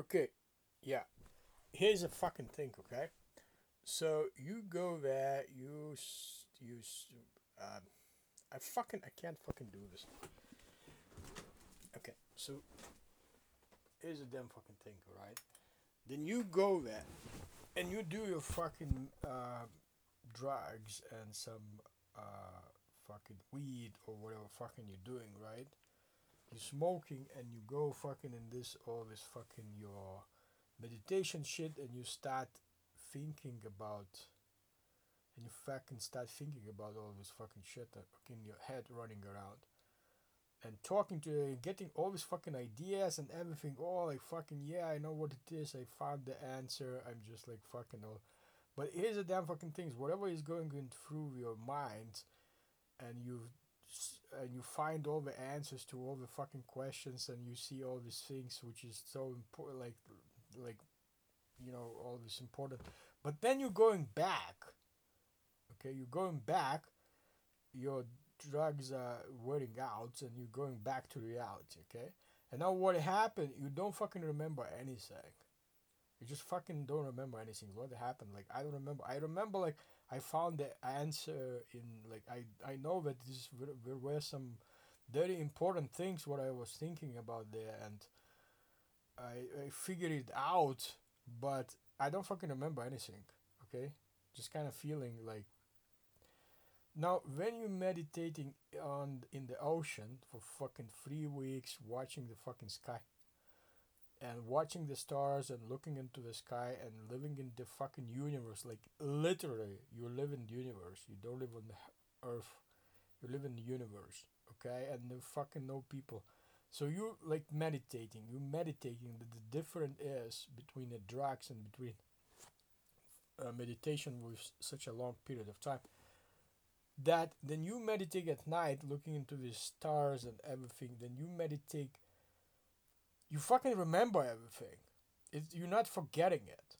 Okay, yeah. Here's a fucking thing, okay? So you go there, you you um, I fucking I can't fucking do this. Okay, so here's a damn fucking thing, alright? Then you go there, and you do your fucking uh, drugs and some uh, fucking weed or whatever fucking you're doing, right? You're smoking and you go fucking in this all this fucking your meditation shit and you start thinking about and you fucking start thinking about all this fucking shit that in your head running around. And talking to and getting all these fucking ideas and everything oh like fucking yeah i know what it is i found the answer i'm just like fucking all. But here's the damn fucking things whatever is going through your mind and you s- and you find all the answers to all the fucking questions and you see all these things which is so important like like you know all this important. But then you're going back okay? You're going back your drugs are wearing out and you're going back to reality okay? And now what happened you don't fucking remember anything. You just fucking don't remember anything. What happened? Like i don't remember. I remember like i found the answer in like i i know that this there there were some very important things what i was thinking about there and i i figured it out but i don't fucking remember anything okay? Just kind of feeling like now when you're meditating on in the ocean for fucking three weeks watching the fucking sky and watching the stars and looking into the sky and living in the fucking universe like literally you live in the universe. You don't live on the earth. You live in the universe okay? And you fucking no people. So you like meditating. You meditating the, the difference is between the drugs and between uh, meditation with such a long period of time. That then you meditate at night looking into the stars and everything. Then you meditate you fucking remember everything. It's, you're not forgetting it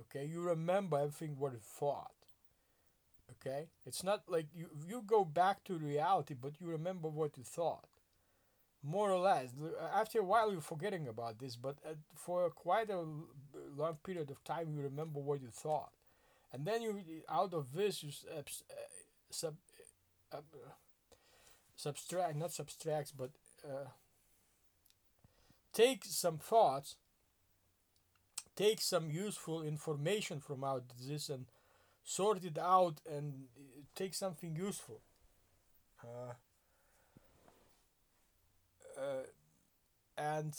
okay? You remember everything what you thought okay? It's not like you you go back to reality but you remember what you thought. More or less. After a while you're forgetting about this but uh, for quite a long period of time you remember what you thought. And then you out of this you uh, sub, uh, subtract not subtracts but uh, take some thoughts take some useful information from out this and sort it out and uh, take something useful. Uh, uh, and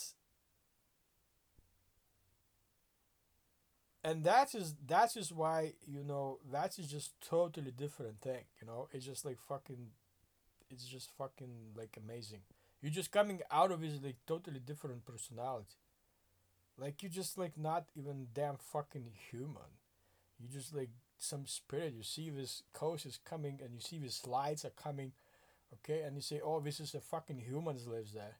and that is that is why you know that is just totally different thing you know? It's just like fucking it's just fucking like amazing you're just coming out of it like totally different personality. Like you're just like not even damn fucking human. You just like some spirit. You see this coast is coming and you see these lights are coming okay? And you say oh this is a fucking humans lives there.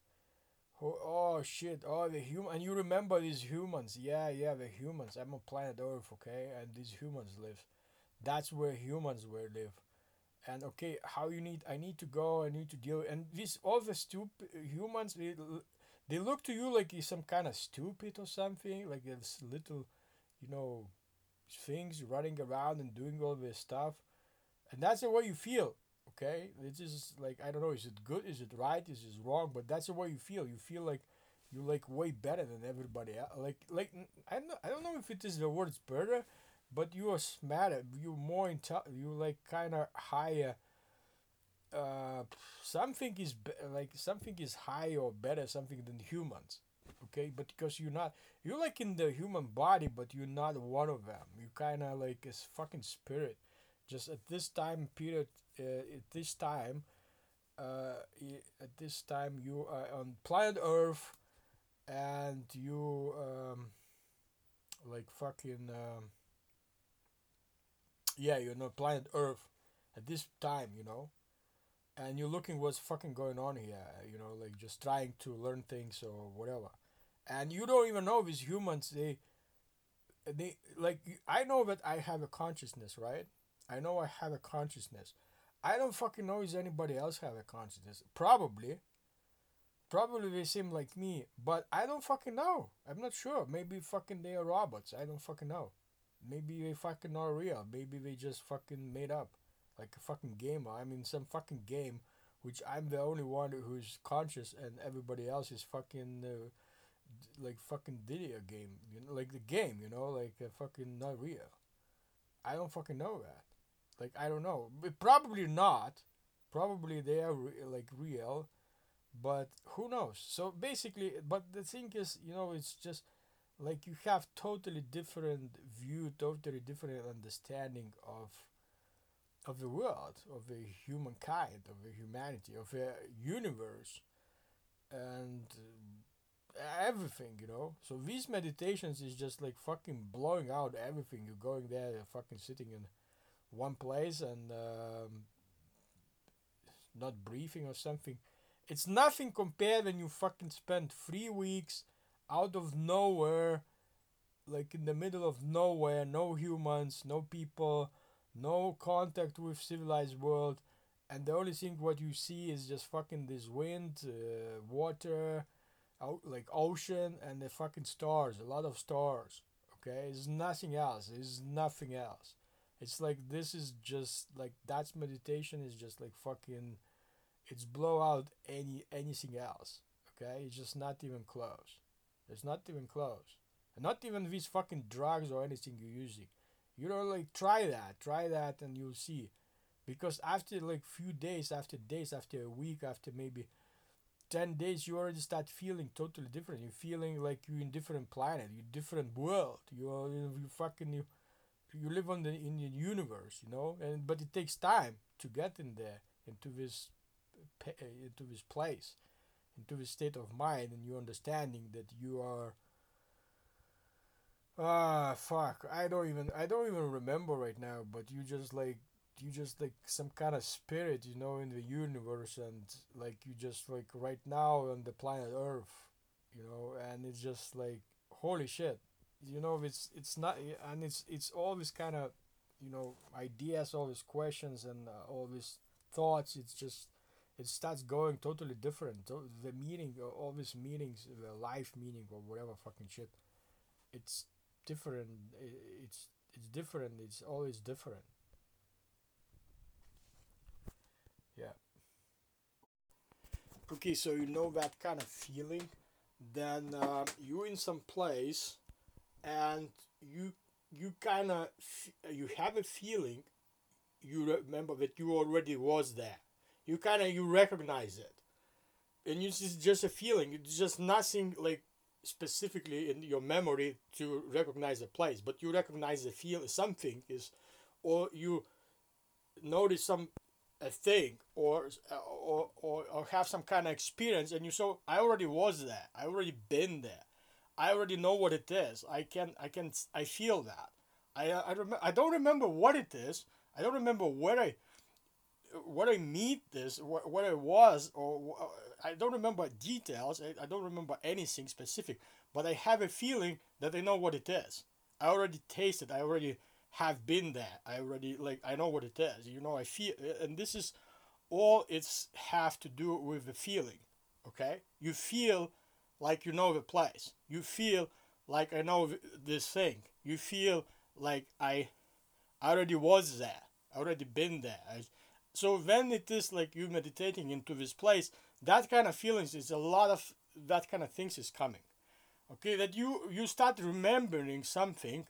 Oh, oh shit. Oh the human and you remember these humans. Yeah yeah the humans. I'm on planet earth okay? And these humans live. That's where humans will live and okay how you need i need to go i need to deal and these all the stupid humans they, they look to you like you're some kind of stupid or something like this little you know things running around and doing all this stuff and that's the way you feel okay? It's just like i don't know is it good is it right is it wrong but that's the way you feel. You feel like you're like way better than everybody else like like i don't i don't know if it is the words better but you are smarter you're more intel you like kind of higher uh something is be- like something is higher or better something than humans okay? But because you're not you're like in the human body but you're not one of them. You kind of like a s- fucking spirit. Just at this time period uh, at this time uh at this time you are on planet earth and you um like fucking um yeah you're planet earth at this time you know and you're looking what's fucking going on here uh, you know like just trying to learn things or whatever and you don't even know these humans they they like i know that i have a consciousness right i know i have a consciousness i don't fucking know if anybody else have a consciousness probably probably they seem like me, but I don't fucking know. I'm not sure. Maybe fucking they are robots. I don't fucking know. Maybe they fucking are real. Maybe they just fucking made up, like a fucking gamer. I mean, some fucking game, which I'm the only one who's conscious, and everybody else is fucking. Uh, like fucking video game, you know, like the game, you know, like uh, fucking not real. I don't fucking know that. Like I don't know. But probably not. Probably they are re- like real, but who knows? So basically, but the thing is, you know, it's just like you have totally different view, totally different understanding of of the world, of the humankind, of the humanity, of the universe, and everything, you know. So these meditations is just like fucking blowing out everything. You're going there, you're fucking sitting in one place and um, not breathing or something. It's nothing compared when you fucking spend three weeks out of nowhere, like in the middle of nowhere, no humans, no people, no contact with civilized world, and the only thing what you see is just fucking this wind, uh, water, out like ocean and the fucking stars, a lot of stars. Okay, it's nothing else. It's nothing else. It's like this is just like that's meditation is just like fucking it's blow out any anything else. Okay? It's just not even close. It's not even close. And not even these fucking drugs or anything you're using. You know like try that. Try that and you'll see. Because after like few days, after days, after a week, after maybe 10 days you already start feeling totally different you're feeling like you're in different planet you're different world you're you fucking you, you live on the in the universe you know and but it takes time to get in there into this uh, uh, into this place into this state of mind and you understanding that you are ah fuck i don't even i don't even remember right now but you just like you just like some kind of spirit you know in the universe and like you just like right now on the planet earth you know and it's just like holy shit you know it's it's not and it's it's all this kind of you know ideas all these questions and uh, all these thoughts it's just it starts going totally different the meaning all these meanings the life meaning or whatever fucking shit it's different it's it's different it's always different Yeah. Okay, so you know that kind of feeling. Then uh, you're in some place, and you you kind of you have a feeling. You remember that you already was there. You kind of you recognize it, and it's just a feeling. It's just nothing like specifically in your memory to recognize a place, but you recognize the feel something is, or you notice some a thing or, or or or have some kind of experience and you so I already was there. I already been there. I already know what it is. I can I can I feel that. I I remember I don't remember what it is. I don't remember where I where I meet this what, what it was or I don't remember details I, I don't remember anything specific but I have a feeling that I know what it is I already tasted I already have been there. I already like I know what it is. You know, I feel, and this is all it's have to do with the feeling. Okay, you feel like you know the place. You feel like I know this thing. You feel like I, I already was there. I already been there. I, so when it is like you meditating into this place, that kind of feelings is a lot of that kind of things is coming. Okay, that you you start remembering something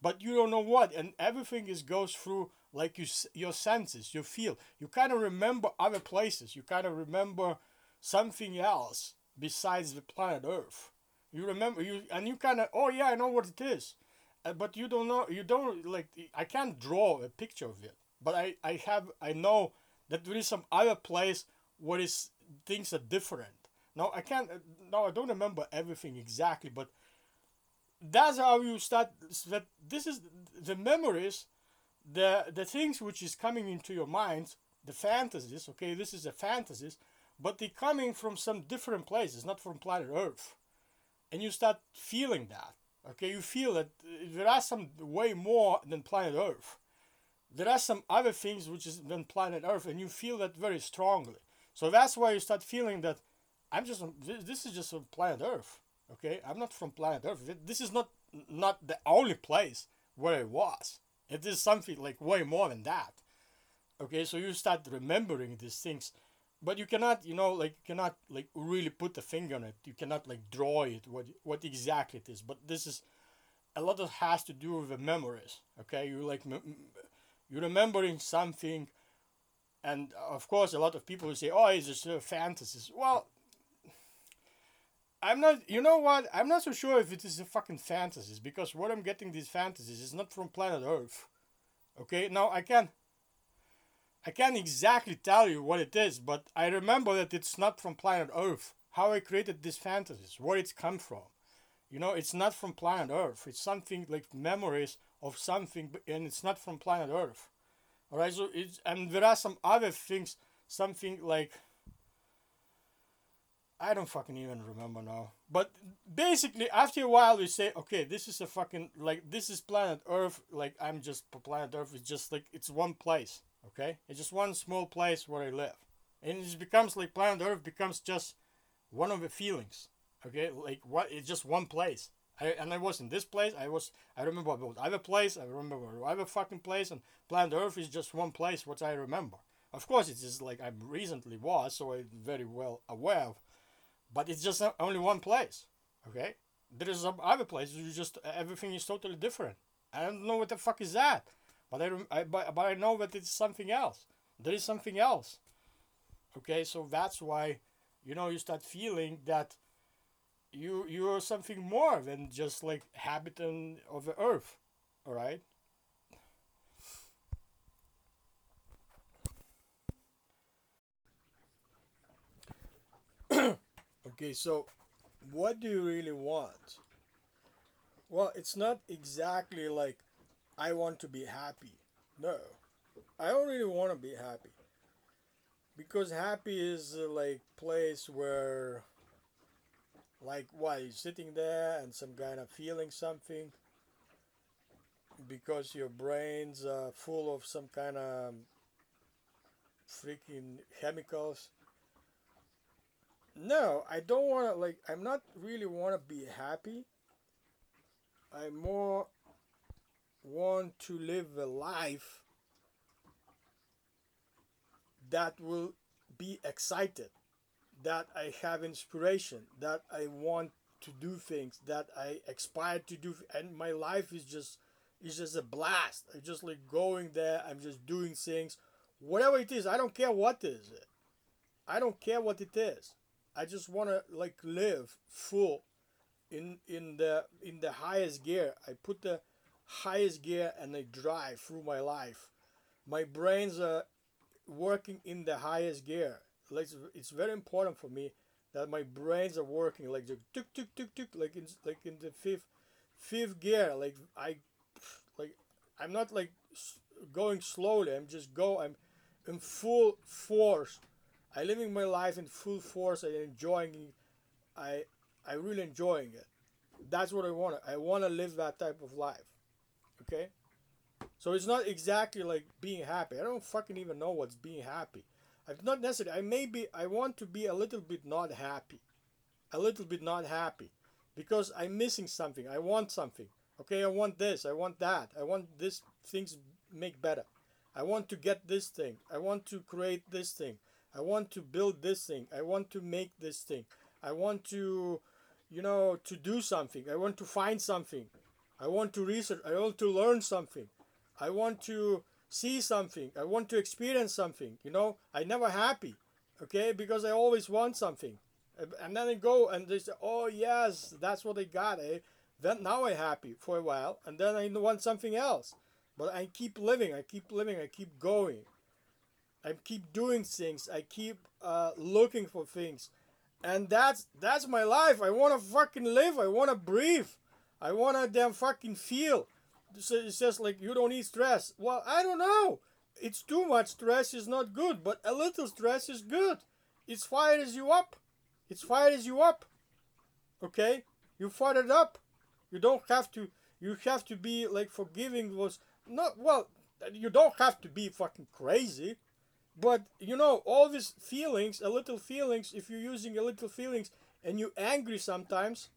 but you don't know what and everything is goes through like you your senses you feel. You kind of remember other places. You kind of remember something else besides the planet earth. You remember you and you kind of oh yeah i know what it is. Uh, but you don't know you don't like i can't draw a picture of it but i i have i know that there is some other place where is things are different. Now i can't uh, no i don't remember everything exactly but that's how you start that this is the memories the the things which is coming into your mind the fantasies okay this is a fantasies but they're coming from some different places not from planet earth. And you start feeling that okay you feel that there are some way more than planet earth there are some other things which is than planet earth and you feel that very strongly so that's why you start feeling that I'm just this, is just on planet Earth. Okay, I'm not from planet Earth. This is not not the only place where it was. It is something like way more than that. Okay, so you start remembering these things, but you cannot, you know, like you cannot like really put a finger on it. You cannot like draw it what what exactly it is. But this is a lot of has to do with the memories. Okay, you like you're remembering something, and of course, a lot of people will say, "Oh, it's just uh, fantasies." Well, I'm not. You know what? I'm not so sure if it is a fucking fantasies because what I'm getting these fantasies is not from planet Earth. Okay, now I can. I can't exactly tell you what it is, but I remember that it's not from planet Earth. How I created these fantasies, where it's come from. You know, it's not from planet Earth. It's something like memories of something, and it's not from planet Earth. All right, so it's and there are some other things, something like I don't fucking even remember now. But basically, after a while, we say, okay, this is a fucking like this is planet Earth. Like I'm just planet Earth. It's just like it's one place. Okay, it's just one small place where I live, and it becomes like planet Earth becomes just one of the feelings. Okay, like what? It's just one place. I, and I was in this place. I was. I remember about other place. I remember other fucking place. And planet Earth is just one place. What I remember. Of course, it's just like I recently was, so I'm very well aware of but it's just only one place. Okay, there is some other places. You just everything is totally different. I don't know what the fuck is that, but I, I but, but I know that it's something else. There is something else. Okay, so that's why, you know, you start feeling that you you are something more than just like habitant of the earth. All right. Okay, so what do you really want? Well, it's not exactly like I want to be happy. No, I don't really want to be happy because happy is uh, like place where like why you're sitting there and some kind of feeling something because your brain's are full of some kind of freaking chemicals no, I don't want to like. I'm not really want to be happy. I more want to live a life that will be excited, that I have inspiration, that I want to do things, that I aspire to do, and my life is just is just a blast. I'm just like going there. I'm just doing things, whatever it is. I don't care what is it. I don't care what it is. I just want to like live full in in the in the highest gear. I put the highest gear and I drive through my life. My brains are working in the highest gear. Like it's very important for me that my brains are working like the tuk tuk tuk tuk like in like in the fifth fifth gear. Like I like I'm not like going slowly. I'm just go. I'm in full force I living my life in full force. I enjoying it. I I really enjoying it. That's what I want. I want to live that type of life. Okay. So it's not exactly like being happy. I don't fucking even know what's being happy. I'm not necessarily. I may be. I want to be a little bit not happy, a little bit not happy, because I'm missing something. I want something. Okay, I want this. I want that. I want this things make better. I want to get this thing. I want to create this thing. I want to build this thing. I want to make this thing. I want to, you know, to do something. I want to find something. I want to research. I want to learn something. I want to see something. I want to experience something. You know, I never happy, okay, because I always want something. And then I go and they say, oh yes, that's what I got. Eh? Then now I happy for a while, and then I want something else. But I keep living. I keep living. I keep going. I keep doing things. I keep uh, looking for things, and that's that's my life. I want to fucking live. I want to breathe. I want to damn fucking feel. It says like you don't need stress. Well, I don't know. It's too much stress is not good, but a little stress is good. It fires you up. It fires you up. Okay, you fired up. You don't have to. You have to be like forgiving was not well. You don't have to be fucking crazy But you know, all these feelings, a little feelings, if you're using a little feelings and you're angry sometimes,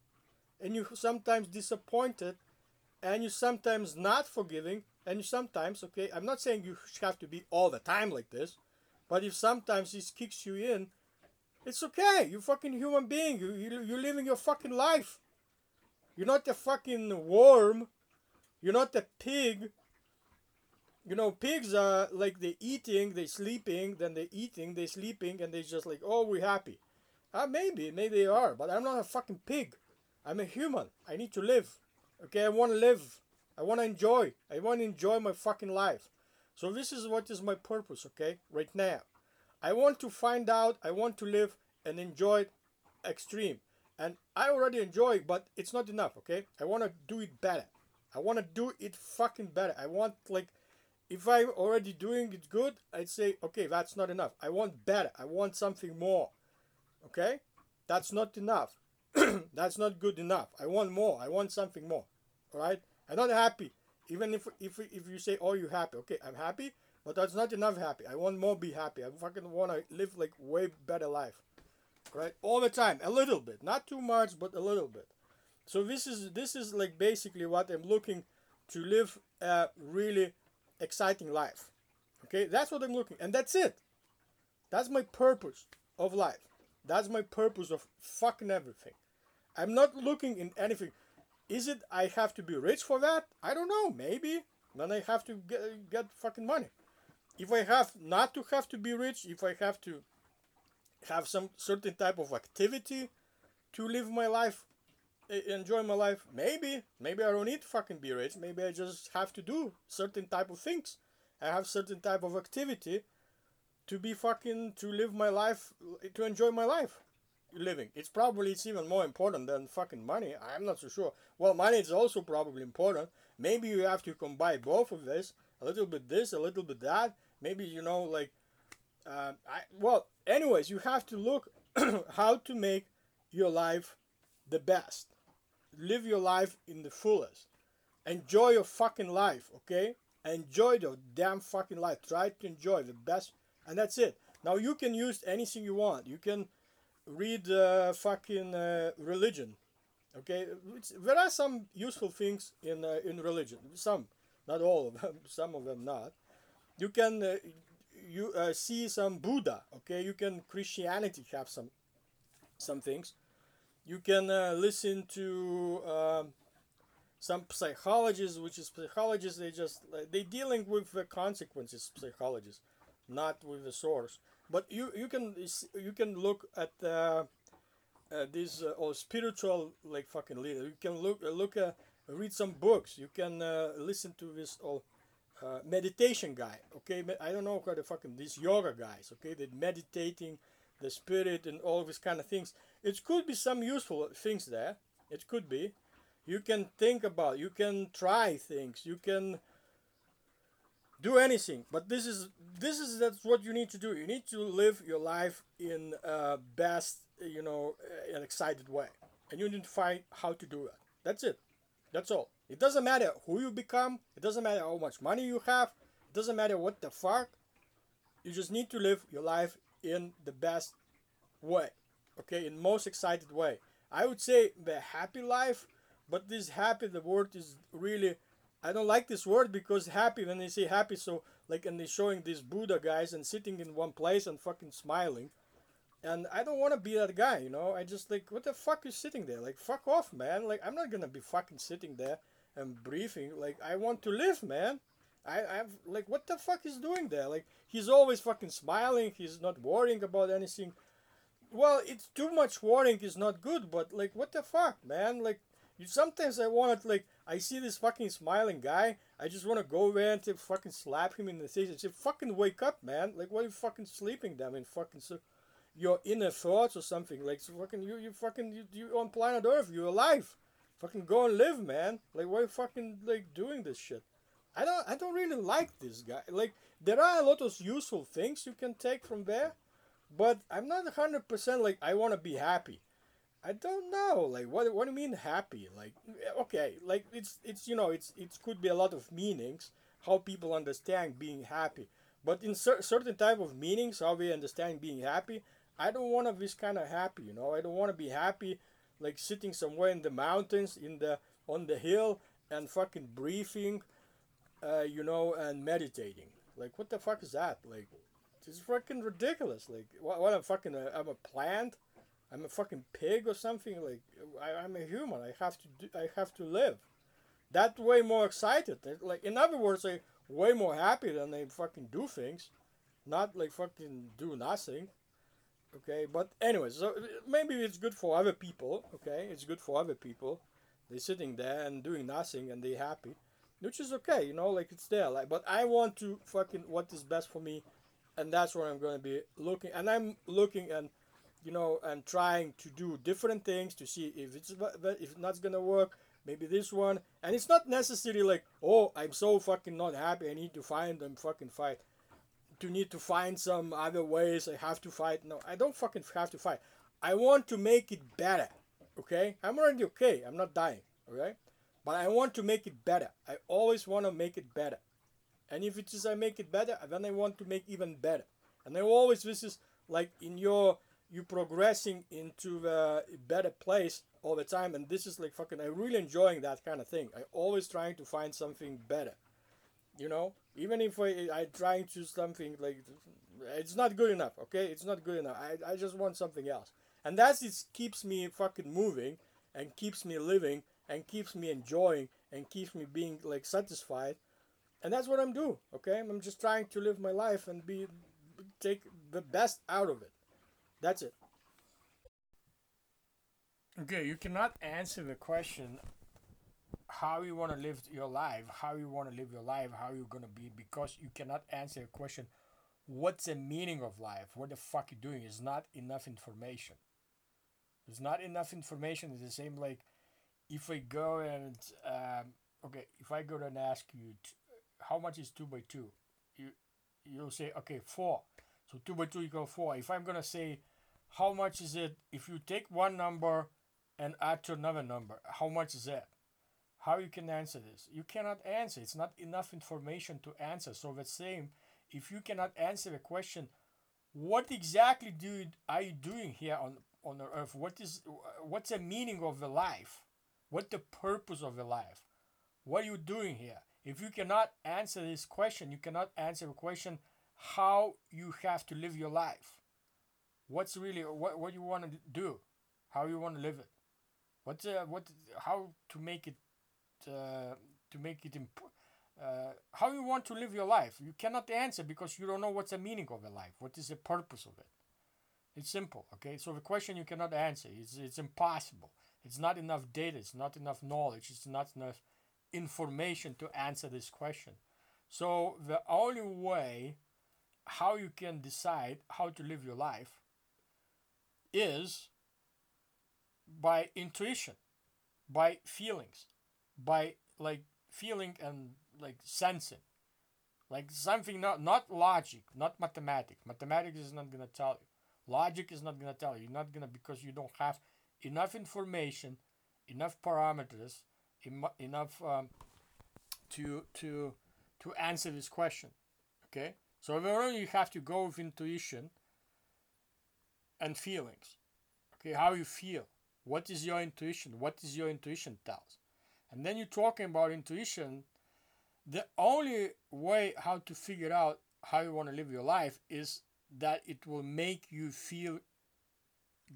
and you sometimes disappointed, and you sometimes not forgiving, and you sometimes, okay, I'm not saying you have to be all the time like this, but if sometimes this kicks you in, it's okay. You're fucking human being. You, you, you're living your fucking life. You're not a fucking worm. You're not a pig. You know, pigs are like they eating, they sleeping, then they eating, they sleeping, and they just like, oh, we're happy. Uh, maybe, maybe they are, but I'm not a fucking pig. I'm a human. I need to live. Okay, I want to live. I want to enjoy. I want to enjoy my fucking life. So this is what is my purpose, okay? Right now. I want to find out, I want to live and enjoy extreme. And I already enjoy it, but it's not enough, okay? I want to do it better. I want to do it fucking better. I want like if I'm already doing it good, I'd say, okay, that's not enough. I want better. I want something more. Okay? That's not enough. that's not good enough. I want more. I want something more. Right? I'm not happy. Even if if if you say, "Oh, you happy?" Okay, I'm happy, but that's not enough happy. I want more. Be happy. I fucking want to live like way better life, right? All the time, a little bit, not too much, but a little bit. So this is this is like basically what I'm looking to live a really exciting life. Okay, that's what I'm looking, and that's it. That's my purpose of life. That's my purpose of fucking everything. I'm not looking in anything. Is it I have to be rich for that? I don't know. Maybe. Then I have to get, get fucking money. If I have not to have to be rich, if I have to have some certain type of activity to live my life, enjoy my life, maybe. Maybe I don't need to fucking be rich. Maybe I just have to do certain type of things. I have certain type of activity to be fucking to live my life to enjoy my life living. It's probably it's even more important than fucking money. I'm not so sure. Well, money is also probably important. Maybe you have to combine both of this. A little bit this, a little bit that. Maybe you know, like, uh, I well. Anyways, you have to look how to make your life the best. Live your life in the fullest. Enjoy your fucking life, okay? Enjoy your damn fucking life. Try to enjoy the best, and that's it. Now you can use anything you want. You can read uh, fucking uh, religion. Okay, it's, there are some useful things in uh, in religion. Some, not all of them. Some of them not. You can uh, you uh, see some Buddha. Okay, you can Christianity have some some things. You can uh, listen to um, some psychologists, which is psychologists. They just they dealing with the consequences. Psychologists, not with the source but you you can you can look at uh, uh, these uh, or spiritual like fucking leader. You can look uh, look uh, read some books. You can uh, listen to this all uh, meditation guy. Okay, I don't know what the fucking these yoga guys. Okay, they meditating the spirit and all these kind of things. It could be some useful things there. It could be. You can think about. You can try things. You can do anything. But this is this is that's what you need to do. You need to live your life in a best you know eh, an excited way. And you need to find how to do that. That's it. That's all. It doesn't matter who you become. It doesn't matter how much money you have. It doesn't matter what the fuck. You just need to live your life in the best way okay? In most excited way. I would say the happy life but this happy the word is really I don't like this word because happy when they say happy so like and they're showing these Buddha guys and sitting in one place and fucking smiling. And I don't want to be that guy, you know. I just like what the fuck is sitting there? Like fuck off, man. Like I'm not gonna be fucking sitting there and briefing. Like I want to live, man. I I've like what the fuck is doing there? Like he's always fucking smiling. He's not worrying about anything. Well, it's too much worrying is not good, but like what the fuck, man? Like you sometimes I want to like I see this fucking smiling guy. I just want to go there and fucking slap him in the face and say, "Fucking wake up, man! Like, why are you fucking sleeping? Them in fucking so, your inner thoughts or something. Like, so fucking you, you fucking you, you on planet Earth. You're alive. Fucking go and live, man. Like, why are you fucking like doing this shit? I don't I don't really like this guy. Like, there are a lot of useful things you can take from there, but I'm not hundred percent like I want to be happy. I don't know. Like, what what do you mean happy? Like, okay, like it's it's you know it's it could be a lot of meanings how people understand being happy. but in cer- certain type of meanings how we understand being happy i don't want to be this kind of happy you know i don't want to be happy like sitting somewhere in the mountains in the on the hill and fucking breathing uh, you know and meditating like what the fuck is that like it's fucking ridiculous like what, what i'm fucking uh, i'm a plant i'm a fucking pig or something like I, i'm a human i have to do, i have to live. That way more excited like in other words i way more happy than they fucking do things. Not like fucking do nothing okay? But anyway so maybe it's good for other people okay? It's good for other people. They're sitting there and doing nothing and they're happy which is okay you know? Like it's there like but i want to fucking what is best for me and that's what i'm going to be looking and i'm looking and you know and trying to do different things to see if it's if not to work maybe this one. And it's not necessarily like oh i'm so fucking not happy i need to find and fucking fight. To need to find some other ways i have to fight. No i don't fucking have to fight. I want to make it better okay? I'm already okay i'm not dying okay? But i want to make it better. I always want to make it better. And if it is i make it better then i want to make even better. And i always this is like in your you progressing into a better place all the time. And this is like fucking i'm really enjoying that kind of thing. I always trying to find something better you know? Even if i i trying to something like it's not good enough okay? It's not good enough. I, I just want something else. And that's it keeps me fucking moving and keeps me living and keeps me enjoying and keeps me being like satisfied. And that's what i'm doing okay? I'm just trying to live my life and be take the best out of it that's it. Okay you cannot answer the question how you want to live your life how you want to live your life how you're going to be because you cannot answer the question what's the meaning of life? What the fuck you doing? Is not enough information. There's not enough information. It's the same like if i go and um, okay if i go and ask you t- how much is 2 by 2 you you'll say okay 4 so 2 by 2 equal 4 if i'm gonna say how much is it if you take one number and add to another number? How much is that? How you can answer this? You cannot answer. It's not enough information to answer. So the same if you cannot answer the question what exactly do you, are you doing here on on the earth? What is what's the meaning of the life? What the purpose of the life? What are you doing here? If you cannot answer this question you cannot answer the question how you have to live your life what's really what, what you want to do how you want to live it. What's uh, what how to make it uh, to make it imp- uh, how you want to live your life. You cannot answer because you don't know what's the meaning of a life. What is the purpose of it? It's simple okay? So the question you cannot answer it's, it's impossible. It's not enough data. It's not enough knowledge. It's not enough information to answer this question. So the only way how you can decide how to live your life is by intuition by feelings by like feeling and like sensing. Like something not not logic not mathematics. Mathematics is not gonna tell you. Logic is not gonna tell you. Not gonna because you don't have enough information enough parameters em- enough um, to to to answer this question. Okay? So overall you have to go with intuition and feelings. Okay how you feel. What is your intuition? What is your intuition tells. And then you're talking about intuition the only way how to figure out how you want to live your life is that it will make you feel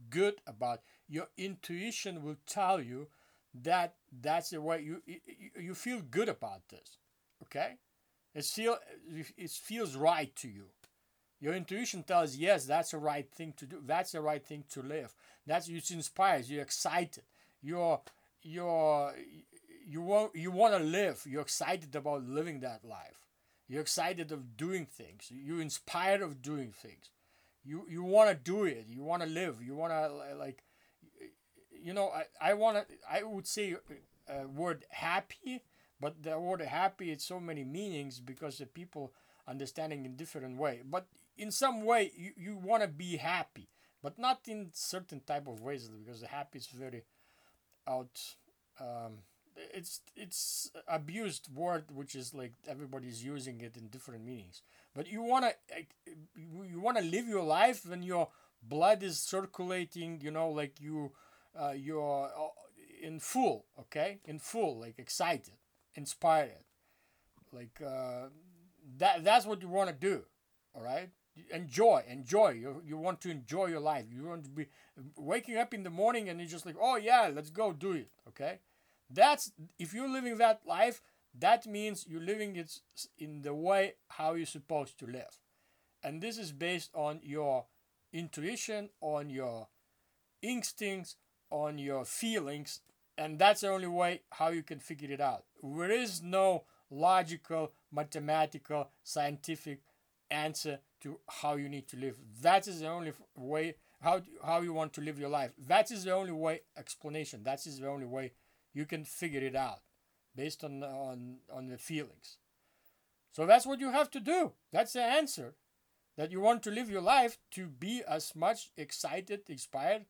good about your intuition will tell you that that's the way you you, feel good about this. Okay? It feel it feels right to you your intuition tells yes that's the right thing to do. That's the right thing to live. That's it inspires you're excited. You're you're you want you want to live. You're excited about living that life. You're excited of doing things. You're inspired of doing things. You you want to do it. You want to live. You want to like you know i i want to i would say uh, word happy but the word happy it's so many meanings because the people understanding in different way. But in some way you, you want to be happy but not in certain type of ways because the happy is very out um, it's it's abused word which is like everybody's using it in different meanings. But you want to you want to live your life when your blood is circulating you know like you uh, you're uh, in full okay? In full like excited inspired. Like uh, that that's what you want to do all right enjoy enjoy. You, you want to enjoy your life. You want to be waking up in the morning and you're just like oh yeah let's go do it okay? That's if you're living that life that means you're living it in the way how you're supposed to live. And this is based on your intuition on your instincts on your feelings and that's the only way how you can figure it out. There is no logical mathematical scientific answer to how you need to live. That is the only way how how you want to live your life. That is the only way explanation. That is the only way you can figure it out based on on on the feelings. So that's what you have to do. That's the answer. That you want to live your life to be as much excited inspired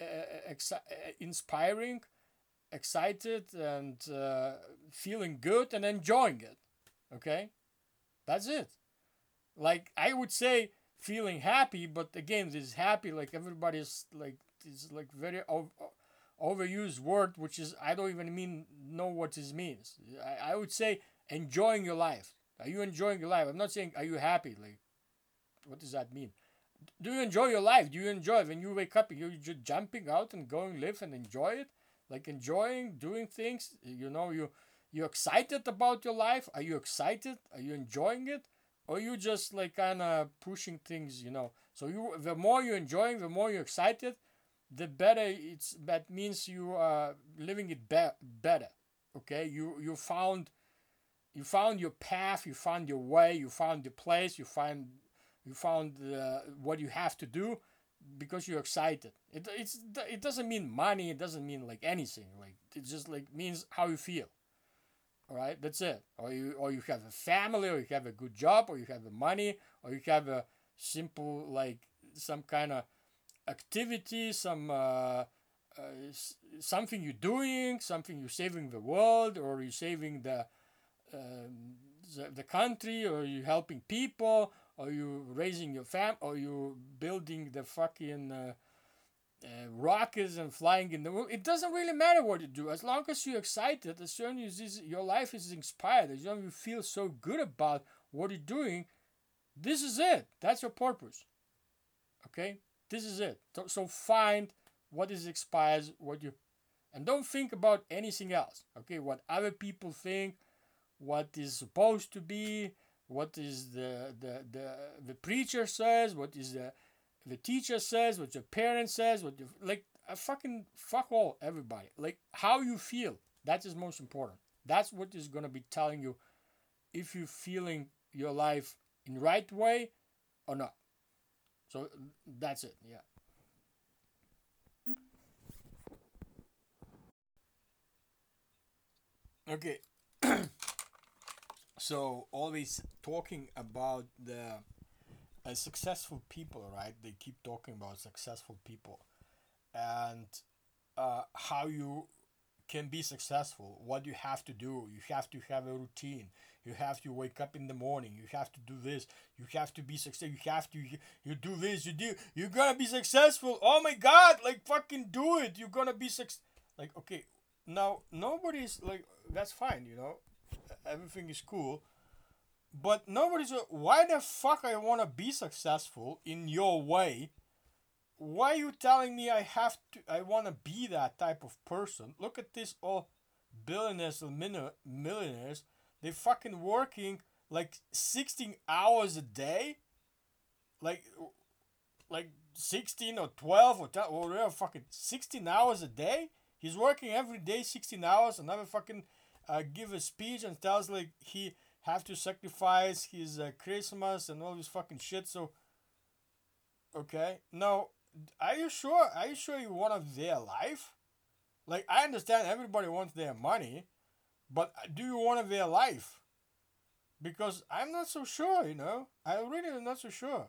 uh, exi- uh, inspiring excited and uh, feeling good and enjoying it. Okay? That's it like i would say feeling happy but again this happy like everybody's like is like very overused word which is i don't even mean know what this means. I, I would say enjoying your life. Are you enjoying your life? I'm not saying are you happy? Like what does that mean? Do you enjoy your life? Do you enjoy when you wake up you're just jumping out and going live and enjoy it? Like enjoying doing things you know you you're excited about your life? Are you excited? Are you enjoying it or you just like kind of pushing things you know. So you the more you're enjoying the more you're excited the better it's that means you are living it be- better okay? You you found you found your path you found your way you found the place you find you found uh, what you have to do because you're excited. It, it's it doesn't mean money it doesn't mean like anything like it just like means how you feel all right that's it. Or you or you have a family or you have a good job or you have the money or you have a simple like some kind of activity, some uh, uh, something you're doing, something you're saving the world, or you're saving the, um, the, the country, or you're helping people, or you raising your fam, or you building the fucking uh, uh, rockets and flying in the room. It doesn't really matter what you do, as long as you're excited, as soon as your life is inspired, as long as you feel so good about what you're doing. This is it. That's your purpose. Okay. This is it. So, so find what is expires, what you, and don't think about anything else. Okay, what other people think, what is supposed to be, what is the the the, the preacher says, what is the the teacher says, what your parents says, what you like. I fucking fuck all everybody. Like how you feel. That is most important. That's what is gonna be telling you if you're feeling your life in right way or not. So that's it. Yeah. Okay. so always talking about the uh, successful people, right? They keep talking about successful people and uh, how you can be successful, what you have to do. You have to have a routine. You have to wake up in the morning. You have to do this. You have to be successful. You have to you, you do this. You do. You're gonna be successful. Oh my God! Like fucking do it. You're gonna be success. Like okay, now nobody's like that's fine. You know, everything is cool. But nobody's why the fuck I wanna be successful in your way why are you telling me I have to I want to be that type of person? Look at this all billionaires and millionaires. They fucking working like 16 hours a day. Like like 16 or 12 or 10 or whatever fucking 16 hours a day. He's working every day 16 hours and never fucking uh, give a speech and tells like he have to sacrifice his uh, Christmas and all this fucking shit. So okay, now are you sure? Are you sure you want their life? Like I understand everybody wants their money, but do you want their life? Because I'm not so sure, you know. I really am not so sure.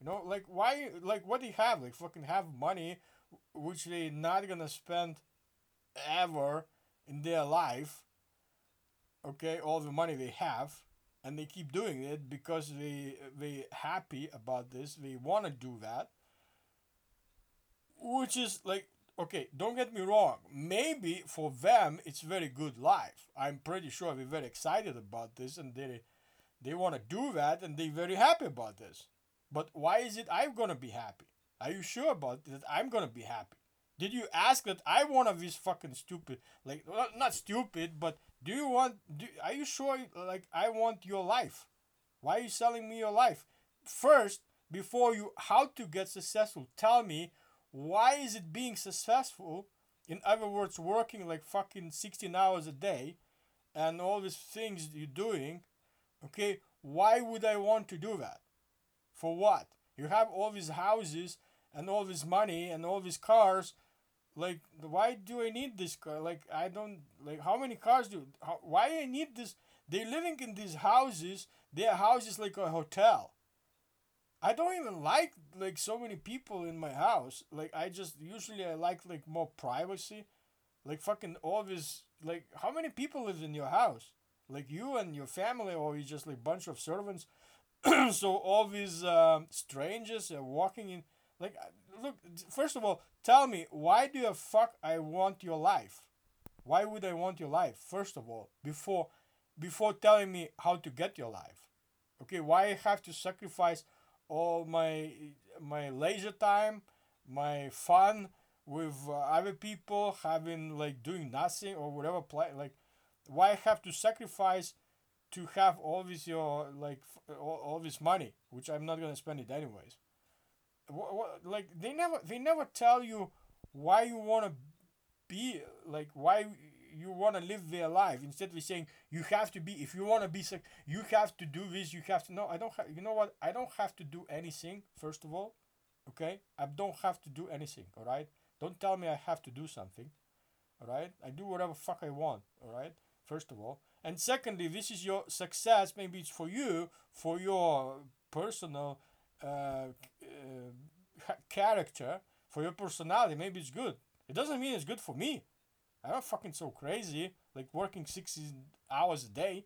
You know, like why? Like what do you have? Like fucking have money, which they not gonna spend ever, in their life okay all the money they have and they keep doing it because they they happy about this they want to do that. Which is like okay don't get me wrong maybe for them it's very good life. I'm pretty sure they're very excited about this and they they want to do that and they're very happy about this. But why is it i'm gonna be happy? Are you sure about that i'm gonna be happy did you ask that? I want of these fucking stupid like not stupid but do you want do, are you sure like i want your life? Why are you selling me your life? First before you how to get successful tell me why is it being successful in other words working like fucking 16 hours a day and all these things you're doing okay? Why would i want to do that? For what? You have all these houses and all this money and all these cars like why do i need this car like i don't like how many cars do how, why i need this they're living in these houses their house is like a hotel I don't even like like so many people in my house. Like I just usually I like like more privacy. Like fucking all this like how many people live in your house? Like you and your family or you just like bunch of servants. so all these um, strangers are walking in like look first of all tell me why do you fuck I want your life? Why would I want your life first of all before before telling me how to get your life? Okay, why I have to sacrifice all my my leisure time, my fun with uh, other people, having like doing nothing or whatever. Play like, why I have to sacrifice to have all this your like all, all this money, which I'm not gonna spend it anyways. What, what, like they never they never tell you why you wanna be like why you want to live their life. Instead of saying you have to be if you want to be sick you have to do this you have to no i don't have you know what? I don't have to do anything first of all okay? I don't have to do anything all right don't tell me i have to do something all right i do whatever fuck i want all right first of all. And secondly this is your success. Maybe it's for you for your personal uh, uh, character for your personality maybe it's good it doesn't mean it's good for me I'm not fucking so crazy, like working 60 hours a day.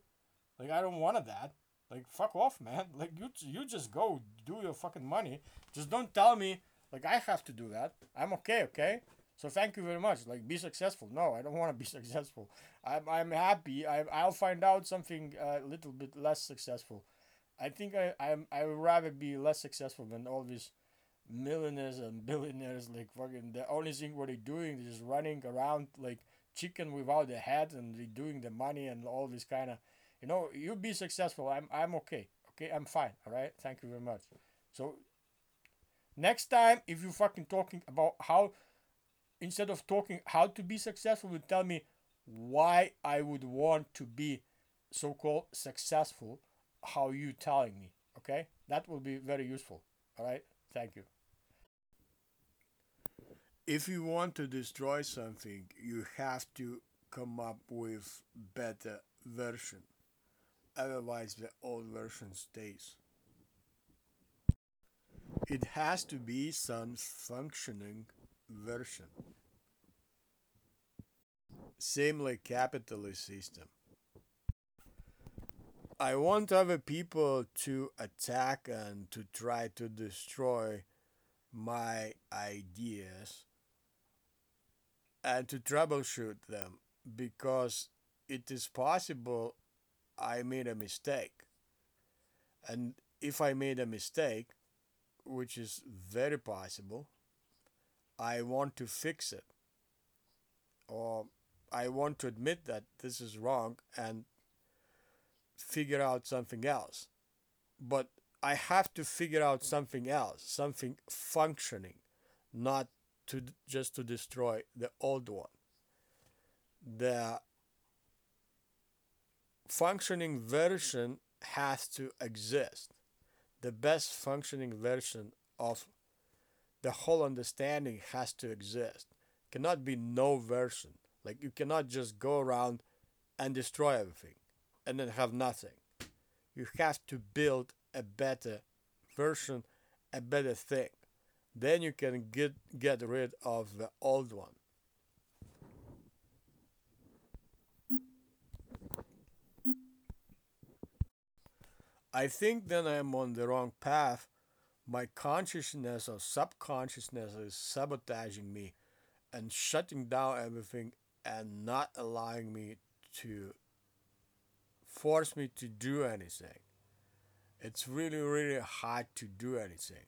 Like I don't want that. Like fuck off, man. Like you you just go do your fucking money. Just don't tell me like I have to do that. I'm okay, okay? So thank you very much. Like be successful. No, I don't want to be successful. I'm I'm happy. I I'll find out something a little bit less successful. I think I I'm I would rather be less successful than all these millionaires and billionaires like fucking the only thing what they're doing is running around like chicken without a head and they doing the money and all this kind of you know you be successful i'm i'm okay okay? I'm fine all right? Thank you very much. So next time if you fucking talking about how instead of talking how to be successful you tell me why i would want to be so-called successful how you telling me okay that will be very useful all right thank you if you want to destroy something, you have to come up with better version. Otherwise, the old version stays. It has to be some functioning version. Same like capitalist system. I want other people to attack and to try to destroy my ideas and to troubleshoot them because it is possible I made a mistake. And if I made a mistake, which is very possible, I want to fix it. Or I want to admit that this is wrong and figure out something else. But I have to figure out something else, something functioning, not to just to destroy the old one. The functioning version has to exist. The best functioning version of the whole understanding has to exist. Cannot be no version. Like you cannot just go around and destroy everything and then have nothing. You have to build a better version, a better thing. Then you can get, get rid of the old one. I think then I'm on the wrong path. My consciousness or subconsciousness is sabotaging me and shutting down everything and not allowing me to force me to do anything. It's really, really hard to do anything.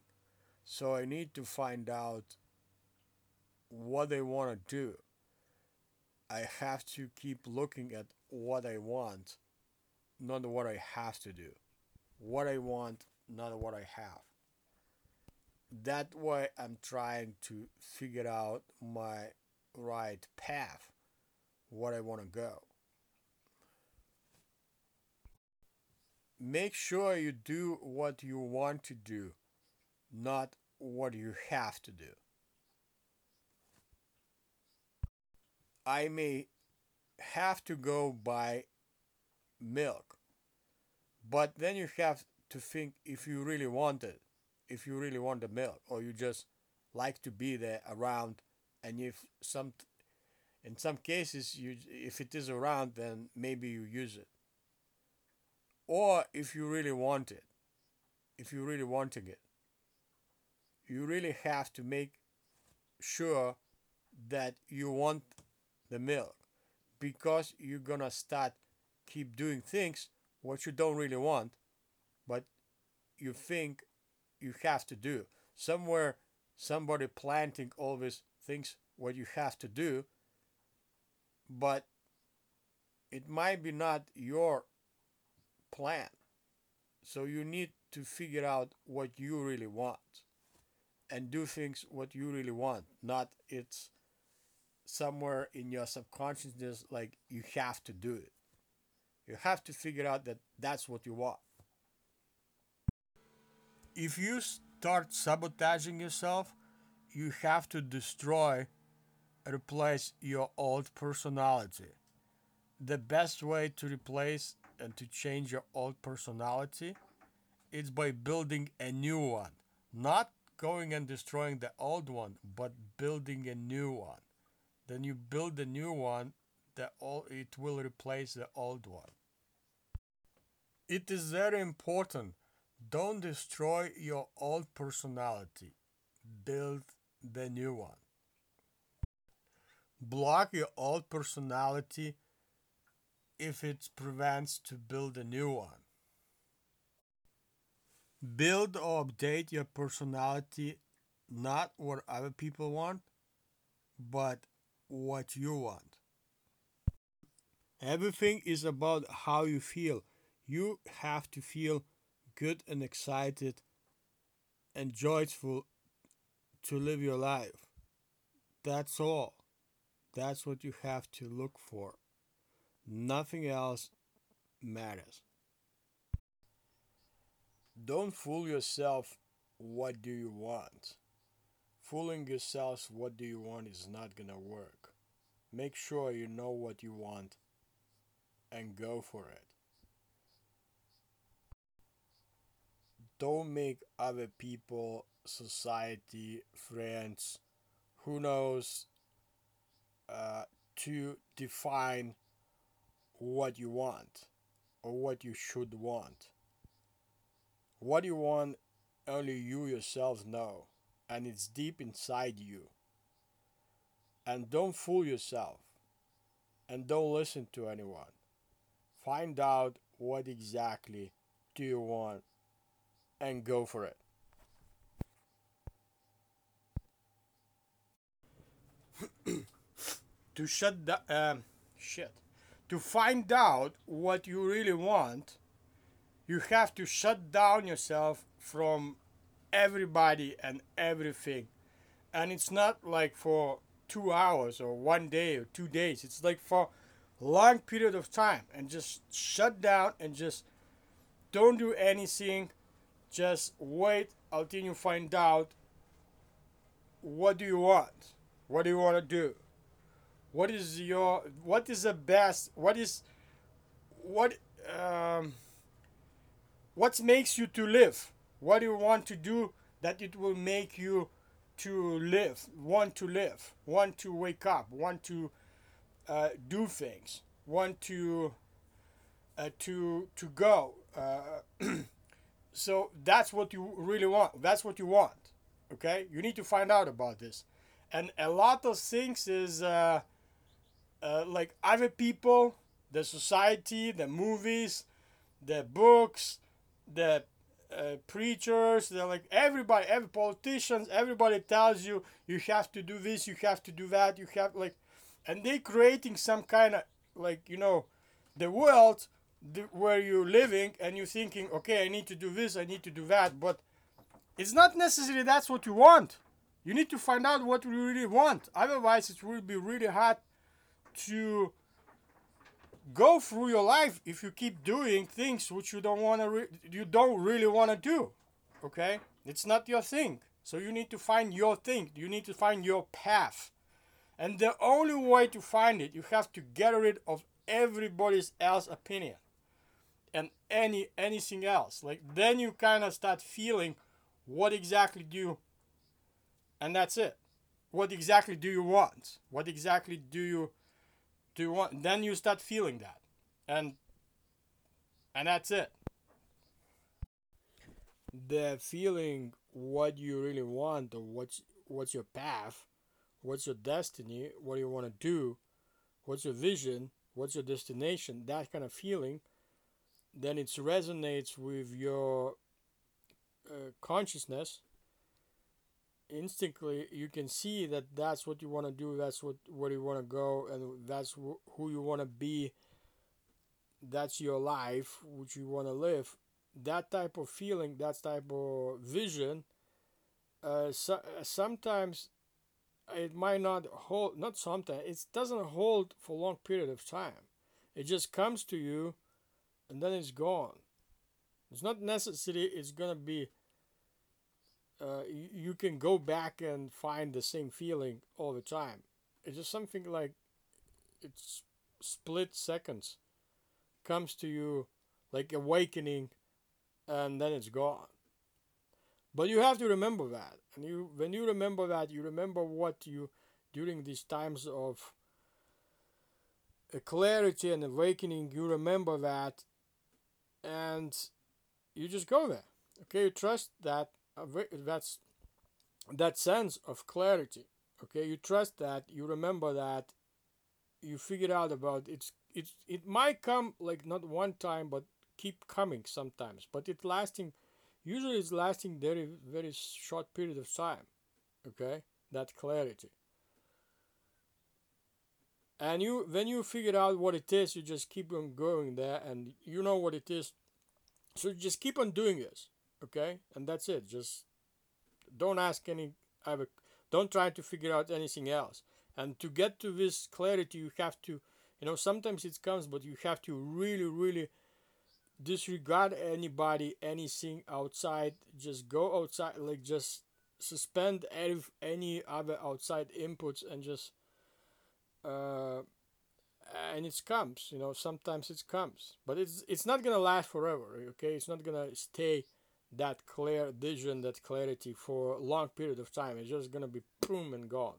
So I need to find out what I want to do. I have to keep looking at what I want, not what I have to do. What I want, not what I have. That way, I'm trying to figure out my right path, what I want to go. Make sure you do what you want to do, not what you have to do. I may have to go buy milk, but then you have to think if you really want it, if you really want the milk, or you just like to be there around, and if some, in some cases, you if it is around, then maybe you use it. Or if you really want it, if you really wanting it, you really have to make sure that you want the milk because you're gonna start keep doing things what you don't really want but you think you have to do. Somewhere somebody planting all these things what you have to do but it might be not your plan. So you need to figure out what you really want and do things what you really want not it's somewhere in your subconsciousness like you have to do it. You have to figure out that that's what you want. If you start sabotaging yourself you have to destroy replace your old personality. The best way to replace and to change your old personality it's by building a new one. Not going and destroying the old one but building a new one. Then you build a new one that all it will replace the old one. It is very important. Don't destroy your old personality. Build the new one. Block your old personality if it prevents to build a new one build or update your personality not what other people want but what you want. Everything is about how you feel. You have to feel good and excited and joyful to live your life. That's all. That's what you have to look for. Nothing else matters. Don't fool yourself. What do you want? Fooling yourself, what do you want, is not gonna work. Make sure you know what you want and go for it. Don't make other people, society, friends, who knows, uh, to define what you want or what you should want. What you want, only you yourself know and it's deep inside you. And don't fool yourself and don't listen to anyone. Find out what exactly do you want and go for it. to shut the um, shit to find out what you really want you have to shut down yourself from everybody and everything. And it's not like for two hours or one day or two days. It's like for long period of time and just shut down and just don't do anything. Just wait until you find out what do you want? What do you want to do? What is your what is the best what is what um what makes you to live? What do you want to do that it will make you to live, want to live, want to wake up, want to uh, do things, want to uh, to to go, uh, so that's what you really want that's what you want okay you need to find out about this and a lot of things is uh, like other people the society the movies the books the uh, preachers they're like everybody every politicians everybody tells you you have to do this you have to do that you have like and they creating some kind of like you know the world the, where you're living and you're thinking okay i need to do this i need to do that but it's not necessarily that's what you want. You need to find out what you really want. Otherwise it will be really hard to go through your life if you keep doing things which you don't want to re- you don't really want to do okay? It's not your thing. So you need to find your thing. You need to find your path. And the only way to find it you have to get rid of everybody's else opinion and any anything else. Like then you kind of start feeling what exactly do you and that's it. What exactly do you want? What exactly do you do you want then you start feeling that. And and that's it. The feeling what you really want or what's what's your path what's your destiny what do you want to do what's your vision what's your destination that kind of feeling then it resonates with your uh, consciousness instantly you can see that that's what you want to do that's what where you want to go and that's wh- who you want to be. That's your life which you want to live. That type of feeling that type of vision uh, so, sometimes it might not hold not sometimes it doesn't hold for a long period of time. It just comes to you and then it's gone. It's not necessary it's gonna be uh, you, can go back and find the same feeling all the time. It's just something like it's split seconds comes to you like awakening and then it's gone. But you have to remember that. And you when you remember that you remember what you during these times of clarity and awakening you remember that and you just go there. Okay you trust that that's that sense of clarity okay? You trust that you remember that you figured out about it's it it might come like not one time but keep coming sometimes but it lasting usually it's lasting very very short period of time okay? That clarity. And you when you figure out what it is you just keep on going there and you know what it is. So just keep on doing this okay? And that's it. Just don't ask any other don't try to figure out anything else. And to get to this clarity you have to you know sometimes it comes but you have to really really disregard anybody anything outside. Just go outside like just suspend any, any other outside inputs and just uh and it comes you know sometimes it comes. But it's it's not gonna last forever okay? It's not gonna stay that clear vision that clarity for a long period of time. It's just gonna be boom and gone.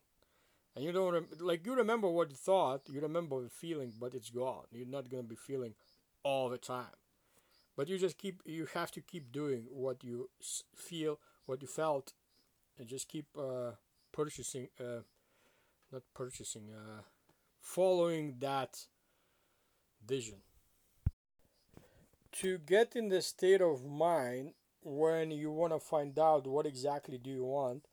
And you don't rem- like you remember what you thought you remember the feeling but it's gone. You're not gonna be feeling all the time. But you just keep you have to keep doing what you feel what you felt and just keep uh, purchasing uh, not purchasing uh, following that vision. To get in the state of mind when you want to find out what exactly do you want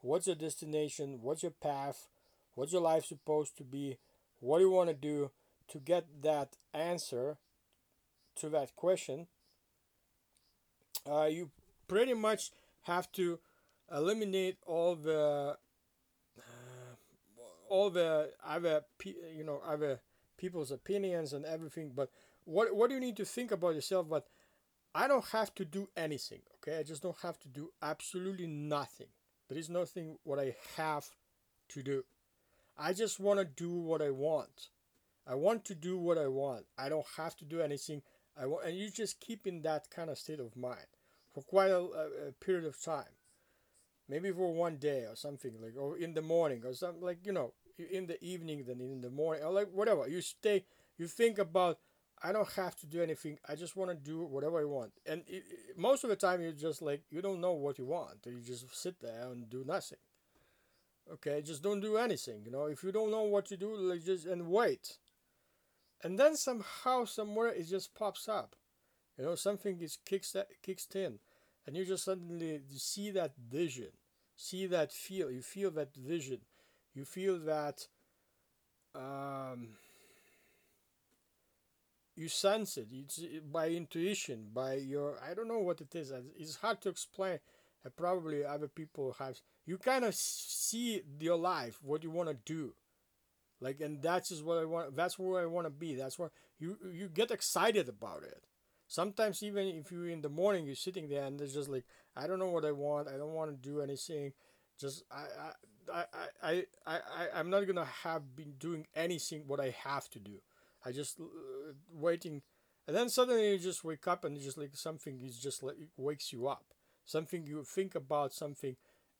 what's your destination what's your path what's your life supposed to be what do you want to do to get that answer to that question uh, you pretty much have to eliminate all the all the other you know other people's opinions and everything but what what do you need to think about yourself? But i don't have to do anything okay? I just don't have to do absolutely nothing. There is nothing what i have to do. I just want to do what i want. I want to do what i want. I don't have to do anything. I want and you just keep in that kind of state of mind for quite a, a period of time. Maybe for one day or something like or in the morning or something like you know in the evening than in the morning or like whatever. You stay you think about I don't have to do anything. I just want to do whatever I want. And it, it, most of the time, you're just like, you don't know what you want. You just sit there and do nothing. Okay, just don't do anything. You know, if you don't know what to do, like just and wait. And then somehow, somewhere, it just pops up. You know, something is kicks kicks in, and you just suddenly see that vision, see that feel. You feel that vision, you feel that. Um, you sense it. It's uh, by intuition by your i don't know what it is it's hard to explain and probably other people have you kind of see your life what you want to do. Like and that's just what i want that's where i want to be that's where you you get excited about it. Sometimes even if you're in the morning you're sitting there and it's just like i don't know what i want i don't want to do anything just i i I, I, I, I, I'm not gonna have been doing anything what I have to do. I just uh, waiting, and then suddenly you just wake up and just like something is just like wakes you up. Something you think about something,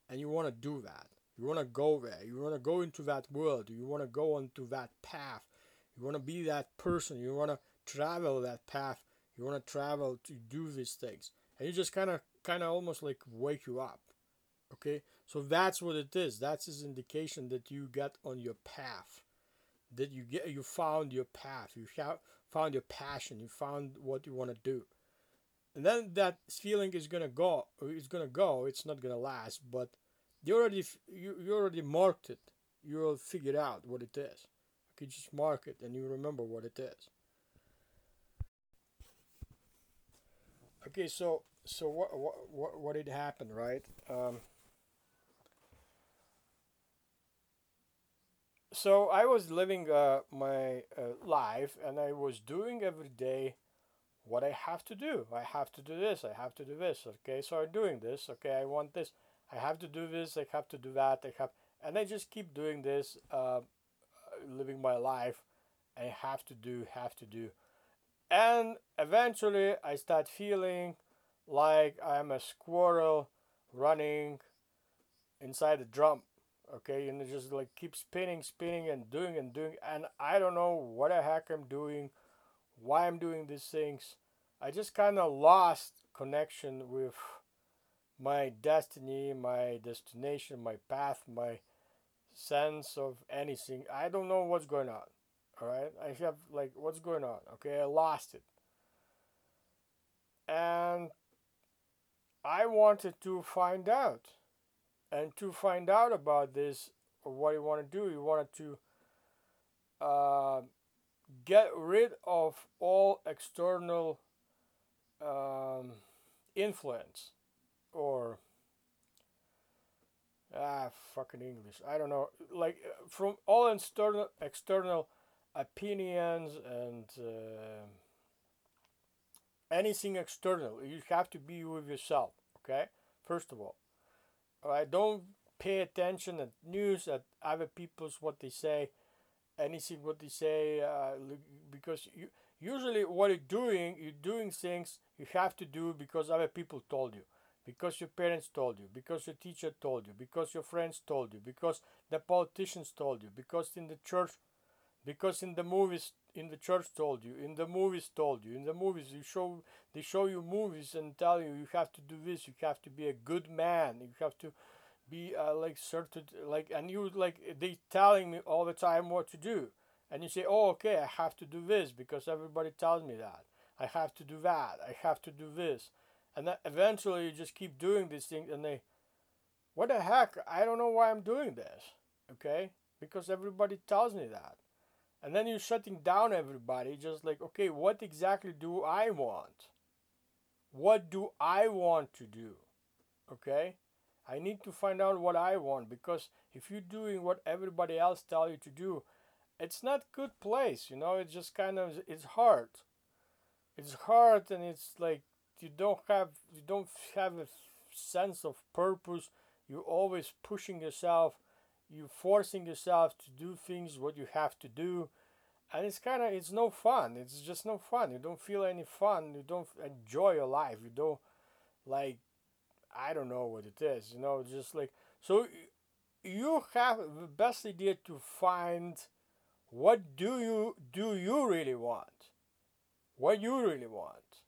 and you want to do that. You want to go there. You want to go into that world. You want to go onto that path. You want to be that person. You want to travel that path. You want to travel to do these things, and you just kind of, kind of almost like wake you up. Okay, so that's what it is. That's his indication that you get on your path that you get you found your path you found your passion you found what you want to do. And then that feeling is gonna go it's gonna go it's not gonna last but you already you, you already marked it. You'll figure out what it is. You just mark it and you remember what it is. Okay so so what what what, what did happen right? Um, so I was living uh, my uh, life and I was doing every day what I have to do. I have to do this, I have to do this. Okay, so I'm doing this. Okay, I want this. I have to do this, I have to do that. I have, and I just keep doing this, uh, living my life. I have to do, have to do. And eventually I start feeling like I'm a squirrel running inside a drum okay? And it just like keep spinning spinning and doing and doing. And i don't know what the heck i'm doing why i'm doing these things. I just kind of lost connection with my destiny my destination my path my sense of anything. I don't know what's going on all right? I have like what's going on okay? I lost it. And i wanted to find out and to find out about this, what you want to do, you wanted to uh, get rid of all external um, influence or ah fucking English. I don't know. Like from all external external opinions and uh, anything external. You have to be with yourself. Okay, first of all. Alright, don't pay attention at news at other people's what they say, anything what they say, uh, because you usually what you're doing, you're doing things you have to do because other people told you, because your parents told you, because your teacher told you, because your friends told you, because the politicians told you, because in the church, because in the movies in the church told you, in the movies told you, in the movies you show they show you movies and tell you you have to do this, you have to be a good man, you have to be uh, like certain like and you like they telling me all the time what to do, and you say oh okay I have to do this because everybody tells me that. I have to do that. I have to do this, and then eventually you just keep doing these things and they, what the heck? I don't know why I'm doing this, okay? Because everybody tells me that and then you're shutting down everybody, just like, okay, what exactly do I want? What do I want to do? Okay? I need to find out what I want because if you're doing what everybody else tell you to do, it's not good place, you know, it's just kind of it's hard. It's hard and it's like you don't have you don't have a sense of purpose. You're always pushing yourself you forcing yourself to do things what you have to do and it's kind of it's no fun it's just no fun you don't feel any fun you don't enjoy your life you don't like i don't know what it is you know just like so you have the best idea to find what do you do you really want what you really want.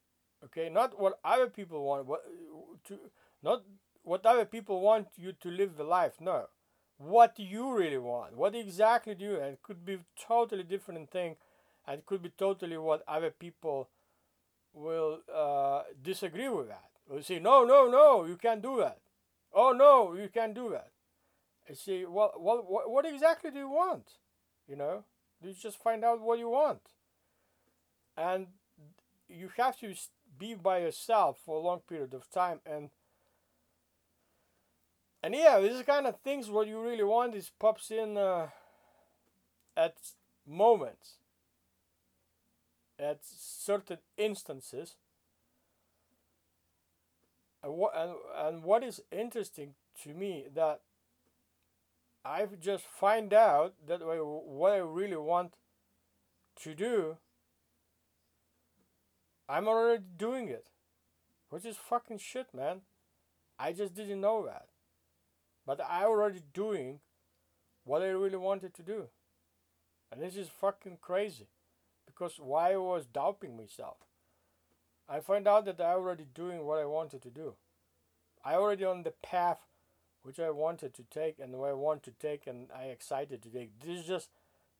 Okay, not what other people want. What to not what other people want you to live the life. No, what do you really want? What exactly do you? And it could be totally different thing, and it could be totally what other people will uh, disagree with that. Will say, no, no, no, you can't do that. Oh no, you can't do that. I say, well, what, what, what exactly do you want? You know, you just find out what you want, and you have to be by yourself for a long period of time and and yeah, this kind of things what you really want is pops in uh, at moments, at certain instances. And what and, and what is interesting to me that I've just find out that what I really want to do, I'm already doing it, which is fucking shit, man. I just didn't know that. But I already doing what I really wanted to do. And this is fucking crazy. Because why I was doubting myself. I find out that I already doing what I wanted to do. I already on the path which I wanted to take and what I want to take and I excited to take. This just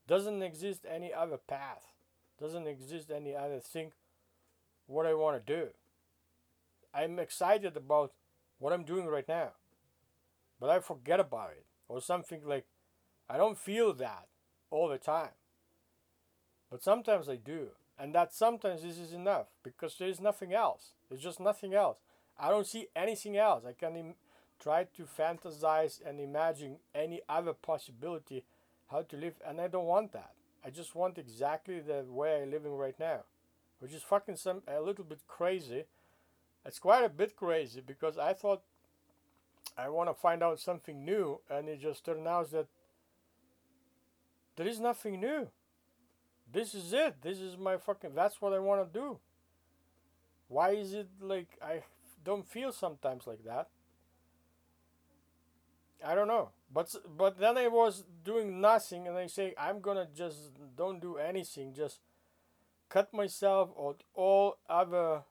doesn't exist any other path. Doesn't exist any other thing what I want to do. I'm excited about what I'm doing right now but I forget about it or something like I don't feel that all the time. But sometimes I do. And that sometimes this is enough because there is nothing else. There's just nothing else. I don't see anything else. I can Im- try to fantasize and imagine any other possibility how to live, and I don't want that. I just want exactly the way I'm living right now, which is fucking some a little bit crazy. It's quite a bit crazy because I thought I want to find out something new, and it just turned out that there is nothing new. This is it. This is my fucking. That's what I want to do. Why is it like I don't feel sometimes like that? I don't know. But but then I was doing nothing, and I say I'm gonna just don't do anything. Just cut myself out all other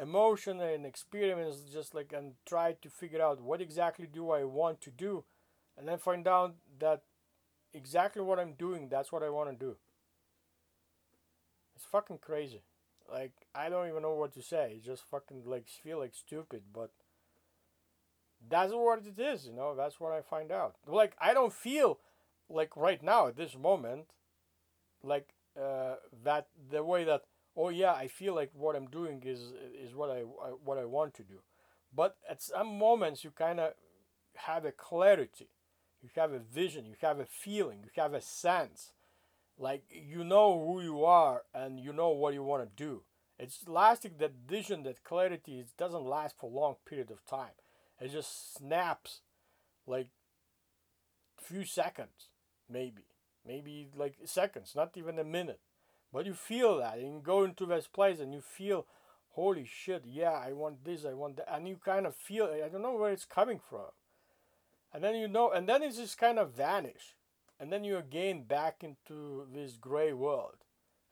emotion and experience just like and try to figure out what exactly do I want to do and then find out that exactly what I'm doing that's what I want to do. It's fucking crazy. Like I don't even know what to say. Just fucking like feel like stupid but that's what it is you know? That's what I find out. Like I don't feel like right now at this moment like uh, that the way that oh yeah, I feel like what I'm doing is is what I, I what I want to do. But at some moments you kind of have a clarity, you have a vision, you have a feeling, you have a sense, like you know who you are and you know what you want to do. It's lasting that vision, that clarity. It doesn't last for a long period of time. It just snaps, like few seconds, maybe, maybe like seconds, not even a minute but you feel that, and you go into this place and you feel, holy shit, yeah, I want this, I want that, and you kind of feel, I don't know where it's coming from, and then you know, and then it just kind of vanish, and then you again back into this gray world,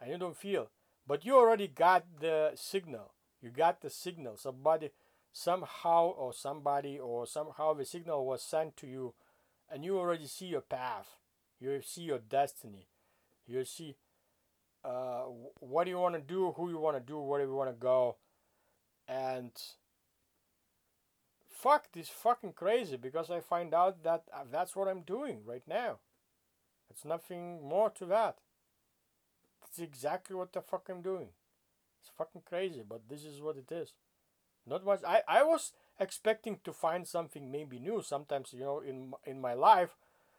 and you don't feel, but you already got the signal, you got the signal, somebody, somehow or somebody or somehow the signal was sent to you, and you already see your path, you see your destiny, you see uh, what do you want to do, who you want to do, where do you want to go, and fuck this fucking crazy because I find out that uh, that's what I'm doing right now. It's nothing more to that. It's exactly what the fuck I'm doing. It's fucking crazy, but this is what it is. Not much. I, I was expecting to find something maybe new. Sometimes, you know, in in my life,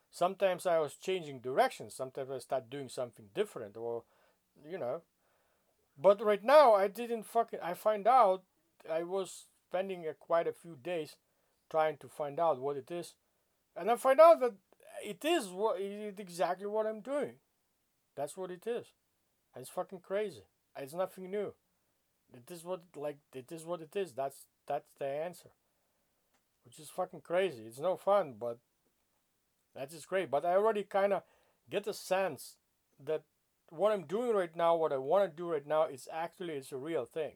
sometimes I was changing directions. Sometimes I start doing something different, or you know. But right now, I didn't fucking. I find out I was spending a, quite a few days trying to find out what it is, and I find out that it is what it exactly what I'm doing. That's what it is. And it's fucking crazy. It's nothing new. It is what like it is what it is. That's that's the answer. Which is fucking crazy. It's no fun, but that is great. But I already kind of get a sense that what I'm doing right now, what I want to do right now, is actually it's a real thing.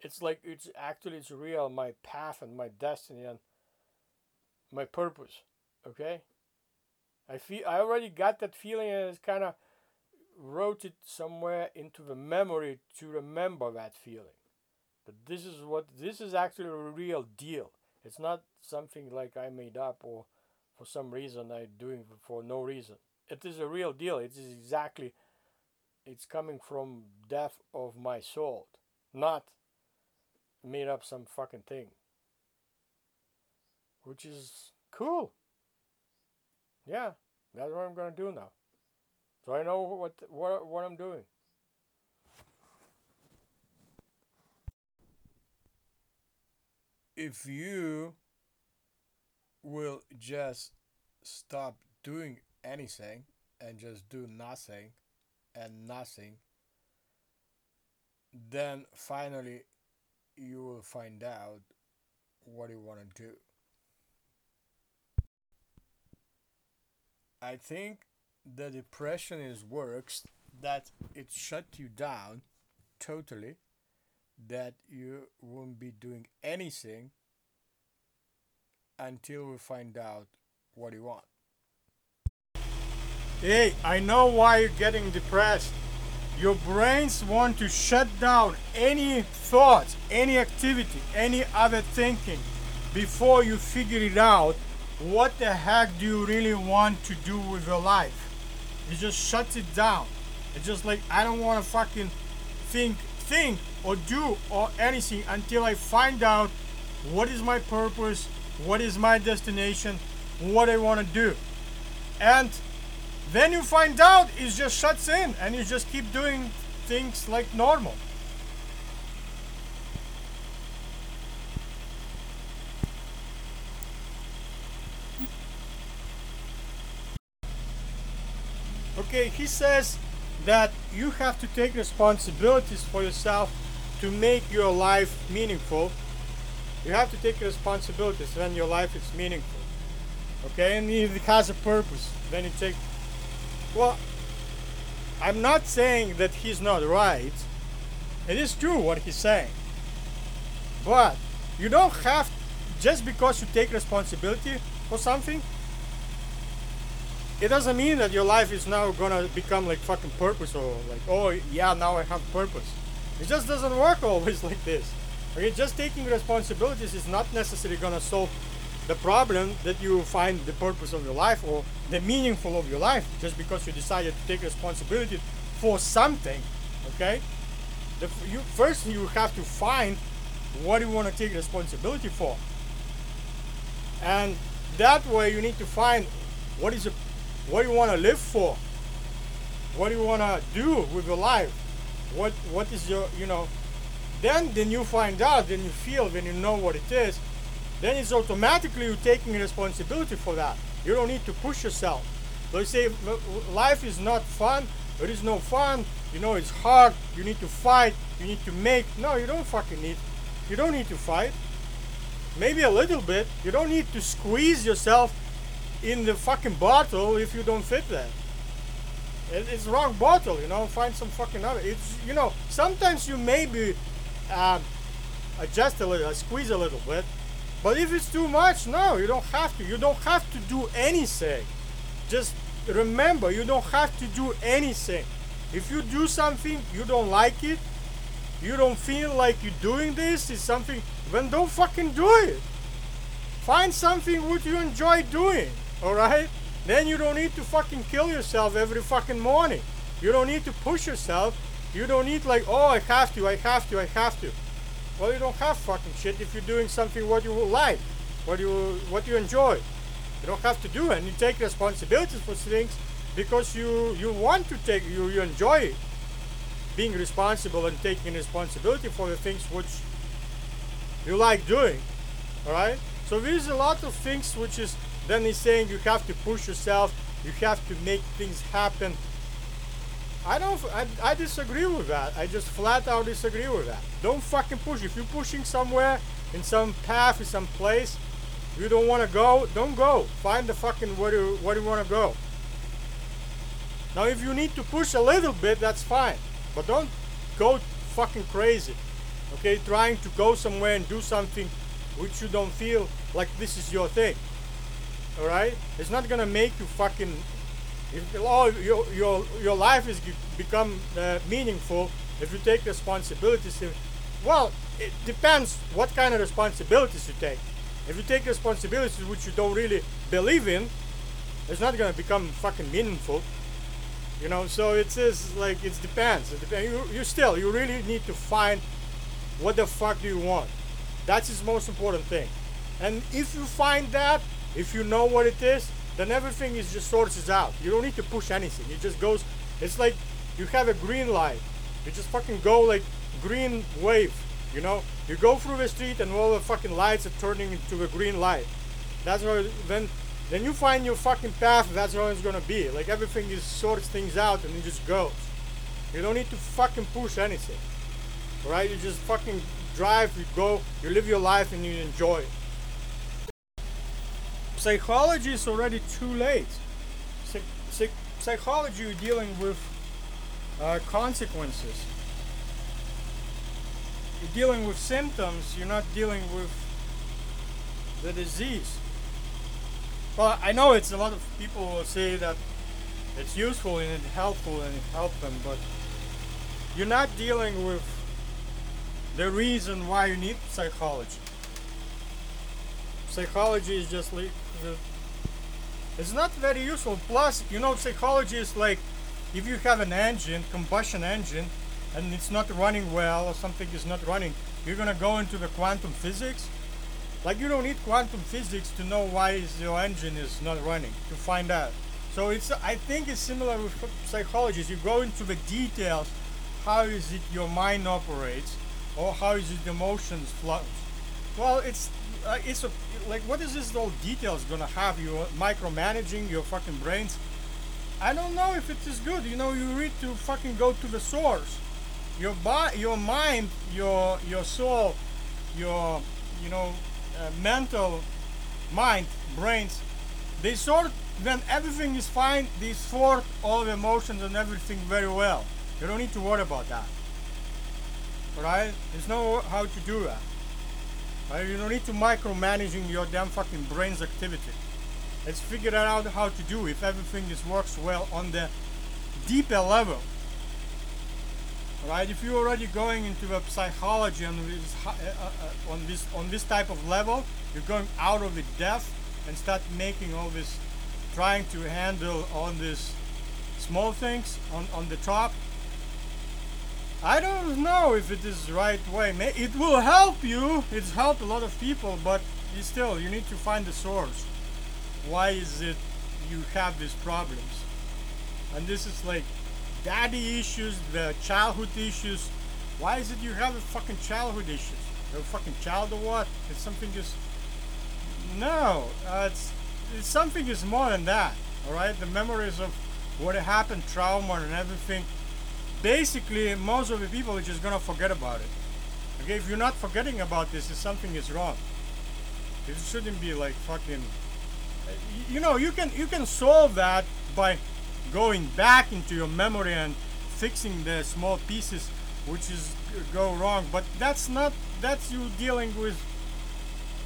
It's like it's actually it's real my path and my destiny and my purpose. Okay? I feel I already got that feeling and it's kind of wrote it somewhere into the memory to remember that feeling. But this is what this is actually a real deal. It's not something like I made up or for some reason I'm doing for no reason. It is a real deal. It is exactly it's coming from depth of my soul, not made up some fucking thing. Which is cool. Yeah, that's what I'm gonna do now. So I know what what what I'm doing. If you will just stop doing anything and just do nothing and nothing, then finally you will find out what you want to do. I think the depression is works that it shut you down totally that you won't be doing anything until we find out what you want. Hey, I know why you're getting depressed. Your brains want to shut down any thoughts, any activity, any other thinking before you figure it out. What the heck do you really want to do with your life? It just shuts it down. It's just like I don't want to fucking think, think or do or anything until I find out what is my purpose, what is my destination, what I want to do. And then you find out it just shuts in and you just keep doing things like normal. Okay, he says that you have to take responsibilities for yourself to make your life meaningful. You have to take responsibilities when your life is meaningful. Okay, and if it has a purpose. Then you take well, I'm not saying that he's not right. It is true what he's saying. But you don't have, just because you take responsibility for something, it doesn't mean that your life is now gonna become like fucking purpose or like, oh yeah, now I have purpose. It just doesn't work always like this. Okay, just taking responsibilities is not necessarily gonna solve the problem that you find the purpose of your life or the meaningful of your life just because you decided to take responsibility for something okay? The, you first you have to find what you want to take responsibility for. And that way you need to find what is it what you want to live for. What do you want to do with your life. What what is your you know? Then then you find out then you feel then you know what it is then it's automatically you taking responsibility for that. You don't need to push yourself. You say life is not fun, it is no fun, you know it's hard, you need to fight, you need to make. No, you don't fucking need. You don't need to fight. Maybe a little bit. You don't need to squeeze yourself in the fucking bottle if you don't fit that. It's wrong bottle, you know. Find some fucking other. It's you know. Sometimes you maybe um, adjust a little, squeeze a little bit, but if it's too much, no, you don't have to. You don't have to do anything. Just remember, you don't have to do anything. If you do something, you don't like it, you don't feel like you're doing this, is something, then don't fucking do it. Find something what you enjoy doing, alright? Then you don't need to fucking kill yourself every fucking morning. You don't need to push yourself. You don't need like, oh, I have to, I have to, I have to. Well, you don't have fucking shit if you're doing something what you like, what you what you enjoy. You don't have to do it, and you take responsibilities for things because you you want to take you you enjoy being responsible and taking responsibility for the things which you like doing. All right. So there's a lot of things which is then he's saying you have to push yourself, you have to make things happen I don't. I, I disagree with that. I just flat out disagree with that. Don't fucking push. If you're pushing somewhere in some path in some place, you don't want to go. Don't go. Find the fucking where you where you want to go. Now, if you need to push a little bit, that's fine, but don't go fucking crazy. Okay, trying to go somewhere and do something which you don't feel like this is your thing. All right, it's not gonna make you fucking. If, oh, your your your life is become uh, meaningful if you take responsibilities. Well, it depends what kind of responsibilities you take. If you take responsibilities which you don't really believe in, it's not gonna become fucking meaningful. You know, so it is like it depends. It depends. You, you still you really need to find what the fuck do you want. That's his most important thing. And if you find that, if you know what it is, then everything is just sorts out. You don't need to push anything. It just goes. It's like you have a green light. You just fucking go like green wave. You know, you go through the street and all the fucking lights are turning into a green light. That's how then then you find your fucking path. That's how it's gonna be. Like everything just sorts things out and it just goes. You don't need to fucking push anything. Right? You just fucking drive. You go. You live your life and you enjoy it. Psychology is already too late. Psych- psych- psychology, dealing with uh, consequences you're dealing with symptoms, you're not dealing with the disease. Well, I know it's a lot of people will say that it's useful and it's helpful and it helps them, but you're not dealing with the reason why you need psychology. Psychology is just it's not very useful. Plus, you know, psychology is like if you have an engine, combustion engine, and it's not running well or something is not running, you're gonna go into the quantum physics. Like you don't need quantum physics to know why your engine is not running to find out. So it's I think it's similar with psychology. You go into the details. How is it your mind operates, or how is it emotions flow? Well, it's uh, it's a, like what is this all details gonna have you micromanaging your fucking brains? I don't know if it is good. You know, you need to fucking go to the source your body, your mind, your your soul, your you know uh, mental mind, brains, they sort when everything is fine, they sort all the emotions and everything very well. You don't need to worry about that. Right? There's no how to do that. Right? You don't need to micromanaging your damn fucking brain's activity. Let's figure out how to do if everything is works well on the deeper level right? If you're already going into the psychology on this, uh, uh, on this on this type of level, you're going out of the depth and start making all this, trying to handle all these small things on on the top. I don't know if it is right way. It will help you. It's helped a lot of people, but you still you need to find the source. Why is it you have these problems? And this is like daddy issues, the childhood issues. Why is it you have a fucking childhood issues? A fucking child or what? It's something just no. Uh, it's, it's something is more than that. All right, the memories of what happened, trauma, and everything. Basically, most of the people are just gonna forget about it. Okay, if you're not forgetting about this, if something is wrong. It shouldn't be like fucking. You know, you can you can solve that by going back into your memory and fixing the small pieces which is go wrong but that's not that's you dealing with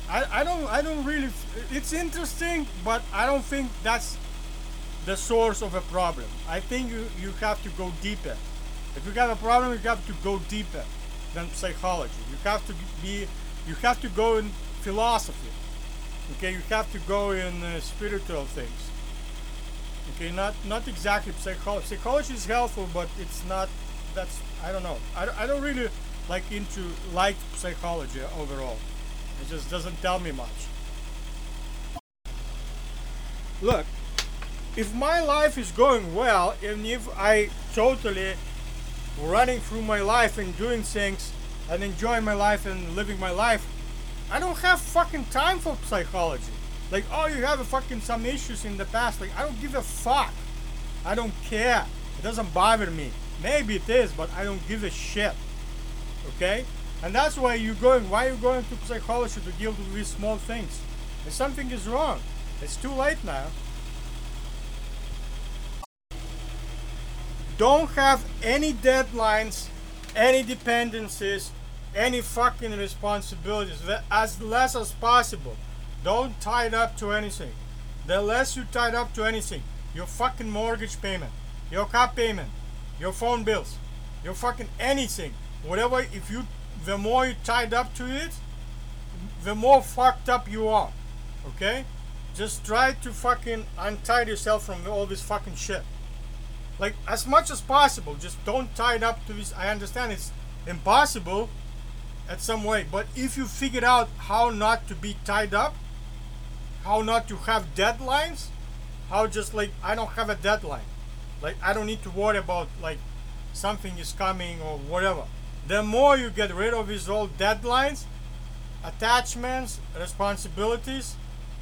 I, I don't I don't really it's interesting but I don't think that's the source of a problem I think you, you have to go deeper if you have a problem you have to go deeper than psychology you have to be you have to go in philosophy okay you have to go in uh, spiritual things Okay, not not exactly psychology. Psychology is helpful, but it's not. That's I don't know. I, I don't really like into like psychology overall. It just doesn't tell me much. Look, if my life is going well, and if I totally running through my life and doing things and enjoying my life and living my life, I don't have fucking time for psychology. Like, oh, you have a fucking some issues in the past. Like, I don't give a fuck. I don't care. It doesn't bother me. Maybe it is, but I don't give a shit. Okay? And that's why you're going. Why are you going to psychology to deal with these small things? If something is wrong, it's too late now. Don't have any deadlines, any dependencies, any fucking responsibilities, as less as possible. Don't tie it up to anything. The less you tied up to anything, your fucking mortgage payment, your car payment, your phone bills, your fucking anything, whatever, if you, the more you tied up to it, the more fucked up you are. Okay? Just try to fucking untie yourself from all this fucking shit. Like, as much as possible, just don't tie it up to this. I understand it's impossible at some way, but if you figured out how not to be tied up, how not to have deadlines, how just like, I don't have a deadline. Like, I don't need to worry about, like, something is coming or whatever. The more you get rid of these old deadlines, attachments, responsibilities,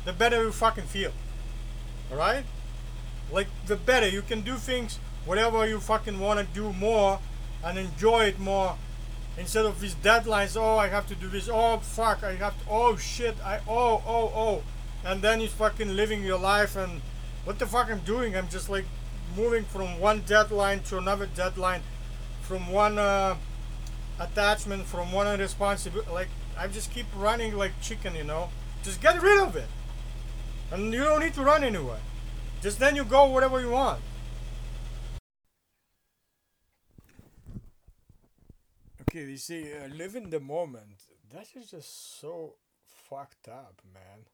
the better you fucking feel. Alright? Like, the better you can do things, whatever you fucking want to do more and enjoy it more instead of these deadlines. Oh, I have to do this. Oh, fuck, I have to. Oh, shit, I. Oh, oh, oh. And then you're fucking living your life and what the fuck I'm doing? I'm just like moving from one deadline to another deadline, from one uh, attachment, from one responsibility. Like, I just keep running like chicken, you know. Just get rid of it. And you don't need to run anywhere. Just then you go whatever you want. Okay, you see, uh, live in the moment. That is just so fucked up, man.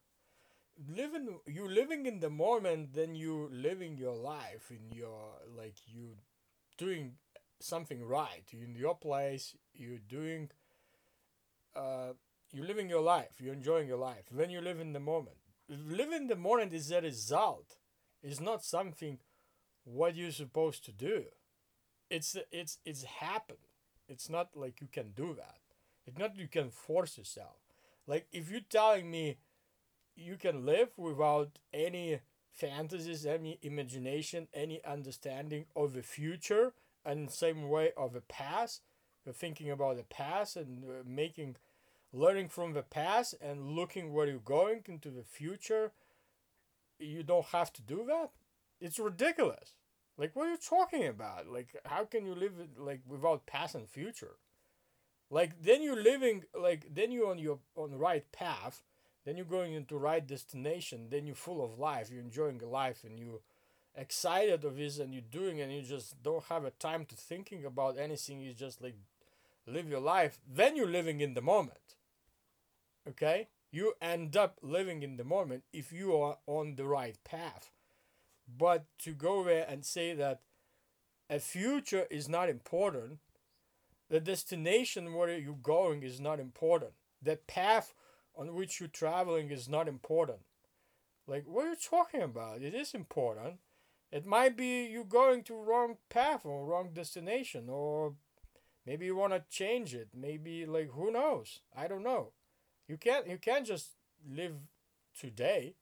Living, you living in the moment, then you living your life in your like you doing something right. In your place. You're doing uh, you're living your life, you're enjoying your life. Then you live in the moment. Living the moment is a result. It's not something what you're supposed to do. It's it's it's happened. It's not like you can do that. It's not you can force yourself. Like if you're telling me you can live without any fantasies, any imagination, any understanding of the future, and same way of the past, you're thinking about the past and uh, making learning from the past and looking where you're going into the future you don't have to do that it's ridiculous like what are you talking about? Like how can you live like without past and future? Like then you're living like then you're on your on the right path then you're going into right destination then you're full of life you're enjoying life and you're excited of this and you're doing and you just don't have a time to thinking about anything you just like live your life then you're living in the moment okay? You end up living in the moment if you are on the right path but to go there and say that a future is not important the destination where you're going is not important the path on which you're traveling is not important like what are you talking about it is important it might be you going to wrong path or wrong destination, or maybe you want to change it. Maybe like who knows? I don't know. You can't you can't just live today.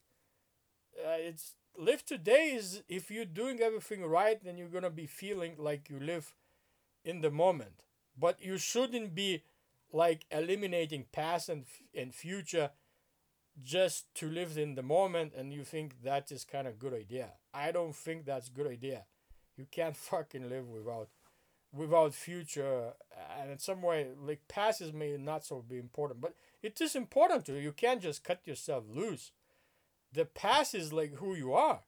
Uh, it's live today is if you're doing everything right, then you're gonna be feeling like you live in the moment. But you shouldn't be like eliminating past and and future just to live in the moment and you think that is kind of good idea. I don't think that's good idea. You can't fucking live without without future uh, and in some way like past is may not so be important but it is important to you. You can't just cut yourself loose the past is like who you are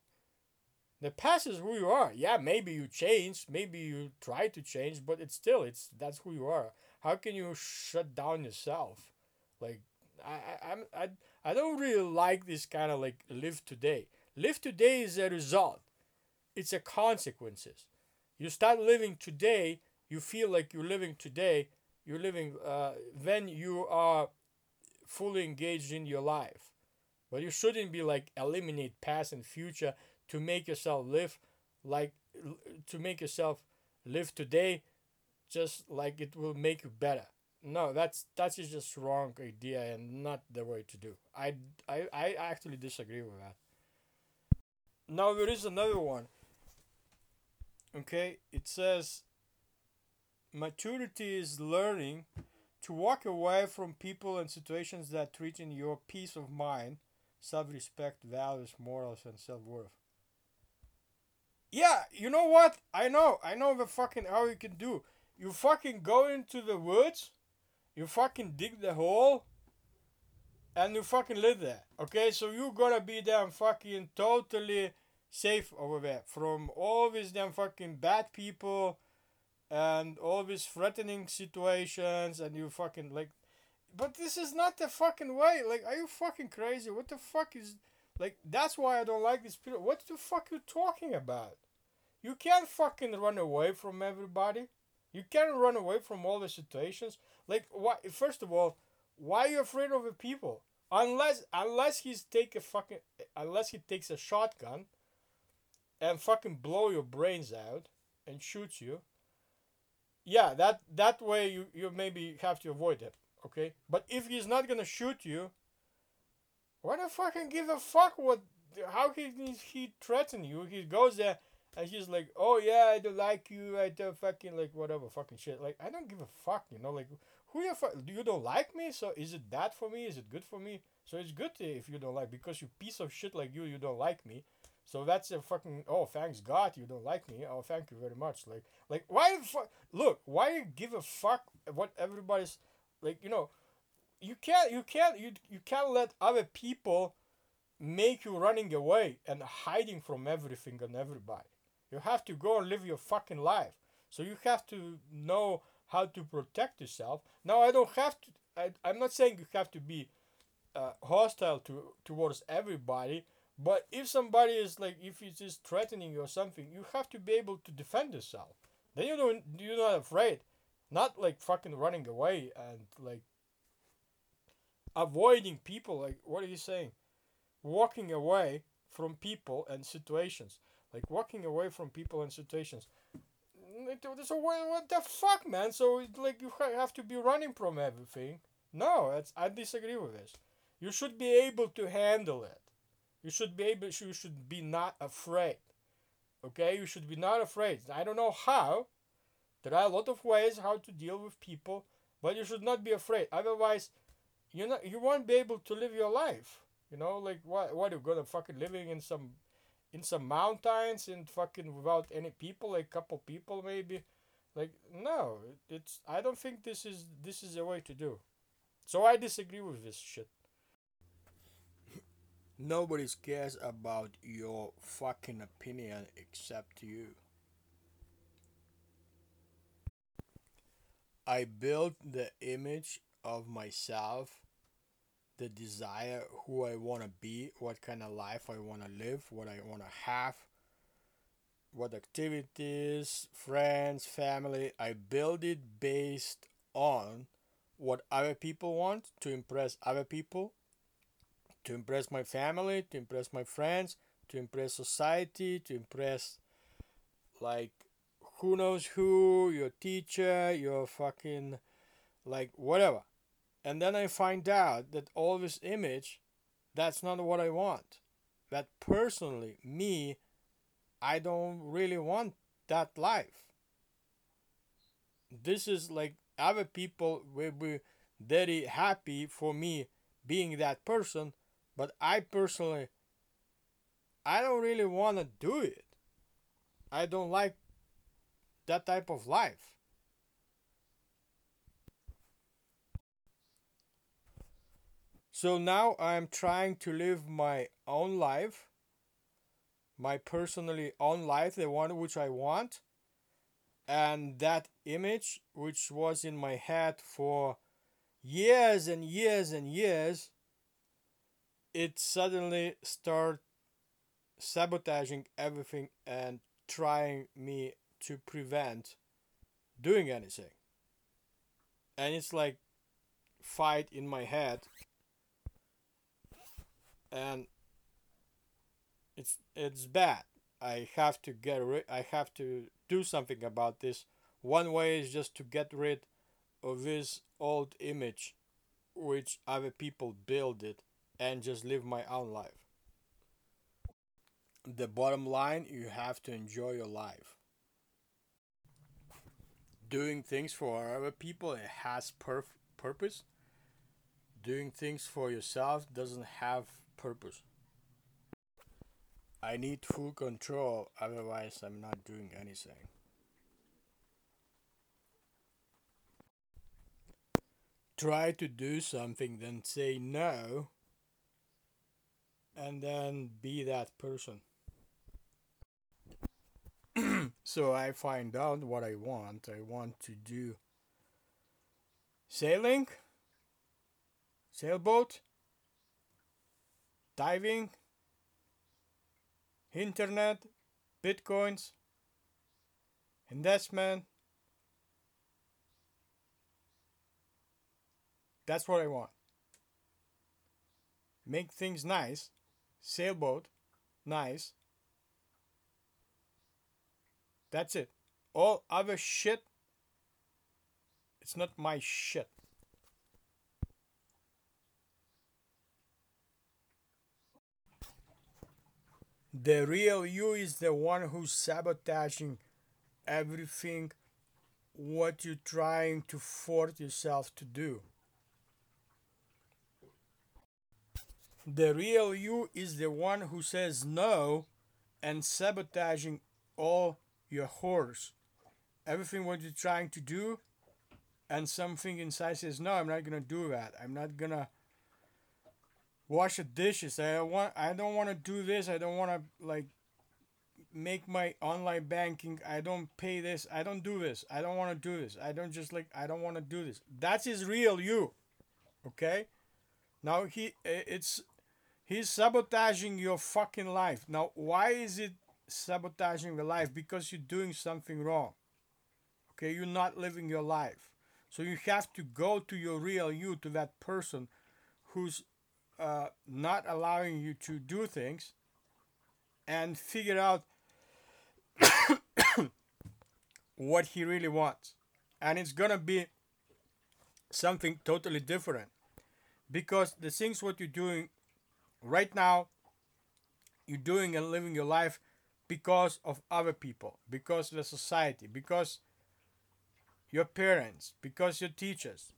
the past is who you are yeah maybe you change maybe you try to change but it's still it's that's who you are how can you shut down yourself like I, I I'm I I don't really like this kind of like live today. Live today is a result. It's a consequences. You start living today, you feel like you're living today, you're living uh, when you are fully engaged in your life. But you shouldn't be like eliminate past and future to make yourself live like to make yourself live today just like it will make you better. No that's that's just wrong idea and not the way to do. I, I i actually disagree with that. Now there is another one. Okay it says maturity is learning to walk away from people and situations that threaten your peace of mind self-respect values morals and self-worth Yeah, you know what? I know. I know the fucking how you can do. You fucking go into the woods, you fucking dig the hole, and you fucking live there. Okay, so you gotta be damn fucking totally safe over there from all these damn fucking bad people and all these threatening situations and you fucking like but this is not the fucking way. Like, are you fucking crazy? What the fuck is like? That's why I don't like this people. What the fuck you talking about? You can't fucking run away from everybody. You can't run away from all the situations. Like, why? First of all, why are you afraid of the people? Unless, unless he's take a fucking, unless he takes a shotgun, and fucking blow your brains out and shoots you. Yeah, that that way you you maybe have to avoid it. Okay, but if he's not gonna shoot you, why the fucking give a fuck what? How can he, he threaten you? He goes there and he's like, "Oh yeah, I don't like you. I don't fucking like whatever fucking shit." Like I don't give a fuck, you know. Like who you fuck? You don't like me, so is it bad for me? Is it good for me? So it's good if you don't like because you piece of shit like you, you don't like me. So that's a fucking oh thanks God you don't like me. Oh thank you very much. Like like why the fuck look why give a fuck what everybody's like you know you can't you can't you you can't let other people make you running away and hiding from everything and everybody. You have to go and live your fucking life. So you have to know how to protect yourself. Now I don't have to. I, I'm not saying you have to be uh, hostile to towards everybody, but if somebody is like if he's just threatening you or something, you have to be able to defend yourself. Then you don't you're not afraid, not like fucking running away and like avoiding people. Like what are you saying? Walking away from people and situations. Like walking away from people and situations. So what the fuck, man? So like you have to be running from everything. No, that's I disagree with this. You should be able to handle it. You should be able. You should be not afraid. Okay, you should be not afraid. I don't know how. There are a lot of ways how to deal with people, but you should not be afraid. Otherwise, you not you won't be able to live your life. You know, like what what are you gonna fucking living in some in some mountains and fucking without any people, like a couple people maybe. Like no, it's I don't think this is this is a way to do. So I disagree with this shit. Nobody cares about your fucking opinion except you. I built the image of myself, the desire, who I want to be, what kind of life I want to live, what I want to have, what activities, friends, family. I build it based on what other people want to impress other people to impress my family, to impress my friends, to impress society, to impress like who knows who, your teacher, your fucking like whatever. And then I find out that all this image, that's not what I want. That personally, me, I don't really want that life. This is like other people will be very happy for me being that person but I personally, I don't really want to do it. I don't like that type of life. So now I'm trying to live my own life, my personally own life, the one which I want. And that image, which was in my head for years and years and years, it suddenly start sabotaging everything and trying me to prevent doing anything and it's like fight in my head and it's it's bad i have to get rid i have to do something about this one way is just to get rid of this old image which other people build it and just live my own life. The bottom line you have to enjoy your life. Doing things for other people it has perf- purpose. Doing things for yourself doesn't have purpose. I need full control, otherwise, I'm not doing anything. Try to do something, then say no, and then be that person. So I find out what I want. I want to do sailing, sailboat, diving, internet, bitcoins, investment. That's what I want. Make things nice, sailboat, nice. That's it. All other shit, it's not my shit. The real you is the one who's sabotaging everything what you're trying to force yourself to do. The real you is the one who says no and sabotaging all your horse, Everything what you're trying to do and something inside says no, I'm not gonna do that. I'm not gonna wash the dishes. I don't want I don't want to do this. I don't want to like make my online banking. I don't pay this. I don't do this. I don't want to do this. I don't just like I don't want to do this. That's his real you. Okay? Now he it's he's sabotaging your fucking life. Now why is it sabotaging the life? Because you're doing something wrong. Okay? You're not living your life. So you have to go to your real you, to that person who's uh, not allowing you to do things and figure out what he really wants. And it's gonna be something totally different because the things what you're doing right now, you're doing and living your life because of other people, because of the society, because your parents, because your teachers,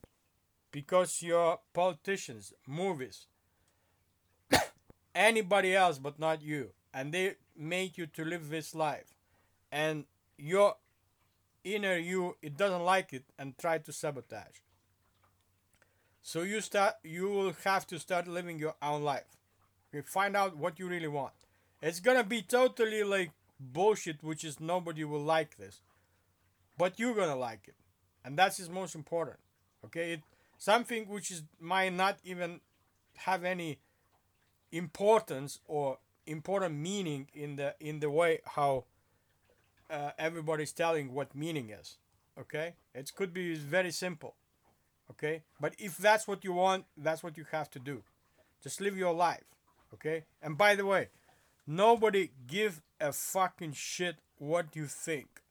because your politicians, movies, anybody else but not you. And they make you to live this life. And your inner you, it doesn't like it and try to sabotage. So you start you will have to start living your own life. You find out what you really want. It's gonna be totally like bullshit, which is nobody will like this. But you're gonna like it. And that's is most important. Okay? It something which is might not even have any importance or important meaning in the in the way how uh, everybody's telling what meaning is okay it could be very simple okay but if that's what you want that's what you have to do just live your life okay and by the way nobody give a fucking shit what you think.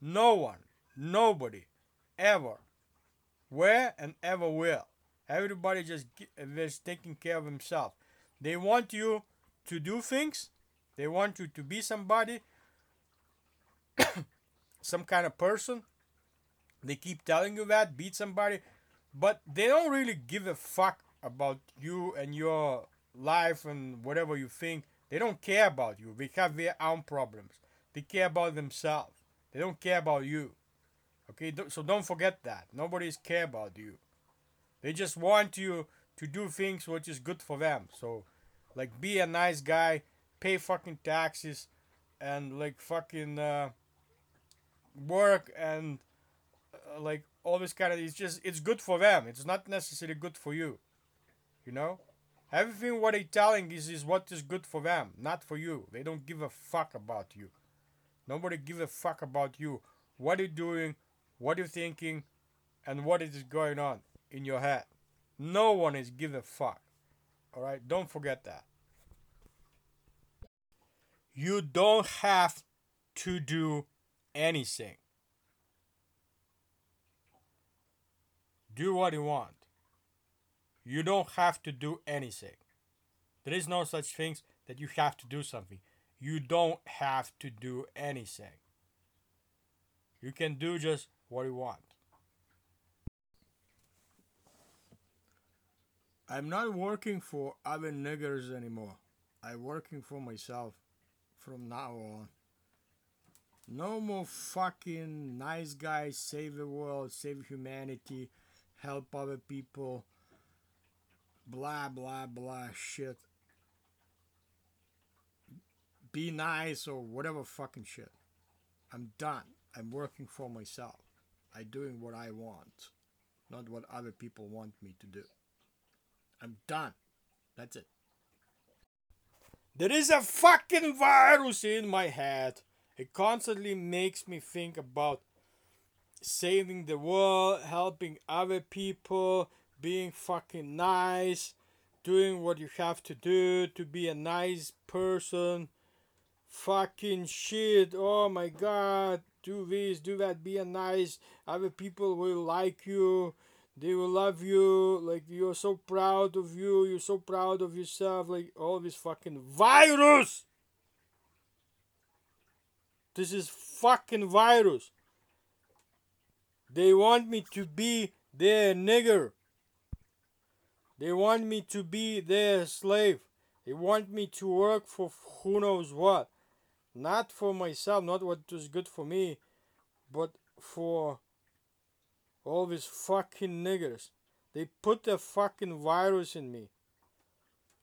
No one. Nobody. Ever. Where and ever will. Everybody just is taking care of himself they want you to do things. They want you to be somebody, some kind of person. They keep telling you that, beat somebody, but they don't really give a fuck about you and your life and whatever you think. They don't care about you. They have their own problems. They care about themselves. They don't care about you. Okay, so don't forget that. Nobody's care about you. They just want you to do things which is good for them. So like, be a nice guy, pay fucking taxes, and like fucking uh, work and uh, like all this kind of. It's just it's good for them. It's not necessarily good for you. You know, everything what they telling is is what is good for them, not for you. They don't give a fuck about you. Nobody give a fuck about you. What are you doing? What are you thinking? And what is going on in your head? No one is give a fuck. All right, don't forget that. You don't have to do anything. Do what you want. You don't have to do anything. There is no such things that you have to do something. You don't have to do anything. You can do just what you want. I'm not working for other niggers anymore. I'm working for myself. from now on. No more fucking nice guys, save the world, save humanity, help other people, blah blah blah shit. Be nice or whatever fucking shit. I'm done. I'm working for myself. I'm doing what I want, not what other people want me to do. I'm done. That's it. There is a fucking virus in my head. It constantly makes me think about saving the world, helping other people, being fucking nice, doing what you have to do to be a nice person. Fucking shit. Oh my god. Do this, do that, be a nice. Other people will like you they will love you like you're so proud of you you're so proud of yourself like all this fucking virus this is fucking virus they want me to be their nigger they want me to be their slave they want me to work for who knows what not for myself not what is good for me but for all these fucking niggers. They put the fucking virus in me.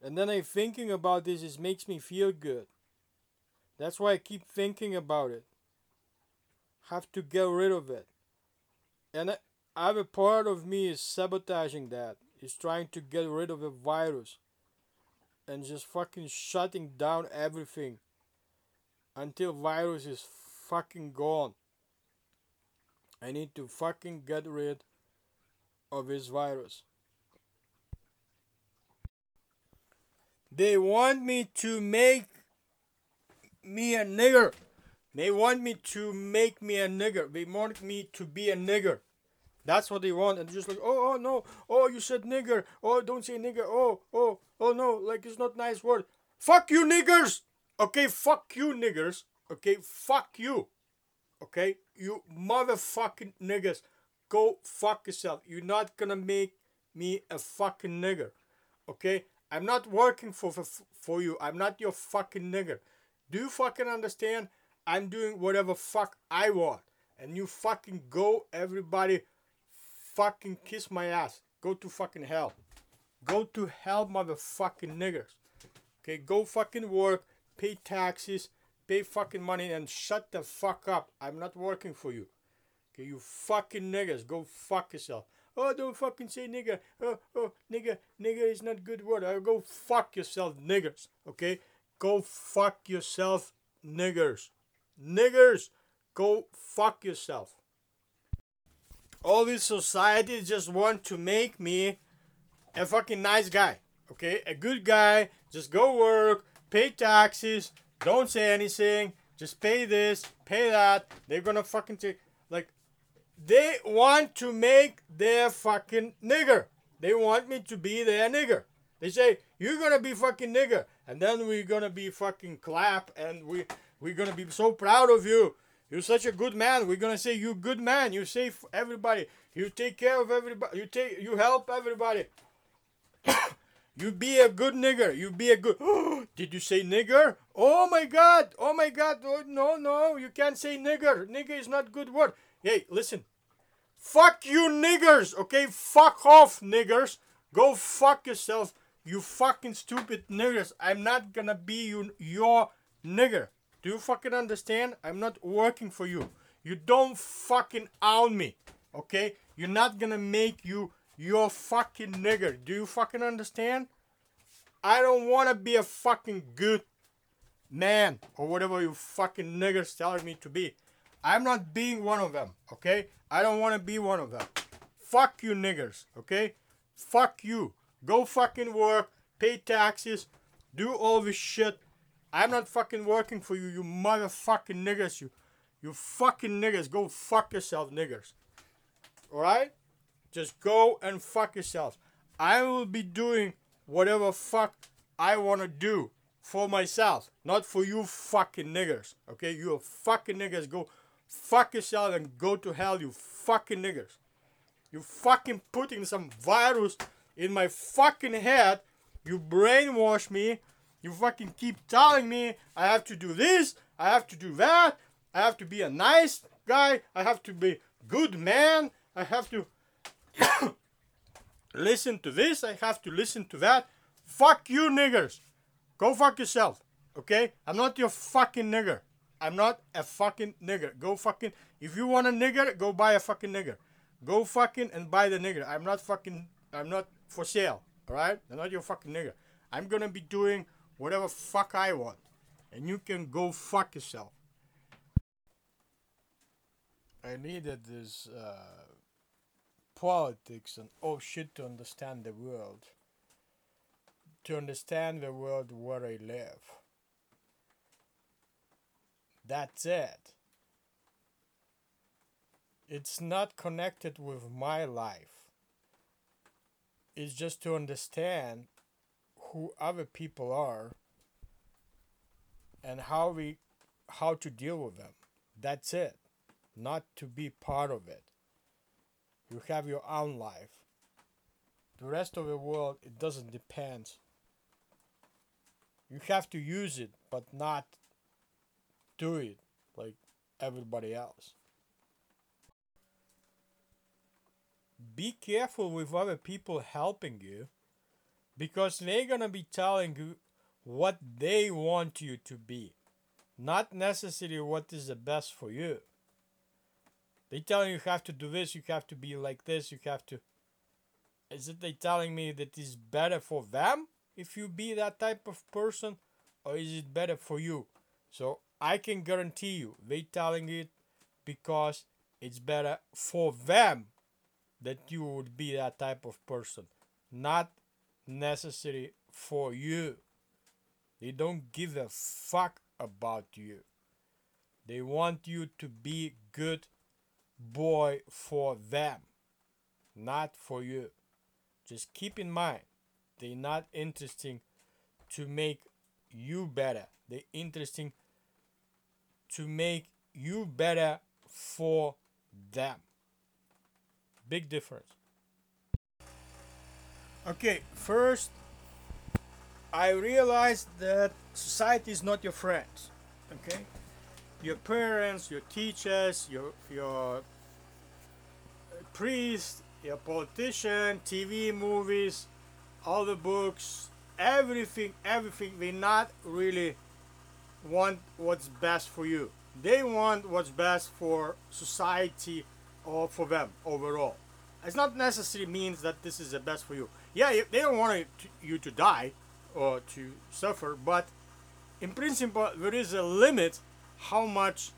And then I'm thinking about this, it makes me feel good. That's why I keep thinking about it. Have to get rid of it. And I have a part of me is sabotaging that. Is trying to get rid of the virus. And just fucking shutting down everything. Until virus is fucking gone. I need to fucking get rid of this virus. They want me to make me a nigger. They want me to make me a nigger. They want me to be a nigger. That's what they want. And just like, oh, oh, no. Oh, you said nigger. Oh, don't say nigger. Oh, oh, oh, no. Like, it's not nice word. Fuck you, niggers. Okay, fuck you, niggers. Okay, fuck you. Okay? You motherfucking niggers, Go fuck yourself. You're not gonna make me a fucking nigger. Okay? I'm not working for, for, for you. I'm not your fucking nigger. Do you fucking understand? I'm doing whatever fuck I want. And you fucking go, everybody fucking kiss my ass. Go to fucking hell. Go to hell, motherfucking niggers. Okay, go fucking work, pay taxes, pay fucking money and shut the fuck up. I'm not working for you. Okay, you fucking niggas, go fuck yourself. Oh, don't fucking say nigger. Oh, oh, nigger, nigger is not good word. Oh, go fuck yourself, niggers. Okay, go fuck yourself, niggers. Niggers, go fuck yourself. All these societies just want to make me a fucking nice guy. Okay, a good guy. Just go work, pay taxes, don't say anything. Just pay this, pay that. They're gonna fucking take like they want to make their fucking nigger. They want me to be their nigger. They say you're gonna be fucking nigger, and then we're gonna be fucking clap, and we we're gonna be so proud of you. You're such a good man. We're gonna say you good man. You save everybody. You take care of everybody. You take you help everybody. You be a good nigger. You be a good. Did you say nigger? Oh my god. Oh my god. Oh, no, no. You can't say nigger. Nigger is not good word. Hey, listen. Fuck you niggers. Okay? Fuck off, niggers. Go fuck yourself. You fucking stupid niggers. I'm not gonna be you, your nigger. Do you fucking understand? I'm not working for you. You don't fucking own me. Okay? You're not gonna make you you're fucking nigger. Do you fucking understand? I don't want to be a fucking good man or whatever you fucking niggers telling me to be. I'm not being one of them, okay? I don't want to be one of them. Fuck you niggers, okay? Fuck you. Go fucking work, pay taxes, do all this shit. I'm not fucking working for you, you motherfucking niggers, you. You fucking niggers. Go fuck yourself, niggers. Alright? Just go and fuck yourselves. I will be doing whatever fuck I want to do for myself, not for you fucking niggers. Okay, you fucking niggers. Go fuck yourself and go to hell, you fucking niggers. You fucking putting some virus in my fucking head. You brainwash me You fucking keep telling me I have to do this, I have to do that, I have to be a nice guy, I have to be good man, I have to listen to this, I have to listen to that. Fuck you niggers. Go fuck yourself. Okay? I'm not your fucking nigger. I'm not a fucking nigger. Go fucking if you want a nigger, go buy a fucking nigger. Go fucking and buy the nigger. I'm not fucking I'm not for sale. Alright? I'm not your fucking nigger. I'm gonna be doing whatever fuck I want. And you can go fuck yourself. I needed this uh, politics and oh shit to understand the world. To understand the world where I live. That's it. It's not connected with my life. It's just to understand who other people are and how we how to deal with them. That's it. Not to be part of it. You have your own life. The rest of the world it doesn't depend. You have to use it but not do it like everybody else. Be careful with other people helping you because they're going to be telling you what they want you to be, not necessarily what is the best for you. They tell you you have to do this, you have to be like this, you have to. Is it they telling me that it's better for them if you be that type of person, or is it better for you? So I can guarantee you they telling it because it's better for them that you would be that type of person, not necessary for you. They don't give a fuck about you. They want you to be good boy for them, not for you. Just keep in mind, they're not interesting to make you better. They're interesting to make you better for them. Big difference. Okay, first, I realized that society is not your friends. Okay, your parents, your teachers, your your uh, priest, your politician, TV, movies, all the books, everything, everything. They not really want what's best for you. They want what's best for society or for them overall. It's not necessarily means that this is the best for you. Yeah, they don't want you to die or to suffer, but in principle, there is a limit how much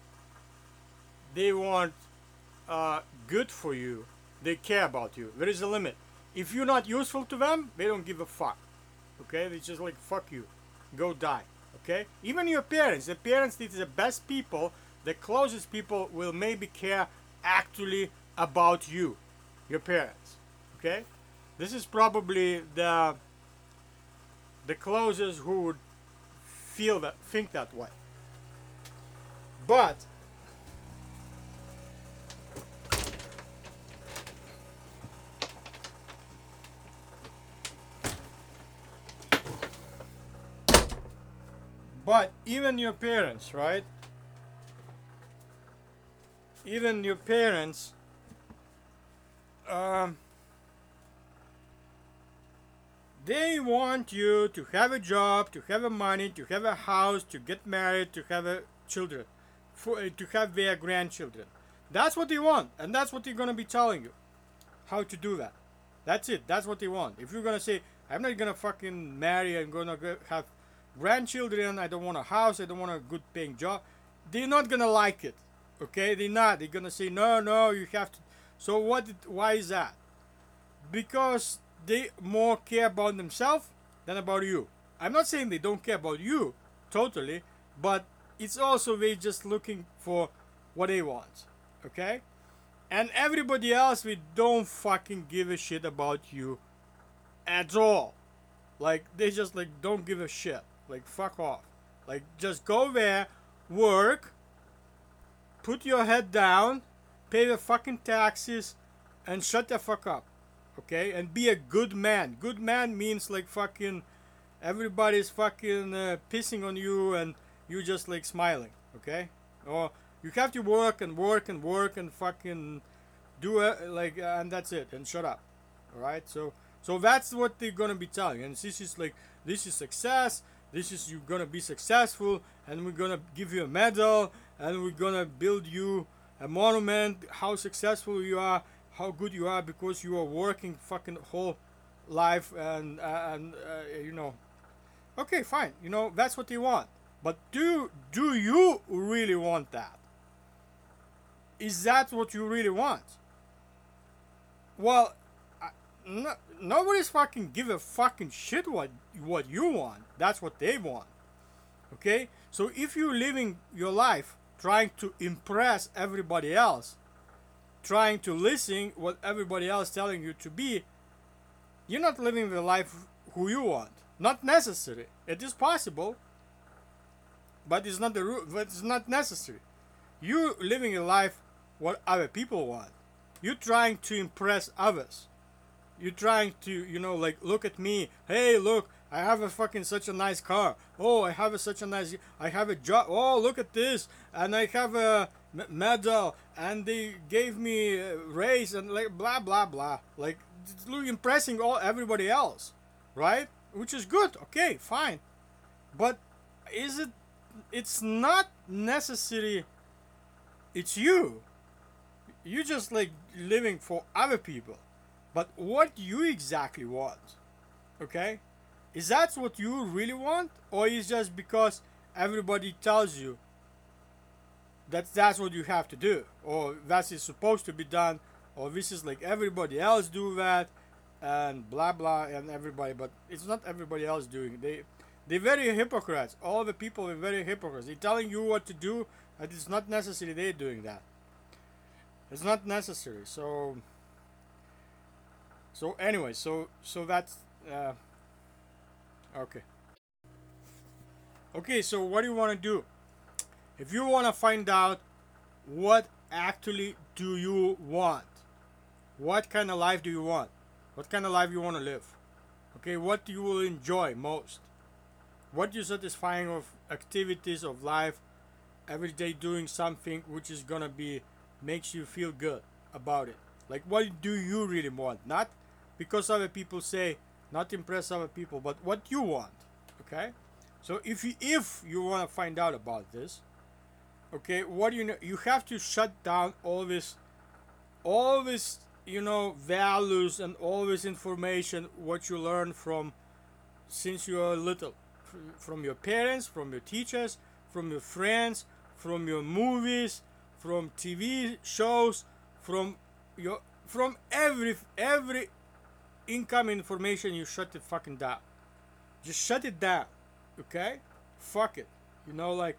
they want uh, good for you. They care about you. There is a limit. If you're not useful to them, they don't give a fuck. Okay, they just like fuck you, go die. Okay, even your parents. The parents, is the best people. The closest people will maybe care actually about you, your parents. Okay, this is probably the the closest who would feel that think that way. But but even your parents, right? Even your parents um, they want you to have a job, to have a money, to have a house, to get married, to have a children, for, uh, to have their grandchildren. That's what they want, and that's what they're gonna be telling you, how to do that. That's it. That's what they want. If you're gonna say, I'm not gonna fucking marry, I'm gonna have grandchildren, I don't want a house, I don't want a good paying job, they're not gonna like it. Okay, they're not. They're gonna say, no, no, you have to. So what? Why is that? Because they more care about themselves than about you. I'm not saying they don't care about you totally, but it's also they just looking for what they want. Okay? And everybody else we don't fucking give a shit about you at all. Like they just like don't give a shit. Like fuck off. Like just go there, work, put your head down, pay the fucking taxes, and shut the fuck up okay? And be a good man. Good man means like fucking everybody's fucking uh, pissing on you and you just like smiling okay? Or you have to work and work and work and fucking do it like and that's it and shut up all right so so that's what they're gonna be telling. And this is like this is success. This is you're gonna be successful. And we're gonna give you a medal. And we're gonna build you a monument how successful you are how good you are because you are working fucking whole life and uh, and uh, you know okay fine you know that's what they want but do do you really want that is that what you really want well no, nobody's fucking give a fucking shit what what you want. That's what they want. Okay? So if you're living your life trying to impress everybody else, trying to listen what everybody else telling you to be, you're not living the life who you want. Not necessary. It is possible, but it's not the. But it's not necessary. You're living a life what other people want. You're trying to impress others you're trying to you know like look at me hey look i have a fucking such a nice car oh i have a, such a nice i have a job oh look at this and i have a medal and they gave me raise and like blah blah blah. Like impressing all everybody else right? Which is good. Okay fine. But is it it's not necessary it's you. You just like living for other people. But what you exactly want, okay? Is that what you really want, or is just because everybody tells you that that's what you have to do, or that is supposed to be done, or this is like everybody else do that, and blah blah, and everybody, but it's not everybody else doing. They they're very hypocrites. All the people are very hypocrites. They're telling you what to do, and it's not necessary they're doing that. It's not necessary. So so anyway, so so that's uh, okay. Okay, so what do you want to do? If you want to find out what actually do you want, what kind of life do you want, what kind of life you want to live, okay, what do you will enjoy most, what you satisfying of activities of life, every day doing something which is gonna be makes you feel good about it. Like what do you really want? Not because other people say not impress other people but what you want okay so if you if you want to find out about this okay what do you know you have to shut down all this all this you know values and all this information what you learn from since you are little from your parents from your teachers from your friends from your movies from tv shows from your from every every income information, you shut it fucking down. Just shut it down, okay? Fuck it. You know, like,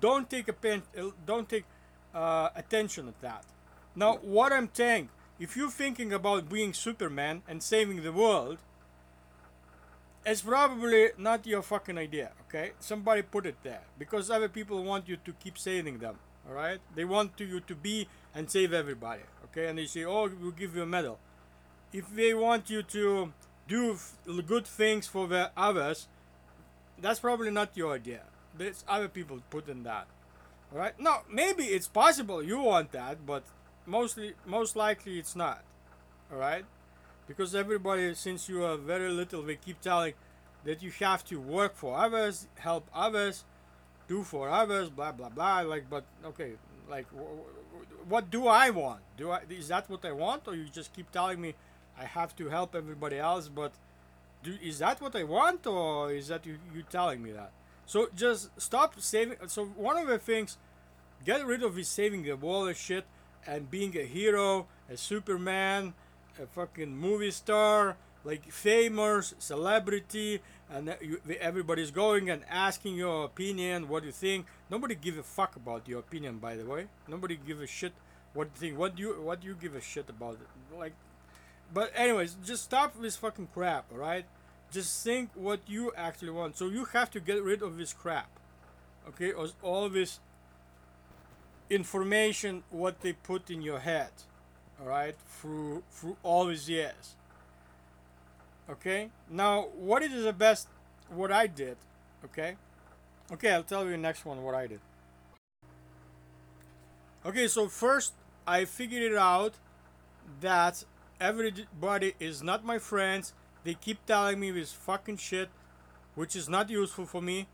don't take a pen, uh, don't take uh, attention at that. Now, what I'm saying, if you're thinking about being Superman and saving the world, it's probably not your fucking idea, okay? Somebody put it there because other people want you to keep saving them, all right? They want you to be and save everybody, okay? And they say, "Oh, we'll give you a medal." if they want you to do good things for the others, that's probably not your idea. There's other people put in that. right? No, maybe it's possible you want that, but mostly most likely it's not. Alright? Because everybody since you are very little they keep telling that you have to work for others, help others, do for others, blah blah blah. Like, but okay, like, what do I want? Do I is that what I want, or you just keep telling me I have to help everybody else, but do, is that what I want, or is that you, you telling me that? So just stop saving. So one of the things, get rid of this saving the world shit and being a hero, a Superman, a fucking movie star, like famous celebrity, and you, everybody's going and asking your opinion, what you think? Nobody give a fuck about your opinion, by the way. Nobody give a shit what you think. What do you what do you give a shit about it? Like but anyways, just stop this fucking crap, alright? Just think what you actually want. So you have to get rid of this crap. Okay? All this information what they put in your head. Alright? Through through all these years. Okay? Now what is the best what I did. Okay. Okay, I'll tell you next one what I did. Okay, so first I figured it out that everybody is not my friends. They keep telling me this fucking shit, which is not useful for me.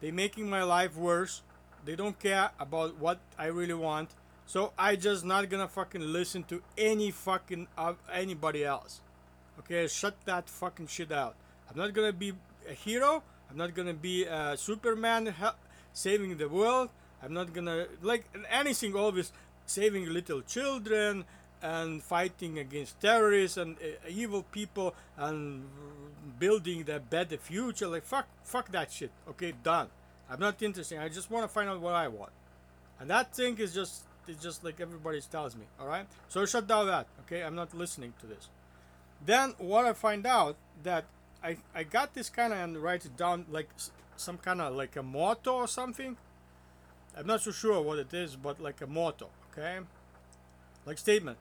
They're making my life worse. They don't care about what I really want. So I just not gonna fucking listen to any fucking uh, anybody else. Okay, shut that fucking shit out. I'm not gonna be a hero. I'm not gonna be a Superman saving the world. I'm not gonna like anything always saving little children and fighting against terrorists and uh, evil people and building the better future. Like fuck, fuck that shit. Okay, done. I'm not interested. I just want to find out what I want, and that thing is just it's just like everybody tells me. All right, so shut down that. Okay, I'm not listening to this. Then what I find out that I I got this kind of and write it down like some kind of like a motto or something. I'm not so sure what it is, but like a motto. Okay, like statement.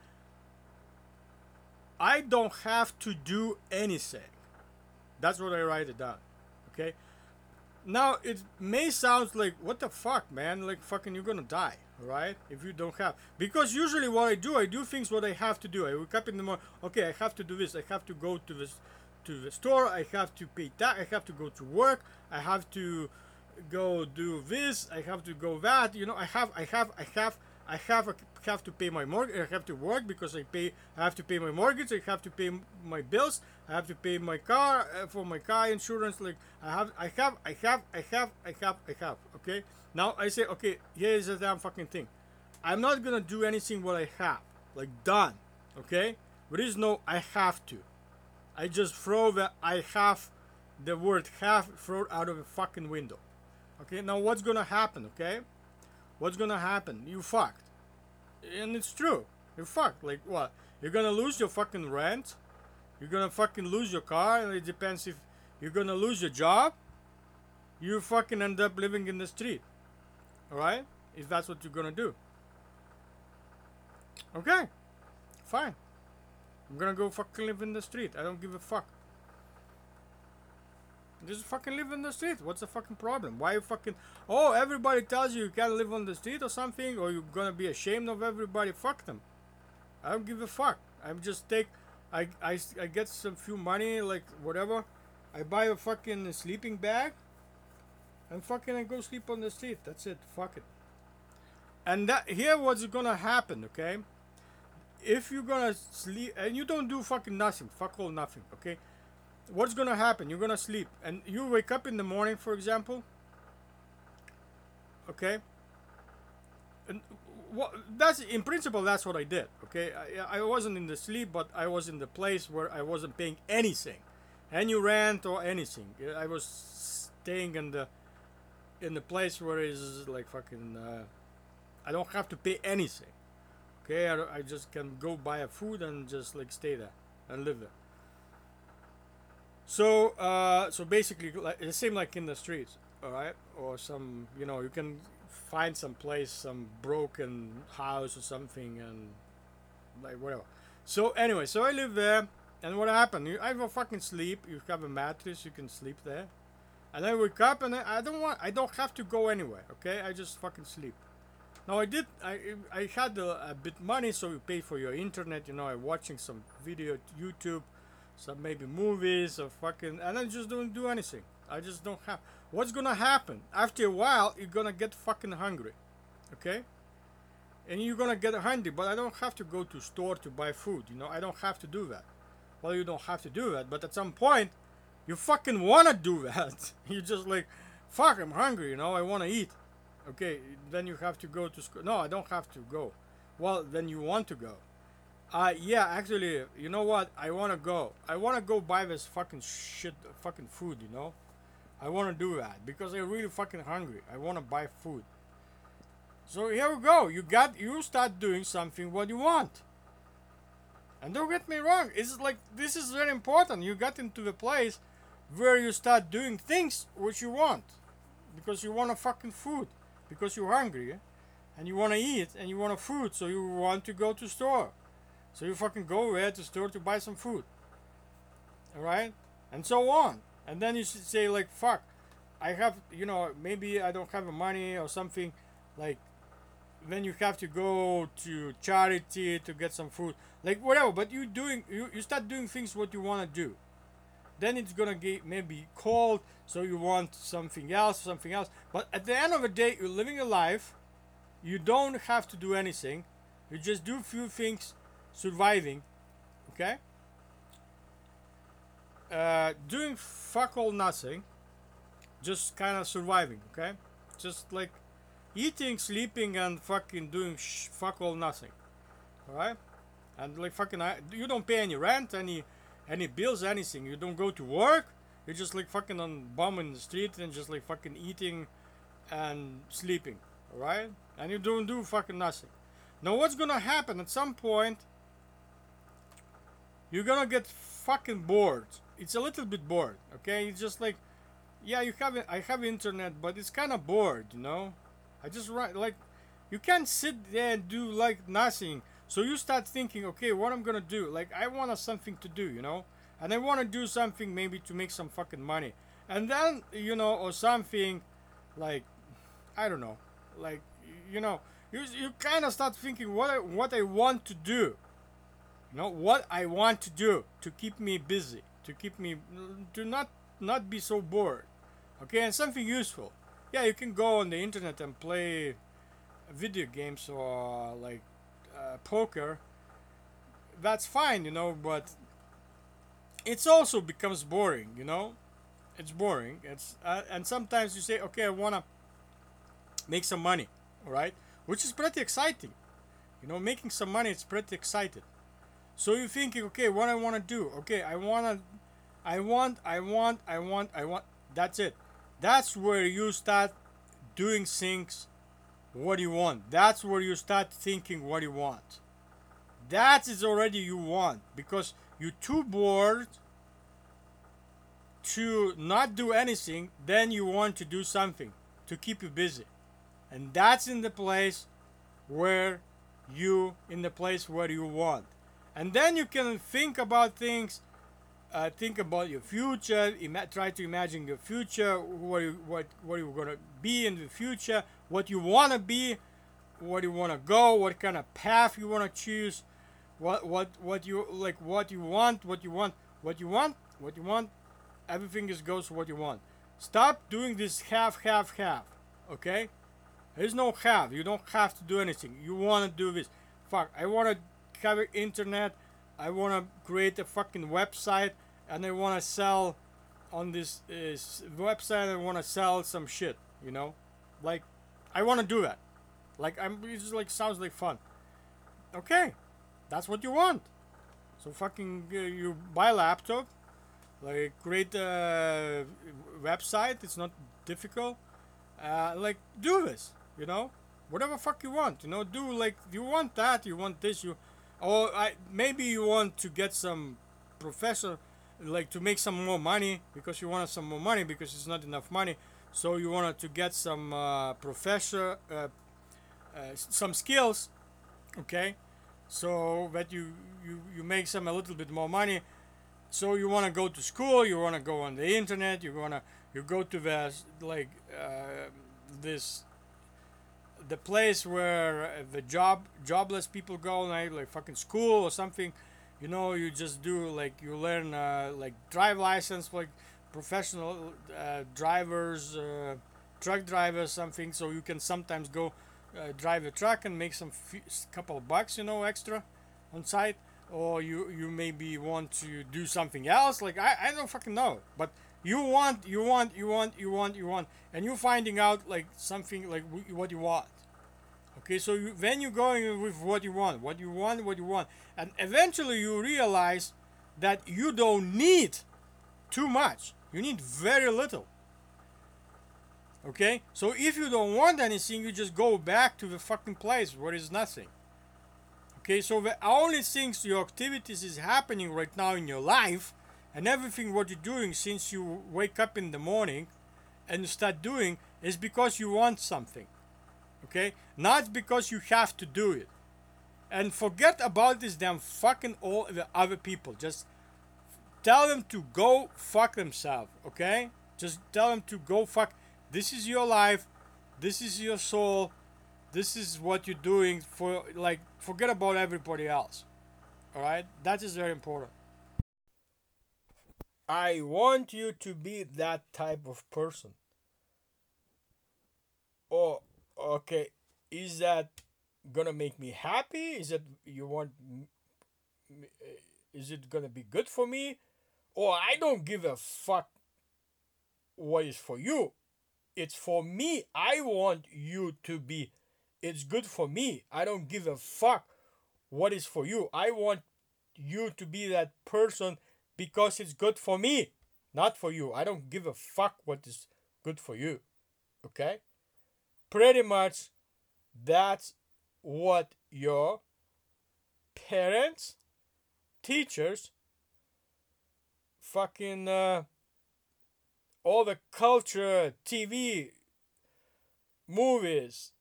I don't have to do anything. That's what I write it down. Okay. Now it may sound like what the fuck, man? Like fucking, you're gonna die, right? If you don't have, because usually what I do, I do things what I have to do. I wake up in the morning. Okay, I have to do this. I have to go to this, to the store. I have to pay that. I have to go to work. I have to go do this. I have to go that. You know, I have, I have, I have I have a, have to pay my mortgage. I have to work because I pay. I have to pay my mortgage. I have to pay my bills. I have to pay my car uh, for my car insurance. Like I have, I have, I have, I have, I have, I have. Okay. Now I say, okay, here is the damn fucking thing. I'm not gonna do anything what I have. Like done. Okay. There is no I have to. I just throw the I have, the word have, throw out of a fucking window. Okay. Now what's gonna happen? Okay what's gonna happen? You fucked. And it's true. You're fucked. Like what? You're gonna lose your fucking rent. You're gonna fucking lose your car. And it depends if you're gonna lose your job. You fucking end up living in the street. Alright? If that's what you're gonna do. Okay. Fine. I'm gonna go fucking live in the street. I don't give a fuck. Just fucking live in the street. What's the fucking problem? Why you fucking... Oh, everybody tells you you can't live on the street or something, or you're gonna be ashamed of everybody. Fuck them. I don't give a fuck. I'm just take... I, I, I get some few money, like whatever. I buy a fucking sleeping bag. And fucking I go sleep on the street. That's it. Fuck it. And that here what's gonna happen, okay? If you're gonna sleep and you don't do fucking nothing, fuck all nothing, okay? What's gonna happen? You're gonna sleep, and you wake up in the morning, for example. Okay. And what that's in principle that's what I did. Okay, I, I wasn't in the sleep, but I was in the place where I wasn't paying anything, any rent or anything. I was staying in the in the place where is like fucking. Uh, I don't have to pay anything. Okay, I, I just can go buy a food and just like stay there and live there. So, uh, so basically, like, the same like in the streets, all right, or some, you know, you can find some place, some broken house or something, and like whatever. So anyway, so I live there, and what happened? You either fucking sleep, you have a mattress, you can sleep there, and I wake up, and I, I don't want, I don't have to go anywhere, okay? I just fucking sleep. Now I did, I I had a, a bit money, so you pay for your internet, you know, I'm watching some video, YouTube some maybe movies or fucking and I just don't do anything. I just don't have what's gonna happen? After a while you're gonna get fucking hungry. Okay? And you're gonna get hungry, but I don't have to go to store to buy food, you know, I don't have to do that. Well you don't have to do that, but at some point you fucking wanna do that. you just like fuck I'm hungry, you know, I wanna eat. Okay, then you have to go to school. No, I don't have to go. Well, then you want to go. Uh, yeah, actually, you know what? I want to go. I want to go buy this fucking shit, fucking food, you know? I want to do that because I'm really fucking hungry. I want to buy food. So here we go. You got, you start doing something what you want. And don't get me wrong, it's like, this is very important. You got into the place where you start doing things which you want. Because you want a fucking food. Because you're hungry. And you want to eat and you want a food. So you want to go to store. So you fucking go there to store to buy some food. Alright? And so on. and then you should say like fuck i have you know maybe i don't have money or something like then you have to go to charity to get some food like whatever but you doing you, you start doing things what you want to do then it's gonna get maybe cold so you want something else something else but at the end of the day you're living a life you don't have to do anything you just do few things surviving okay? Uh, doing fuck all nothing just kind of surviving okay? Just like eating sleeping and fucking doing sh- fuck all nothing all right and like fucking you don't pay any rent any any bills anything. You don't go to work. You're just like fucking on bum in the street and just like fucking eating and sleeping all right and you don't do fucking nothing. Now what's gonna happen at some point you're gonna get fucking bored. It's a little bit bored okay? It's just like yeah you have i have internet but it's kind of bored you know? I just write like you can't sit there and do like nothing. So you start thinking okay what i'm gonna do? Like i want something to do you know? And i want to do something maybe to make some fucking money. And then you know or something like i don't know like you know you, you kind of start thinking what I, what i want to do you know what i want to do to keep me busy to keep me to not not be so bored. Okay and something useful. Yeah you can go on the internet and play video games or like uh, poker. That's fine you know but it's also becomes boring you know? It's boring. It's uh, and sometimes you say okay i want to make some money all right which is pretty exciting. You know making some money it's pretty exciting so you're thinking okay what i want to do? Okay i want to i want i want i want i want that's it. That's where you start doing things what you want. That's where you start thinking what you want. That is already you want because you're too bored to not do anything then you want to do something to keep you busy. And that's in the place where you in the place where you want and then you can think about things uh, think about your future ima- try to imagine your future what you, what what you're gonna be in the future what you want to be what you want to go what kind of path you want to choose what what what you like what you want what you want what you want what you want everything is goes what you want. Stop doing this half half half okay? There's no half you don't have to do anything you want to do this. Fuck i want to have internet. I want to create a fucking website and i want to sell on this uh, website i want to sell some shit you know? Like i want to do that. Like i'm it just like sounds like fun. Okay that's what you want. So fucking uh, you buy a laptop like create a website it's not difficult. Uh, like do this you know? Whatever fuck you want you know? Do like you want that you want this you or I, maybe you want to get some professor like to make some more money because you want some more money because it's not enough money. So you wanted to get some uh, professor uh, uh, some skills okay? So that you, you you make some a little bit more money. So you want to go to school you want to go on the internet you want to you go to the like uh, this the place where uh, the job jobless people go like like fucking school or something you know you just do like you learn uh, like drive license like professional uh, drivers uh, truck drivers something so you can sometimes go uh, drive a truck and make some couple bucks you know extra on site or you you maybe want to do something else like I, I don't fucking know but you want you want you want you want you want and you're finding out like something like what you want okay so you, then you're going with what you want what you want what you want and eventually you realize that you don't need too much. You need very little. Okay? So if you don't want anything you just go back to the fucking place where is nothing. Okay? So the only things your activities is happening right now in your life and everything what you're doing since you wake up in the morning and start doing is because you want something okay not because you have to do it and forget about this damn fucking all the other people just tell them to go fuck themselves, okay? Just tell them to go fuck. This is your life. This is your soul. This is what you're doing for like forget about everybody else. All right? That is very important. I want you to be that type of person. Oh, okay. Is that gonna make me happy? Is it you want? Eh, is it gonna be good for me? Or I don't give a fuck what is for you. It's for me. I want you to be. It's good for me. I don't give a fuck what is for you. I want you to be that person because it's good for me, not for you. I don't give a fuck what is good for you. Okay? Pretty much that's what your parents, teachers, fucking uh, all the culture, TV, movies,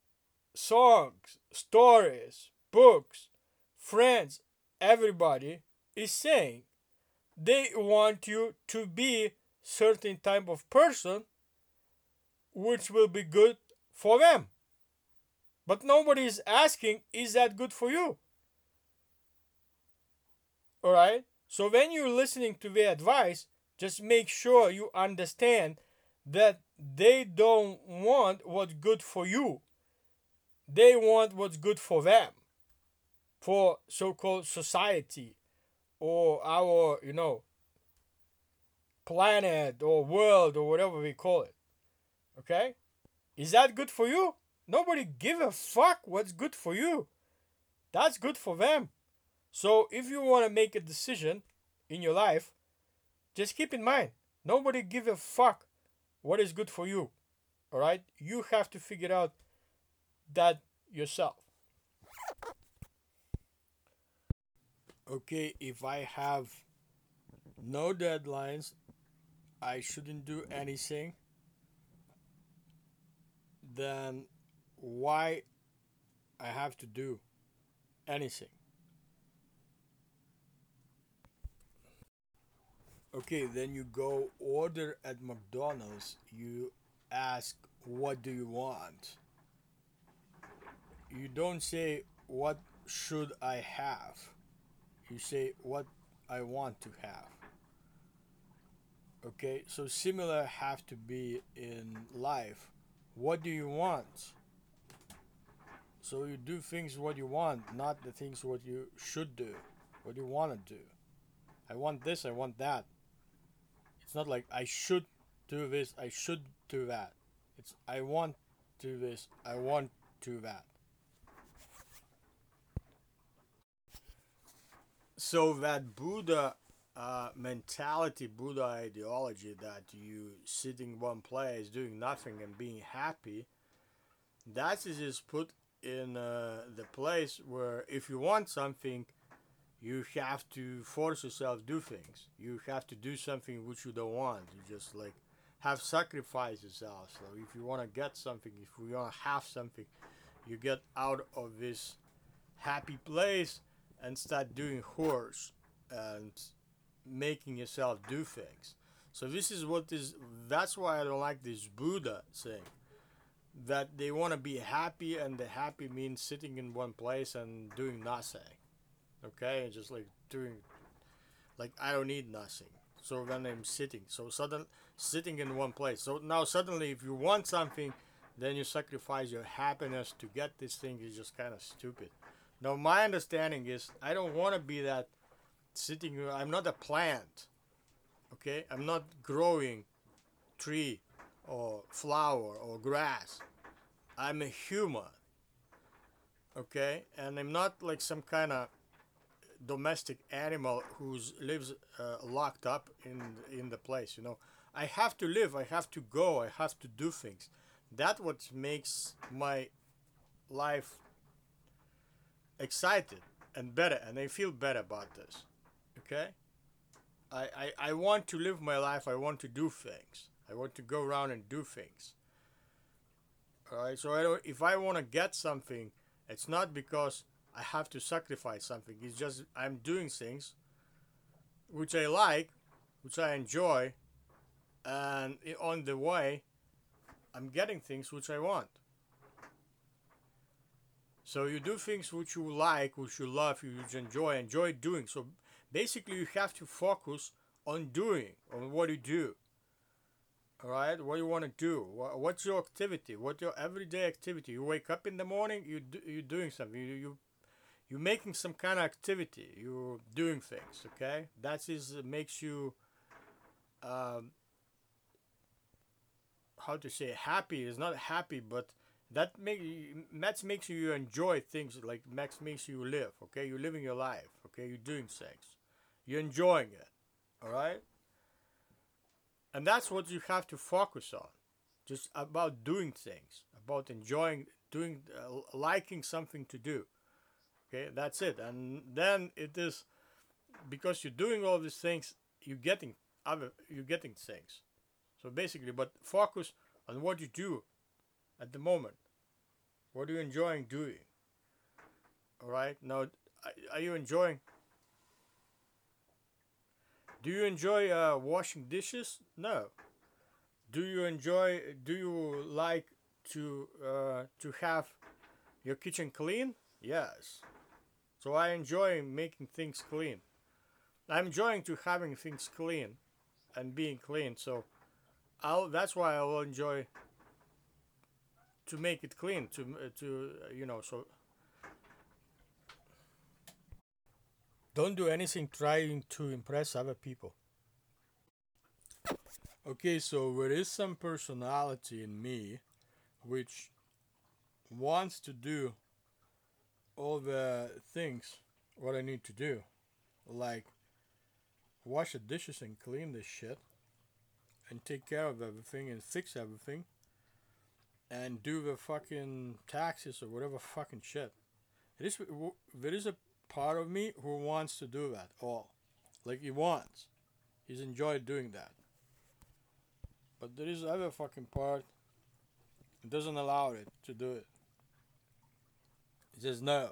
songs, stories, books, friends, everybody is saying they want you to be certain type of person which will be good for them. But nobody is asking, is that good for you? Alright? So when you're listening to their advice, just make sure you understand that they don't want what's good for you. They want what's good for them, for so called society or our, you know, planet or world or whatever we call it. Okay? Is that good for you? Nobody give a fuck what's good for you. That's good for them. So if you want to make a decision in your life, just keep in mind, nobody give a fuck what is good for you. All right? You have to figure out that yourself. Okay, if I have no deadlines, I shouldn't do anything, then why I have to do anything. Okay, then you go order at McDonald's. You ask, What do you want? You don't say, What should I have? You say, What I want to have. Okay, so similar have to be in life. What do you want? So you do things what you want, not the things what you should do, what you want to do. I want this, I want that. It's not like I should do this, I should do that. It's I want to this, I want to that. So that Buddha uh, mentality, Buddha ideology that you sitting one place doing nothing and being happy, that is just put in uh, the place where if you want something, you have to force yourself do things. You have to do something which you don't want. You just like have sacrifice yourself. So if you want to get something, if you want to have something, you get out of this happy place and start doing horse and making yourself do things. So this is what is. That's why I don't like this Buddha saying that they want to be happy, and the happy means sitting in one place and doing nothing. Okay, and just like doing, like I don't need nothing. So when I'm sitting, so sudden sitting in one place. So now suddenly, if you want something, then you sacrifice your happiness to get this thing is just kind of stupid. Now my understanding is I don't want to be that sitting. I'm not a plant. Okay, I'm not growing tree or flower or grass. I'm a human. Okay, and I'm not like some kind of domestic animal who lives uh, locked up in in the place. You know, I have to live. I have to go. I have to do things. That what makes my life excited and better, and I feel better about this. Okay, I I, I want to live my life. I want to do things. I want to go around and do things. All right. So I don't, if I want to get something, it's not because I have to sacrifice something. It's just I'm doing things which I like, which I enjoy, and on the way, I'm getting things which I want. So you do things which you like, which you love, which you enjoy, enjoy doing. So basically, you have to focus on doing, on what you do. All right, what you want to do? What's your activity? What's your everyday activity? You wake up in the morning, you do, you're doing something. You you you're making some kind of activity. You're doing things. Okay, that is makes you. Um, how to say happy is not happy, but that make that makes you enjoy things like Max makes you live. Okay, you're living your life. Okay, you're doing things, you're enjoying it. All right, and that's what you have to focus on, just about doing things, about enjoying doing, uh, liking something to do. Okay, that's it, and then it is because you're doing all these things, you're getting other, you're getting things. So basically, but focus on what you do at the moment. What are you enjoying doing? All right. Now, are- are you enjoying? Do you enjoy uh, washing dishes? No. Do you enjoy? Do you like to uh, to have your kitchen clean? Yes. So I enjoy making things clean. I'm enjoying to having things clean and being clean. So I'll that's why I will enjoy to make it clean to to you know so don't do anything trying to impress other people okay so there is some personality in me which wants to do all the things what I need to do like wash the dishes and clean this shit and take care of everything and fix everything and do the fucking taxes or whatever fucking shit. It is there is a part of me who wants to do that all, like he wants, he's enjoyed doing that. But there is other fucking part that doesn't allow it to do it. It says no.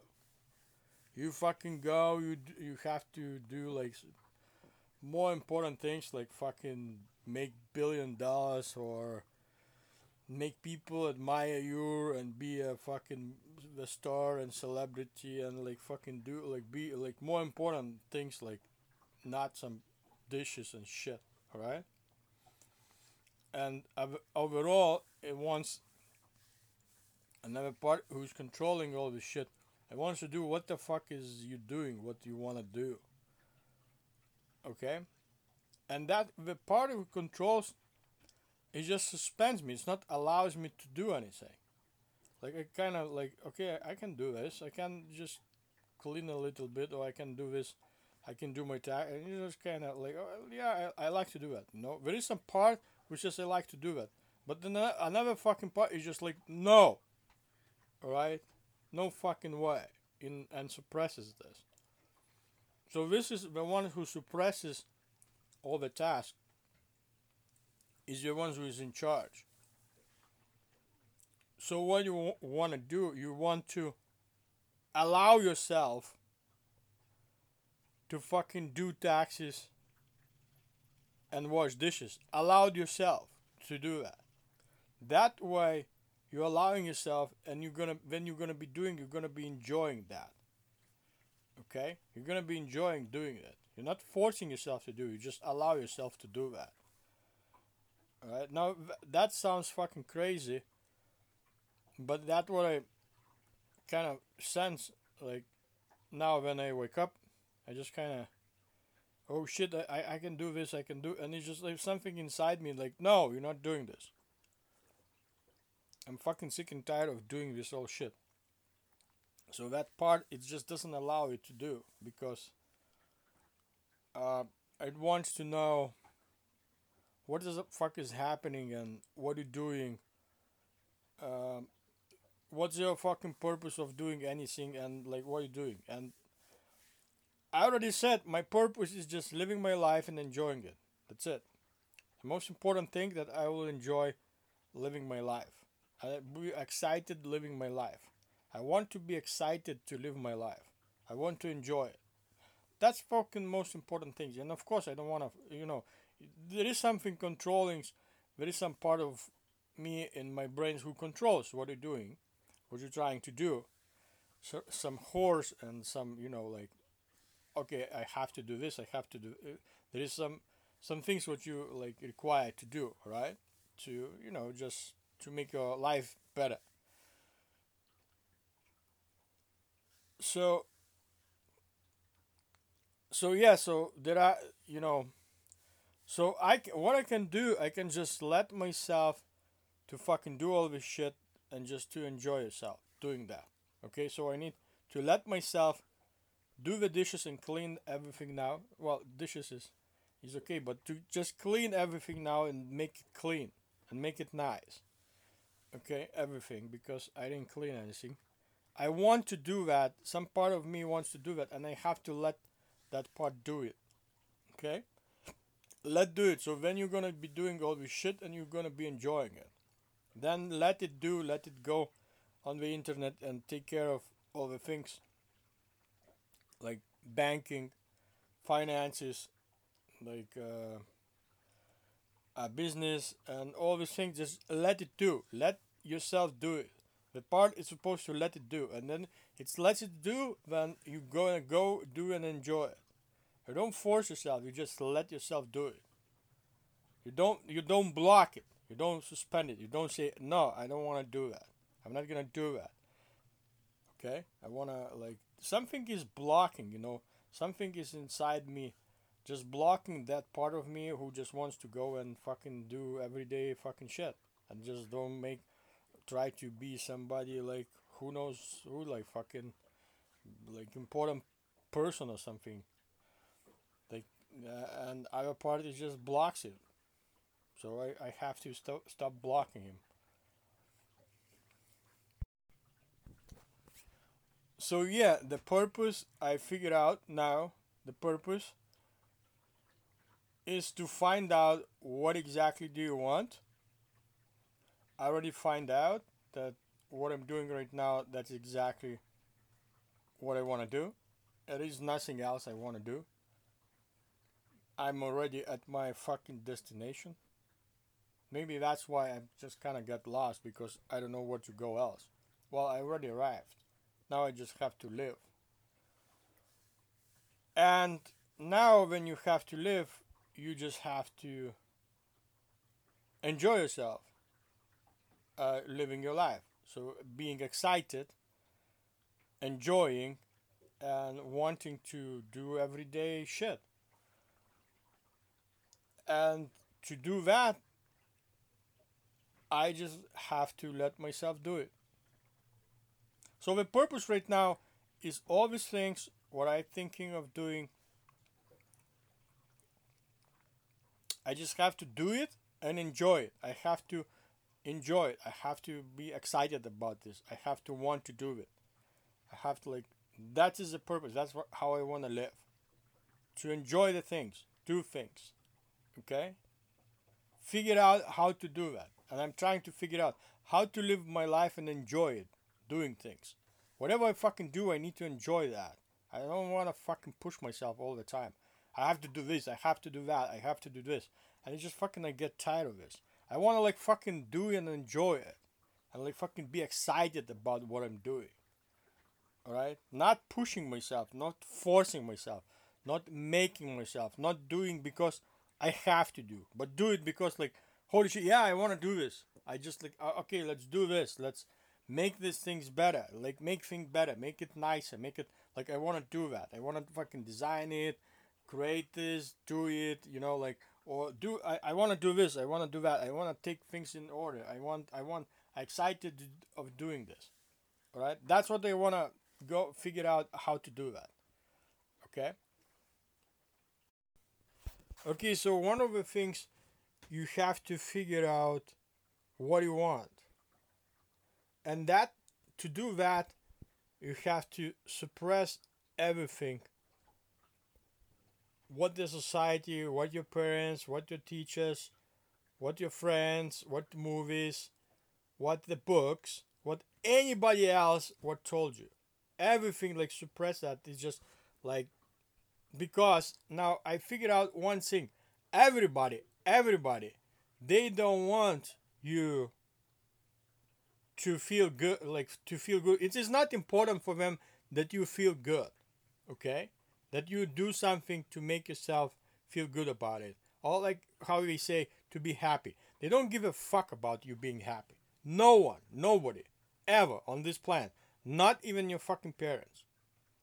You fucking go. You you have to do like more important things like fucking make billion dollars or make people admire you and be a fucking the star and celebrity and like fucking do like be like more important things like not some dishes and shit all right and ov- overall it wants another part who's controlling all this shit. It wants to do what the fuck is you doing what you want to do okay? And that the part who controls it just suspends me. It's not allows me to do anything like i kind of like okay i can do this. I can just clean a little bit or i can do this. I can do my task and you just kind of like oh, yeah I, I like to do that no there is some part which is i like to do that but then another fucking part is just like no all right no fucking way in and suppresses this. So this is the one who suppresses all the tasks is the one who is in charge. So what you want to do, you want to allow yourself to fucking do taxes and wash dishes. Allow yourself to do that. That way you're allowing yourself and you're gonna when you're gonna be doing you're gonna be enjoying that. Okay? You're gonna be enjoying doing it. You're not forcing yourself to do. it, You just allow yourself to do that. All right now, that sounds fucking crazy, but that's what I kind of sense. Like now, when I wake up, I just kind of, oh shit, I- I can do this. I can do, and it's just like something inside me, like no, you're not doing this. I'm fucking sick and tired of doing this all shit. So that part, it just doesn't allow it to do because uh, it wants to know what the fuck is happening and what you're doing. Um, what's your fucking purpose of doing anything and like what are you're doing? And I already said my purpose is just living my life and enjoying it. That's it. The most important thing that I will enjoy living my life. I be excited living my life. I want to be excited to live my life. I want to enjoy it. That's fucking most important things. And of course, I don't want to, you know, there is something controlling there is some part of me in my brain who controls what you're doing what you're trying to do. So some horse and some you know like okay i have to do this i have to do uh, there is some some things what you like require to do right? To you know just to make your life better. So so yeah so there are you know so I what i can do i can just let myself to fucking do all this shit and just to enjoy yourself doing that okay? So i need to let myself do the dishes and clean everything now. Well dishes is is okay but to just clean everything now and make it clean and make it nice okay? Everything because i didn't clean anything. I want to do that. Some part of me wants to do that and i have to let that part do it okay? Let do it. So then you're gonna be doing all this shit and you're gonna be enjoying it then let it do let it go on the internet and take care of all the things like banking finances like uh, a business and all these things. Just let it do. Let yourself do it. The part is supposed to let it do. And then it's lets it do then you gonna go do and enjoy. It you don't force yourself. You just let yourself do it. You don't you don't block it you don't suspend it. You don't say no i don't want to do that. I'm not gonna do that. Okay? I want to like something is blocking you know? Something is inside me just blocking that part of me who just wants to go and fucking do everyday fucking shit. And just don't make try to be somebody like who knows who like fucking like important person or something. Like uh, and other part is just blocks it so I, I have to stop stop blocking him. So yeah the purpose i figured out now the purpose is to find out what exactly do you want. I already find out that what i'm doing right now that's exactly what i want to do. There is nothing else i want to do. I'm already at my fucking destination maybe that's why i just kind of got lost because i don't know where to go else. Well i already arrived. Now i just have to live. And now when you have to live you just have to enjoy yourself uh, living your life. So being excited enjoying and wanting to do everyday shit. And to do that i just have to let myself do it so the purpose right now is all these things what i'm thinking of doing I just have to do it and enjoy it. I have to enjoy it. I have to be excited about this. I have to want to do it. I have to like that is the purpose. That's what, how I want to live. To enjoy the things, do things. Okay? Figure out how to do that. And I'm trying to figure out how to live my life and enjoy it doing things. Whatever I fucking do, I need to enjoy that. I don't want to fucking push myself all the time. I have to do this. I have to do that. I have to do this. And it's just fucking I get tired of this. I want to like fucking do and enjoy it, and like fucking be excited about what I'm doing. All right, not pushing myself, not forcing myself, not making myself, not doing because I have to do, but do it because like holy shit, yeah, I want to do this. I just like uh, okay, let's do this. Let's make these things better. Like make things better, make it nicer, make it like I want to do that. I want to fucking design it create this, do it, you know, like or do I, I want to do this, I want to do that, I want to take things in order. I want I want I'm excited of doing this. All right? That's what they want to go figure out how to do that. Okay? Okay, so one of the things you have to figure out what you want. And that to do that you have to suppress everything what the society, what your parents, what your teachers, what your friends, what movies, what the books, what anybody else what told you. Everything like suppress that is just like because now I figured out one thing. everybody, everybody, they don't want you to feel good, like to feel good. It is not important for them that you feel good, okay? That you do something to make yourself feel good about it. Or like how we say, to be happy. They don't give a fuck about you being happy. No one, nobody, ever on this planet, not even your fucking parents.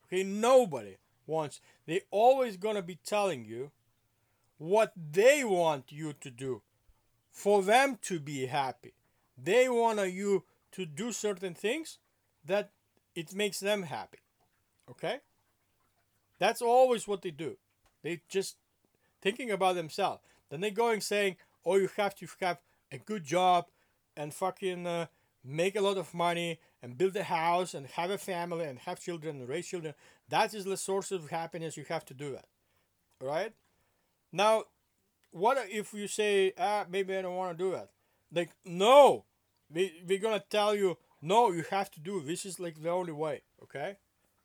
Okay, nobody wants. They always gonna be telling you what they want you to do for them to be happy. They want you to do certain things that it makes them happy. Okay? That's always what they do. They just thinking about themselves. Then they going saying, "Oh, you have to have a good job and fucking uh, make a lot of money and build a house and have a family and have children and raise children. That is the source of happiness. You have to do that, right? Now, what if you say, ah, maybe I don't want to do that? Like, no, we we're gonna tell you, no, you have to do. This is like the only way. Okay,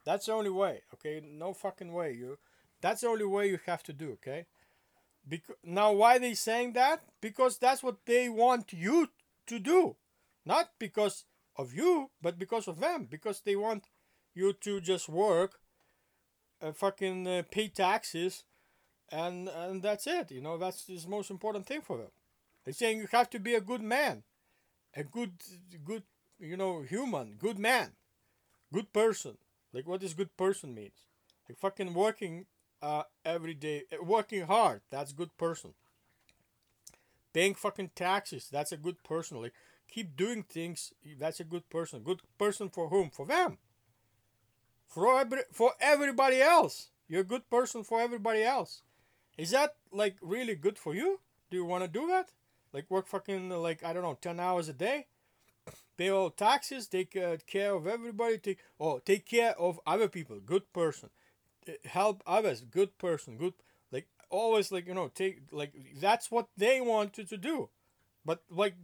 that's the only way. Okay, no fucking way. You, that's the only way you have to do. Okay. Because now, why they saying that? Because that's what they want you to do, not because of you, but because of them. Because they want you to just work, uh, fucking uh, pay taxes, and and that's it. You know, that's the most important thing for them. They're saying you have to be a good man, a good good you know human, good man, good person. Like what does good person means? Like fucking working uh, every day, uh, working hard. That's good person. Paying fucking taxes. That's a good person. Like keep doing things. That's a good person. Good person for whom? For them. For every, for everybody else. You're a good person for everybody else. Is that like really good for you? Do you want to do that? Like work fucking like I don't know, ten hours a day, pay all taxes, take uh, care of everybody, take oh take care of other people. Good person help others good person good like always like you know take like that's what they want you to do but like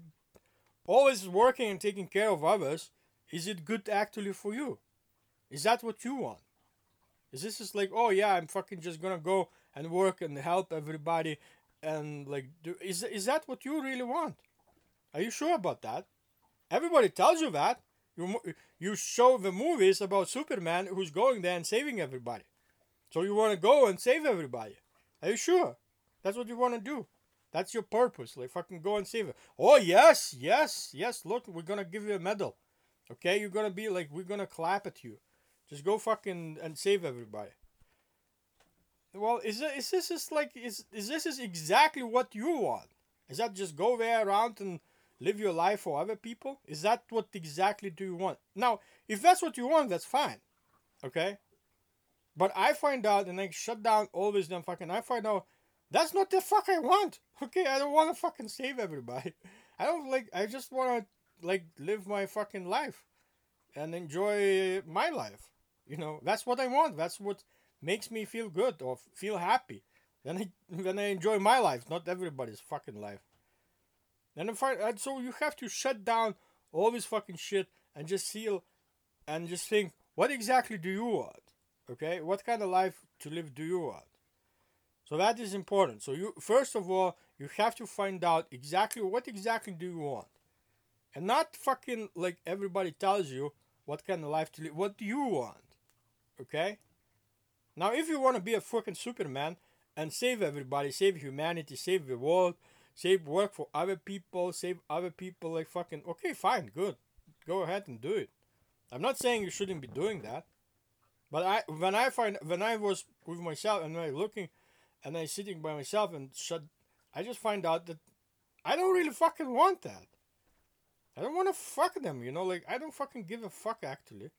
always working and taking care of others is it good actually for you is that what you want is this just like oh yeah i'm fucking just gonna go and work and help everybody and like do is, is that what you really want are you sure about that everybody tells you that you you show the movies about superman who's going there and saving everybody so you want to go and save everybody. Are you sure? That's what you want to do. That's your purpose. Like fucking go and save it. Oh yes, yes, yes. Look, we're gonna give you a medal. Okay, you're gonna be like we're gonna clap at you. Just go fucking and save everybody. Well, is it is this is like is is this is exactly what you want? Is that just go there around and live your life for other people? Is that what exactly do you want? Now, if that's what you want, that's fine. Okay? But I find out and I shut down all this damn fucking. I find out that's not the fuck I want. Okay, I don't want to fucking save everybody. I don't like. I just want to like live my fucking life and enjoy my life. You know, that's what I want. That's what makes me feel good or feel happy. Then I then I enjoy my life, not everybody's fucking life. And if I, uh, so you have to shut down all this fucking shit and just feel and just think, what exactly do you want? Okay, what kind of life to live do you want? So that is important. So you first of all you have to find out exactly what exactly do you want, and not fucking like everybody tells you what kind of life to live. What do you want? Okay. Now, if you want to be a fucking Superman and save everybody, save humanity, save the world, save work for other people, save other people, like fucking okay, fine, good, go ahead and do it. I'm not saying you shouldn't be doing that. But I when I find when I was with myself and I looking and I sitting by myself and shut I just find out that I don't really fucking want that. I don't want to fuck them, you know, like I don't fucking give a fuck actually.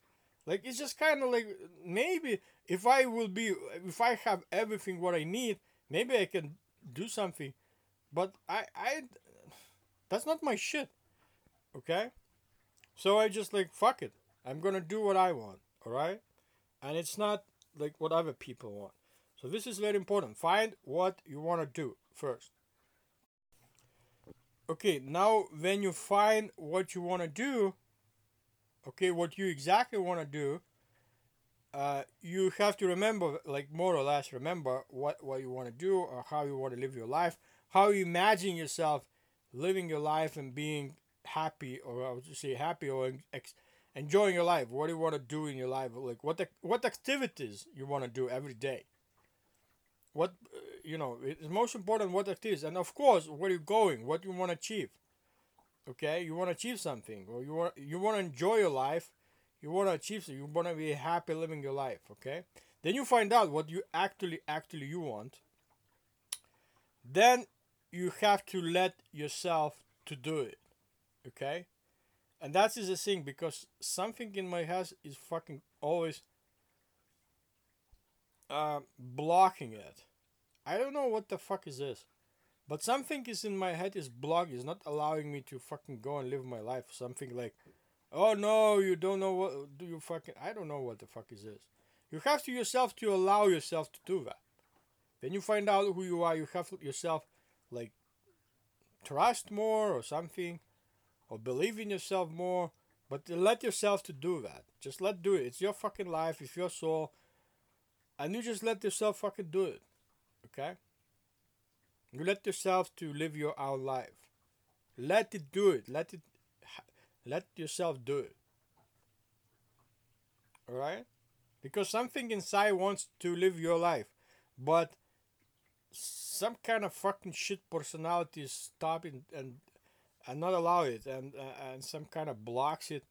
Like it's just kind of like maybe if I will be if I have everything what I need, maybe I can do something. But I I that's not my shit. Okay? So I just like fuck it. I'm going to do what I want, all right? and it's not like what other people want. So this is very important. Find what you want to do first. Okay, now when you find what you want to do, okay, what you exactly want to do, uh, you have to remember, like more or less, remember what what you want to do or how you want to live your life, how you imagine yourself living your life and being happy, or I would say happy or ex- enjoying your life. What do you want to do in your life? Like what the, what activities you want to do every day. What uh, you know, it's most important what activities, and of course, where you're going, what you want to achieve. Okay, you want to achieve something, or you want you want to enjoy your life you want to achieve so you want to be happy living your life okay? Then you find out what you actually actually you want. Then you have to let yourself to do it okay? And that is the thing because something in my house is fucking always uh, blocking it. I don't know what the fuck is this but something is in my head is blocking is not allowing me to fucking go and live my life something like Oh no, you don't know what do you fucking I don't know what the fuck is this. You have to yourself to allow yourself to do that. Then you find out who you are, you have to yourself like trust more or something or believe in yourself more, but let yourself to do that. Just let do it. It's your fucking life, it's your soul. And you just let yourself fucking do it. Okay? You let yourself to live your own life. Let it do it. Let it let yourself do it. Alright? Because something inside wants to live your life. But some kind of fucking shit personality is stopping and and not allow it and uh, and some kind of blocks it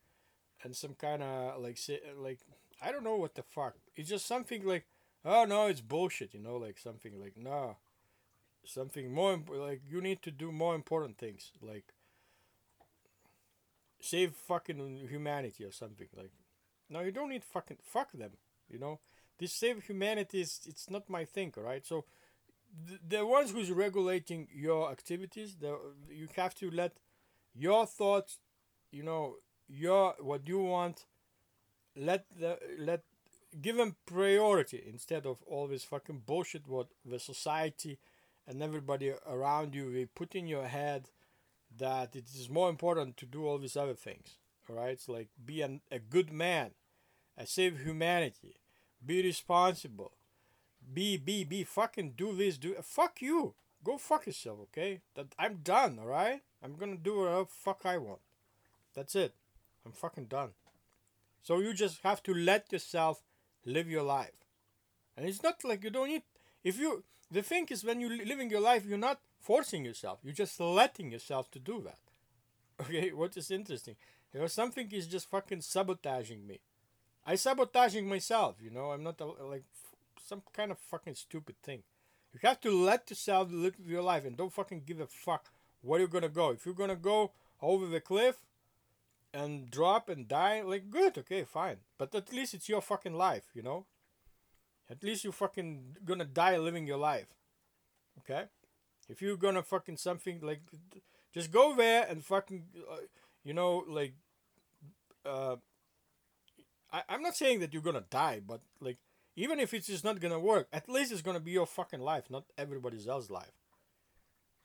and some kind of like say like I don't know what the fuck. It's just something like oh no, it's bullshit, you know, like something like no, something more like you need to do more important things like save fucking humanity or something like no you don't need fucking fuck them you know? This save humanity is it's not my thing all right so the, the ones who's regulating your activities the you have to let your thoughts you know your what you want let the let give them priority instead of all this fucking bullshit what the society and everybody around you they put in your head that it is more important to do all these other things. All right, it's like be an, a good man, a save humanity, be responsible, be be be fucking do this do fuck you. Go fuck yourself, okay? That I'm done. All right, I'm gonna do whatever fuck I want. That's it. I'm fucking done. So you just have to let yourself live your life, and it's not like you don't need. If you the thing is when you're living your life, you're not forcing yourself. You're just letting yourself to do that. Okay, what is interesting? You know, something is just fucking sabotaging me. I sabotaging myself. You know, I'm not a, like some kind of fucking stupid thing. You have to let yourself live your life and don't fucking give a fuck where you're gonna go. If you're gonna go over the cliff and drop and die, like good, okay, fine. But at least it's your fucking life, you know. At least you're fucking gonna die living your life. Okay? If you're gonna fucking something like, just go there and fucking, uh, you know, like, uh, I, I'm not saying that you're gonna die, but like, even if it's just not gonna work, at least it's gonna be your fucking life, not everybody else's life.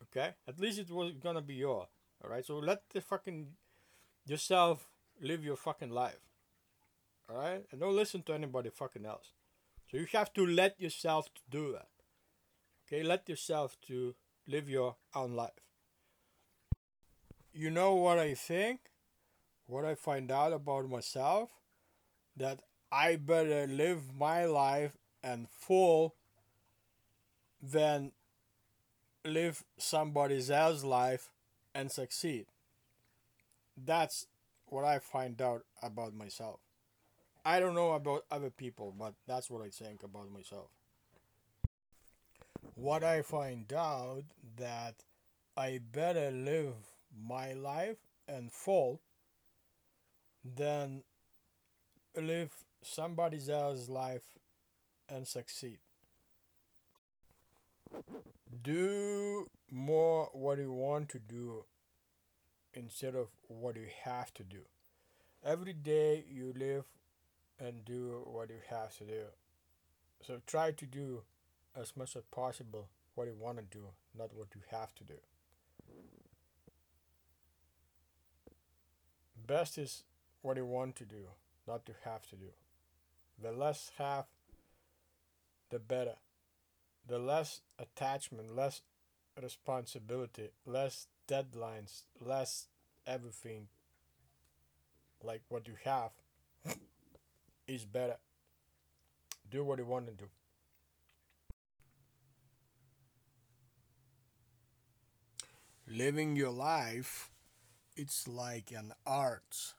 Okay? At least it was gonna be your. Alright? So let the fucking yourself live your fucking life. Alright? And don't listen to anybody fucking else. So you have to let yourself to do that. Okay, let yourself to live your own life. You know what I think? What I find out about myself? That I better live my life and full than live somebody else's life and succeed. That's what I find out about myself. I don't know about other people, but that's what I think about myself. What I find out that I better live my life and fall than live somebody else's life and succeed. Do more what you want to do instead of what you have to do. Every day you live and do what you have to do. So try to do as much as possible what you want to do, not what you have to do. Best is what you want to do, not to have to do. The less have, the better. The less attachment, less responsibility, less deadlines, less everything like what you have is better. Do what you want to do. Living your life, it's like an art.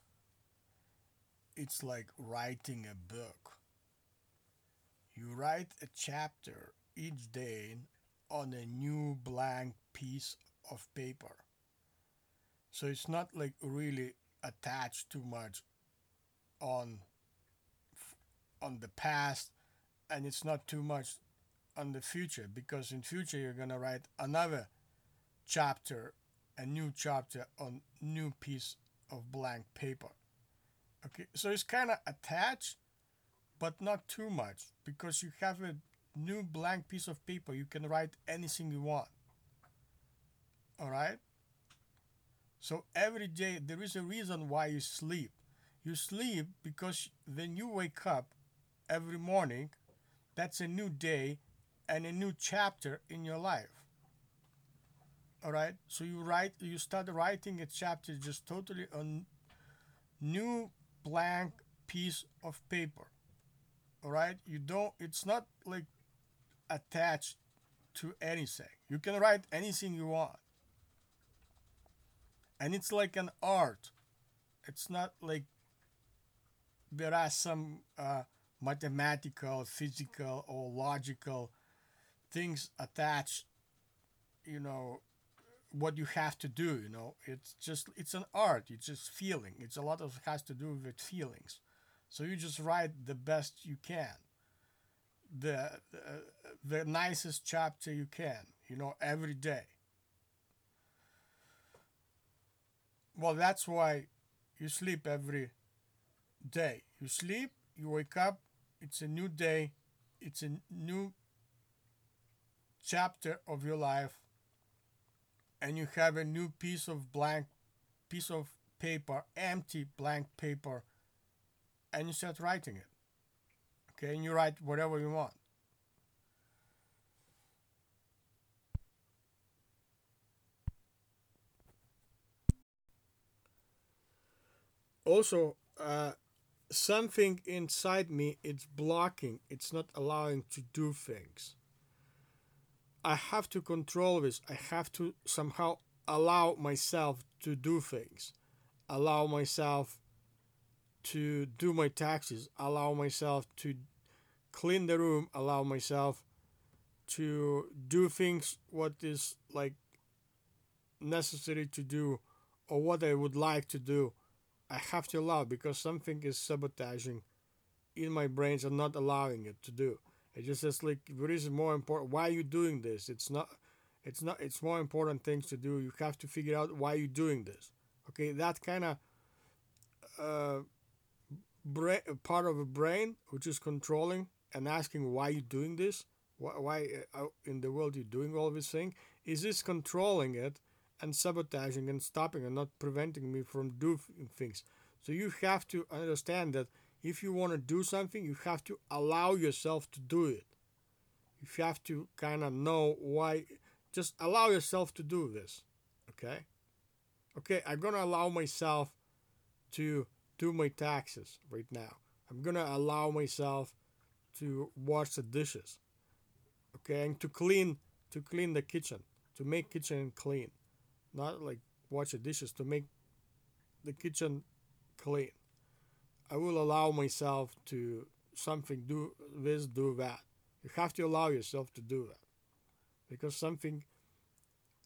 It's like writing a book. You write a chapter each day on a new blank piece of paper. So it's not like really attached too much on on the past and it's not too much on the future because in future you're going to write another chapter a new chapter on new piece of blank paper. Okay so it's kind of attached but not too much because you have a new blank piece of paper you can write anything you want. All right so every day there is a reason why you sleep. You sleep because when you wake up every morning that's a new day and a new chapter in your life. All right? So you write you start writing a chapter just totally on new blank piece of paper. All right? You don't it's not like attached to anything. You can write anything you want. And it's like an art. It's not like there are some uh, mathematical physical or logical things attached you know what you have to do you know. It's just it's an art it's just feeling. It's a lot of has to do with feelings. So you just write the best you can. The the, the nicest chapter you can you know every day. Well that's why you sleep every day. You sleep you wake up it's a new day. It's a new chapter of your life. And you have a new piece of blank piece of paper empty blank paper. And you start writing it. Okay and you write whatever you want. Also uh, something inside me it's blocking it's not allowing to do things. I have to control this. I have to somehow allow myself to do things. Allow myself to do my taxes. Allow myself to clean the room. Allow myself to do things what is like necessary to do or what i would like to do I have to allow because something is sabotaging in my brains and not allowing it to do. It just says like what is more important? Why are you doing this? It's not. It's not. It's more important things to do. You have to figure out why you're doing this. Okay, that kind of uh, part of a brain which is controlling and asking why you're doing this. Why, why uh, in the world you're doing all this thing? Is this controlling it? And sabotaging and stopping and not preventing me from doing things. So you have to understand that if you want to do something, you have to allow yourself to do it. You have to kind of know why. Just allow yourself to do this. Okay? Okay, I'm going to allow myself to do my taxes right now. I'm going to allow myself to wash the dishes. Okay, and to clean to clean the kitchen, to make kitchen clean not like wash the dishes to make the kitchen clean. I will allow myself to something do this, do that. You have to allow yourself to do that because something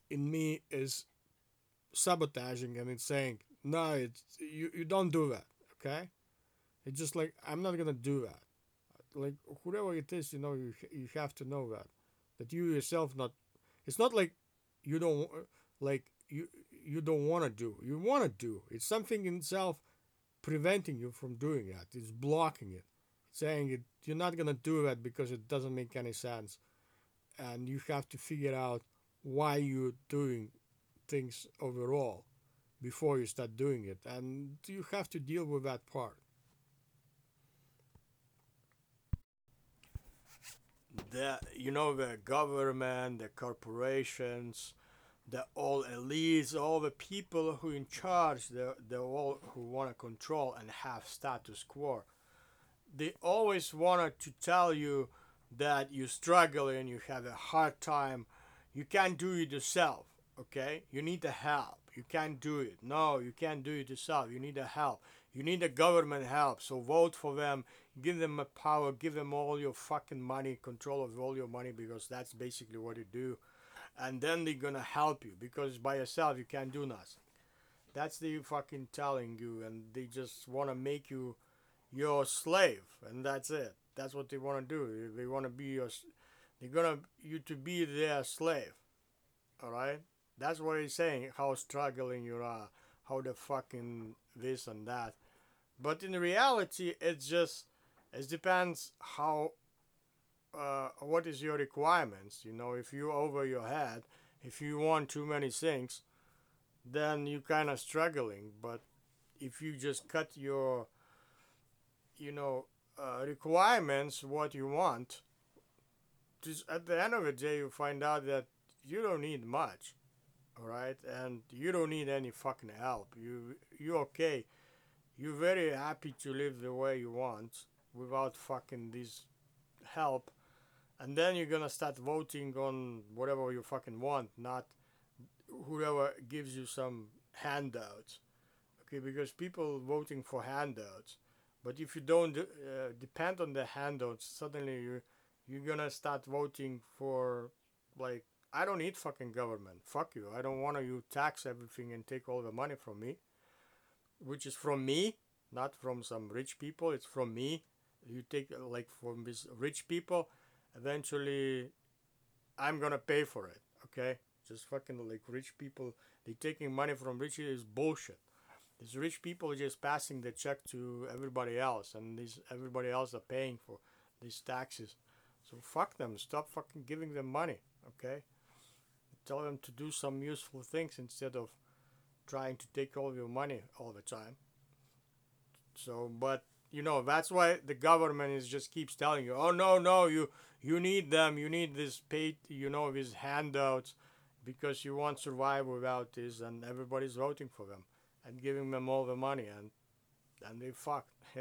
in me is sabotaging and it's saying no it's you, you don't do that okay it's just like i'm not gonna do that like whoever it is you know you, you have to know that that you yourself not it's not like you don't like you you don't want to do. You want to do. It's something in itself preventing you from doing that. It's blocking it. Saying it, you're not gonna do that because it doesn't make any sense, and you have to figure out why you're doing things overall before you start doing it, and you have to deal with that part. the you know the government, the corporations, the all elites, all the people who in charge, the the all who want to control and have status quo. They always wanted to tell you that you're struggling, you have a hard time, you can't do it yourself. Okay, you need the help. You can't do it. No, you can't do it yourself. You need the help. You need the government help. So vote for them. Give them a power. Give them all your fucking money, control of all your money, because that's basically what you do. And then they're gonna help you because by yourself you can't do nothing. That's the fucking telling you, and they just wanna make you your slave, and that's it. That's what they wanna do. They wanna be your. They're gonna you to be their slave. All right. That's what he's saying. How struggling you are. How the fucking this and that. But in reality, it's just it depends how uh, what is your requirements. You know, if you over your head, if you want too many things, then you kind of struggling. But if you just cut your, you know, uh, requirements, what you want, just at the end of the day, you find out that you don't need much, all right, and you don't need any fucking help. You you okay? You're very happy to live the way you want without fucking this help and then you're gonna start voting on whatever you fucking want, not whoever gives you some handouts. Okay, because people voting for handouts, but if you don't uh, depend on the handouts, suddenly you you're gonna start voting for like I don't need fucking government. Fuck you. I don't want you tax everything and take all the money from me, which is from me, not from some rich people. It's from me. You take like from these rich people eventually I'm gonna pay for it. Okay, just fucking like rich people. They taking money from rich is bullshit. These rich people are just passing the check to everybody else, and these everybody else are paying for these taxes. So fuck them. Stop fucking giving them money. Okay. Tell them to do some useful things instead of trying to take all your money all the time. So, but you know that's why the government is just keeps telling you, oh no, no, you you need them, you need this paid, you know, these handouts, because you won't survive without this, and everybody's voting for them and giving them all the money, and and they fuck.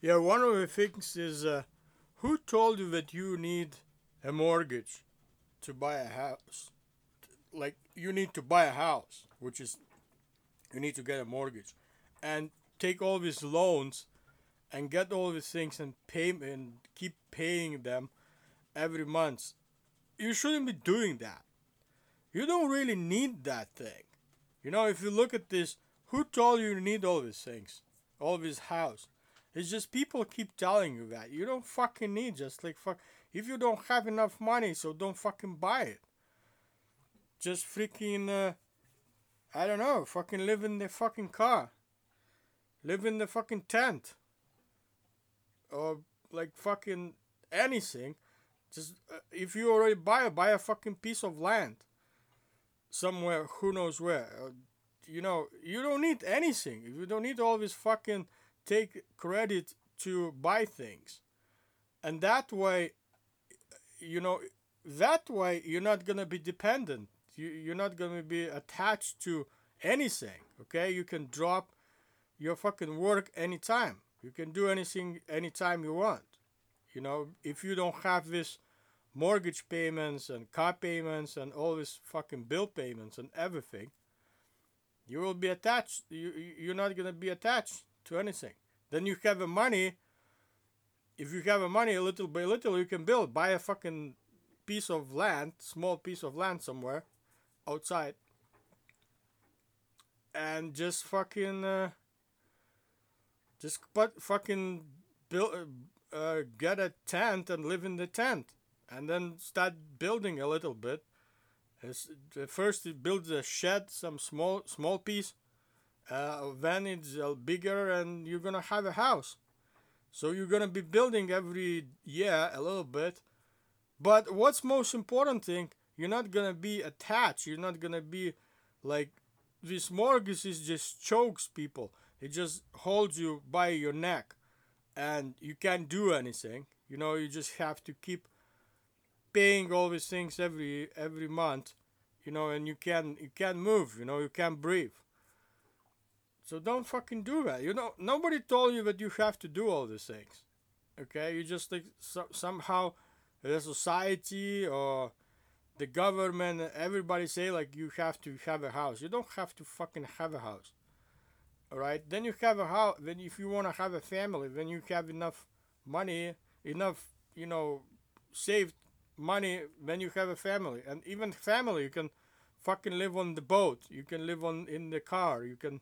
yeah, one of the things is, uh, who told you that you need a mortgage to buy a house? Like you need to buy a house, which is you need to get a mortgage and take all these loans and get all these things and pay and keep paying them every month. You shouldn't be doing that. You don't really need that thing. You know, if you look at this, who told you you need all these things? All this house. It's just people keep telling you that. You don't fucking need just like fuck if you don't have enough money, so don't fucking buy it. Just freaking uh, I don't know, fucking live in the fucking car. Live in the fucking tent. Or like fucking anything. Just uh, if you already buy a buy a fucking piece of land somewhere, who knows where. Uh, you know, you don't need anything. You don't need all this fucking take credit to buy things. And that way, you know, that way you're not gonna be dependent you, you're not going to be attached to anything. Okay, you can drop your fucking work anytime. You can do anything anytime you want. You know, if you don't have this mortgage payments and car payments and all this fucking bill payments and everything, you will be attached. You you're not gonna be attached to anything. Then you have the money. If you have the money, a little by little, you can build. Buy a fucking piece of land, small piece of land somewhere, outside. And just fucking uh, just put fucking build uh, get a tent and live in the tent. And then start building a little bit. It's, first you build a shed some small small piece. Uh, then it's uh, bigger and you're gonna have a house. So you're gonna be building every year a little bit. But what's most important thing you're not gonna be attached. You're not gonna be like this mortgage is just chokes people. It just holds you by your neck. and you can't do anything. You know, you just have to keep paying all these things every every month. You know, and you can you can't move. You know, you can't breathe. So don't fucking do that. You know, nobody told you that you have to do all these things. Okay, you just like so, somehow the society or the government, everybody say like you have to have a house. You don't have to fucking have a house. All right. Then you have a house. Then if you want to have a family, then you have enough money, enough you know, saved money. Then you have a family, and even family, you can fucking live on the boat. You can live on in the car. You can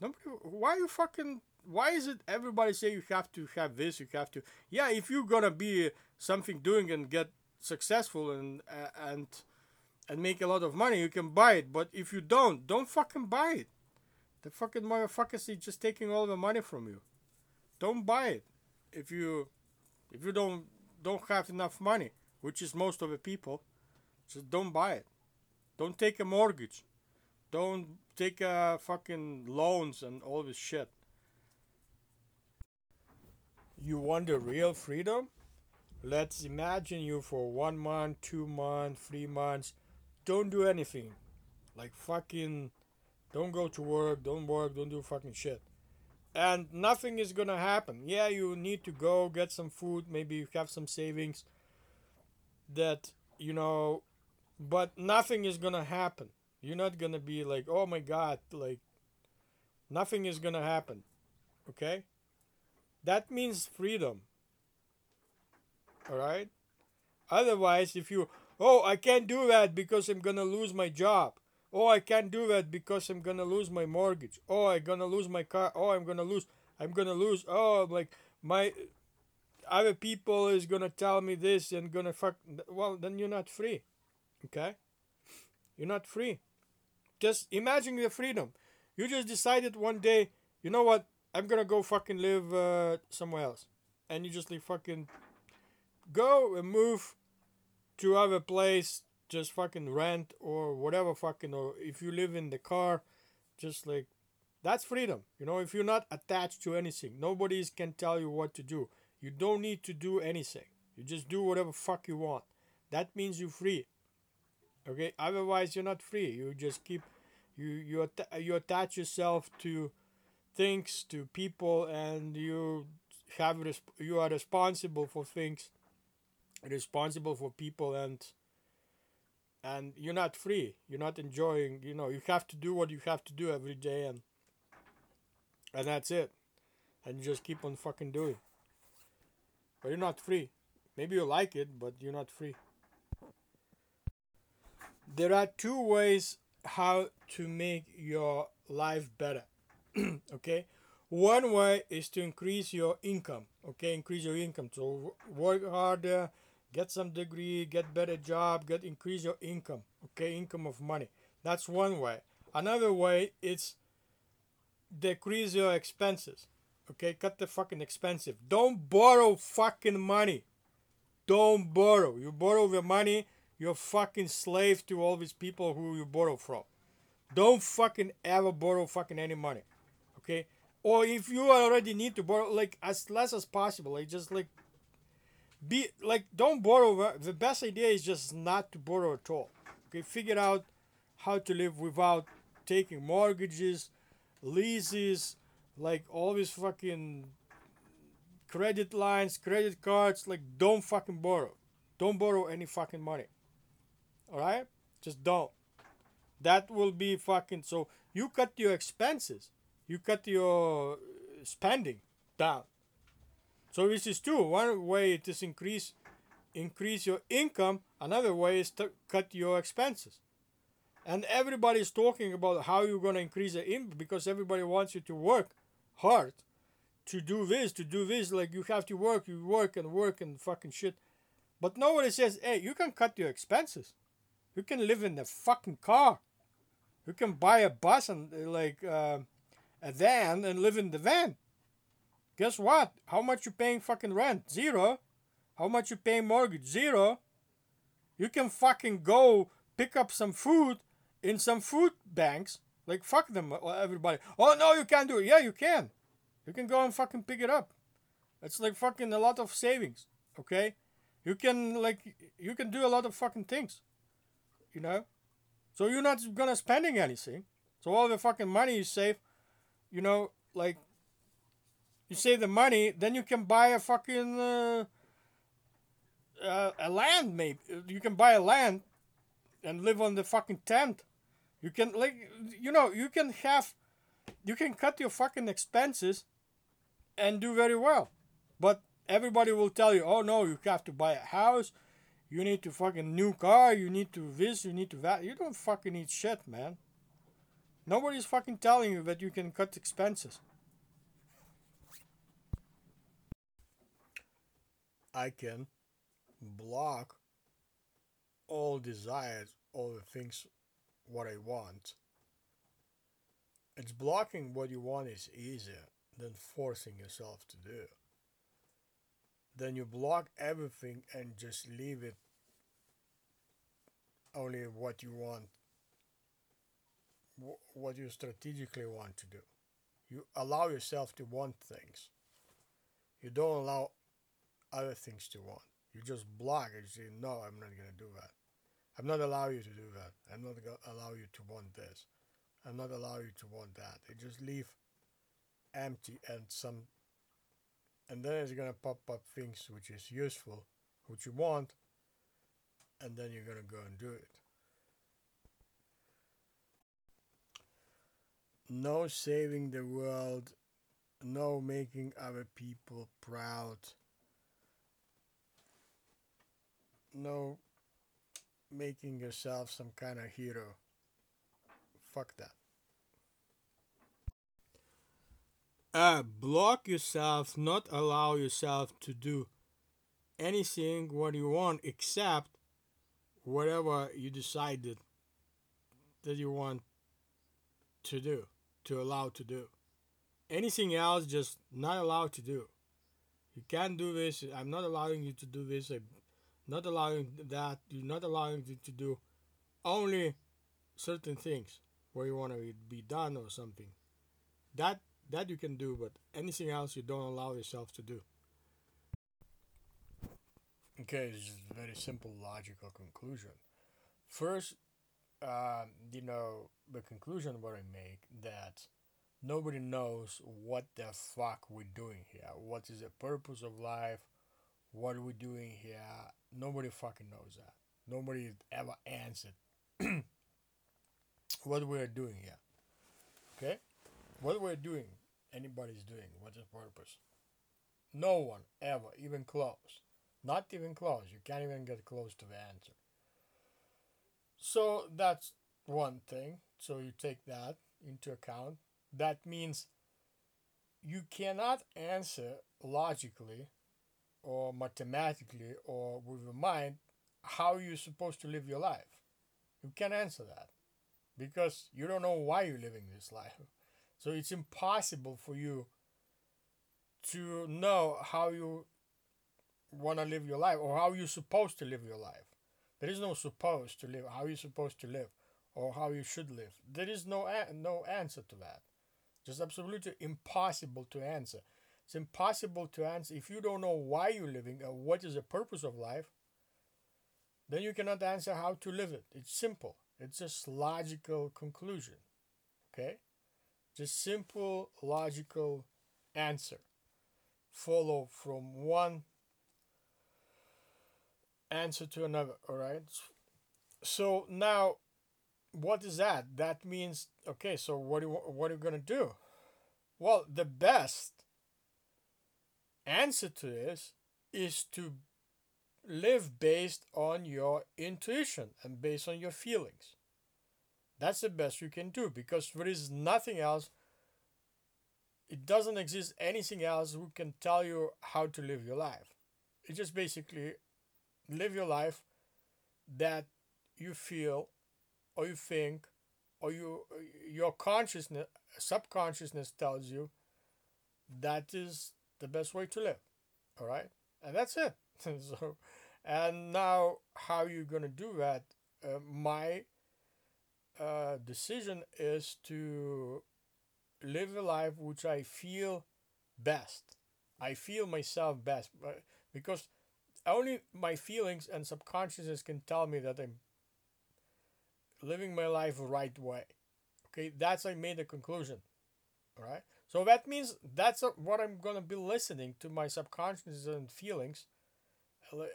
Nobody, why you fucking why is it everybody say you have to have this you have to yeah if you're gonna be something doing and get successful and and and make a lot of money you can buy it. But if you don't don't fucking buy it. The fucking motherfuckers is just taking all the money from you. Don't buy it. If you if you don't don't have enough money which is most of the people just don't buy it. Don't take a mortgage. Don't take uh, fucking loans and all this shit. You want the real freedom? Let's imagine you for one month, two months, three months. Don't do anything. Like fucking don't go to work, don't work, don't do fucking shit. And nothing is gonna happen. Yeah, you need to go get some food, maybe you have some savings that you know but nothing is gonna happen you're not gonna be like, oh my god, like nothing is gonna happen. Okay? That means freedom. Alright? Otherwise, if you, oh, I can't do that because I'm gonna lose my job. Oh, I can't do that because I'm gonna lose my mortgage. Oh, I'm gonna lose my car. Oh, I'm gonna lose. I'm gonna lose. Oh, like my other people is gonna tell me this and gonna fuck. Well, then you're not free. Okay? You're not free. Just imagine the freedom. You just decided one day, you know what? I'm gonna go fucking live uh, somewhere else, and you just like fucking go and move to other place. Just fucking rent or whatever fucking or if you live in the car, just like that's freedom. You know, if you're not attached to anything, nobody can tell you what to do. You don't need to do anything. You just do whatever fuck you want. That means you're free. Okay, otherwise you're not free. You just keep you you you attach yourself to things, to people, and you have you are responsible for things, responsible for people, and and you're not free. You're not enjoying. You know, you have to do what you have to do every day, and and that's it. And you just keep on fucking doing. But you're not free. Maybe you like it, but you're not free there are two ways how to make your life better okay one way is to increase your income okay increase your income so work harder get some degree get better job get increase your income okay income of money that's one way another way is decrease your expenses okay cut the fucking expensive don't borrow fucking money don't borrow you borrow the money you're fucking slave to all these people who you borrow from. Don't fucking ever borrow fucking any money. Okay? Or if you already need to borrow, like as less as possible. Like just like be like don't borrow. Uh, the best idea is just not to borrow at all. Okay, figure out how to live without taking mortgages, leases, like all these fucking credit lines, credit cards. Like don't fucking borrow. Don't borrow any fucking money. All right? Just don't. That will be fucking so you cut your expenses. You cut your spending down. So this is two. One way it is increase increase your income. Another way is to cut your expenses. And everybody is talking about how you're gonna increase the income because everybody wants you to work hard to do this, to do this. Like you have to work, you work and work and fucking shit. But nobody says, hey, you can cut your expenses. You can live in the fucking car. You can buy a bus and like uh, a van and live in the van. Guess what? How much you paying fucking rent? Zero. How much you paying mortgage? Zero. You can fucking go pick up some food in some food banks. Like fuck them, uh, everybody. Oh no, you can't do it. Yeah, you can. You can go and fucking pick it up. It's like fucking a lot of savings. Okay, you can like you can do a lot of fucking things. You know, so you're not gonna spending anything. So all the fucking money you save, you know, like you save the money, then you can buy a fucking uh, uh, a land. Maybe you can buy a land and live on the fucking tent. You can like you know you can have you can cut your fucking expenses and do very well. But everybody will tell you, oh no, you have to buy a house, you need to fucking new car, you need to this, you need to that. You don't fucking need shit, man. Nobody's fucking telling you that you can cut expenses. I can block all desires, all the things what I want. It's blocking what you want is easier than forcing yourself to do. Then you block everything and just leave it only what you want, what you strategically want to do. You allow yourself to want things. You don't allow other things to want. You just block. You say, no, I'm not going to do that. I'm not allow you to do that. I'm not going to allow you to want this. I'm not allow you to want that. They just leave empty and some and then it's gonna pop up things which is useful, which you want, and then you're gonna go and do it. No saving the world, no making other people proud, no making yourself some kind of hero. Fuck that. uh, block yourself, not allow yourself to do anything what you want except whatever you decided that you want to do, to allow to do. Anything else, just not allowed to do. You can't do this. I'm not allowing you to do this. I'm not allowing that. You're not allowing you to do only certain things where you want to be done or something. That that you can do, but anything else you don't allow yourself to do. Okay, is a very simple logical conclusion. First, uh, you know, the conclusion what I make that nobody knows what the fuck we're doing here. What is the purpose of life? What are we doing here? Nobody fucking knows that. Nobody ever answered what we're doing here. Okay? What we're doing anybody's doing. What's the purpose? No one ever, even close. Not even close. You can't even get close to the answer. So that's one thing. So you take that into account. That means you cannot answer logically or mathematically or with your mind how you're supposed to live your life. You can't answer that because you don't know why you're living this life. So it's impossible for you to know how you want to live your life or how you're supposed to live your life. There is no supposed to live, how you're supposed to live or how you should live. There is no, no answer to that. Just absolutely impossible to answer. It's impossible to answer if you don't know why you're living or what is the purpose of life. Then you cannot answer how to live it. It's simple. It's just logical conclusion. Okay? Just simple logical answer. Follow from one answer to another, all right? So now what is that? That means okay, so what do what are you going to do? Well, the best answer to this is to live based on your intuition and based on your feelings. That's the best you can do because there is nothing else. It doesn't exist anything else who can tell you how to live your life. It just basically live your life that you feel or you think or you your consciousness subconsciousness tells you that is the best way to live all right and that's it so and now how you're gonna do that uh, my uh, decision is to live a life which I feel best. I feel myself best, but because only my feelings and subconsciousness can tell me that I'm living my life the right way. Okay, that's I made a conclusion. All right. So that means that's what I'm gonna be listening to my subconscious and feelings.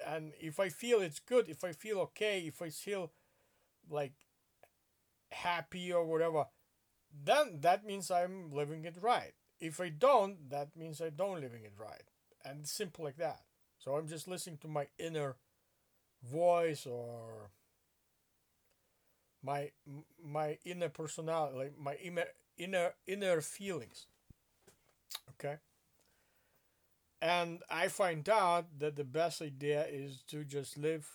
And if I feel it's good, if I feel okay, if I feel like happy or whatever, then that means I'm living it right. If I don't, that means I don't living it right. And simple like that. So I'm just listening to my inner voice or my my inner personality, like my inner inner inner feelings. Okay. And I find out that the best idea is to just live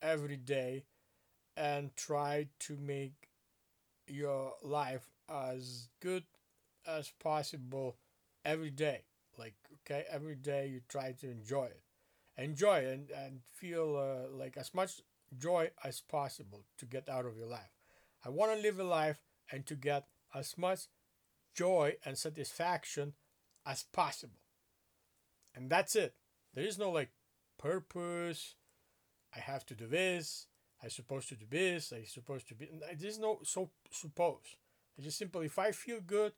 every day and try to make your life as good as possible every day. Like, okay, every day you try to enjoy it. Enjoy and, and feel uh, like as much joy as possible to get out of your life. I want to live a life and to get as much joy and satisfaction as possible. And that's it. There is no like purpose. I have to do this. I'm supposed to do this. I'm supposed to be. There's no so suppose. It's just simply if I feel good,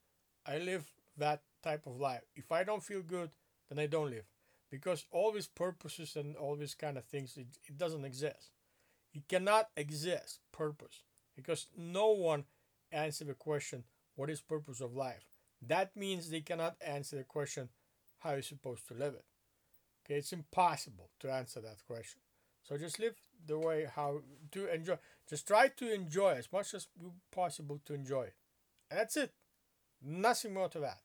I live that type of life. If I don't feel good, then I don't live. Because all these purposes and all these kind of things, it, it doesn't exist. It cannot exist, purpose. Because no one answer the question, what is purpose of life? That means they cannot answer the question, how you're supposed to live it. Okay, it's impossible to answer that question. So just live the way how to enjoy. Just try to enjoy as much as possible to enjoy. And that's it. Nothing more to that.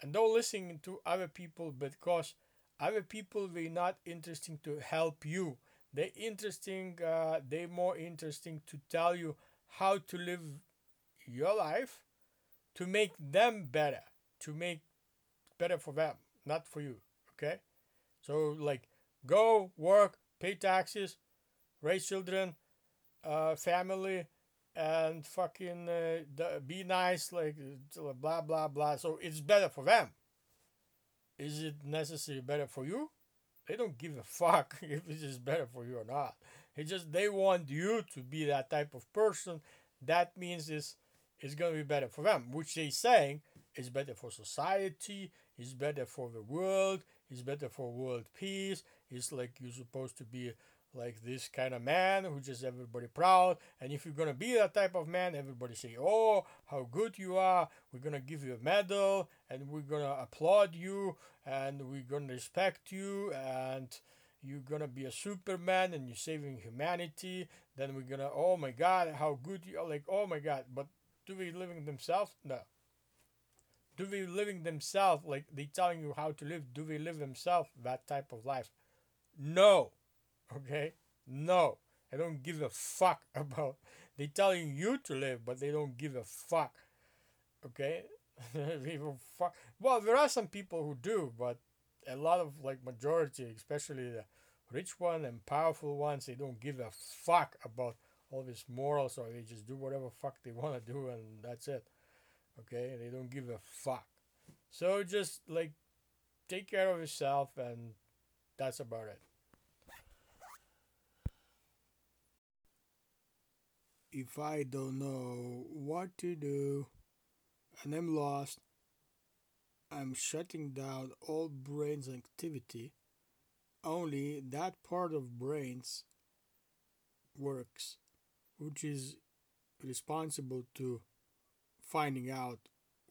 And don't listen to other people because other people they're not interesting to help you. They're interesting. Uh, they're more interesting to tell you how to live your life to make them better, to make better for them, not for you. Okay? So, like, go work, pay taxes, raise children, uh, family, and fucking uh, be nice, like, blah, blah, blah. So, it's better for them. Is it necessary better for you? They don't give a fuck if it is better for you or not. It's just they want you to be that type of person. That means is going to be better for them, which they saying is better for society, is better for the world, is better for world peace. It's like you're supposed to be like this kind of man who just everybody proud. And if you're gonna be that type of man, everybody say, "Oh, how good you are! We're gonna give you a medal, and we're gonna applaud you, and we're gonna respect you, and." you're gonna be a superman and you're saving humanity then we're gonna oh my god how good you are like oh my god but do they living themselves? No. Do they living themselves like they telling you how to live? Do they live themselves that type of life? No. Okay? No. I don't give a fuck about they telling you to live, but they don't give a fuck. Okay? fuck. Well, there are some people who do, but a lot of like majority, especially the rich one and powerful ones, they don't give a fuck about all these morals or they just do whatever fuck they want to do and that's it okay? They don't give a fuck. So just like take care of yourself and that's about it. If i don't know what to do and i'm lost i'm shutting down all brain's activity. Only that part of brains works which is responsible to finding out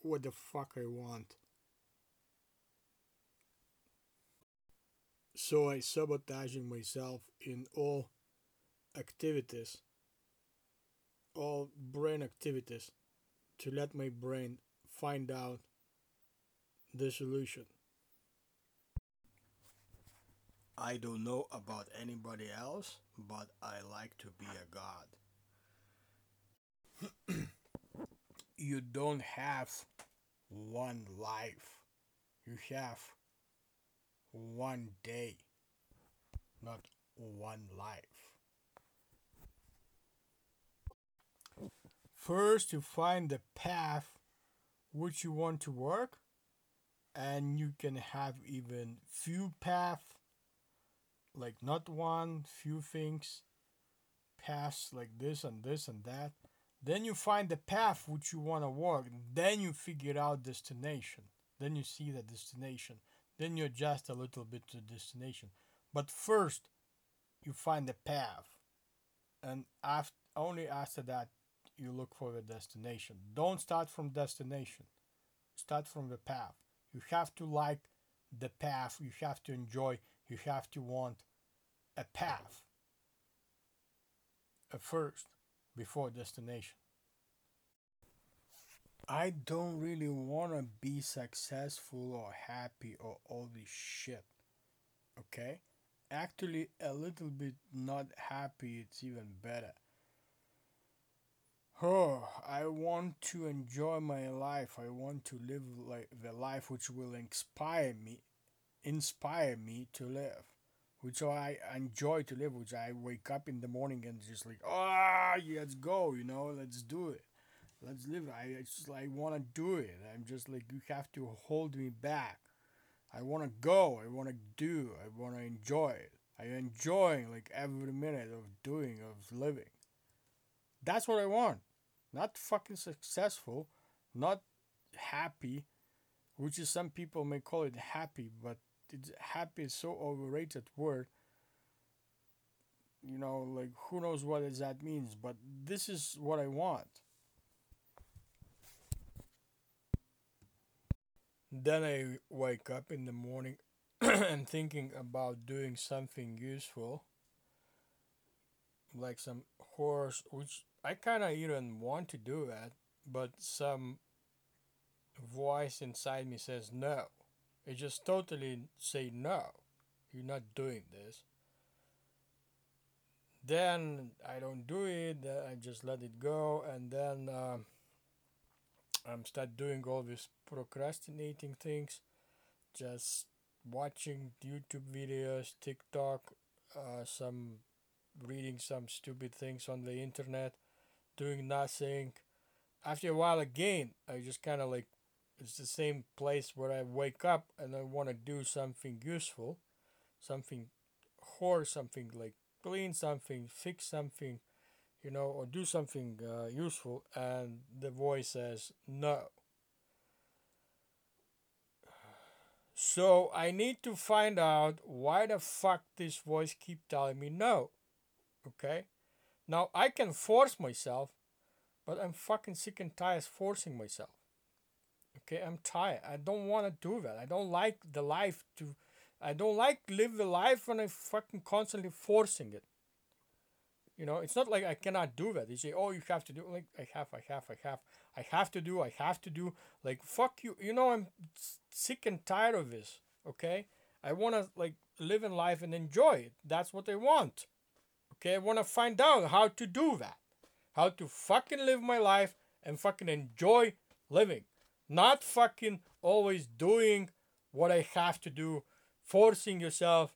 what the fuck I want. So I sabotaging myself in all activities, all brain activities, to let my brain find out the solution. I don't know about anybody else, but I like to be a god. you don't have one life. You have one day, not one life. First, you find the path which you want to work, and you can have even few path like not one few things paths like this and this and that then you find the path which you want to walk then you figure out destination. Then you see the destination. Then you adjust a little bit to the destination. But first you find the path. And after, only after that you look for the destination. Don't start from destination. Start from the path. You have to like the path. You have to enjoy. You have to want a path. At first before destination. I don't really want to be successful or happy or all this shit okay? Actually a little bit not happy it's even better. Oh, I want to enjoy my life. I want to live like the life which will inspire me, inspire me to live, which I enjoy to live. Which I wake up in the morning and just like, ah, oh, let's go. You know, let's do it. Let's live. I just like want to do it. I'm just like you have to hold me back. I want to go. I want to do. I want to enjoy it. I enjoy like every minute of doing of living. That's what I want not fucking successful, not happy, which is some people may call it happy, but it's, happy is so overrated word. You know, like who knows what that means, but this is what I want. Then I wake up in the morning and thinking about doing something useful, like some horse, which I kind of even want to do that, but some voice inside me says no. It just totally say no. You're not doing this. Then I don't do it. I just let it go, and then uh, I'm start doing all these procrastinating things, just watching YouTube videos, TikTok, uh, some reading some stupid things on the internet doing nothing. After a while, again, I just kind of like it's the same place where I wake up and I want to do something useful, something or something like clean something, fix something, you know, or do something uh, useful, and the voice says no. So I need to find out why the fuck this voice keep telling me no. Okay? Now I can force myself, but I'm fucking sick and tired of forcing myself. Okay, I'm tired. I don't want to do that. I don't like the life to. I don't like live the life when I'm fucking constantly forcing it. You know, it's not like I cannot do that. You say, "Oh, you have to do." Like I have, I have, I have, I have to do. I have to do. Like fuck you. You know, I'm sick and tired of this. Okay, I want to like live in life and enjoy it. That's what I want. Okay, I want to find out how to do that. How to fucking live my life and fucking enjoy living. Not fucking always doing what I have to do, forcing yourself,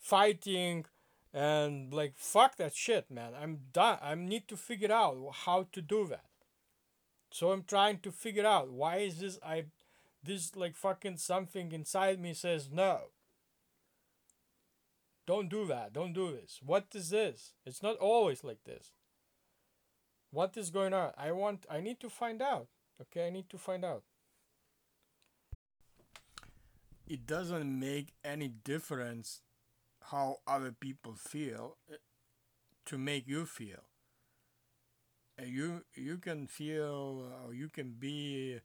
fighting, and like fuck that shit, man. I'm done. I need to figure out how to do that. So I'm trying to figure out why is this I this like fucking something inside me says no. Don't do that. Don't do this. What is this? It's not always like this. What is going on? I want I need to find out. Okay, I need to find out. It doesn't make any difference how other people feel eh, to make you feel. You you can feel or you can be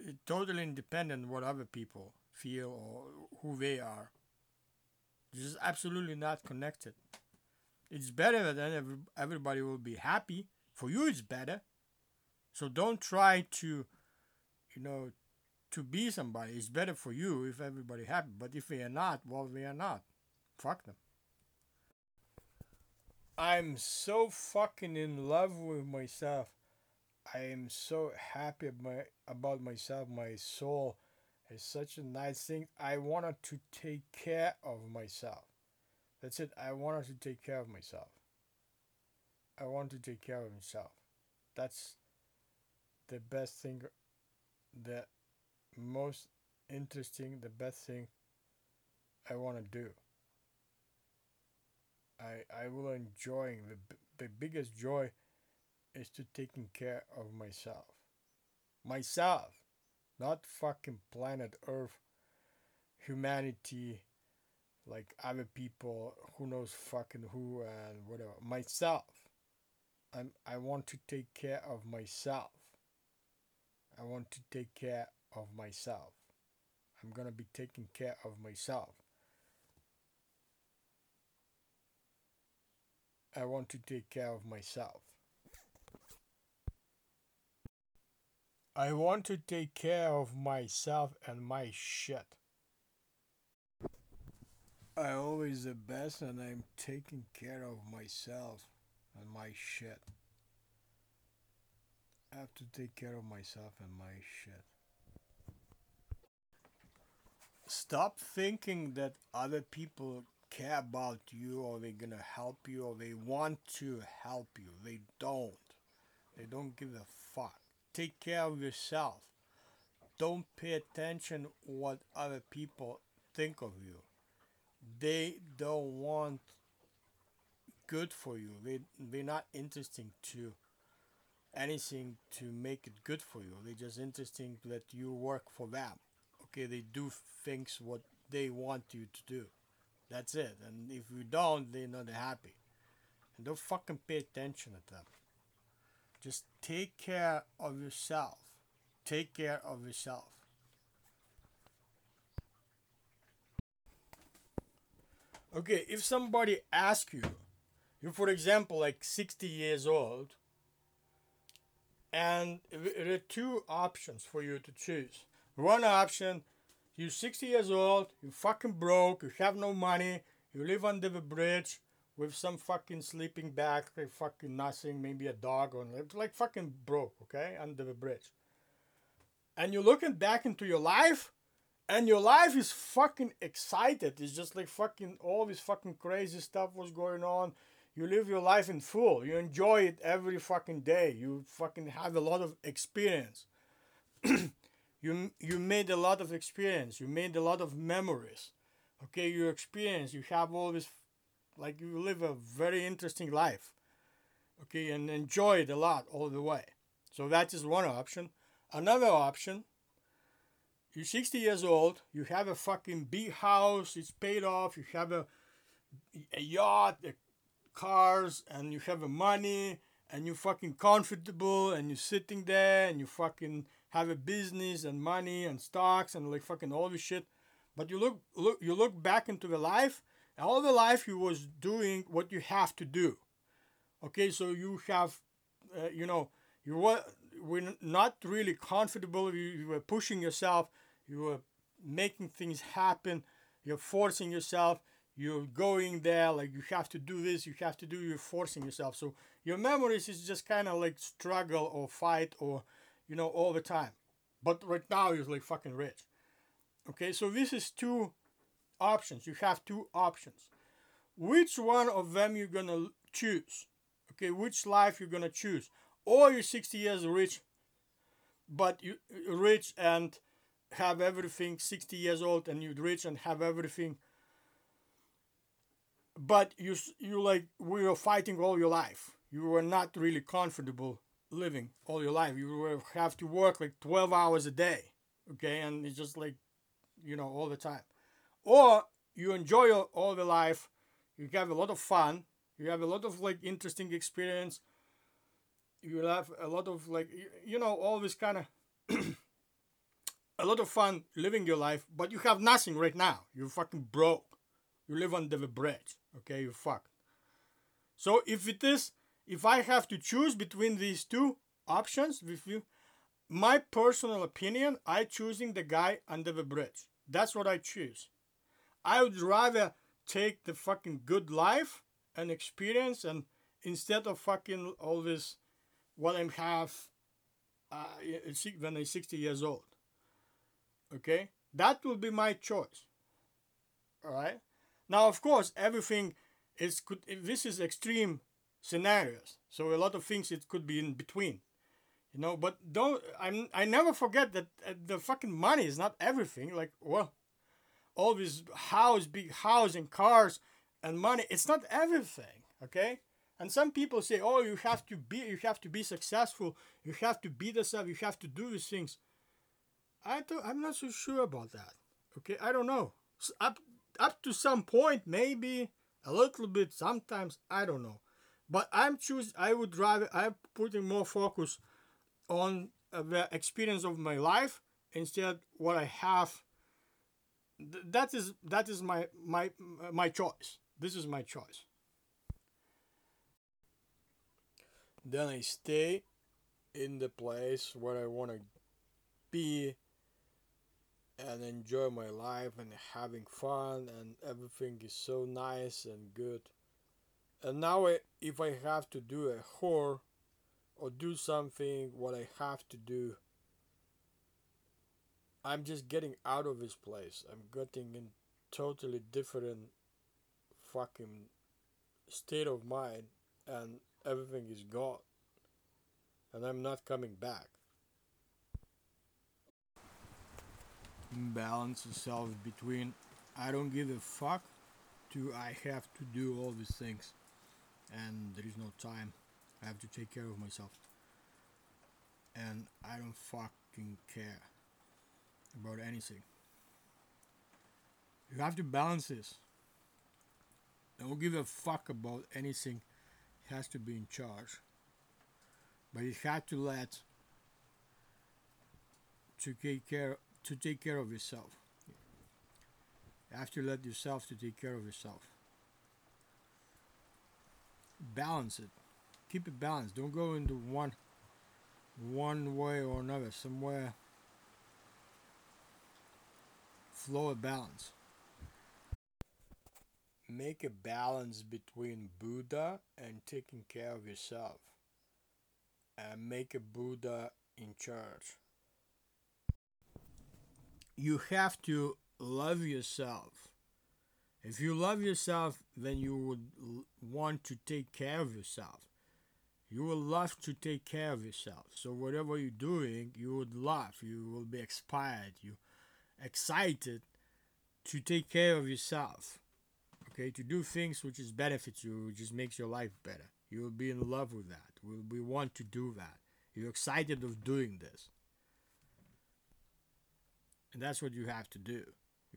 eh, totally independent what other people feel or who they are is absolutely not connected. It's better that every, everybody will be happy. For you, it's better. So don't try to, you know, to be somebody. It's better for you if everybody happy. But if they are not, well, they are not. Fuck them. I'm so fucking in love with myself. I am so happy about, about myself, my soul is such a nice thing. I wanted to take care of myself. That's it. I wanted to take care of myself. I want to take care of myself. That's the best thing that most interesting, the best thing I want to do. I I will enjoy the the biggest joy is to taking care of myself. Myself, not fucking planet Earth, humanity, like other people, who knows fucking who and whatever. Myself. I'm I want to take care of myself. I want to take care of myself. I'm gonna be taking care of myself. I want to take care of myself. I want to take care of myself and my shit. I always the best and I'm taking care of myself and my shit. I have to take care of myself and my shit. Stop thinking that other people care about you or they're gonna help you or they want to help you. They don't. They don't give a fuck. Take care of yourself. Don't pay attention what other people think of you. They don't want good for you. They they're not interesting to anything to make it good for you. They're just interesting that you work for them. Okay, they do things what they want you to do. That's it. And if you don't, they're not happy. And don't fucking pay attention to them. Just take care of yourself. Take care of yourself. Okay, if somebody asks you, you for example like 60 years old, and there are two options for you to choose. One option, you're 60 years old, you fucking broke, you have no money, you live under the bridge with some fucking sleeping bag, like fucking nothing, maybe a dog or like fucking broke, okay, under the bridge. And you're looking back into your life, and your life is fucking excited. It's just like fucking all this fucking crazy stuff was going on. You live your life in full. You enjoy it every fucking day. You fucking have a lot of experience. you you made a lot of experience. You made a lot of memories. Okay, you experience. You have all this, like you live a very interesting life. Okay, and enjoy it a lot all the way. So that is one option. Another option you're 60 years old, you have a fucking big house, it's paid off, you have a, a yacht, a cars, and you have a money, and you're fucking comfortable, and you're sitting there, and you fucking have a business and money and stocks and like fucking all this shit. But you look, look, you look back into the life, all the life you was doing what you have to do. Okay, so you have, uh, you know, you were, were not really comfortable. You, you were pushing yourself you were making things happen you're forcing yourself you're going there like you have to do this you have to do you're forcing yourself so your memories is just kind of like struggle or fight or you know all the time. But right now you're like fucking rich. Okay so this is two options. You have two options. Which one of them you're gonna choose? Okay which life you're gonna choose? Or you're 60 years rich but you uh, rich and have everything 60 years old and you're rich and have everything but you you like we were fighting all your life. You were not really comfortable living all your life you have to work like 12 hours a day okay and it's just like you know all the time or you enjoy all the life you have a lot of fun you have a lot of like interesting experience you have a lot of like you know all this kind of a lot of fun living your life, but you have nothing right now. You're fucking broke. You live under the bridge. Okay, you fucked. So if it is, if I have to choose between these two options with you, my personal opinion, I choosing the guy under the bridge. That's what I choose. I would rather take the fucking good life and experience and instead of fucking all this what I have uh, when I'm 60 years old. Okay, that will be my choice. All right. Now, of course, everything is could. This is extreme scenarios, so a lot of things it could be in between. You know, but don't I'm I never forget that uh, the fucking money is not everything. Like, well, all this house, big house and cars and money, it's not everything. Okay. And some people say, "Oh, you have to be, you have to be successful. You have to be the stuff. You have to do these things." I don't, I'm not so sure about that. Okay, I don't know. Up up to some point, maybe a little bit. Sometimes I don't know, but I'm choose. I would rather. I'm putting more focus on the experience of my life instead what I have. That is that is my my my choice. This is my choice. Then I stay in the place where I want to be and enjoy my life and having fun and everything is so nice and good. And now if I have to do a chore or do something what I have to do, I'm just getting out of this place. I'm getting in totally different fucking state of mind and everything is gone and I'm not coming back. Balance yourself between I don't give a fuck to I have to do all these things and there is no time. I have to take care of myself. And I don't fucking care about anything. You have to balance this. Don't give a fuck about anything It has to be in charge. But you have to let to take care to take care of yourself. You have to let yourself to take care of yourself. Balance it. Keep it balanced. Don't go into one one way or another. Somewhere flow of balance make a balance between Buddha and taking care of yourself. And make a Buddha in charge. You have to love yourself. If you love yourself, then you would want to take care of yourself. You will love to take care of yourself. So whatever you're doing, you would love. You will be inspired. You excited to take care of yourself okay to do things which is benefits you which just makes your life better you will be in love with that we want to do that you're excited of doing this and that's what you have to do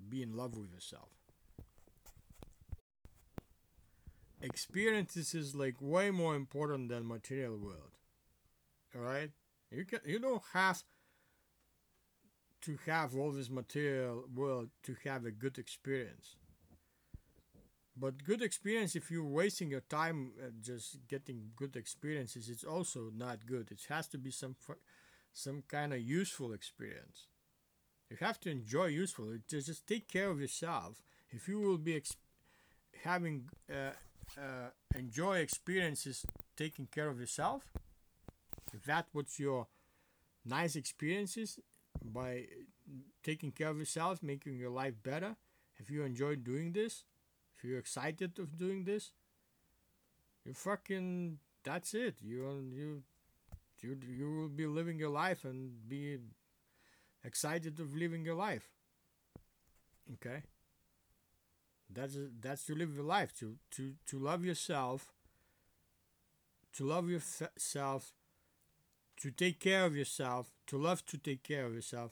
be in love with yourself experiences is like way more important than material world all right you can you don't have to have all this material world to have a good experience. But good experience if you're wasting your time uh, just getting good experiences it's also not good. It has to be some some kind of useful experience. You have to enjoy useful just, just take care of yourself. If you will be having uh, uh, enjoy experiences taking care of yourself if that what's your nice experiences by taking care of yourself making your life better if you enjoy doing this if you're excited of doing this, you fucking that's it. You you you you will be living your life and be excited of living your life. Okay. That's that's to live your life to to to love yourself. To love yourself. To take care of yourself. To love to take care of yourself.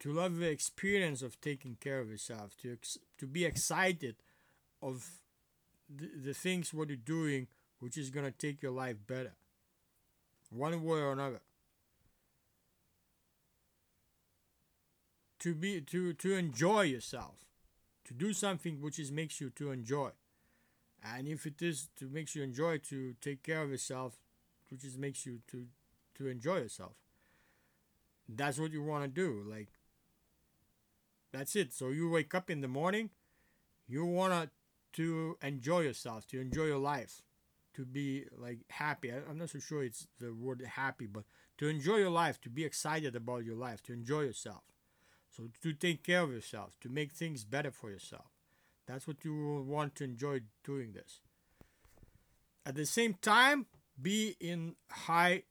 To love the experience of taking care of yourself. To ex- to be excited of the, the things what you're doing which is going to take your life better one way or another to be to to enjoy yourself to do something which is makes you to enjoy and if it is to makes you enjoy to take care of yourself which is makes you to to enjoy yourself that's what you want to do like that's it so you wake up in the morning you want to to enjoy yourself, to enjoy your life, to be like happy. I, am not so sure it's the word happy, but to enjoy your life, to be excited about your life, to enjoy yourself. So to take care of yourself, to make things better for yourself. That's what you will want to enjoy doing this. At the same time, be in high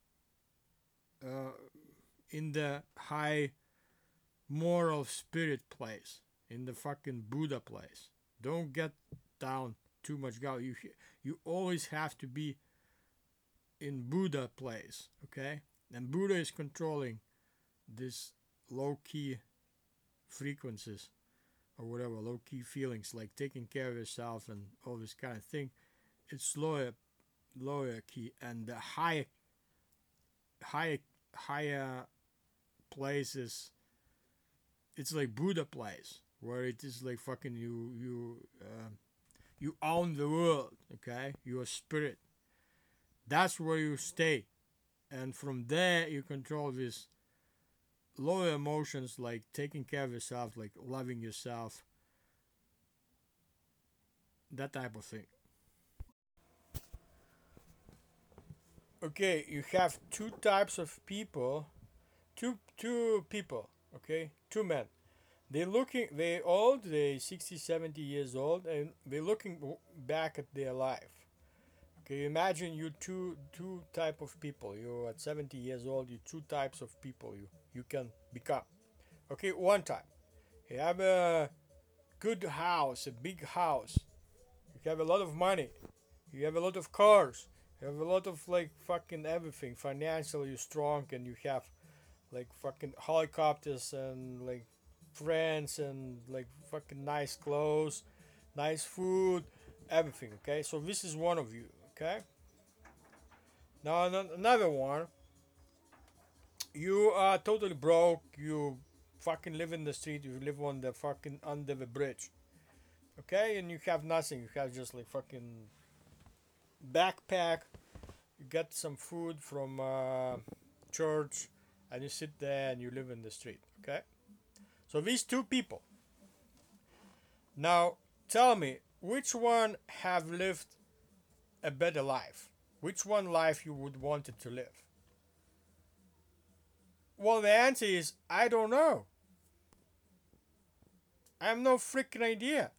uh, in the high moral spirit place, in the fucking Buddha place. Don't get down too much go. You you always have to be in Buddha place, okay? And Buddha is controlling this low key frequencies or whatever, low key feelings like taking care of yourself and all this kind of thing. It's lower lower key and the high high higher places it's like Buddha place where it is like fucking you you uh, you own the world okay you're spirit that's where you stay and from there you control these lower emotions like taking care of yourself like loving yourself that type of thing. Okay you have two types of people two two people okay? Two men. They looking they old they 60 70 years old and they're looking back at their life. Okay imagine you two two type of people. You're at 70 years old you two types of people you you can become okay one time you have a good house a big house you have a lot of money you have a lot of cars you have a lot of like fucking everything financially strong and you have like fucking helicopters and like friends and like fucking nice clothes, nice food, everything. Okay, so this is one of you. Okay. Now another one. You are totally broke. You fucking live in the street. You live on the fucking under the bridge. Okay, and you have nothing. You have just like fucking backpack. You get some food from uh, church, and you sit there and you live in the street. Okay. So these two people. Now tell me which one have lived a better life? Which one life you would wanted to live? Well, the answer is I don't know. I have no freaking idea.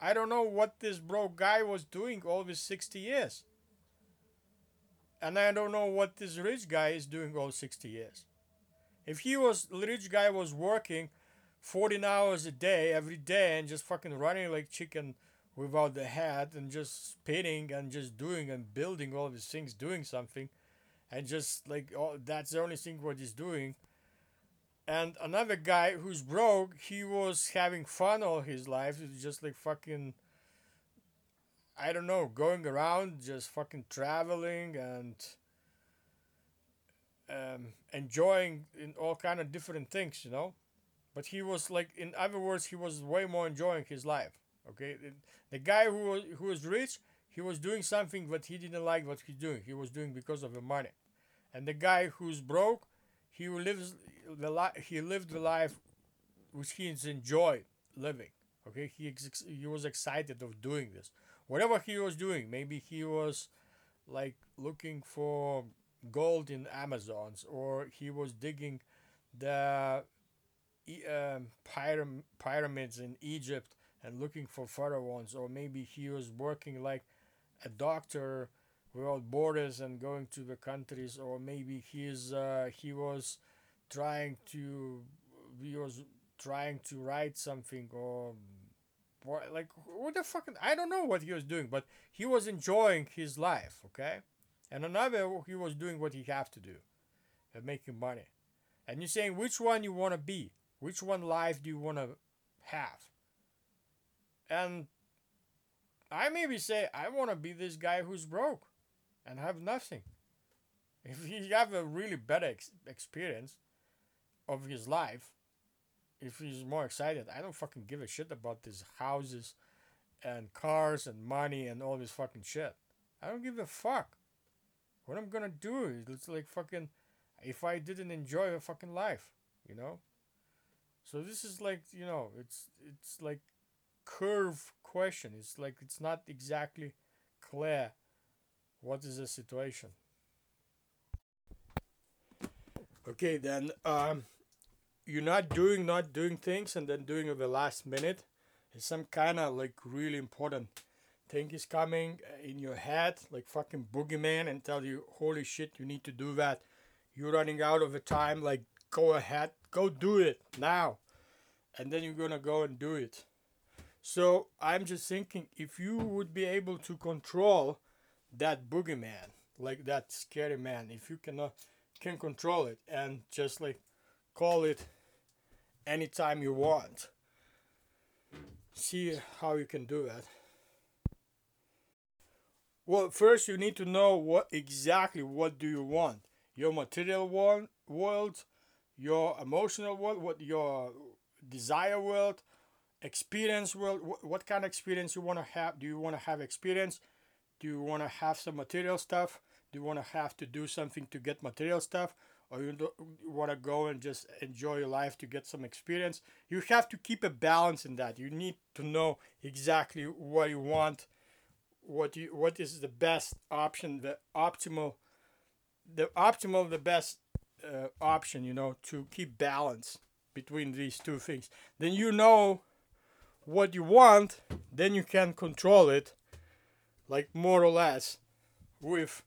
I don't know what this broke guy was doing all these 60 years. And I don't know what this rich guy is doing all 60 years. If he was, rich guy was working 14 hours a day every day and just fucking running like chicken without the head and just spinning and just doing and building all these things doing something and just like oh, that's the only thing what he's doing. And another guy who's broke he was having fun all his life just like fucking i don't know going around just fucking traveling and um, enjoying in all kind of different things you know? But he was like in other words he was way more enjoying his life okay? The guy who who was rich he was doing something but he didn't like what he's doing. He was doing because of the money. And the guy who's broke he lives the li- he lived the life which he enjoyed living okay? He ex- he was excited of doing this. Whatever he was doing maybe he was like looking for gold in amazons or he was digging the um, pyram- pyramids in Egypt and looking for ones, or maybe he was working like a doctor without borders and going to the countries, or maybe he's uh, he was trying to he was trying to write something or like what the fuck I don't know what he was doing, but he was enjoying his life, okay? And another he was doing what he have to do, and making money. And you're saying which one you want to be? Which one life do you want to have? And I maybe say I want to be this guy who's broke and have nothing. If he have a really better ex- experience of his life, if he's more excited, I don't fucking give a shit about these houses and cars and money and all this fucking shit. I don't give a fuck. What I'm gonna do is it's like fucking if I didn't enjoy a fucking life, you know? So this is like you know it's it's like curve question. It's like it's not exactly clear what is the situation. Okay, then um, you're not doing not doing things and then doing at the last minute. It's some kind of like really important thing is coming in your head, like fucking boogeyman, and tell you, holy shit, you need to do that. you're running out of the time like go ahead go do it now and then you're gonna go and do it so i'm just thinking if you would be able to control that boogeyman like that scary man if you cannot uh, can control it and just like call it anytime you want see how you can do that. Well first you need to know what exactly what do you want? Your material world, world your emotional world what your desire world experience world what, kind of experience you want to have? Do you want to have experience? Do you want to have some material stuff? Do you want to have to do something to get material stuff? Or you, you want to go and just enjoy your life to get some experience? You have to keep a balance in that. You need to know exactly what you want what you what is the best option the optimal the optimal the best uh, option you know to keep balance between these two things. Then you know what you want then you can control it like more or less with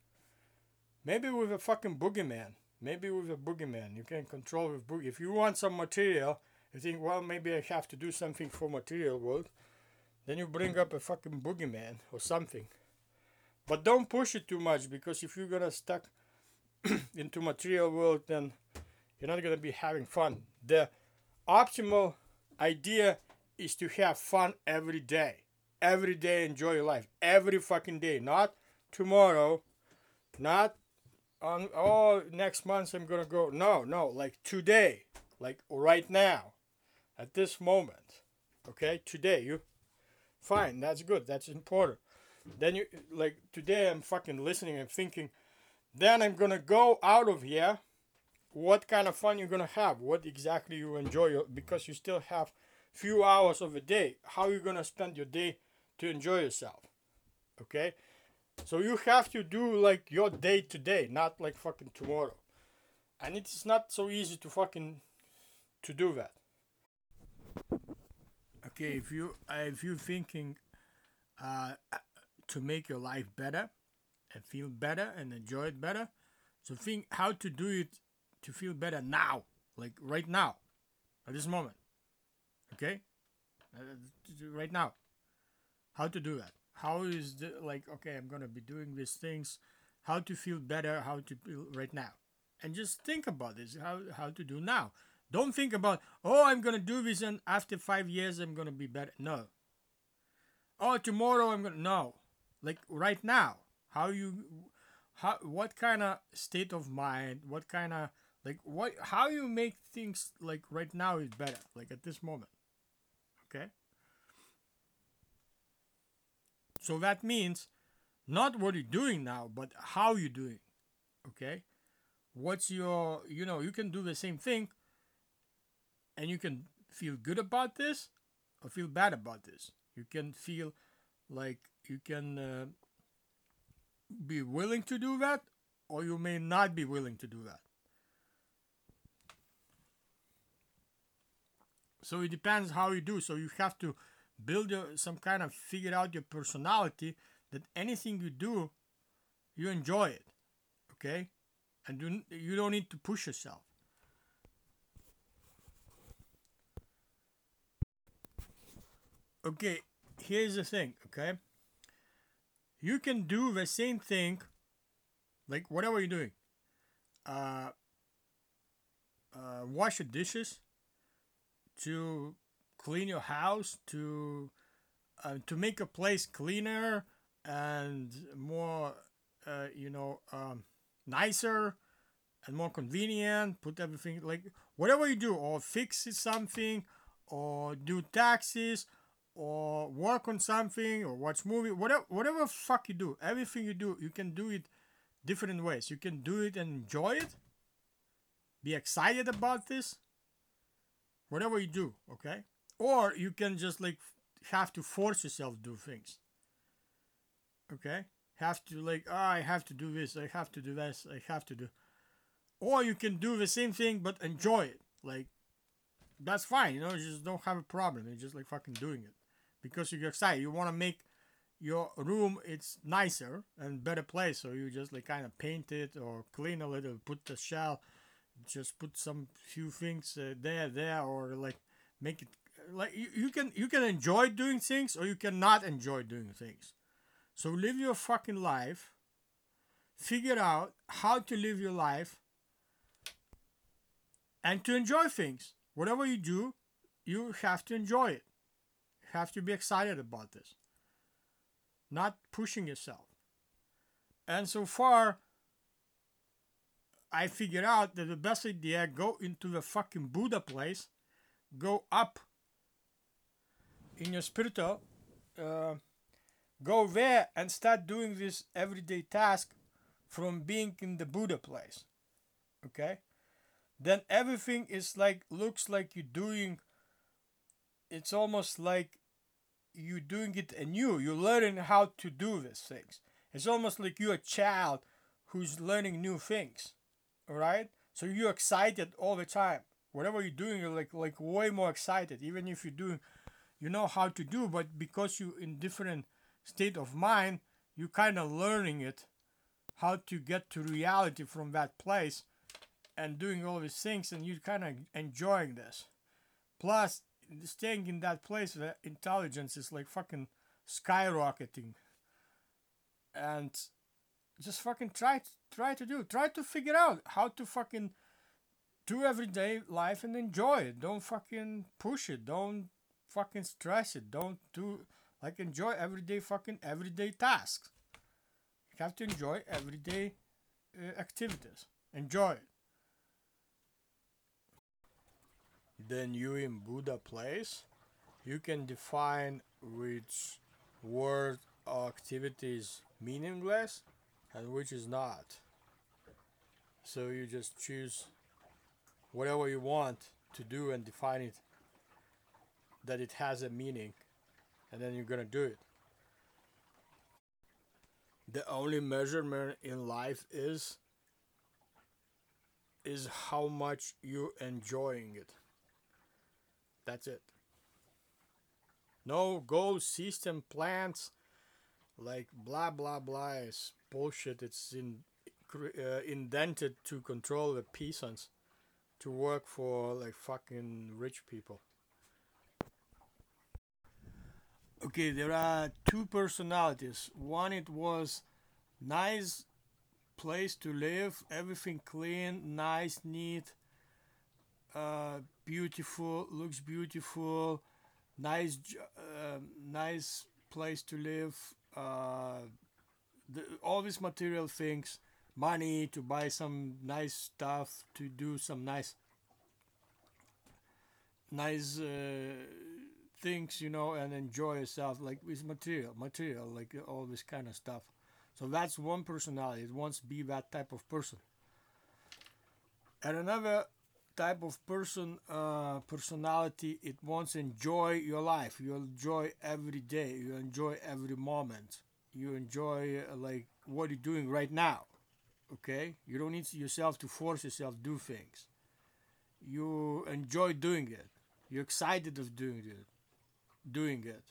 maybe with a fucking boogeyman. Maybe with a boogeyman. You can control with boogie. If you want some material you think well maybe i have to do something for material world then you bring up a fucking boogeyman or something. But don't push it too much because if you're gonna stuck into material world then you're not gonna be having fun. The optimal idea is to have fun every day. Every day enjoy your life. Every fucking day. Not tomorrow. Not on oh next month i'm gonna go. No no like today. Like right now. At this moment. Okay? Today. You fine. That's good. That's important. Then you like today i'm fucking listening and thinking then i'm gonna go out of here. What kind of fun you're gonna have? What exactly you enjoy because you still have few hours of a day how you gonna spend your day to enjoy yourself okay? So you have to do like your day to day not like fucking tomorrow. And it's not so easy to fucking to do that. Okay if you uh, if you're thinking uh, to make your life better and feel better and enjoy it better so think how to do it to feel better now like right now at this moment okay? Uh, right now. How to do that? How is the like okay i'm gonna be doing these things. How to feel better how to feel right now. And just think about this how how to do now. Don't think about oh i'm gonna do this and after five years i'm gonna be better. No. Oh tomorrow i'm gonna no. Like right now how you how what kind of state of mind what kind of like what how you make things like right now is better like at this moment okay? So that means not what you're doing now but how you're doing okay? What's your you know you can do the same thing and you can feel good about this or feel bad about this. You can feel like you can uh, be willing to do that or you may not be willing to do that so it depends how you do. So you have to build your, some kind of figure out your personality that anything you do you enjoy it okay? And you, you don't need to push yourself. Okay here's the thing okay? You can do the same thing like whatever you're doing. Uh, uh wash your dishes to clean your house to uh, to make a place cleaner and more uh, you know um, nicer and more convenient put everything like whatever you do or fix something or do taxes or work on something or watch movie whatever whatever fuck you do everything you do you can do it different ways. You can do it and enjoy it. Be excited about this whatever you do okay? Or you can just like have to force yourself to do things okay? Have to like oh, i have to do this i have to do this i have to do or you can do the same thing but enjoy it like that's fine you know you just don't have a problem you're just like fucking doing it because you're excited you want to make your room it's nicer and better place so you just like kind of paint it or clean a little put the shell just put some few things uh, there there or like make it like you, you can you can enjoy doing things or you cannot enjoy doing things. So live your fucking life. Figure out how to live your life and to enjoy things. Whatever you do you have to enjoy it. You have to be excited about this. Not pushing yourself. And so far I figured out that the best idea go into the fucking Buddha place, go up in your spiritual, uh, go there and start doing this everyday task from being in the Buddha place. Okay? Then everything is like looks like you're doing it's almost like you're doing it anew. You're learning how to do these things. It's almost like you're a child who's learning new things right? So you're excited all the time. Whatever you're doing you're like like way more excited even if you're doing you know how to do but because you're in different state of mind you're kind of learning it how to get to reality from that place and doing all these things and you're kind of enjoying this. Plus staying in that place the intelligence is like fucking skyrocketing. And just fucking try try to do try to figure out how to fucking do everyday life and enjoy it. Don't fucking push it. Don't fucking stress it. Don't do like enjoy everyday fucking everyday tasks. You have to enjoy everyday uh, activities. Enjoy it. Then you in buddha place you can define which word or activity is meaningless and which is not. So you just choose whatever you want to do and define it that it has a meaning and then you're gonna do it. The only measurement in life is is how much you enjoying it. That's it. No goal system plans like blah blah blah is bullshit. It's in uh, indented to control the peasants, to work for like fucking rich people. Okay, there are two personalities. One, it was nice place to live, everything clean, nice, neat, uh, beautiful, looks beautiful, nice, uh, nice place to live. Uh, the, all these material things, money to buy some nice stuff, to do some nice, nice uh, things, you know, and enjoy yourself, like with material, material, like all this kind of stuff. So that's one personality. It wants to be that type of person. And another type of person, uh, personality, it wants enjoy your life. You enjoy every day. You enjoy every moment you enjoy uh, like what you're doing right now okay? You don't need yourself to force yourself to do things. You enjoy doing it. You're excited of doing it doing it.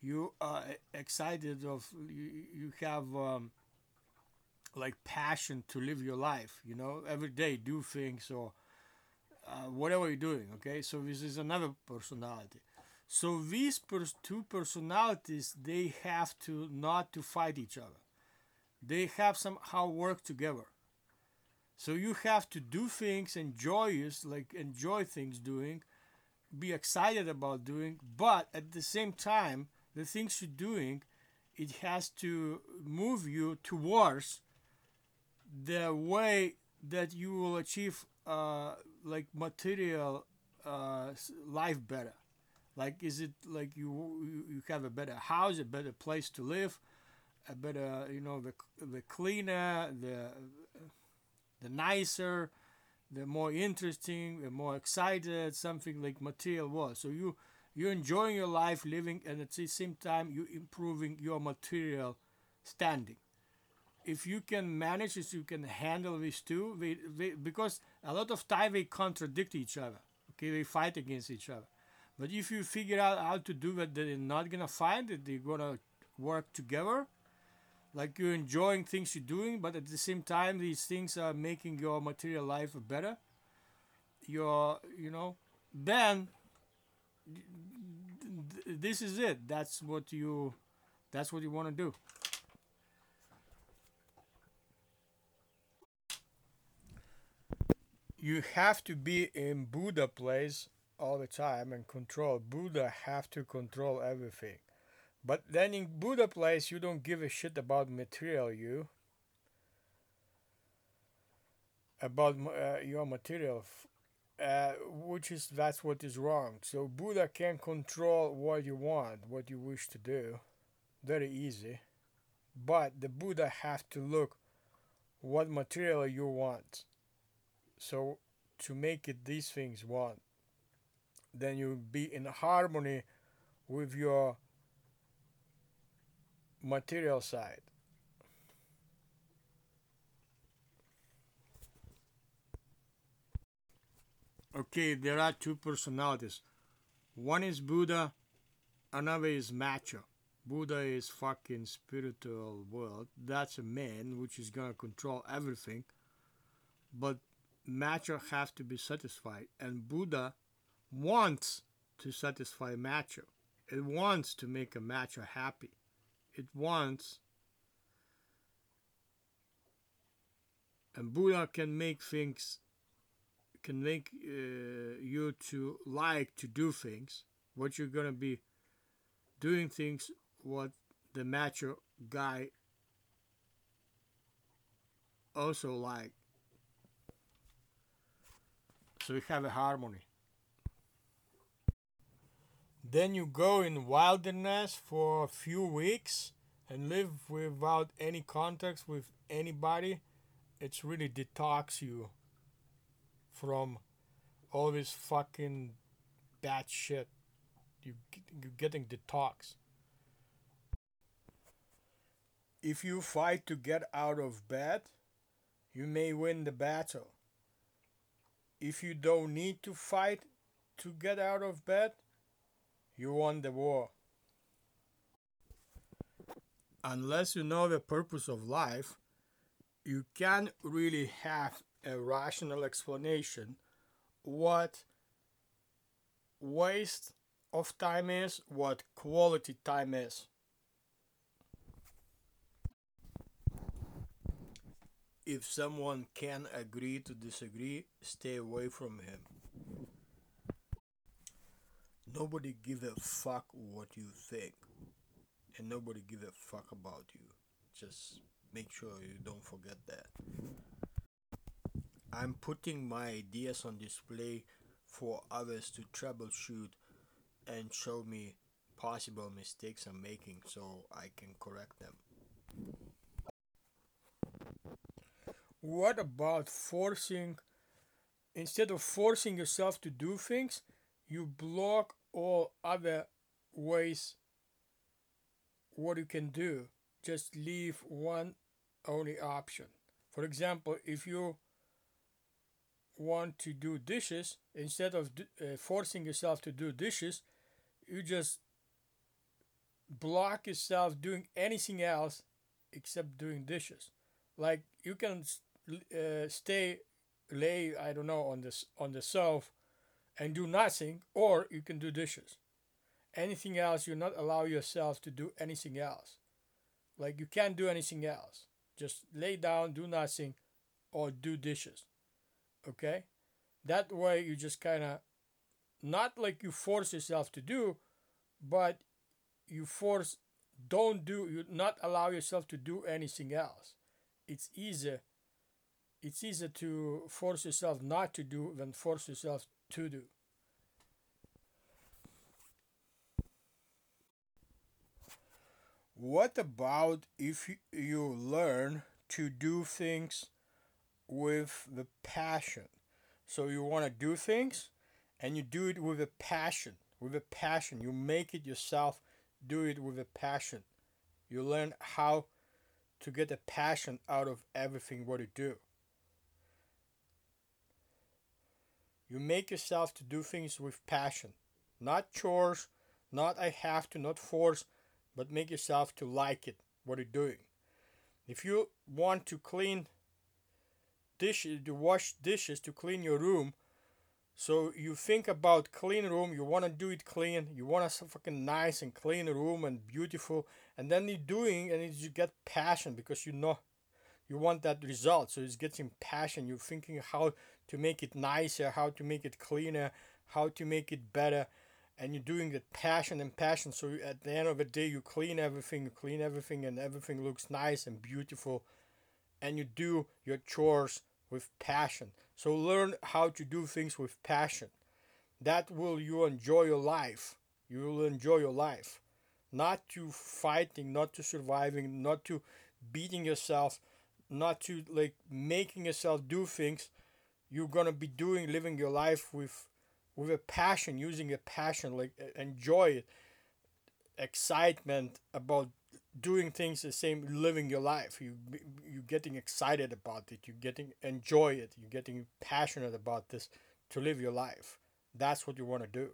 You are excited of you, you have um, like passion to live your life you know? Every day do things or uh, whatever you're doing okay? So this is another personality so these pers- two personalities they have to not to fight each other. They have somehow work together. So you have to do things enjoyous, like enjoy things doing, be excited about doing, but at the same time, the things you're doing, it has to move you towards the way that you will achieve uh, like material uh, life better like, is it like you you have a better house, a better place to live, a better you know the the cleaner, the the nicer, the more interesting, the more excited something like material was. So you you're enjoying your life, living, and at the same time you're improving your material standing. If you can manage this, you can handle these two. They, they, because a lot of time they contradict each other. Okay, they fight against each other. But if you figure out how to do it, they're not gonna find it. They're gonna work together. Like you're enjoying things you're doing but at the same time these things are making your material life better. Your you know then this is it. That's what you that's what you want to do. You have to be in buddha place all the time and control buddha have to control everything but then in buddha place you don't give a shit about material you about uh, your material uh, which is that's what is wrong. So Buddha can control what you want, what you wish to do, very easy. But the Buddha has to look what material you want. So to make it these things want, then you'll be in harmony with your material side. okay, there are two personalities. One is Buddha, another is Macho. Buddha is fucking spiritual world. That's a man which is gonna control everything. But Macho has to be satisfied, and Buddha wants to satisfy Macho. It wants to make a Macho happy. It wants and Buddha can make things can make uh, you to like to do things what you're gonna be doing things what the macho guy also like so we have a harmony then you go in wilderness for a few weeks and live without any contact with anybody it's really detox you from all this fucking bad shit. You you're getting detox. If you fight to get out of bed, you may win the battle. If you don't need to fight to get out of bed, you won the war. Unless you know the purpose of life, you can't really have a rational explanation what waste of time is, what quality time is. If someone can agree to disagree, stay away from him. Nobody give a fuck what you think, and nobody give a fuck about you. Just make sure you don't forget that. I'm putting my ideas on display for others to troubleshoot and show me possible mistakes I'm making so I can correct them. What about forcing, instead of forcing yourself to do things, you block all other ways what you can do? Just leave one only option. For example, if you want to do dishes, instead of uh, forcing yourself to do dishes, you just block yourself doing anything else except doing dishes. Like you can uh, stay lay I don't know on this on the sofa and do nothing, or you can do dishes. Anything else, you not allow yourself to do anything else. Like you can't do anything else. Just lay down, do nothing, or do dishes okay that way you just kind of not like you force yourself to do but you force don't do you not allow yourself to do anything else it's easier it's easier to force yourself not to do than force yourself to do what about if you learn to do things with the passion. So you want to do things and you do it with a passion. With a passion. You make it yourself, do it with a passion. You learn how to get a passion out of everything what you do. You make yourself to do things with passion. Not chores, not I have to, not force. but make yourself to like it what you're doing if you want to clean dishes to wash dishes to clean your room so you think about clean room you want to do it clean you want a fucking nice and clean room and beautiful and then you're doing and you get passion because you know you want that result so it's getting passion you're thinking how to make it nicer how to make it cleaner how to make it better. And you're doing it passion and passion. So at the end of the day you clean everything you clean everything and everything looks nice and beautiful. And you do your chores with passion. So learn how to do things with passion. That will you enjoy your life. You will enjoy your life. Not to fighting not to surviving not to beating yourself not to like making yourself do things you're gonna be doing living your life with with a passion, using a passion, like enjoy it, excitement about doing things the same, living your life. You you're getting excited about it. you're getting enjoy it. you're getting passionate about this to live your life. That's what you want to do.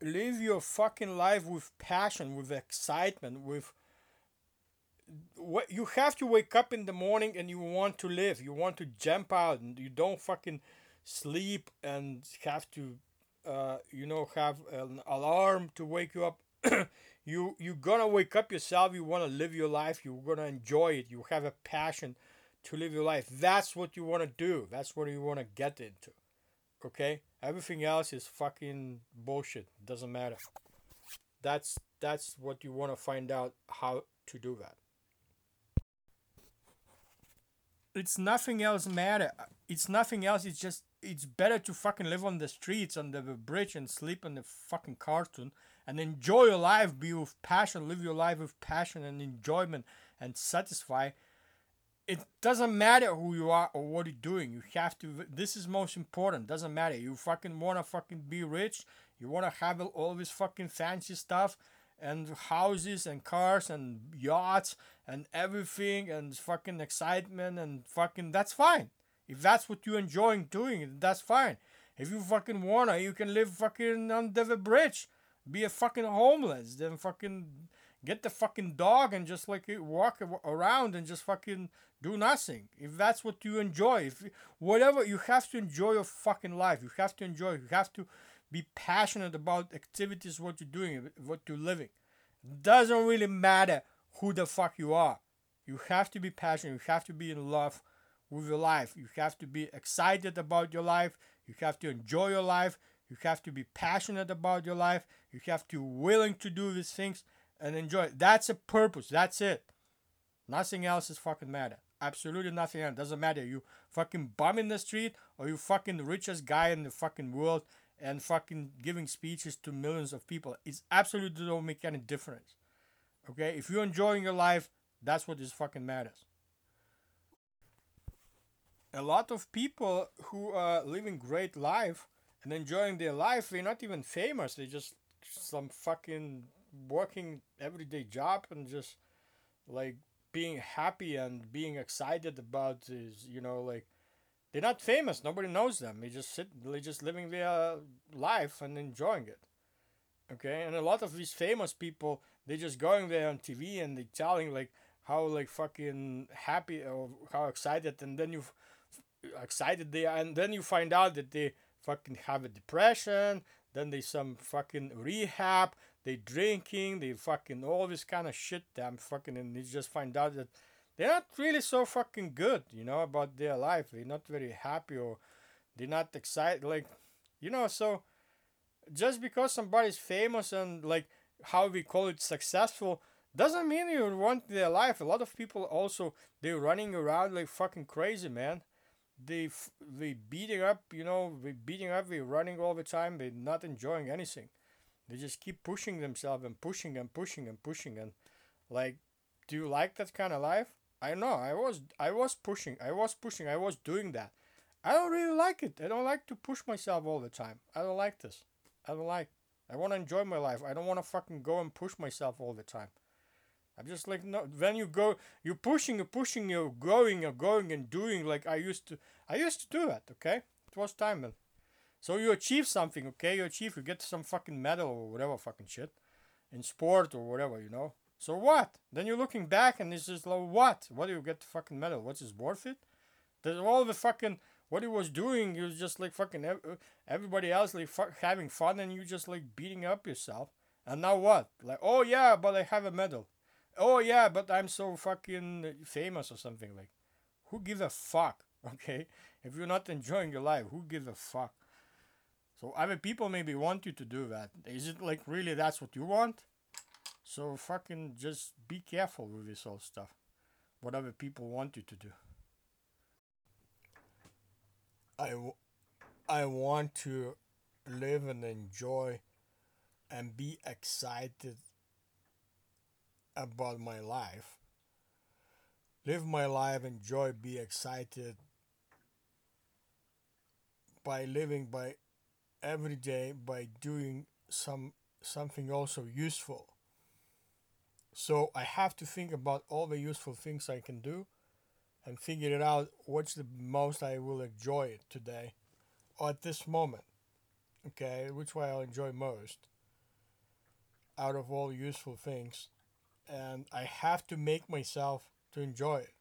Live your fucking life with passion, with excitement, with what you have to wake up in the morning and you want to live. You want to jump out and you don't fucking sleep and have to uh, you know have an alarm to wake you up. You you're gonna wake up yourself. You want to live your life. You're gonna enjoy it. You have a passion to live your life. That's what you want to do. That's what you want to get into. Okay? Everything else is fucking bullshit. Doesn't matter. That's that's what you want to find out how to do that it's nothing else matter uh, it's nothing else it's just it's better to fucking live on the streets under the bridge and sleep in the fucking cartoon and enjoy your life be with passion live your life with passion and enjoyment and satisfy. It doesn't matter who you are or what you're doing you have to this is most important doesn't matter you fucking want to fucking be rich you want to have all this fucking fancy stuff and houses and cars and yachts and everything and fucking excitement and fucking that's fine if that's what you're enjoying doing, that's fine. If you fucking wanna, you can live fucking under the bridge, be a fucking homeless, then fucking get the fucking dog and just like walk around and just fucking do nothing. If that's what you enjoy, if whatever you have to enjoy your fucking life, you have to enjoy. You have to be passionate about activities, what you're doing, what you're living. Doesn't really matter who the fuck you are. You have to be passionate. You have to be in love with your life. You have to be excited about your life. You have to enjoy your life. You have to be passionate about your life. You have to willing to do these things and enjoy it. That's a purpose. That's it. Nothing else is fucking matter. Absolutely nothing else. Doesn't matter. You fucking bum in the street or you fucking richest guy in the fucking world and fucking giving speeches to millions of people. It's absolutely don't make any difference. Okay? If you're enjoying your life, that's what what is fucking matters a lot of people who are living great life and enjoying their life, they're not even famous. They're just some fucking working everyday job and just like being happy and being excited about this, you know, like they're not famous. Nobody knows them. They just sit, they just living their life and enjoying it. Okay, and a lot of these famous people, they just going there on TV and they're telling like how like fucking happy or how excited, and then you excited they are, and then you find out that they fucking have a depression, then they some fucking rehab, they drinking, they fucking all this kind of shit. Damn fucking, and you just find out that they're not really so fucking good, you know, about their life. They're not very happy or they're not excited, like, you know. So just because somebody's famous and like how we call it successful doesn't mean you want their life. A lot of people also they're running around like fucking crazy, man. They they beating up you know they beating up they running all the time they're not enjoying anything. They just keep pushing themselves and pushing and pushing and pushing and like do you like that kind of life? I know i was i was pushing i was pushing i was doing that. I don't really like it. I don't like to push myself all the time. I don't like this. I don't like i want to enjoy my life i don't want to fucking go and push myself all the time I'm just like no. When you go, you're pushing, you're pushing, you're going, you're going and doing like I used to. I used to do that. Okay, it was time. So you achieve something. Okay, you achieve, you get some fucking medal or whatever fucking shit, in sport or whatever, you know. So what? Then you're looking back and it's just like, what? What do you get the fucking medal? What's his worth it? There's all the fucking what he was doing. He was just like fucking uh, everybody else like having fun and you just like beating up yourself. And now what? Like, oh yeah, but I have a medal. Oh yeah, but I'm so fucking famous or something like. Who gives a fuck? Okay, if you're not enjoying your life, who gives a fuck? So other people maybe want you to do that. Is it like really that's what you want? So fucking just be careful with this whole stuff. Whatever people want you to do. I, I want to live and enjoy and be excited about my life. Live my life, enjoy, be excited by living by every day by doing some something also useful so I have to think about all the useful things I can do and figure it out what's the most I will enjoy it today or at this moment. Okay, which way I'll enjoy most out of all useful things. And I have to make myself to enjoy it.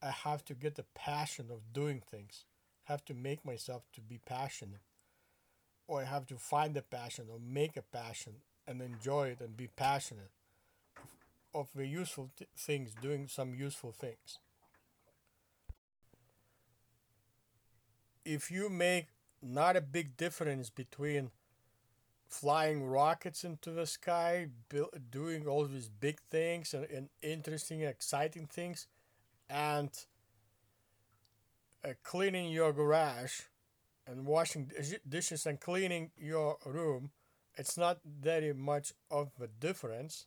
I have to get the passion of doing things. I have to make myself to be passionate. Or I have to find a passion or make a passion and enjoy it and be passionate of the useful things, doing some useful things. If you make not a big difference between flying rockets into the sky, doing all these big things and, and interesting, exciting things, and uh, cleaning your garage and washing dishes and cleaning your room, it's not very much of a difference.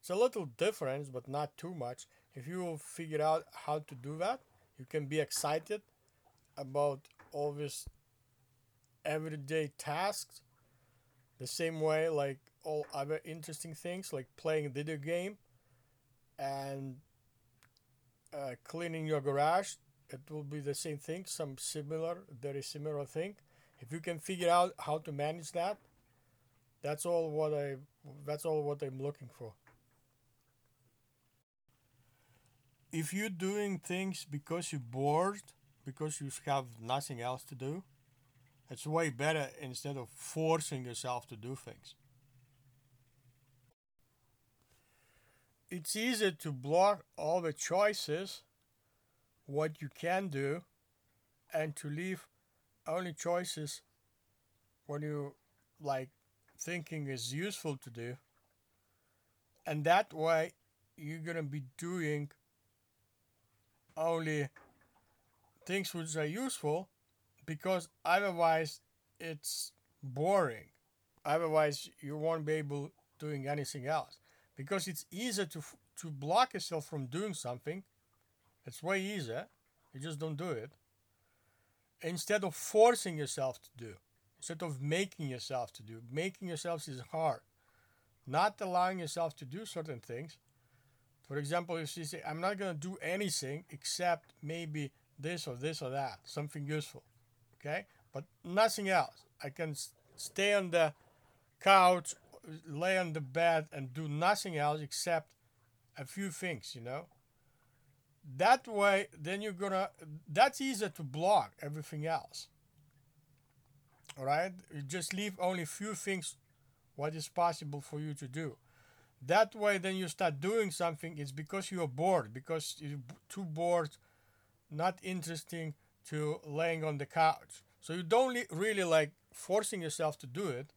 It's a little difference, but not too much. If you figure out how to do that, you can be excited about all these everyday tasks the same way like all other interesting things like playing a video game and uh, cleaning your garage. It will be the same thing some similar very similar thing. If you can figure out how to manage that that's all what i that's all what i'm looking for. If you're doing things because you're bored, because you have nothing else to do, it's way better instead of forcing yourself to do things. It's easy to block all the choices, what you can do, and to leave only choices when you like thinking is useful to do. And that way you're gonna be doing only things which are useful because otherwise it's boring. Otherwise, you won't be able doing anything else because it's easier to to block yourself from doing something. It's way easier. You just don't do it. Instead of forcing yourself to do, instead of making yourself to do, making yourself is hard. Not allowing yourself to do certain things for example, if you say, I'm not going to do anything except maybe this or this or that, something useful, okay? But nothing else. I can stay on the couch, lay on the bed, and do nothing else except a few things, you know? That way, then you're gonna, that's easier to block everything else. All right? You just leave only few things what is possible for you to do that way then you start doing something it's because you're bored because you're too bored not interesting to laying on the couch. So you don't really like forcing yourself to do it.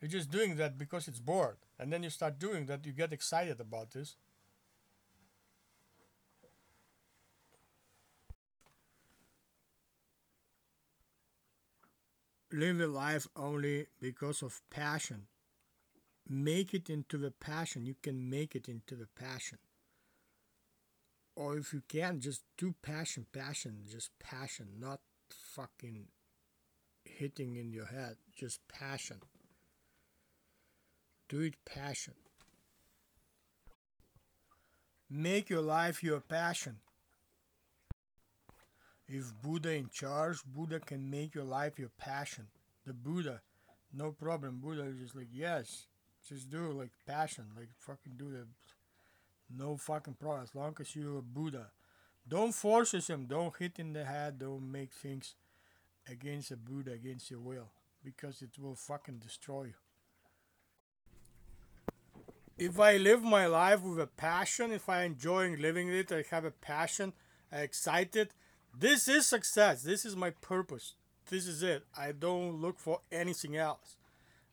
You're just doing that because it's bored. And then you start doing that you get excited about this. Live a life only because of passion. Make it into the passion. You can make it into the passion. Or if you can, just do passion, passion, just passion, not fucking hitting in your head, just passion. Do it passion. Make your life your passion. If Buddha in charge, Buddha can make your life your passion. The Buddha, no problem. Buddha is just like, yes, Just do like passion, like fucking do the no fucking problem. As long as you're a Buddha, don't force yourself. Don't hit in the head. Don't make things against a Buddha, against your will, because it will fucking destroy you. If I live my life with a passion, if I enjoy living it, I have a passion, I excited. This is success. This is my purpose. This is it. I don't look for anything else.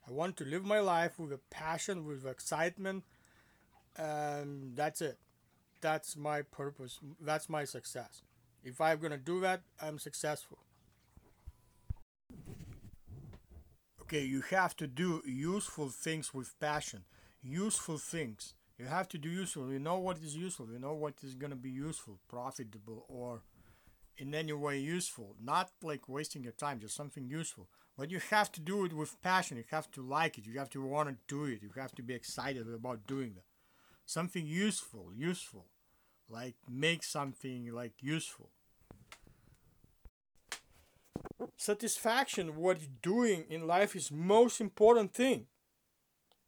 I want to live my life with a passion, with excitement, and that's it. That's my purpose. That's my success. If I'm gonna do that, I'm successful. Okay, you have to do useful things with passion. Useful things. You have to do useful. You know what is useful. You know what is gonna be useful, profitable, or in any way useful. Not like wasting your time, just something useful. But you have to do it with passion. You have to like it. You have to want to do it. You have to be excited about doing that. Something useful, useful. Like make something like useful. Satisfaction, what you're doing in life is most important thing.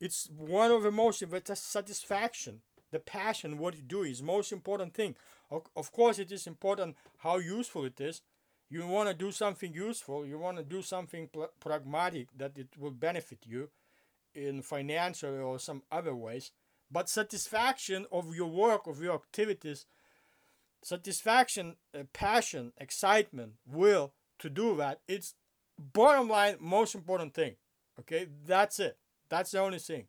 It's one of the most the satisfaction, the passion, what you do is most important thing. Of, course, it is important how useful it is. You want to do something useful. You want to do something pragmatic that it will benefit you in financial or some other ways. But satisfaction of your work, of your activities, satisfaction, uh, passion, excitement, will to do that. It's bottom line most important thing. Okay, that's it. That's the only thing.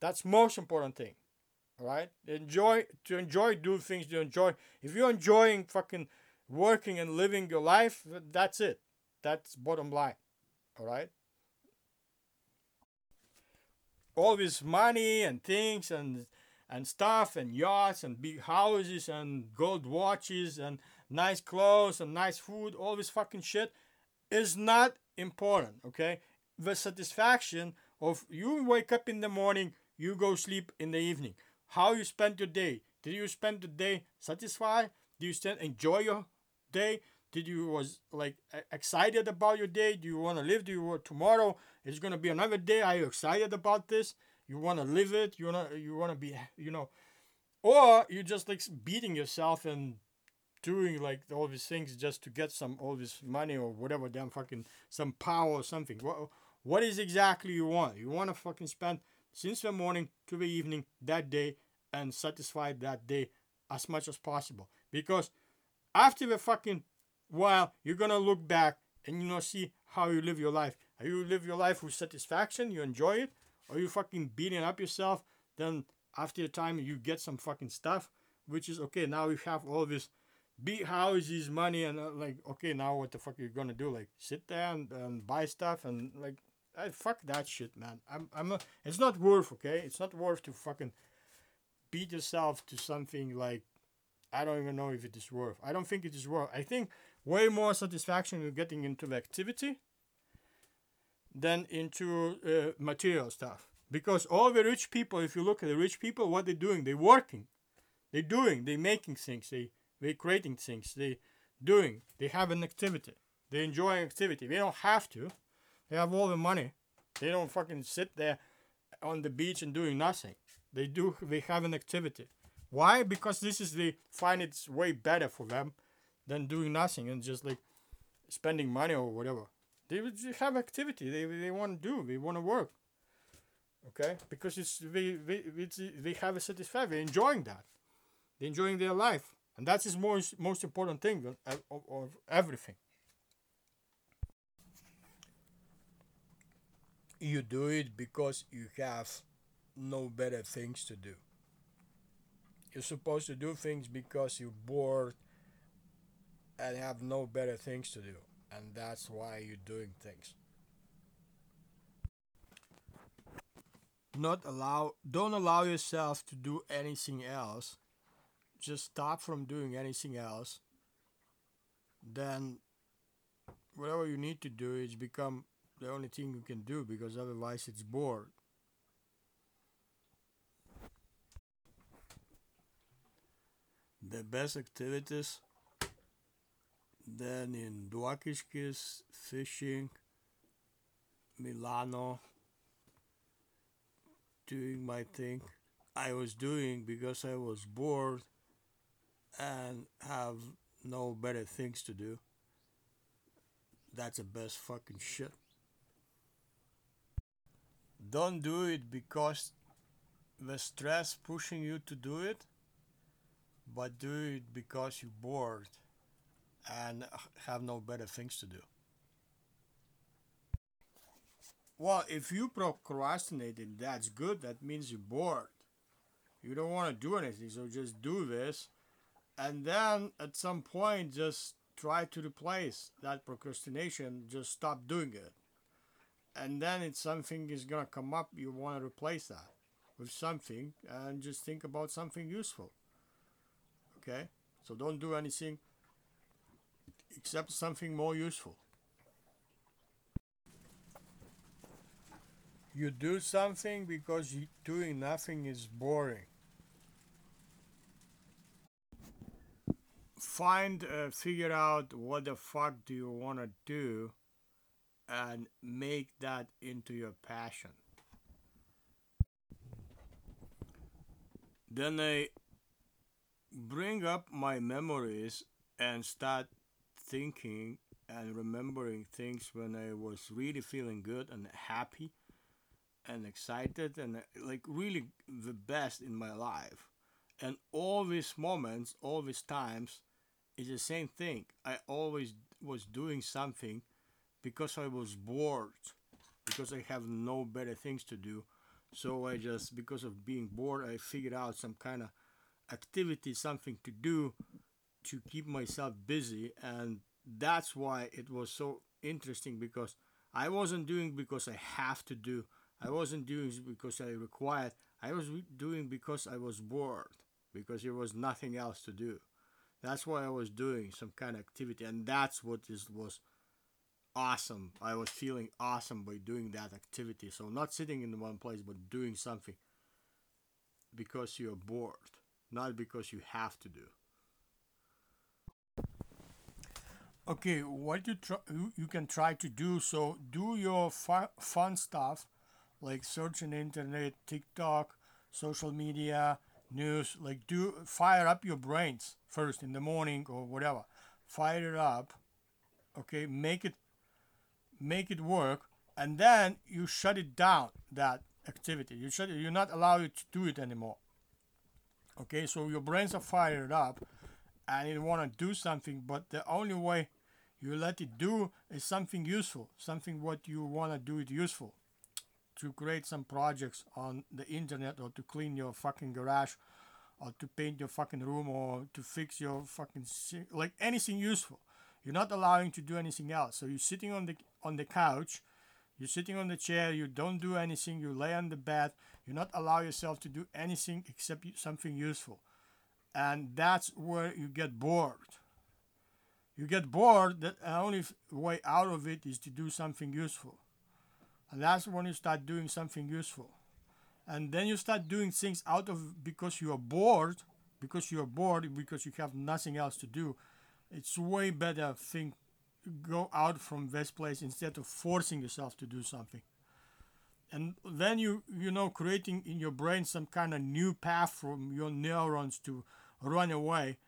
That's most important thing. All right, enjoy to enjoy do things to enjoy. If you're enjoying fucking working and living your life, that's it. That's bottom line. All right. All this money and things and and stuff and yachts and big houses and gold watches and nice clothes and nice food, all this fucking shit is not important, okay? The satisfaction of you wake up in the morning, you go sleep in the evening. How you spend your day? Did you spend the day satisfied? Do you enjoy your day? Did you was like excited about your day? Do you want to live? Do you tomorrow? It's gonna be another day. Are you excited about this? You want to live it? You wanna you wanna be you know, or you just like beating yourself and doing like all these things just to get some all this money or whatever damn fucking some power or something. What what is exactly you want? You want to fucking spend since the morning to the evening that day and satisfy that day as much as possible because after the fucking while you're gonna look back and you know see how you live your life. Are you live your life with satisfaction? You enjoy it? Or you fucking beating up yourself? Then after a time you get some fucking stuff, which is okay. Now you have all this big houses, money, and uh, like, okay, now what the fuck are you gonna do? Like, sit there and, and buy stuff and like, I, fuck that shit, man. I'm, I'm. It's not worth, okay. It's not worth to fucking beat yourself to something like. I don't even know if it is worth. I don't think it is worth. I think way more satisfaction in getting into the activity than into uh, material stuff. Because all the rich people, if you look at the rich people, what they're doing, they're working, they're doing, they're making things, they they're creating things. They doing. They have an activity. They enjoy activity. They don't have to. They have all the money. They don't fucking sit there on the beach and doing nothing. They do. They have an activity. Why? Because this is they find it's way better for them than doing nothing and just like spending money or whatever. They, have activity. They they want to do. They want to work. Okay, because it's they they it's, they have a satisfaction. They're enjoying that. They're enjoying their life. And that is most most important thing of, of, of everything. You do it because you have no better things to do. You're supposed to do things because you're bored and have no better things to do. And that's why you're doing things. Not allow don't allow yourself to do anything else just stop from doing anything else, then whatever you need to do is become the only thing you can do because otherwise it's bored. The best activities then in Duokiškis, fishing, Milano, doing my thing I was doing because I was bored and have no better things to do. That's the best fucking shit. Don't do it because the stress pushing you to do it, but do it because you're bored and have no better things to do. Well, if you procrastinated, that's good. That means you're bored. You don't want to do anything, so just do this. And then at some point, just try to replace that procrastination. Just stop doing it. And then it's something is going to come up, you want to replace that with something and just think about something useful. Okay? So don't do anything except something more useful. You do something because doing nothing is boring. Find, uh, figure out what the fuck do you want to do and make that into your passion. Then I bring up my memories and start thinking and remembering things when I was really feeling good and happy and excited and like really the best in my life. And all these moments, all these times, is the same thing. I always was doing something because I was bored, because I have no better things to do. So I just, because of being bored, I figured out some kind of activity, something to do to keep myself busy. And that's why it was so interesting because I wasn't doing because I have to do I wasn't doing because I required. I was doing because I was bored, because there was nothing else to do. That's why I was doing some kind of activity, and that's what is was awesome. I was feeling awesome by doing that activity. So not sitting in one place, but doing something because you're bored, not because you have to do. Okay, what you try, you can try to do so do your fu- fun stuff like search on internet, TikTok, social media, news. Like do fire up your brains first in the morning or whatever. Fire it up. Okay, make it make it work, and then you shut it down. That activity you shut it. You're not allowed to do it anymore. Okay, so your brains are fired up, and you want to do something, but the only way you let it do is something useful, something what you want to do it useful. To create some projects on the internet or to clean your fucking garage or to paint your fucking room or to fix your fucking like anything useful. You're not allowing to do anything else. So you're sitting on the on the couch you're sitting on the chair you don't do anything you lay on the bed you're not allow yourself to do anything except something useful. And that's where you get bored you get bored the only way out of it is to do something useful and that's when you start doing something useful. And then you start doing things out of because you are bored, because you are bored, because you have nothing else to do. It's way better thing go out from this place instead of forcing yourself to do something. And then you you know creating in your brain some kind of new path from your neurons to run away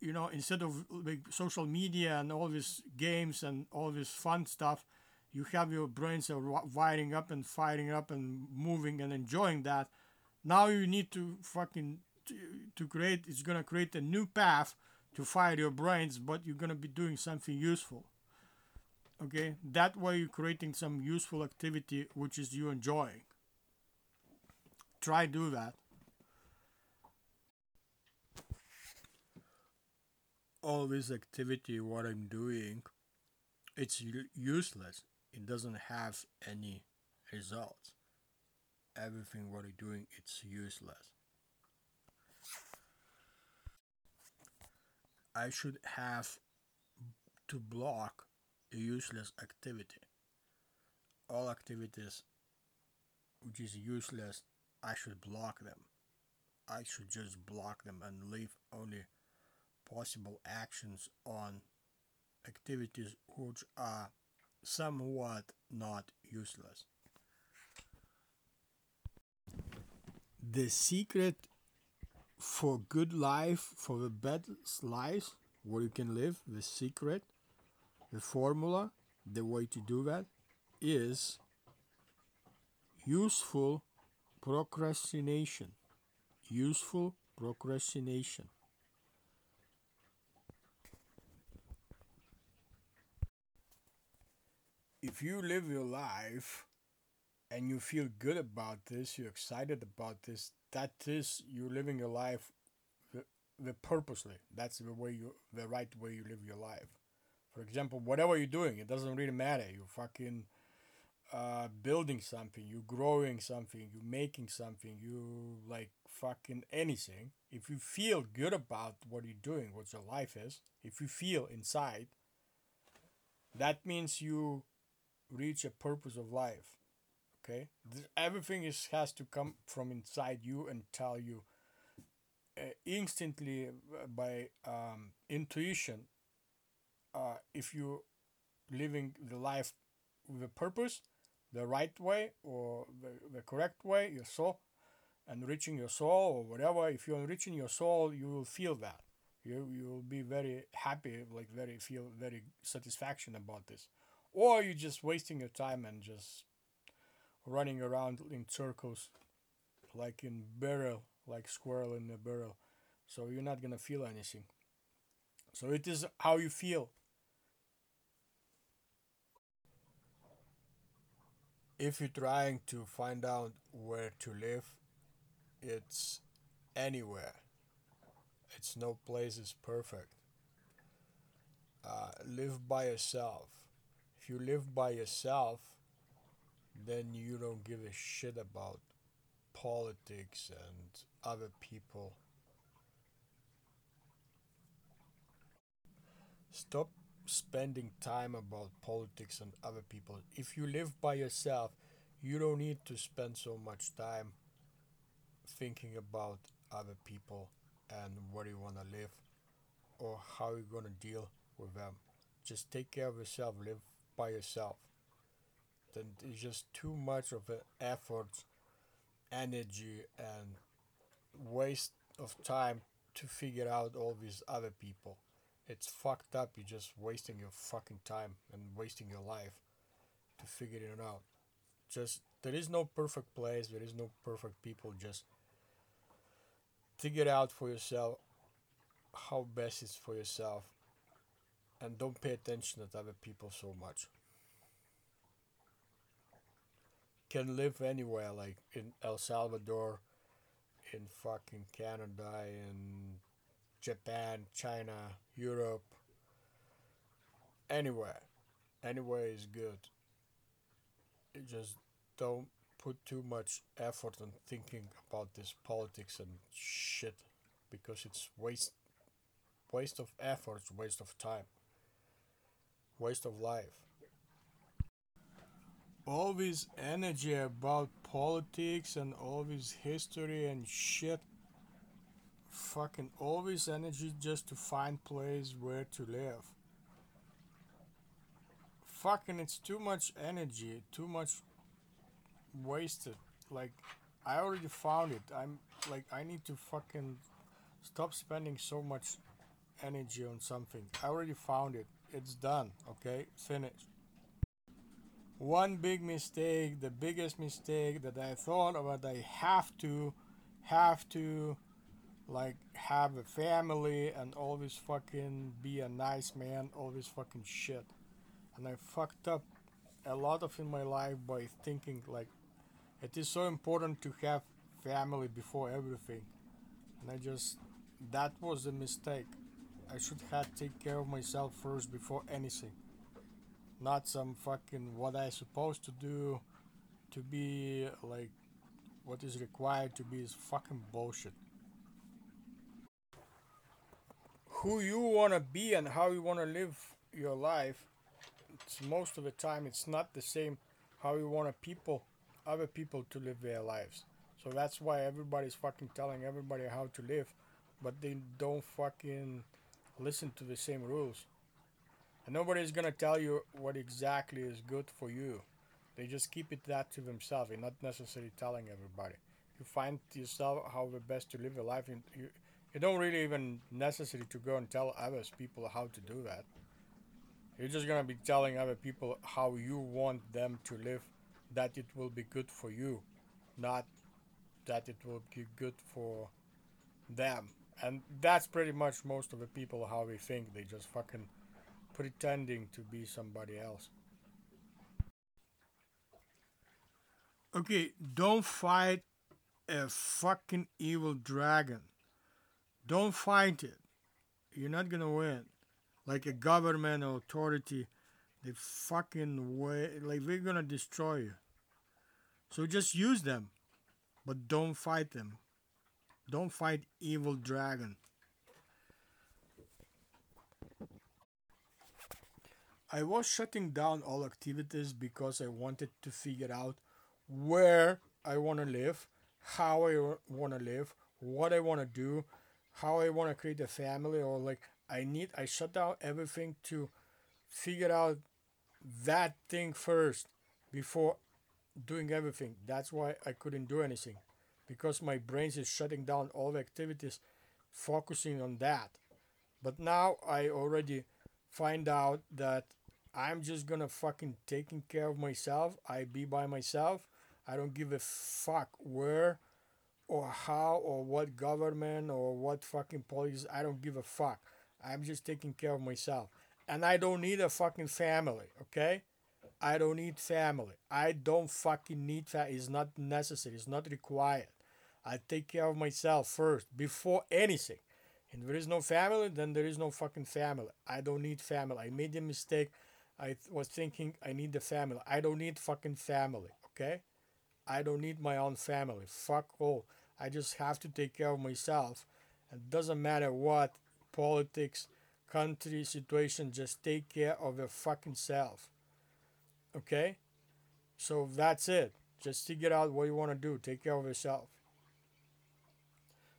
you know instead of like social media and all these games and all this fun stuff you have your brains are wiring up and firing up and moving and enjoying that. Now you need to fucking to, to create it's to create a new path to fire your brains but you're to be doing something useful. Okay? That way you're creating some useful activity which is you enjoying. Try do that all this activity what i'm doing it's useless it doesn't have any results. Everything what I'm doing, it's useless. I should have to block useless activity. All activities which is useless, I should block them. I should just block them and leave only possible actions on activities which are somewhat not useless. the secret for good life, for the best life, where you can live, the secret, the formula, the way to do that is useful procrastination. Useful procrastination. If you live your life and you feel good about this, you're excited about this, that is you're living your life the, the purposely. That's the way you the right way you live your life. For example, whatever you're doing, it doesn't really matter. You're fucking uh, building something, you're growing something, you're making something, you like fucking anything. If you feel good about what you're doing, what your life is, if you feel inside, that means you reach a purpose of life. Okay, everything is has to come from inside you and tell you uh, instantly uh, by um, intuition. Uh, if you living the life with a purpose, the right way or the, the correct way, your soul, enriching your soul or whatever. If you're enriching your soul, you will feel that. You you will be very happy, like very feel very satisfaction about this, or you're just wasting your time and just running around in circles, like in barrel, like squirrel in a barrel. So you're not gonna feel anything. So it is how you feel if you're trying to find out where to live, it's anywhere. It's no place is perfect. Uh, live by yourself. If you live by yourself, then you don't give a shit about politics and other people. Stop spending time about politics and other people. If you live by yourself, you don't need to spend so much time thinking about other people and where you want to live or how you're going to deal with them. Just take care of yourself, live by yourself. Then it's just too much of an effort, energy, and waste of time to figure out all these other people it's fucked up. You're just wasting your fucking time and wasting your life to figure it out. Just there is no perfect place. There is no perfect people. Just figure out for yourself how best is for yourself and don't pay attention to other people so much can live anywhere like in el salvador in fucking canada in Japan, China, Europe, anywhere. Anywhere is good. You just don't put too much effort on thinking about this politics and shit because it's waste waste of effort, waste of time, waste of life. All this energy about politics and all this history and shit fucking all this energy just to find place where to live. Fucking it's too much energy, too much wasted. Like I already found it. I'm like I need to fucking stop spending so much energy on something. I already found it. It's done, okay? Finished. One big mistake, the biggest mistake that I thought about I have to have to like have a family and always fucking be a nice man, always fucking shit. And I fucked up a lot of in my life by thinking like it is so important to have family before everything. And I just that was a mistake. I should have take care of myself first before anything. Not some fucking what I supposed to do to be like what is required to be is fucking bullshit. who you want to be and how you want to live your life it's most of the time it's not the same how you wanna people other people to live their lives so that's why everybody's fucking telling everybody how to live but they don't fucking listen to the same rules and nobody's gonna tell you what exactly is good for you they just keep it that to themselves and not necessarily telling everybody you find yourself how the best to live your life. And you, you don't really even necessary to go and tell others people how to do that. You're just gonna be telling other people how you want them to live, that it will be good for you, not that it will be good for them. And that's pretty much most of the people how they think. They just fucking pretending to be somebody else. Okay, don't fight a fucking evil dragon. Don't fight it. You're not gonna win. Like a government authority, they fucking way like they're gonna destroy you. So just use them, but don't fight them. Don't fight evil dragon. I was shutting down all activities because I wanted to figure out where I want to live, how I want to live, what I want to do, how I want to create a family, or like I need, I shut down everything to figure out that thing first before doing everything. That's why I couldn't do anything because my brain is shutting down all the activities, focusing on that. But now I already find out that I'm just gonna fucking taking care of myself. I be by myself. I don't give a fuck where or how or what government or what fucking police I don't give a fuck. I'm just taking care of myself. And I don't need a fucking family, okay? I don't need family. I don't fucking need that It's not necessary. It's not required. I take care of myself first before anything. And there is no family, then there is no fucking family. I don't need family. I made a mistake. I th- was thinking I need the family. I don't need fucking family, okay? I don't need my own family. Fuck all. I just have to take care of myself. It doesn't matter what politics, country, situation, just take care of your fucking self. Okay? So that's it. Just figure out what you want to do. Take care of yourself.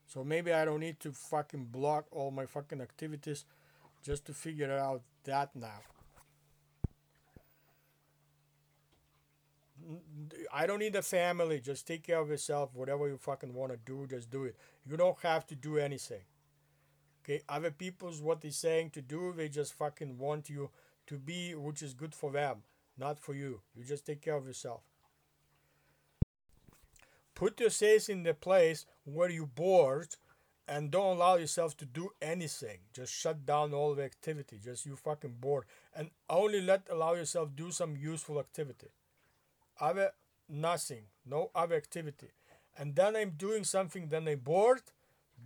So maybe I don't need to fucking block all my fucking activities just to figure out that now. I don't need a family. Just take care of yourself. Whatever you fucking want to do, just do it. You don't have to do anything. Okay, other people's what they're saying to do, they just fucking want you to be, which is good for them, not for you. You just take care of yourself. Put yourself in the place where you're bored and don't allow yourself to do anything. Just shut down all the activity. Just you fucking bored. And only let allow yourself do some useful activity. Other nothing. No other activity. And then I'm doing something, then I'm bored.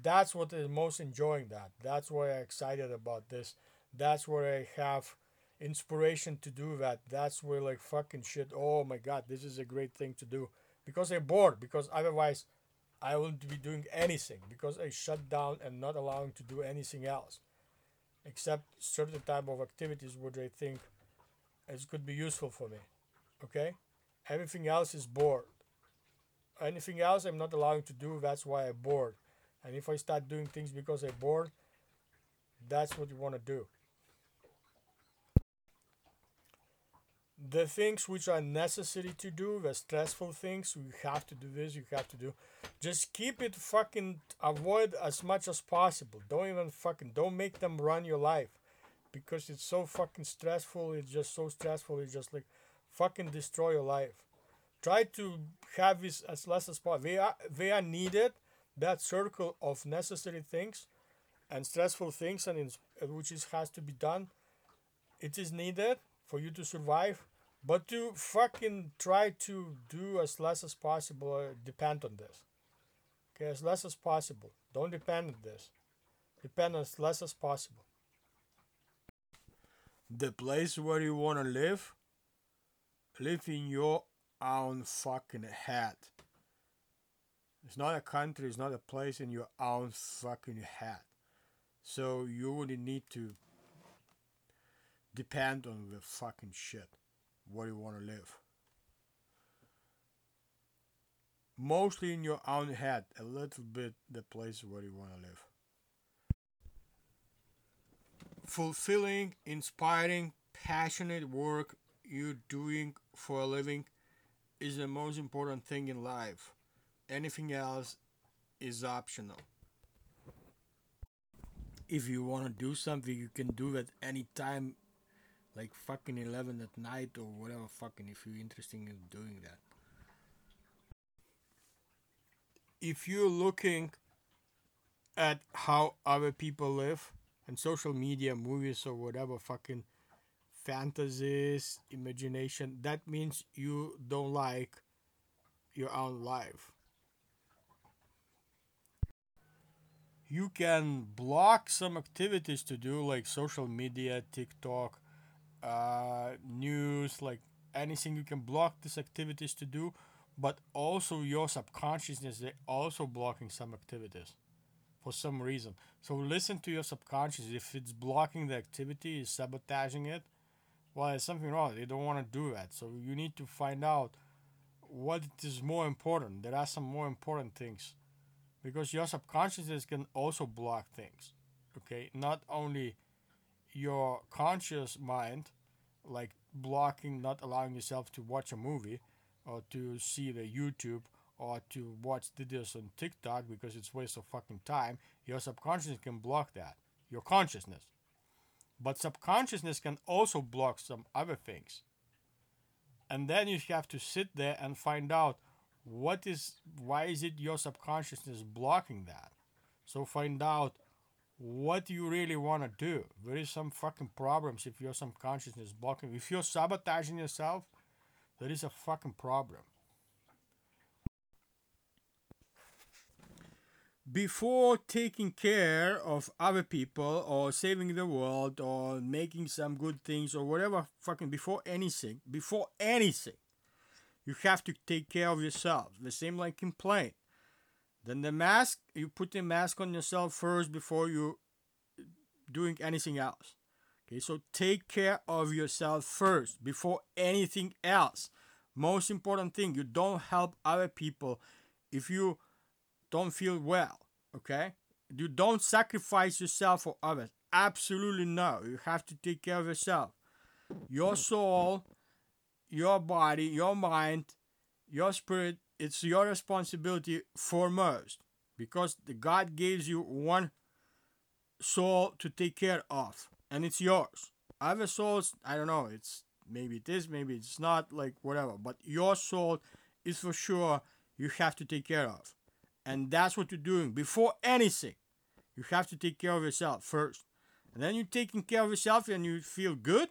That's what is most enjoying that. That's why I'm excited about this. That's where I have inspiration to do that. That's where like fucking shit. Oh my god, this is a great thing to do because I'm bored. Because otherwise, I wouldn't be doing anything because I shut down and not allowing to do anything else, except certain type of activities which I think it could be useful for me. Okay, everything else is bored. Anything else I'm not allowing to do. That's why I'm bored. And if I start doing things because I'm bored, that's what you want to do. The things which are necessary to do, the stressful things, you have to do this, you have to do. Just keep it fucking avoid as much as possible. Don't even fucking don't make them run your life. Because it's so fucking stressful, it's just so stressful, it's just like fucking destroy your life. Try to have this as less as possible. They are they are needed, that circle of necessary things and stressful things and which is has to be done. It is needed for you to survive but to fucking try to do as less as possible, uh, depend on this. Okay, as less as possible. Don't depend on this. Depend as less as possible. The place where you want to live, live in your own fucking head. It's not a country, it's not a place in your own fucking head. So you wouldn't need to depend on the fucking shit where you want to live. Mostly in your own head, a little bit the place where you want to live. Fulfilling, inspiring, passionate work you're doing for a living is the most important thing in life. anything else is optional if you want to do something you can do it anytime like fucking 11 at night or whatever fucking if you're interested in doing that. If you're looking at how other people live and social media movies or whatever fucking fantasies imagination that means you don't like your own life. You can block some activities to do like social media tiktok uh, news like anything you can block these activities to do but also your subconsciousness they also blocking some activities for some reason. So listen to your subconscious. If it's blocking the activity is sabotaging it well there's something wrong. They don't want to do that. So you need to find out what is more important. There are some more important things because your subconsciousness can also block things okay? Not only your conscious mind like blocking not allowing yourself to watch a movie or to see the youtube or to watch videos on tiktok because it's waste of fucking time your subconsciousness can block that your consciousness. But subconsciousness can also block some other things. And then you have to sit there and find out what is why is it your subconsciousness blocking that? So find out what do you really want to do there is some fucking problems if your subconsciousness is blocking if you're sabotaging yourself there is a fucking problem before taking care of other people or saving the world or making some good things or whatever fucking before anything before anything you have to take care of yourself. The same like in. Then the mask, you put the mask on yourself first before you doing anything else. Okay, so take care of yourself first before anything else. Most important thing, you don't help other people if you don't feel well. Okay, you don't sacrifice yourself for others. Absolutely no. You have to take care of yourself. Your soul your body, your mind, your spirit, it's your responsibility foremost because the God gives you one soul to take care of and it's yours. Other souls, I don't know, it's maybe it is, maybe it's not, like whatever, but your soul is for sure you have to take care of. And that's what you're doing before anything. You have to take care of yourself first. And then you're taking care of yourself and you feel good,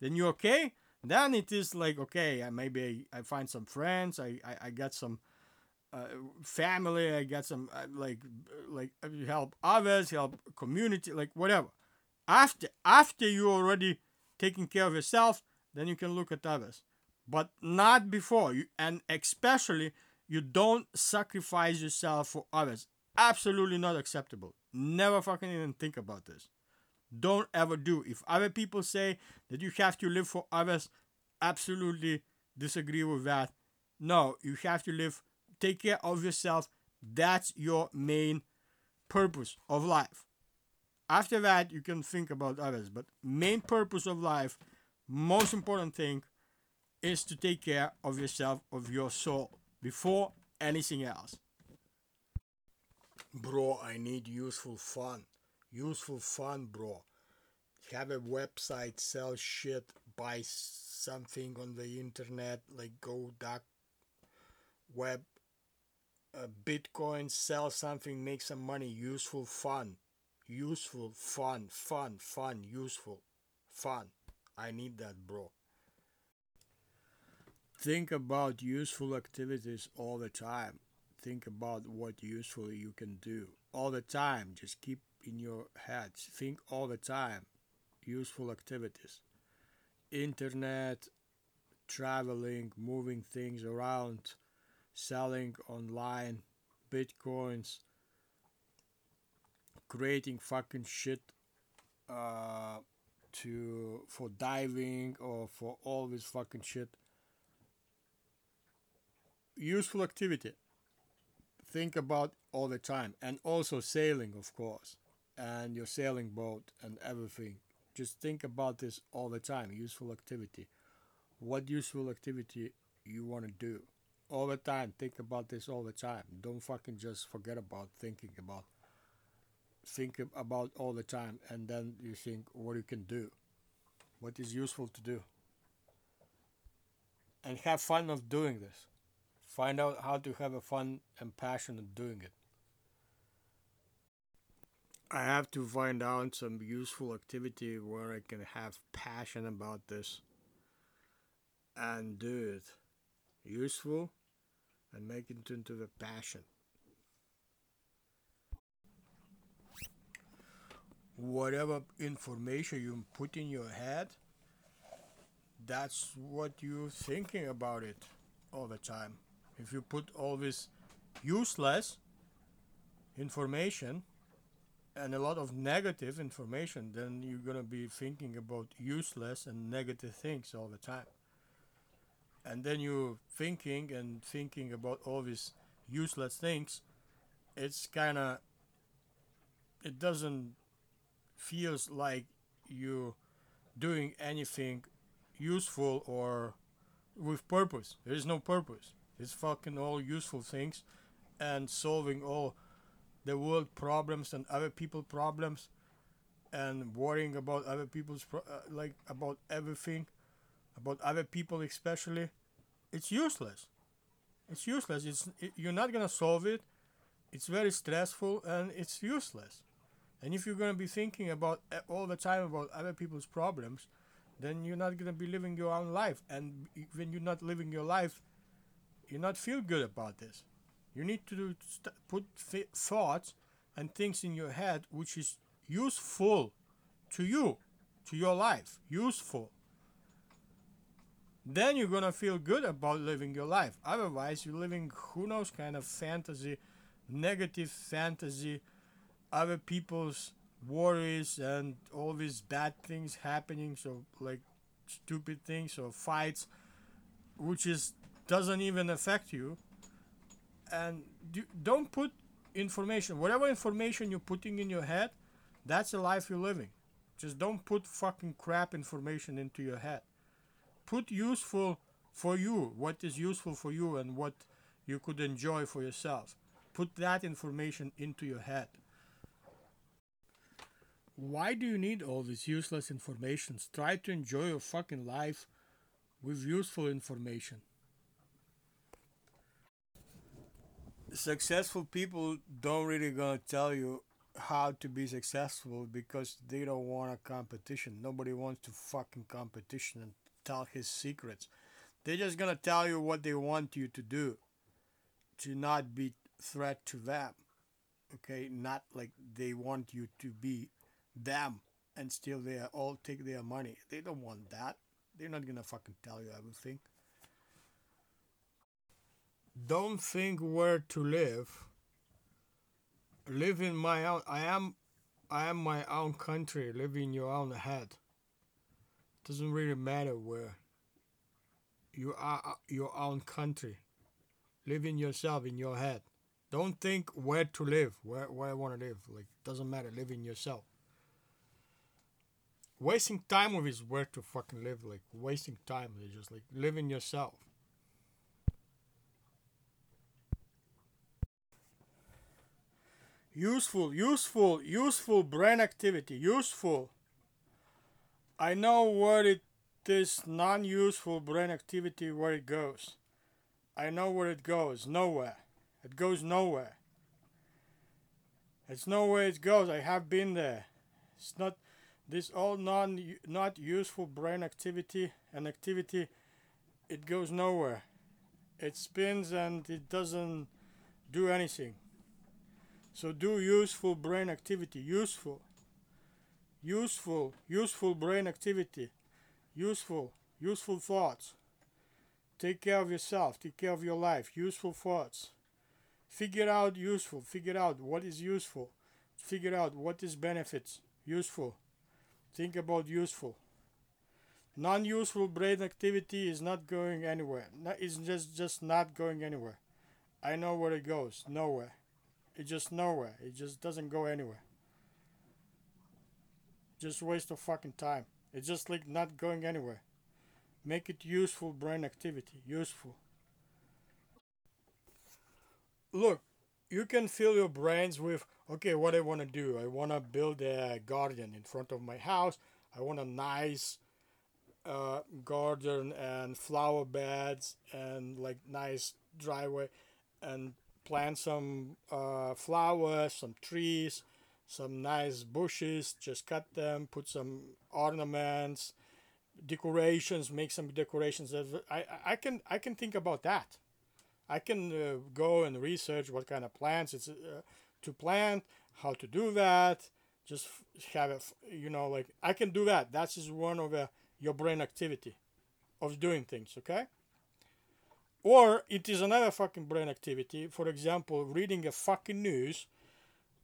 then you're okay then it is like okay, maybe I, find some friends. I I, I get some uh, family. I get some uh, like like uh, help others, help community, like whatever. After after you already taking care of yourself, then you can look at others, but not before. You and especially you don't sacrifice yourself for others. Absolutely not acceptable. Never fucking even think about this. Don't ever do. If other people say that you have to live for others, absolutely disagree with that. No, you have to live, take care of yourself. That's your main purpose of life. After that, you can think about others, but main purpose of life, most important thing, is to take care of yourself, of your soul, before anything else. Bro, I need useful fun useful fun, bro. Have a website, sell shit, buy something on the internet, like go dark web, uh, Bitcoin, sell something, make some money. Useful fun, useful fun, fun, fun, useful fun. I need that, bro. Think about useful activities all the time. Think about what useful you can do all the time. Just keep in your heads. Think all the time. Useful activities. Internet, traveling, moving things around, selling online, bitcoins, creating fucking shit uh, to for diving or for all this fucking shit. Useful activity. Think about all the time, and also sailing, of course and your sailing boat and everything. Just think about this all the time. Useful activity. What useful activity you want to do? all the time. Think about this all the time. Don't fucking just forget about thinking about think about all the time and then you think what you can do. What is useful to do. And have fun of doing this. Find out how to have a fun and passion of doing it. I have to find out some useful activity where I can have passion about this and do it useful and make it into the passion. Whatever information you put in your head, that's what you're thinking about it all the time. If you put all this useless information and a lot of negative information, then you're gonna be thinking about useless and negative things all the time. And then you're thinking and thinking about all these useless things. It's kind of, it doesn't feels like you doing anything useful or with purpose. There is no purpose. It's fucking all useful things and solving all the world problems and other people problems and worrying about other people's pro- uh, like about everything about other people especially it's useless. It's useless. It's it, you're not gonna solve it. It's very stressful and it's useless. And if you're gonna be thinking about uh, all the time about other people's problems then you're not gonna be living your own life. And when you're not living your life you're not feel good about this you need to st- put th- thoughts and things in your head which is useful to you, to your life, useful. Then you're gonna feel good about living your life. Otherwise, you're living who knows kind of fantasy, negative fantasy, other people's worries and all these bad things happening. So like stupid things or fights, which is doesn't even affect you and do, don't put information whatever information you're putting in your head that's the life you're living. Just don't put fucking crap information into your head. Put useful for you what is useful for you and what you could enjoy for yourself. Put that information into your head. Why do you need all this useless information try to enjoy your fucking life with useful information successful people don't really gonna tell you how to be successful because they don't want a competition. Nobody wants to fucking competition and tell his secrets. They're just gonna tell you what they want you to do to not be threat to them. Okay, not like they want you to be them and steal their all take their money. They don't want that. They're not gonna fucking tell you everything don't think where to live. Live in my own. I am, I am my own country. Live in your own head. Doesn't really matter where. You are uh, your own country. Live in yourself, in your head. Don't think where to live, where where I want to live. Like doesn't matter. Live in yourself. Wasting time with is where to fucking live. Like wasting time is just like live in yourself. Useful, useful, useful brain activity. Useful. I know where it is non-useful brain activity where it goes. I know where it goes. Nowhere. It goes nowhere. It's nowhere it goes. I have been there. It's not this all non not useful brain activity and activity it goes nowhere. It spins and it doesn't do anything. So do useful brain activity. Useful. Useful. Useful brain activity. Useful. Useful thoughts. Take care of yourself. Take care of your life. Useful thoughts. Figure out useful. Figure out what is useful. Figure out what is benefits. Useful. Think about useful. Non-useful brain activity is not going anywhere. It's just just not going anywhere. I know where it goes. Nowhere. It's just nowhere. It just doesn't go anywhere. Just waste of fucking time. It's just like not going anywhere. Make it useful brain activity. Useful. look, you can fill your brains with okay, what I want to do. I want to build a garden in front of my house. I want a nice uh, garden and flower beds and like nice driveway and plant some uh, flowers, some trees, some nice bushes. Just cut them, put some ornaments, decorations, make some decorations. I, I can I can think about that. I can uh, go and research what kind of plants it's uh, to plant, how to do that. Just have it, you know, like I can do that. That's just one of uh, your brain activity of doing things, okay? Or it is another fucking brain activity. For example, reading a fucking news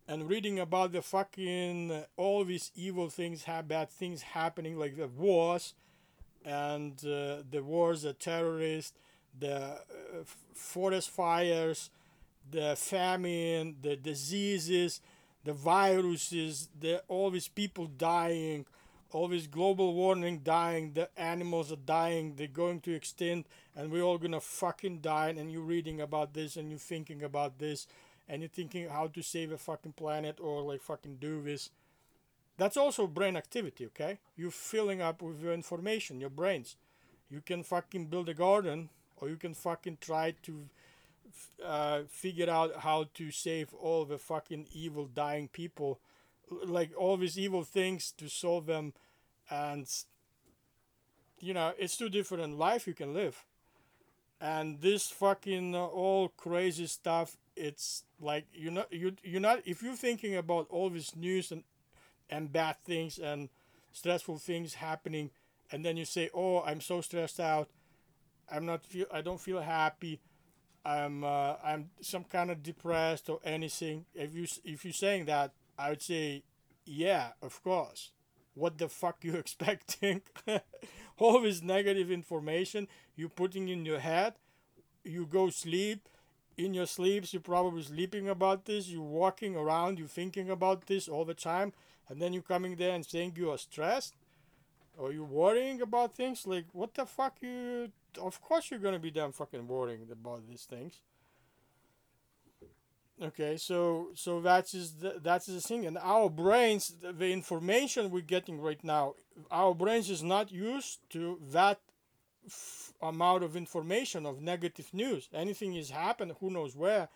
and reading about the fucking uh, all these evil things, have bad things happening, like the wars and uh, the wars, the terrorists, the uh, forest fires, the famine, the diseases, the viruses, the all these people dying, all this global warming dying, the animals are dying, they're going to extinct, and we're all gonna fucking die. And you're reading about this, and you're thinking about this, and you're thinking how to save a fucking planet or like fucking do this. That's also brain activity, okay? You're filling up with your information, your brains. You can fucking build a garden, or you can fucking try to uh, figure out how to save all the fucking evil dying people like all these evil things to solve them and you know it's too different life you can live. And this fucking uh, all crazy stuff it's like you're not you you're not if you're thinking about all this news and and bad things and stressful things happening and then you say oh i'm so stressed out. I'm not feel i don't feel happy. I'm uh, i'm some kind of depressed or anything if you if you're saying that I would say, yeah, of course. What the fuck you expecting? All this negative information you putting in your head. You go sleep. In your sleeps, you're probably sleeping about this. You're walking around. You're thinking about this all the time, and then you're coming there and saying you are stressed, or you're worrying about things. Like what the fuck you? Of course you're gonna be damn fucking worrying about these things. Okay, so so that's the, that's the thing, and our brains, the information we're getting right now, our brains is not used to that f- amount of information of negative news. Anything is happened, who knows where,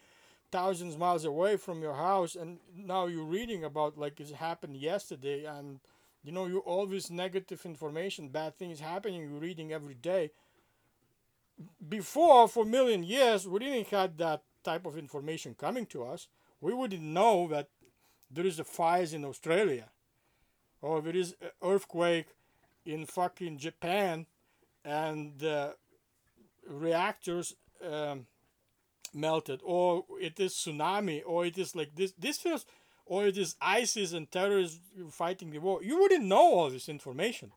thousands miles away from your house, and now you're reading about like it happened yesterday, and you know you all this negative information, bad things happening, you're reading every day. Before, for a million years, we didn't have that type of information coming to us, we wouldn't know that there is a fires in Australia or there is an earthquake in fucking Japan and reactors um, melted or it is tsunami or it is like this this feels or it is ISIS and terrorists fighting the war. You wouldn't know all this information.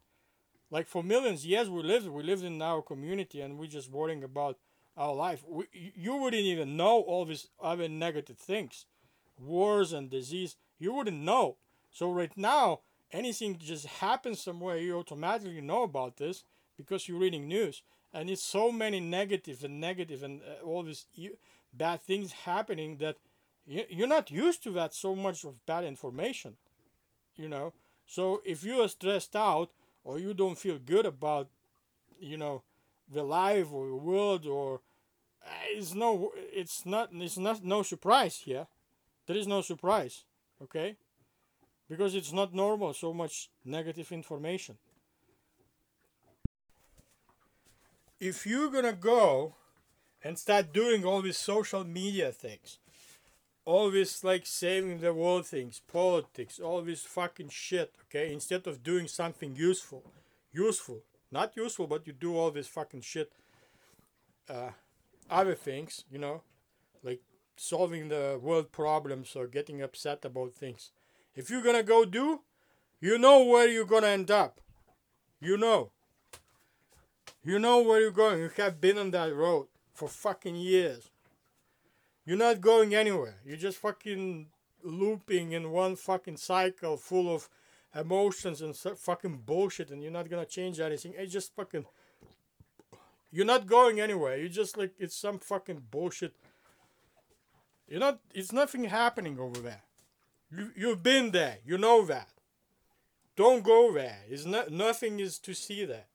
Like for millions years we lived, we lived in our community and we're just worrying about our life. We, you wouldn't even know all these other negative things, wars and disease. You wouldn't know. So right now, anything just happens somewhere, you automatically know about this because you're reading news, and it's so many negative and negative and uh, all these bad things happening that you're not used to that so much of bad information, you know. So if you are stressed out or you don't feel good about, you know, the life or the world or it's no it's not it's not no surprise here. There is no surprise okay? Because it's not normal so much negative information. If you're gonna go and start doing all these social media things all this like saving the world things politics all this fucking shit okay instead of doing something useful useful not useful but you do all this fucking shit uh, other things, you know, like solving the world problems or getting upset about things. If you're gonna go do, you know where you're gonna end up. You know. You know where you're going. You have been on that road for fucking years. You're not going anywhere. You're just fucking looping in one fucking cycle full of emotions and fucking bullshit, and you're not gonna change anything. It's just fucking you're not going anywhere. You're just like it's some fucking bullshit You're not. It's nothing happening over there. You you've been there. You know that. Don't go there. It's not. Nothing is to see there.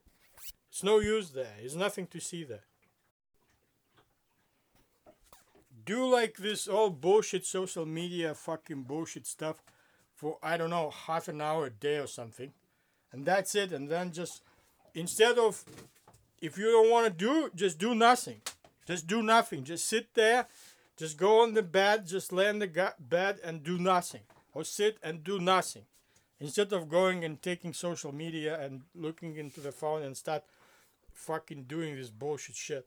It's no use there. It's nothing to see there. Do like this all bullshit social media fucking bullshit stuff for I don't know half an hour a day or something, and that's it. And then just instead of if you don't want to do, just do nothing. Just do nothing. Just sit there. Just go on the bed. Just lay in the bed and do nothing, or sit and do nothing, instead of going and taking social media and looking into the phone and start fucking doing this bullshit shit.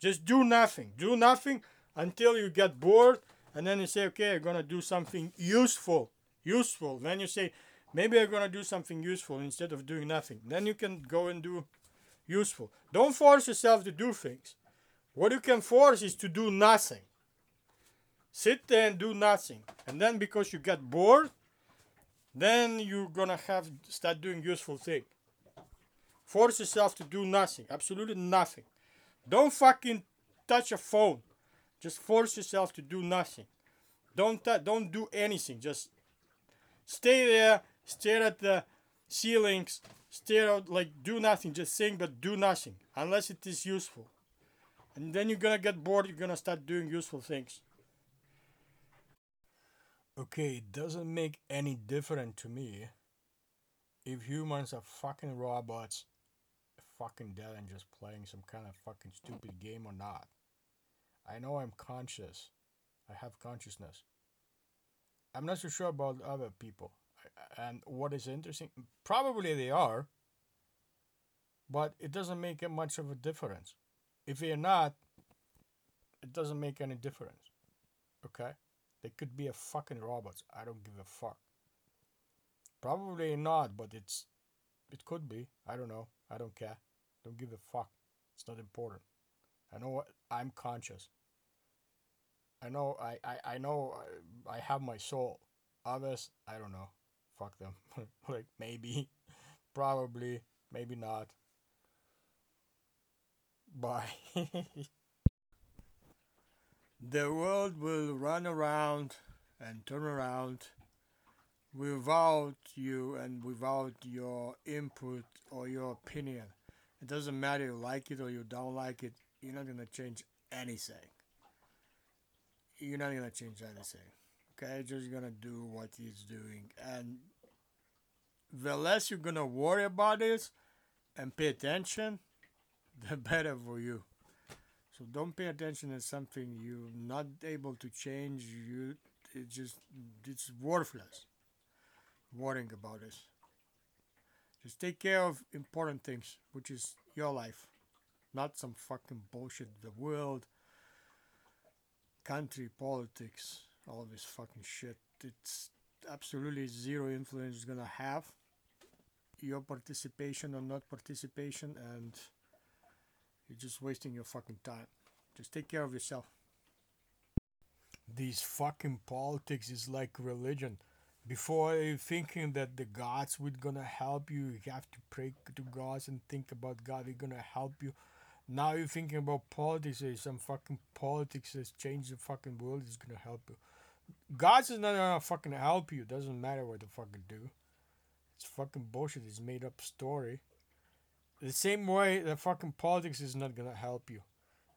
Just do nothing. Do nothing until you get bored, and then you say, okay, I'm gonna do something useful. Useful. Then you say, maybe I'm gonna do something useful instead of doing nothing. Then you can go and do useful. Don't force yourself to do things. What you can force is to do nothing. Sit there and do nothing. And then because you get bored, then you're gonna have start doing useful thing. Force yourself to do nothing. Absolutely nothing. Don't fucking touch a phone. Just force yourself to do nothing. Don't t- don't do anything. Just stay there, stare at the ceilings, stare out like do nothing. Just sing, but do nothing unless it is useful. And then you're gonna get bored. You're gonna start doing useful things. Okay, it doesn't make any difference to me if humans are fucking robots, fucking dead and just playing some kind of fucking stupid game or not. I know I'm conscious. I have consciousness. I'm not so sure about other people. And what is interesting, probably they are, but it doesn't make it much of a difference. If they're not, it doesn't make any difference. Okay? They could be a fucking robots. I don't give a fuck. Probably not, but it's it could be. I don't know. I don't care. Don't give a fuck. It's not important. I know what I'm conscious. I know I, I, I know I, I have my soul. Others, I don't know. Fuck them. like maybe, probably, maybe not. Bye. the world will run around and turn around without you and without your input or your opinion. It doesn't matter you like it or you don't like it, you're not gonna change anything. You're not gonna change anything. Just gonna do what he's doing. And the less you're gonna worry about this and pay attention, the better for you. So don't pay attention to something you're not able to change. You it just it's worthless worrying about it. Just take care of important things, which is your life, not some fucking bullshit. The world, country, politics, all this fucking shit. It's absolutely zero influence it's gonna have your participation or not participation, and you're just wasting your fucking time. Just take care of yourself. These fucking politics is like religion before thinking that the gods would gonna help you you have to pray to gods and think about god is gonna help you now you're thinking about politics or some fucking politics that's changed the fucking world is gonna help you gods is not gonna fucking help you It doesn't matter what the fucking do it's fucking bullshit it's made up story the same way the fucking politics is not gonna help you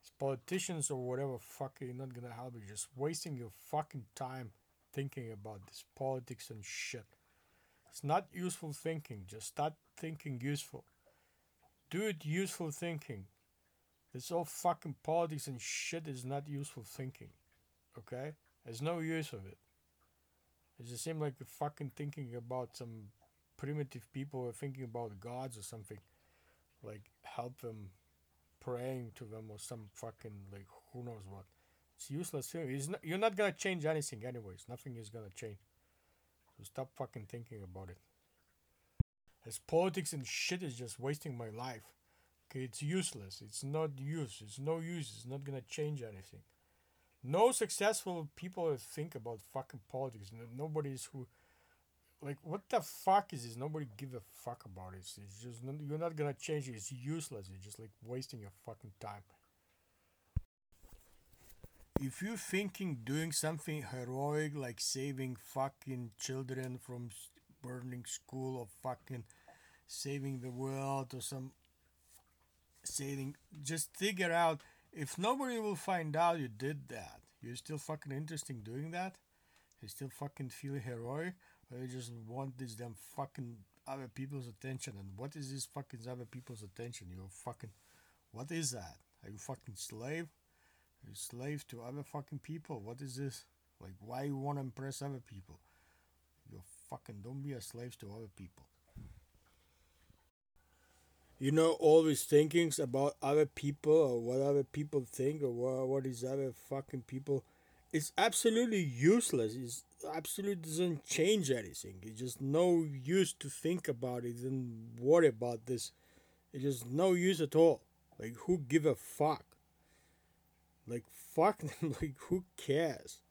it's politicians or whatever fucking not gonna help you just wasting your fucking time thinking about this politics and shit. It's not useful thinking. Just start thinking useful. Do it useful thinking. This all fucking politics and shit is not useful thinking. Okay? There's no use of it. It just seems like you're fucking thinking about some primitive people or thinking about gods or something. Like help them praying to them or some fucking like who knows what. It's useless It's not, you're not gonna change anything anyways. Nothing is gonna change. So stop fucking thinking about it. As politics and shit is just wasting my life. Okay, it's useless. It's not use. It's no use. It's not gonna change anything. No successful people think about fucking politics. Nobody's who, like, what the fuck is this? Nobody give a fuck about it. It's just you're not gonna change it. It's useless. You're just like wasting your fucking time. if you're thinking doing something heroic like saving fucking children from burning school or fucking saving the world or some saving just figure out if nobody will find out you did that you're still fucking interested in doing that? You still fucking feel heroic? Or you just want this damn fucking other people's attention? And what is this fucking other people's attention? You're fucking what is that? Are you fucking slave? Are you slave to other fucking people? What is this? Like why you want to impress other people? You're fucking don't be a slave to other people you know all these thinkings about other people or what other people think or what, what is other fucking people it's absolutely useless. It's absolutely doesn't change anything. It's just no use to think about it and worry about this. It's just no use at all. Like who give a fuck? Like fuck them. Like who cares?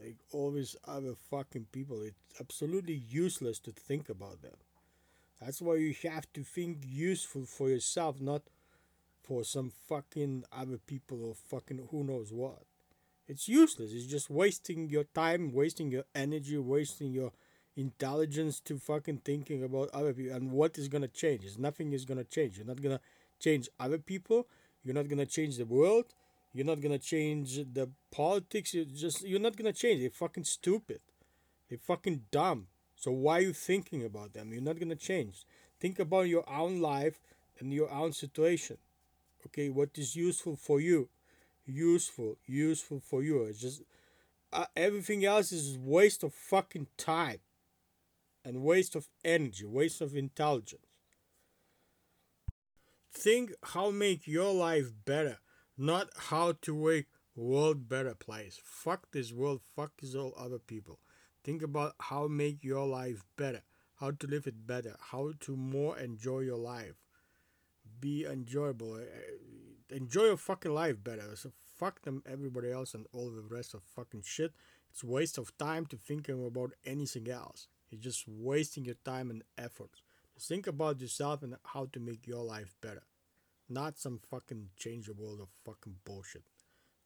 Like all these other fucking people it's absolutely useless to think about them that's why you have to think useful for yourself, not for some fucking other people or fucking who knows what. It's useless. It's just wasting your time, wasting your energy, wasting your intelligence to fucking thinking about other people and what is gonna change. Is nothing is gonna change. You're not gonna change other people. You're not gonna change the world. You're not gonna change the politics. You're just you're not gonna change. They're fucking stupid. They're fucking dumb. So why are you thinking about them? You're not gonna change. Think about your own life and your own situation. Okay, what is useful for you? Useful, useful for you. It's just uh, everything else is waste of fucking time and waste of energy, waste of intelligence. Think how make your life better, not how to make world better place. Fuck this world, fuck is all other people. Think about how make your life better, how to live it better, how to more enjoy your life. Be enjoyable. uh, Enjoy your fucking life better. So fuck them, everybody else, and all the rest of fucking shit. It's waste of time to thinking about anything else. You're just wasting your time and effort. Think about yourself and how to make your life better. Not some fucking change the world of fucking bullshit.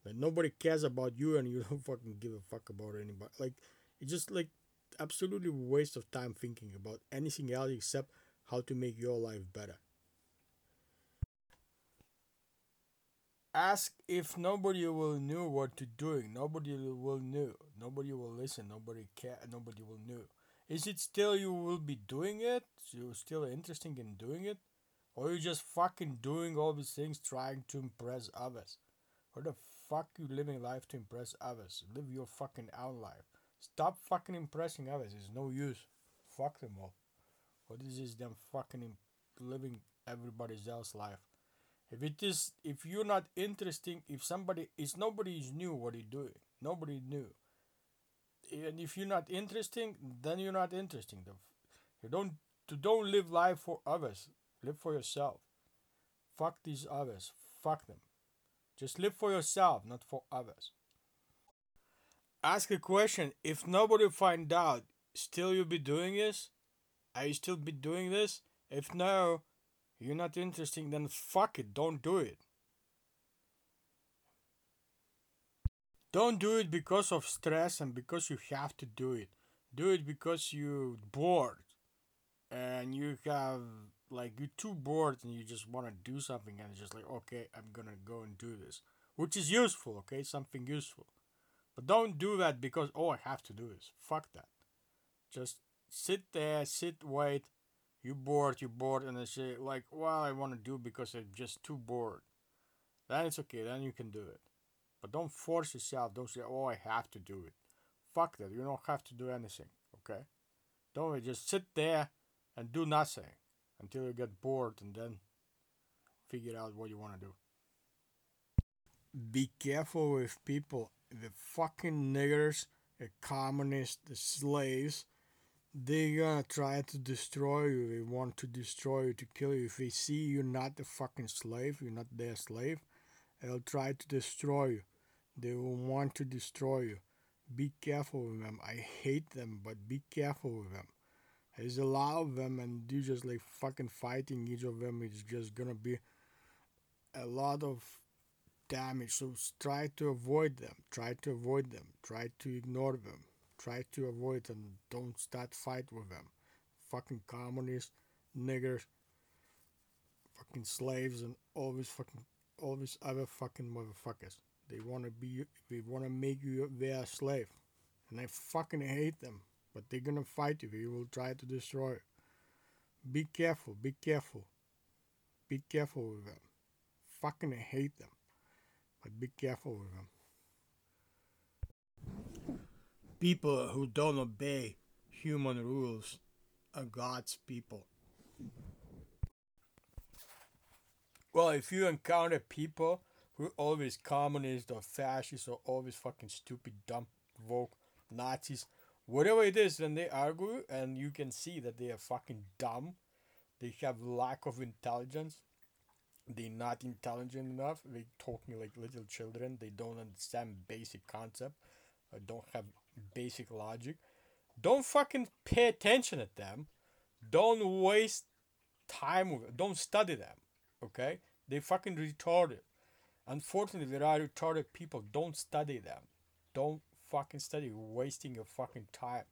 Like nobody cares about you and you don't fucking give a fuck about anybody. Like it's just like absolutely waste of time thinking about anything else except how to make your life better. Ask if nobody will know what to doing. Nobody will know. Nobody will listen. Nobody care. Nobody will know. Is it still you will be doing it? You're still interested in doing it, or you just fucking doing all these things trying to impress others? Or the fuck you living life to impress others? Live your fucking own life. Stop fucking impressing others. It's no use. Fuck them all. What is this them fucking living everybody else's life? If it is, if you're not interesting, if somebody is nobody is new what are you're doing. Nobody knew. And if you're not interesting, then you're not interesting. You don't to don't live life for others. Live for yourself. Fuck these others. Fuck them. Just live for yourself, not for others. Ask a question. If nobody find out, still you be doing this? Are you still be doing this? If no, you're not interesting, then fuck it. Don't do it. Don't do it because of stress and because you have to do it. Do it because you're bored and you have like you're too bored and you just want to do something and it's just like okay, I'm gonna go and do this, which is useful. Okay, something useful, but don't do that because oh I have to do this. Fuck that. Just sit there, sit, wait. You bored, you bored, and I say like, well, I want to do because I'm just too bored. Then it's okay. Then you can do it. But don't force yourself. Don't say, oh, I have to do it. Fuck that. You don't have to do anything. Okay? Don't just sit there and do nothing until you get bored and then figure out what you want to do. Be careful with people. The fucking niggers, the communists, the slaves. They're gonna try to destroy you. They want to destroy you, to kill you. If they see you're not the fucking slave, you're not their slave, they'll try to destroy you. They will want to destroy you. Be careful with them. I hate them, but be careful with them. There's a lot of them, and you just like fucking fighting each of them. It's just gonna be a lot of damage. So try to avoid them. Try to avoid them. Try to ignore them. Try to avoid them. Don't start fight with them. Fucking communists, niggers, fucking slaves, and all these fucking all these other fucking motherfuckers. They wanna be. They wanna make you their slave, and I fucking hate them. But they're gonna fight you. They will try to destroy you. Be careful. Be careful. Be careful with them. Fucking hate them. But be careful with them. People who don't obey human rules are God's people. Well, if you encounter people who are always communist or fascist or always fucking stupid, dumb, woke Nazis, whatever it is, when they argue and you can see that they are fucking dumb, they have lack of intelligence, they're not intelligent enough, they're talking like little children, they don't understand basic concept, or don't have basic logic. Don't fucking pay attention at them. Don't waste time. Don't study them. Okay? They fucking retarded. Unfortunately, there are retarded people. Don't study them. Don't fucking study. You're wasting your fucking time.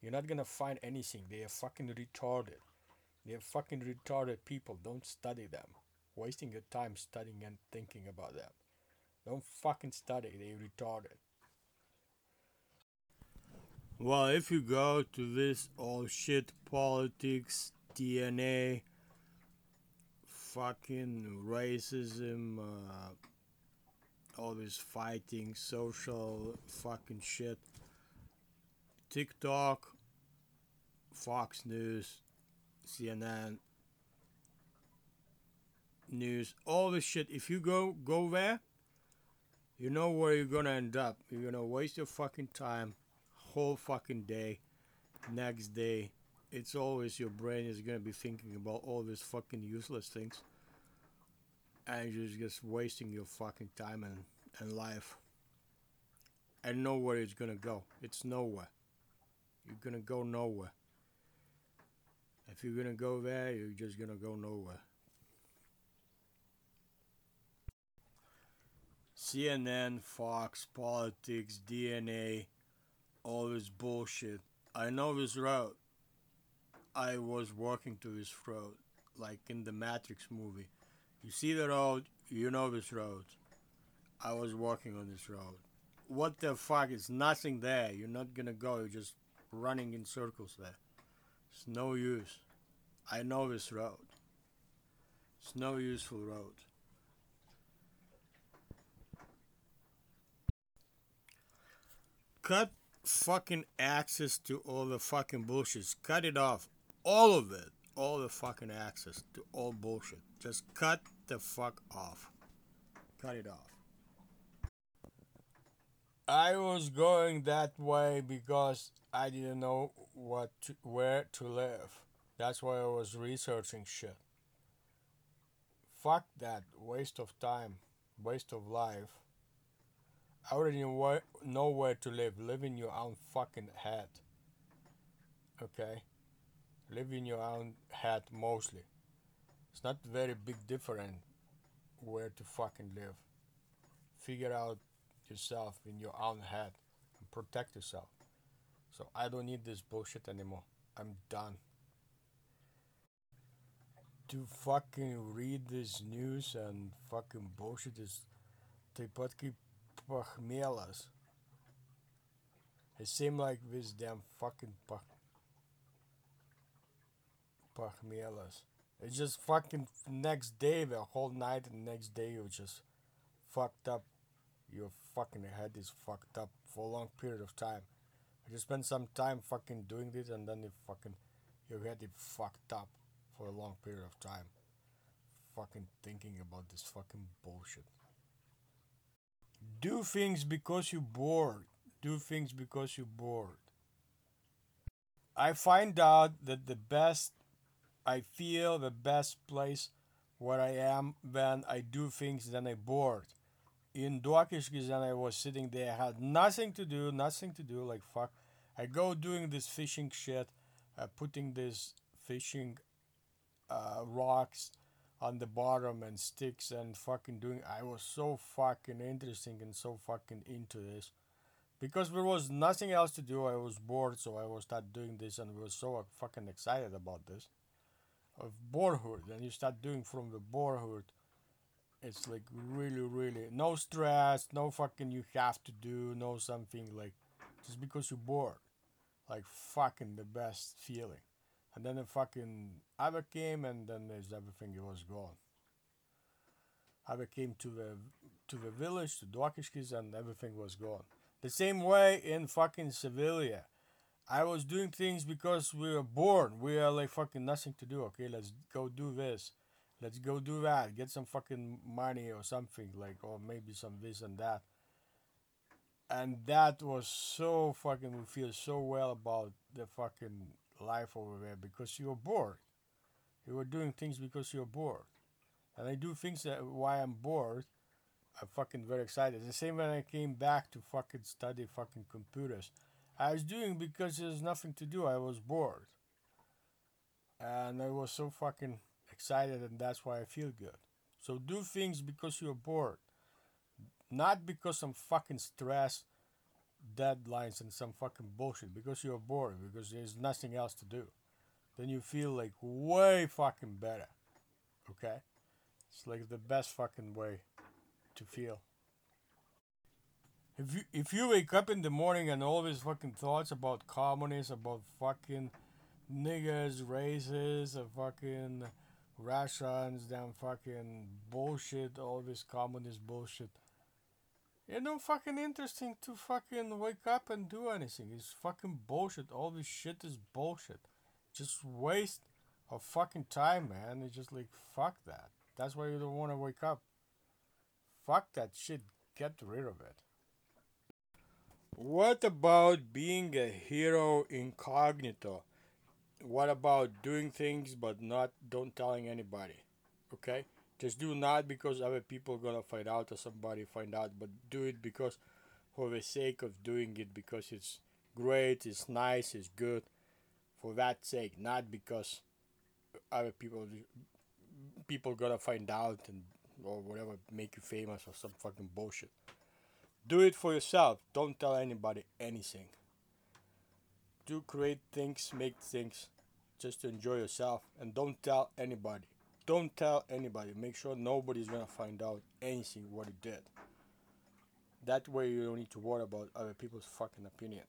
You're not gonna find anything. They are fucking retarded. They are fucking retarded people. Don't study them. Wasting your time studying and thinking about them. Don't fucking study. They retarded. Well, if you go to this all shit politics, DNA, fucking racism, uh, all this fighting, social fucking shit, TikTok, Fox News, CNN, news, all this shit. If you go go there, you know where you're gonna end up. You're gonna waste your fucking time, whole fucking day. Next day, it's always your brain is gonna be thinking about all these fucking useless things, and you're just wasting your fucking time and and life. And nowhere it's gonna go. It's nowhere. You're gonna go nowhere. If you're gonna go there, you're just gonna go nowhere. CNN, Fox, politics, DNA, all this bullshit. I know this road. I was walking to this road, like in the Matrix movie. You see the road, you know this road. I was walking on this road. What the fuck? It's nothing there. You're not gonna go. You're just running in circles there. It's no use. I know this road. It's no useful road. Cut fucking access to all the fucking bullshit. Cut it off. All of it. All the fucking access to all bullshit. Just cut the fuck off. Cut it off. I was going that way because I didn't know what to, where to live. That's why I was researching shit. Fuck that waste of time, waste of life. I already know where, know where to live. Live in your own fucking head. Okay? Live in your own head mostly. It's not very big different where to fucking live. Figure out yourself in your own head and protect yourself. So I don't need this bullshit anymore. I'm done. To fucking read this news and fucking bullshit is taip pat kaip pachmielas. It seemed like this damn fucking pach pachmielas. It's just fucking next day, the whole night, and next day you're just fucked up. Your fucking head is fucked up for a long period of time. You spend some time fucking doing this, and then you fucking your head is fucked up for a long period of time. Fucking thinking about this fucking bullshit. Do things because you're bored. Do things because you're bored. I find out that the best, I feel the best place where I am when I do things then I bored. In Duakishkis, and I was sitting there, I had nothing to do, nothing to do, like fuck. I go doing this fishing shit, uh, putting this fishing uh, rocks on the bottom and sticks and fucking doing. I was so fucking interesting and so fucking into this because there was nothing else to do. I was bored, so I was start doing this and was so uh, fucking excited about this of borehood. And you start doing from the borehood. It's like really, really no stress, no fucking you have to do, no something like just because you're bored. Like fucking the best feeling. And then the fucking Abba came and then there's everything was gone. Abba came to the to the village, to Dwakishkis, and everything was gone. The same way in fucking Sevilla. I was doing things because we were bored. We are like fucking nothing to do. Okay, let's go do this. Let's go do that. Get some fucking money or something like, or maybe some this and that. And that was so fucking. We feel so well about the fucking life over there because you're bored. You are doing things because you're bored. And I do things that why I'm bored. I'm fucking very excited. The same when I came back to fucking study fucking computers. I was doing because there's nothing to do. I was bored. And I was so fucking excited and that's why I feel good. So do things because you're bored. Not because I'm fucking stressed deadlines and some fucking bullshit because you're bored because there's nothing else to do. Then you feel like way fucking better okay? It's like the best fucking way to feel. If you if you wake up in the morning and all these fucking thoughts about communists about fucking niggas races and fucking Russians damn fucking bullshit all this communist bullshit you know, fucking interesting to fucking wake up and do anything. It's fucking bullshit. All this shit is bullshit. Just waste of fucking time, man. It's just like, fuck that. That's why you don't want to wake up. Fuck that shit. Get rid of it. What about being a hero incognito? What about doing things but not don't telling anybody? Okay? Just do not because other people gonna find out or somebody find out, but do it because for the sake of doing it because it's great, it's nice, it's good. For that sake, not because other people people gonna find out and or whatever make you famous or some fucking bullshit. Do it for yourself. Don't tell anybody anything. Do create things, make things just to enjoy yourself and don't tell anybody. Don't tell anybody. Make sure nobody's gonna find out anything what he did. That way you don't need to worry about other people's fucking opinion.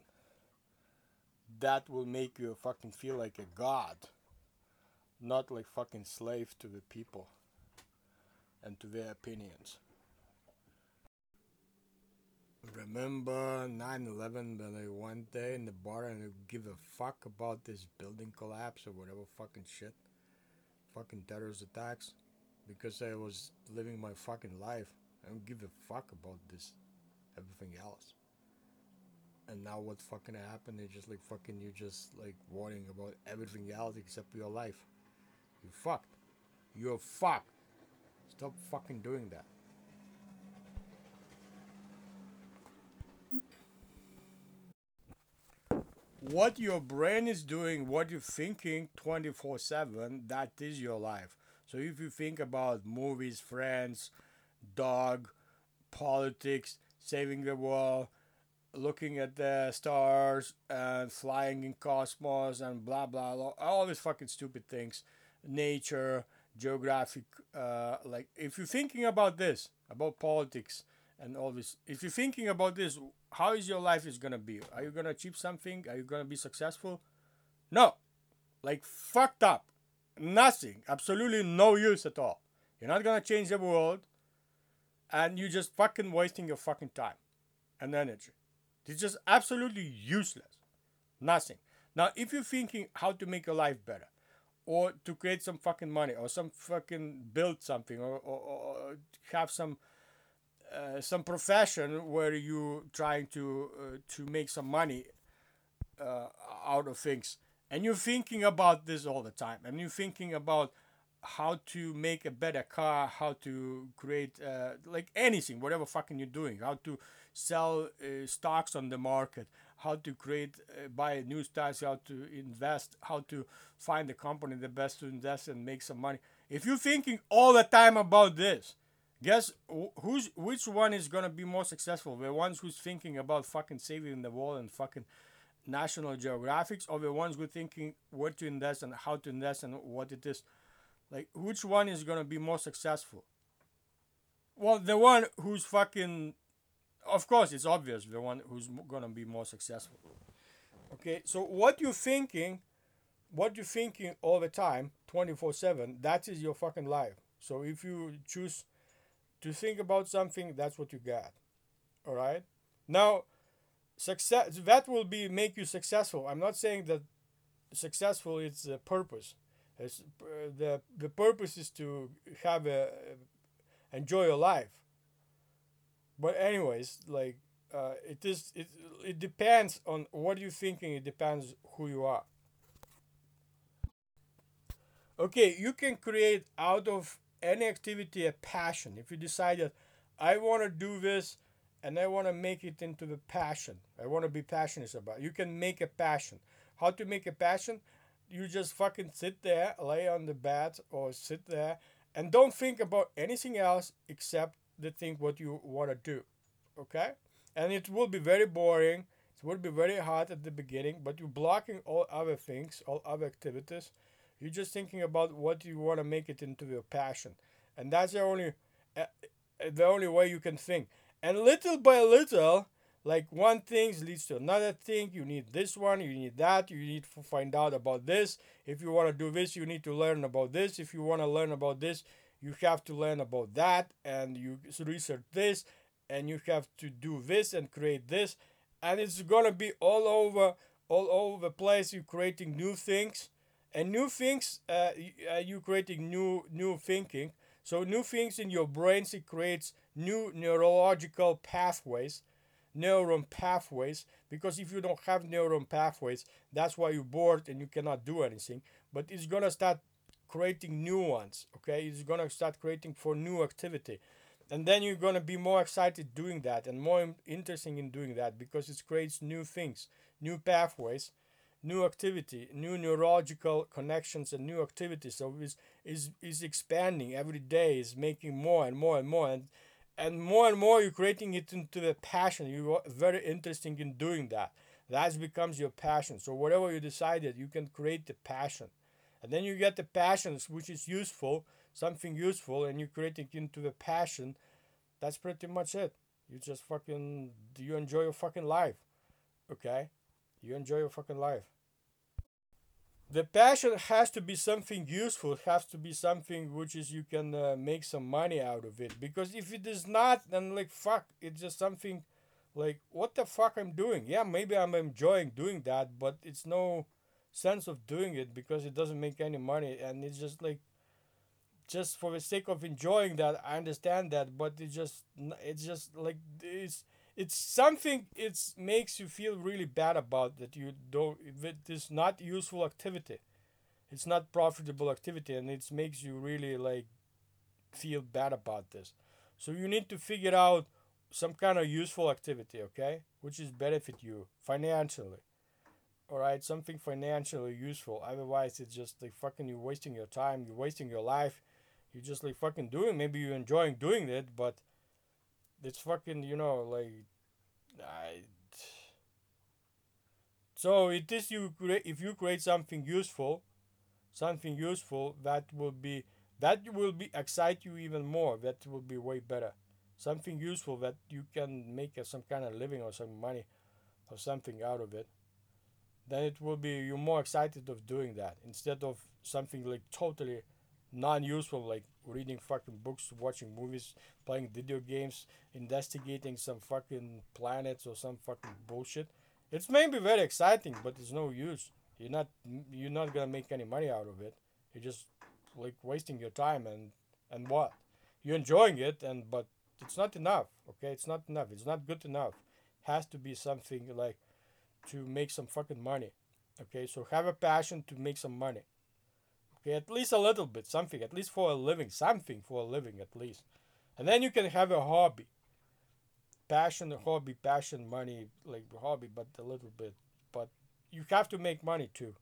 That will make you fucking feel like a god. Not like fucking slave to the people and to their opinions. Remember 9-11 when I went there in the bar and I give a fuck about this building collapse or whatever fucking shit? Fucking terrorist attacks because I was living my fucking life. I don't give a fuck about this, everything else. And now what fucking happened? It's just like fucking you just like worrying about everything else except your life. You fucked. You're fucked. Stop fucking doing that. What your brain is doing, what you're thinking 24 7, that is your life. So if you think about movies, friends, dog, politics, saving the world, looking at the stars and flying in cosmos and blah blah blah, all these fucking stupid things, nature, geographic, uh, like if you're thinking about this, about politics and all this, if you're thinking about this, how is your life is gonna be? Are you gonna achieve something? Are you gonna be successful? No, like fucked up, nothing, absolutely no use at all. You're not gonna change the world, and you're just fucking wasting your fucking time and energy. It's just absolutely useless, nothing. Now, if you're thinking how to make your life better, or to create some fucking money, or some fucking build something, or, or, or have some uh, some profession where you trying to uh, to make some money uh, out of things. And you're thinking about this all the time. And you're thinking about how to make a better car how to create uh, like anything whatever fucking you're doing. How to sell uh, stocks on the market. How to create, uh, buy new stocks, how to invest, how to find the company the best to invest and make some money. If you're thinking all the time about this, guess who's which one is gonna be more successful? The ones who's thinking about fucking saving the world and fucking National Geographics, or the ones who thinking what to invest and how to invest and what it is. Like which one is gonna be more successful? Well, the one who's fucking, of course, it's obvious the one who's gonna be more successful. Okay, so what you're thinking, what you're thinking all the time, twenty four seven, that is your fucking life. So if you choose to think about something, that's what you got. All right. Now, success that will be make you successful. I'm not saying that successful is the purpose. It's, uh, the the purpose is to have a enjoy your life. But anyways, like uh, it is it it depends on what you're thinking. It depends who you are. Okay, you can create out of any activity a passion. If you decide that I want to do this and I want to make it into the passion, I want to be passionate about. It. You can make a passion. How to make a passion? You just fucking sit there, lay on the bed, or sit there and don't think about anything else except the thing what you want to do okay and it will be very boring it will be very hard at the beginning but you're blocking all other things all other activities you're just thinking about what you want to make it into your passion. And that's the only uh, the only way you can think. And little by little like one thing leads to another thing. You need this one you need that you need to find out about this. If you want to do this you need to learn about this. If you want to learn about this you have to learn about that and you research this and you have to do this and create this. And it's gonna be all over all over the place. You're creating new things and new things uh, uh you creating new new thinking. So new things in your brains it creates new neurological pathways neuron pathways. Because if you don't have neuron pathways that's why you're bored and you cannot do anything. But it's gonna start creating new ones okay? It's gonna start creating for new activity. And then you're gonna be more excited doing that and more interesting in doing that because it creates new things new pathways new activity new neurological connections and new activities. So is is is expanding every day is making more and more and more. And and more and more you're creating it into the passion. You're very interesting in doing that. That becomes your passion. So whatever you decided you can create the passion. And then you get the passions which is useful something useful and you create it into the passion. That's pretty much it. You just fucking you enjoy your fucking life okay? You enjoy your fucking life the passion has to be something useful it has to be something which is you can uh, make some money out of it. Because if it is not then like fuck it's just something like what the fuck i'm doing? Yeah maybe i'm enjoying doing that but it's no sense of doing it because it doesn't make any money. And it's just like just for the sake of enjoying that i understand that but it just it's just like it's it's something it makes you feel really bad about that you don't it is not useful activity. It's not profitable activity and it makes you really like feel bad about this. So you need to figure out some kind of useful activity okay? Which is benefit you financially. All right something financially useful. Otherwise it's just like fucking you're wasting your time you're wasting your life. You're just like fucking doing maybe you're enjoying doing it but it's fucking you know like I, so it is you create if you create something useful something useful that will be that will be excite you even more that will be way better. Something useful that you can make some kind of living or some money or something out of it then it will be you're more excited of doing that instead of something like totally non-useful like reading fucking books, watching movies, playing video games, investigating some fucking planets or some fucking bullshit. It's maybe very exciting, but it's no use. You're not you're not gonna make any money out of it. You're just like wasting your time and and what? You're enjoying it and but it's not enough. Okay, it's not enough. It's not good enough. has to be something like to make some fucking money. Okay, so have a passion to make some money. Okay, at least a little bit, something, at least for a living, something for a living at least. And then you can have a hobby. passion, hobby, passion, money, like hobby, but a little bit. But you have to make money too.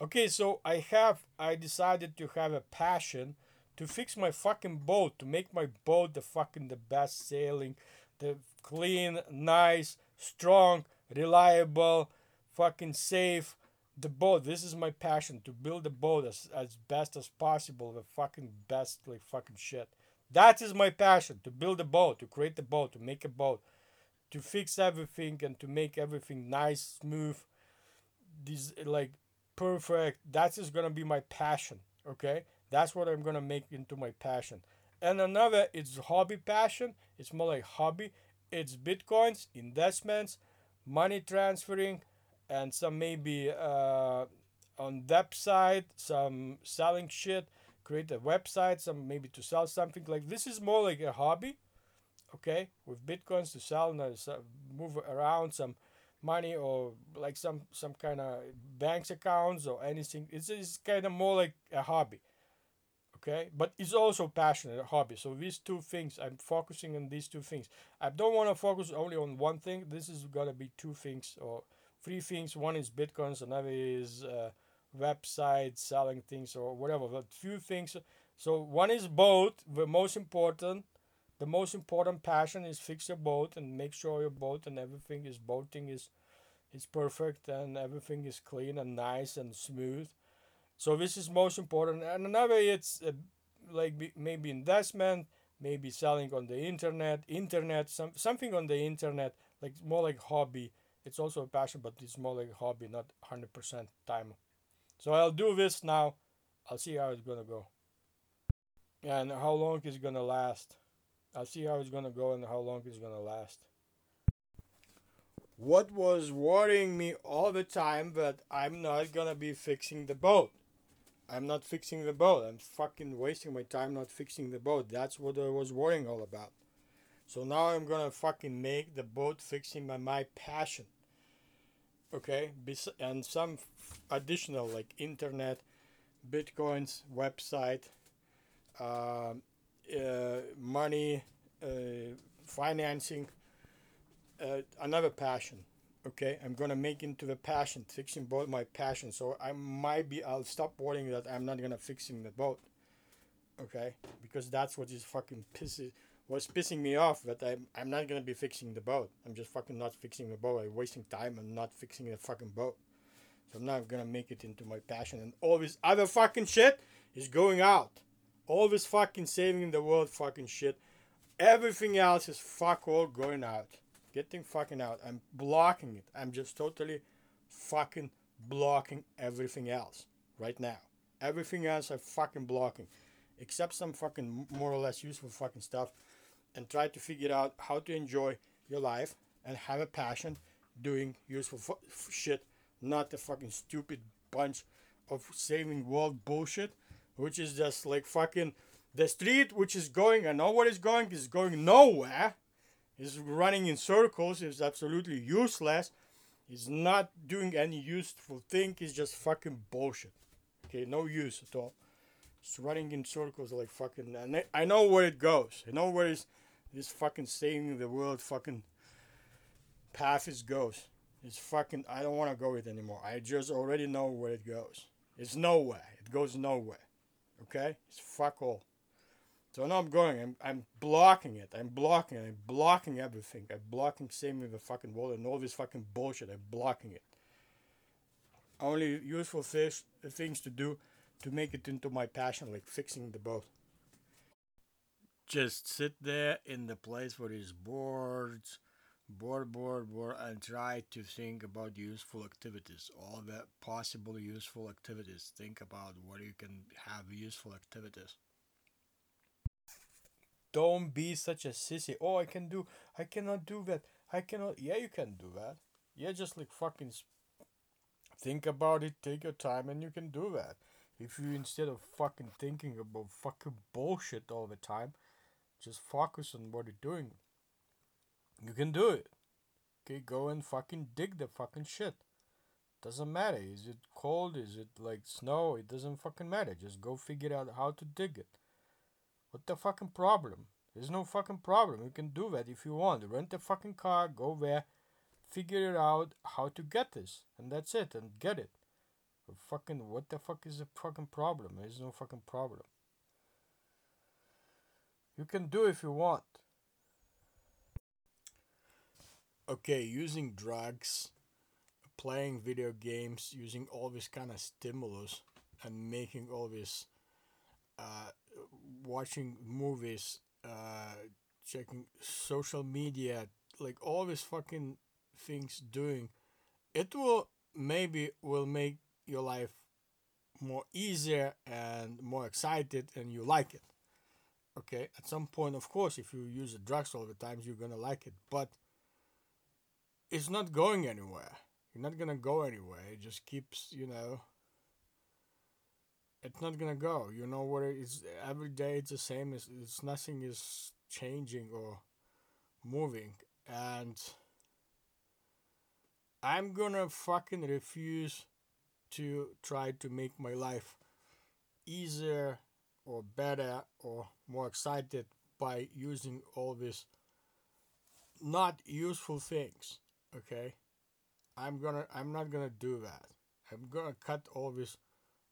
Okay, so I have I decided to have a passion to fix my fucking boat, to make my boat the fucking the best sailing, the clean, nice, strong, reliable, fucking safe. The boat. This is my passion to build the boat as, as best as possible, the fucking best like fucking shit. That is my passion to build a boat, to create the boat, to make a boat, to fix everything and to make everything nice, smooth, this like perfect. That is gonna be my passion. Okay, that's what I'm gonna make into my passion. And another, it's hobby passion. It's more like hobby. It's bitcoins, investments, money transferring, and some maybe uh, on website, some selling shit create a website, some maybe to sell something like this is more like a hobby, okay, with bitcoins to sell and uh, move around some money or like some some kind of banks accounts or anything. It's, it's kind of more like a hobby, okay, but it's also passionate a hobby. So these two things, I'm focusing on these two things. I don't want to focus only on one thing. This is gonna be two things or three things. One is bitcoins, another is uh, website selling things or whatever but few things. So one is boat the most important the most important passion is fix your boat and make sure your boat and everything is boating is is perfect and everything is clean and nice and smooth. So this is most important. And another it's uh, like maybe investment maybe selling on the internet internet some something on the internet like more like hobby it's also a passion but it's more like a hobby not 100% time so I'll do this now. I'll see how it's gonna go. And how long it's gonna last. I'll see how it's gonna go and how long it's gonna last. What was worrying me all the time that I'm not gonna be fixing the boat. I'm not fixing the boat. I'm fucking wasting my time not fixing the boat. That's what I was worrying all about. So now I'm gonna fucking make the boat fixing my, my passion. Okay? And some additional like internet bitcoins website uh, uh, money uh, financing uh, another passion. Okay? I'm gonna make into the passion fixing boat my passion. So i might be i'll stop worrying that i'm not gonna fixing the boat. Okay? Because that's what is fucking pisses was pissing me off that I'm, I'm not gonna be fixing the boat. I'm just fucking not fixing the boat. I'm wasting time and not fixing the fucking boat. So I'm not gonna make it into my passion. And all this other fucking shit is going out. All this fucking saving the world fucking shit. Everything else is fuck all going out. Getting fucking out. I'm blocking it. I'm just totally fucking blocking everything else right now. Everything else I'm fucking blocking. Except some fucking more or less useful fucking stuff and try to figure out how to enjoy your life and have a passion doing useful shit, not a fucking stupid bunch of saving world bullshit, which is just like fucking the street, which is going, I know is going, is going nowhere, is running in circles, is absolutely useless, is not doing any useful thing, is just fucking bullshit. Okay, no use at all. It's running in circles like fucking, and I know where it goes. I know where it's this fucking saving the world fucking path is goes. It's fucking I don't want to go it anymore. I just already know where it goes. It's nowhere. It goes nowhere. Okay? It's fuck all. So now I'm going. I'm, I'm blocking it. I'm blocking it. I'm blocking everything. I'm blocking saving the fucking world and all this fucking bullshit. I'm blocking it. Only useful fish, things to do to make it into my passion, like fixing the boat just sit there in the place where it's boards, board, board, board, and try to think about useful activities, all the possible useful activities. Think about where you can have useful activities. Don't be such a sissy. Oh, I can do, I cannot do that. I cannot. Yeah, you can do that. Yeah, just like fucking think about it, take your time, and you can do that. If you instead of fucking thinking about fucking bullshit all the time, just focus on what you're doing. You can do it. Okay, go and fucking dig the fucking shit. Doesn't matter. Is it cold? Is it like snow? It doesn't fucking matter. Just go figure out how to dig it. What the fucking problem? There's no fucking problem. You can do that if you want. Rent a fucking car, go there, figure it out how to get this, and that's it, and get it. But fucking, what the fuck is the fucking problem? There's no fucking problem. You can do if you want. Okay, using drugs, playing video games, using all this kind of stimulus, and making all this, uh, watching movies, uh, checking social media, like all these fucking things doing, it will maybe will make your life more easier and more excited and you like it okay at some point of course if you use the drugs all the times you're gonna like it but it's not going anywhere. You're not gonna go anywhere. It just keeps you know it's not gonna go. You know what it is? Every day it's the same. It's, it's nothing is changing or moving. And i'm gonna fucking refuse to try to make my life easier or better or more excited by using all these not useful things okay? I'm gonna i'm not gonna do that. I'm gonna cut all these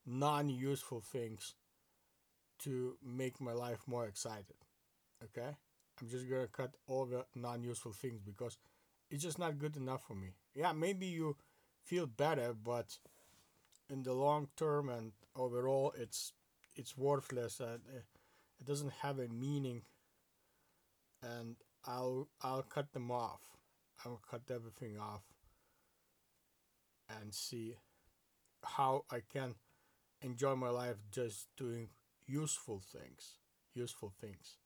non-useful things to make my life more excited okay? I'm just gonna cut all the non-useful things because it's just not good enough for me. Yeah maybe you feel better but in the long term and overall it's it's worthless and uh, it doesn't have a meaning. And I'll I'll cut them off. I'll cut everything off and see how I can enjoy my life just doing useful things useful things.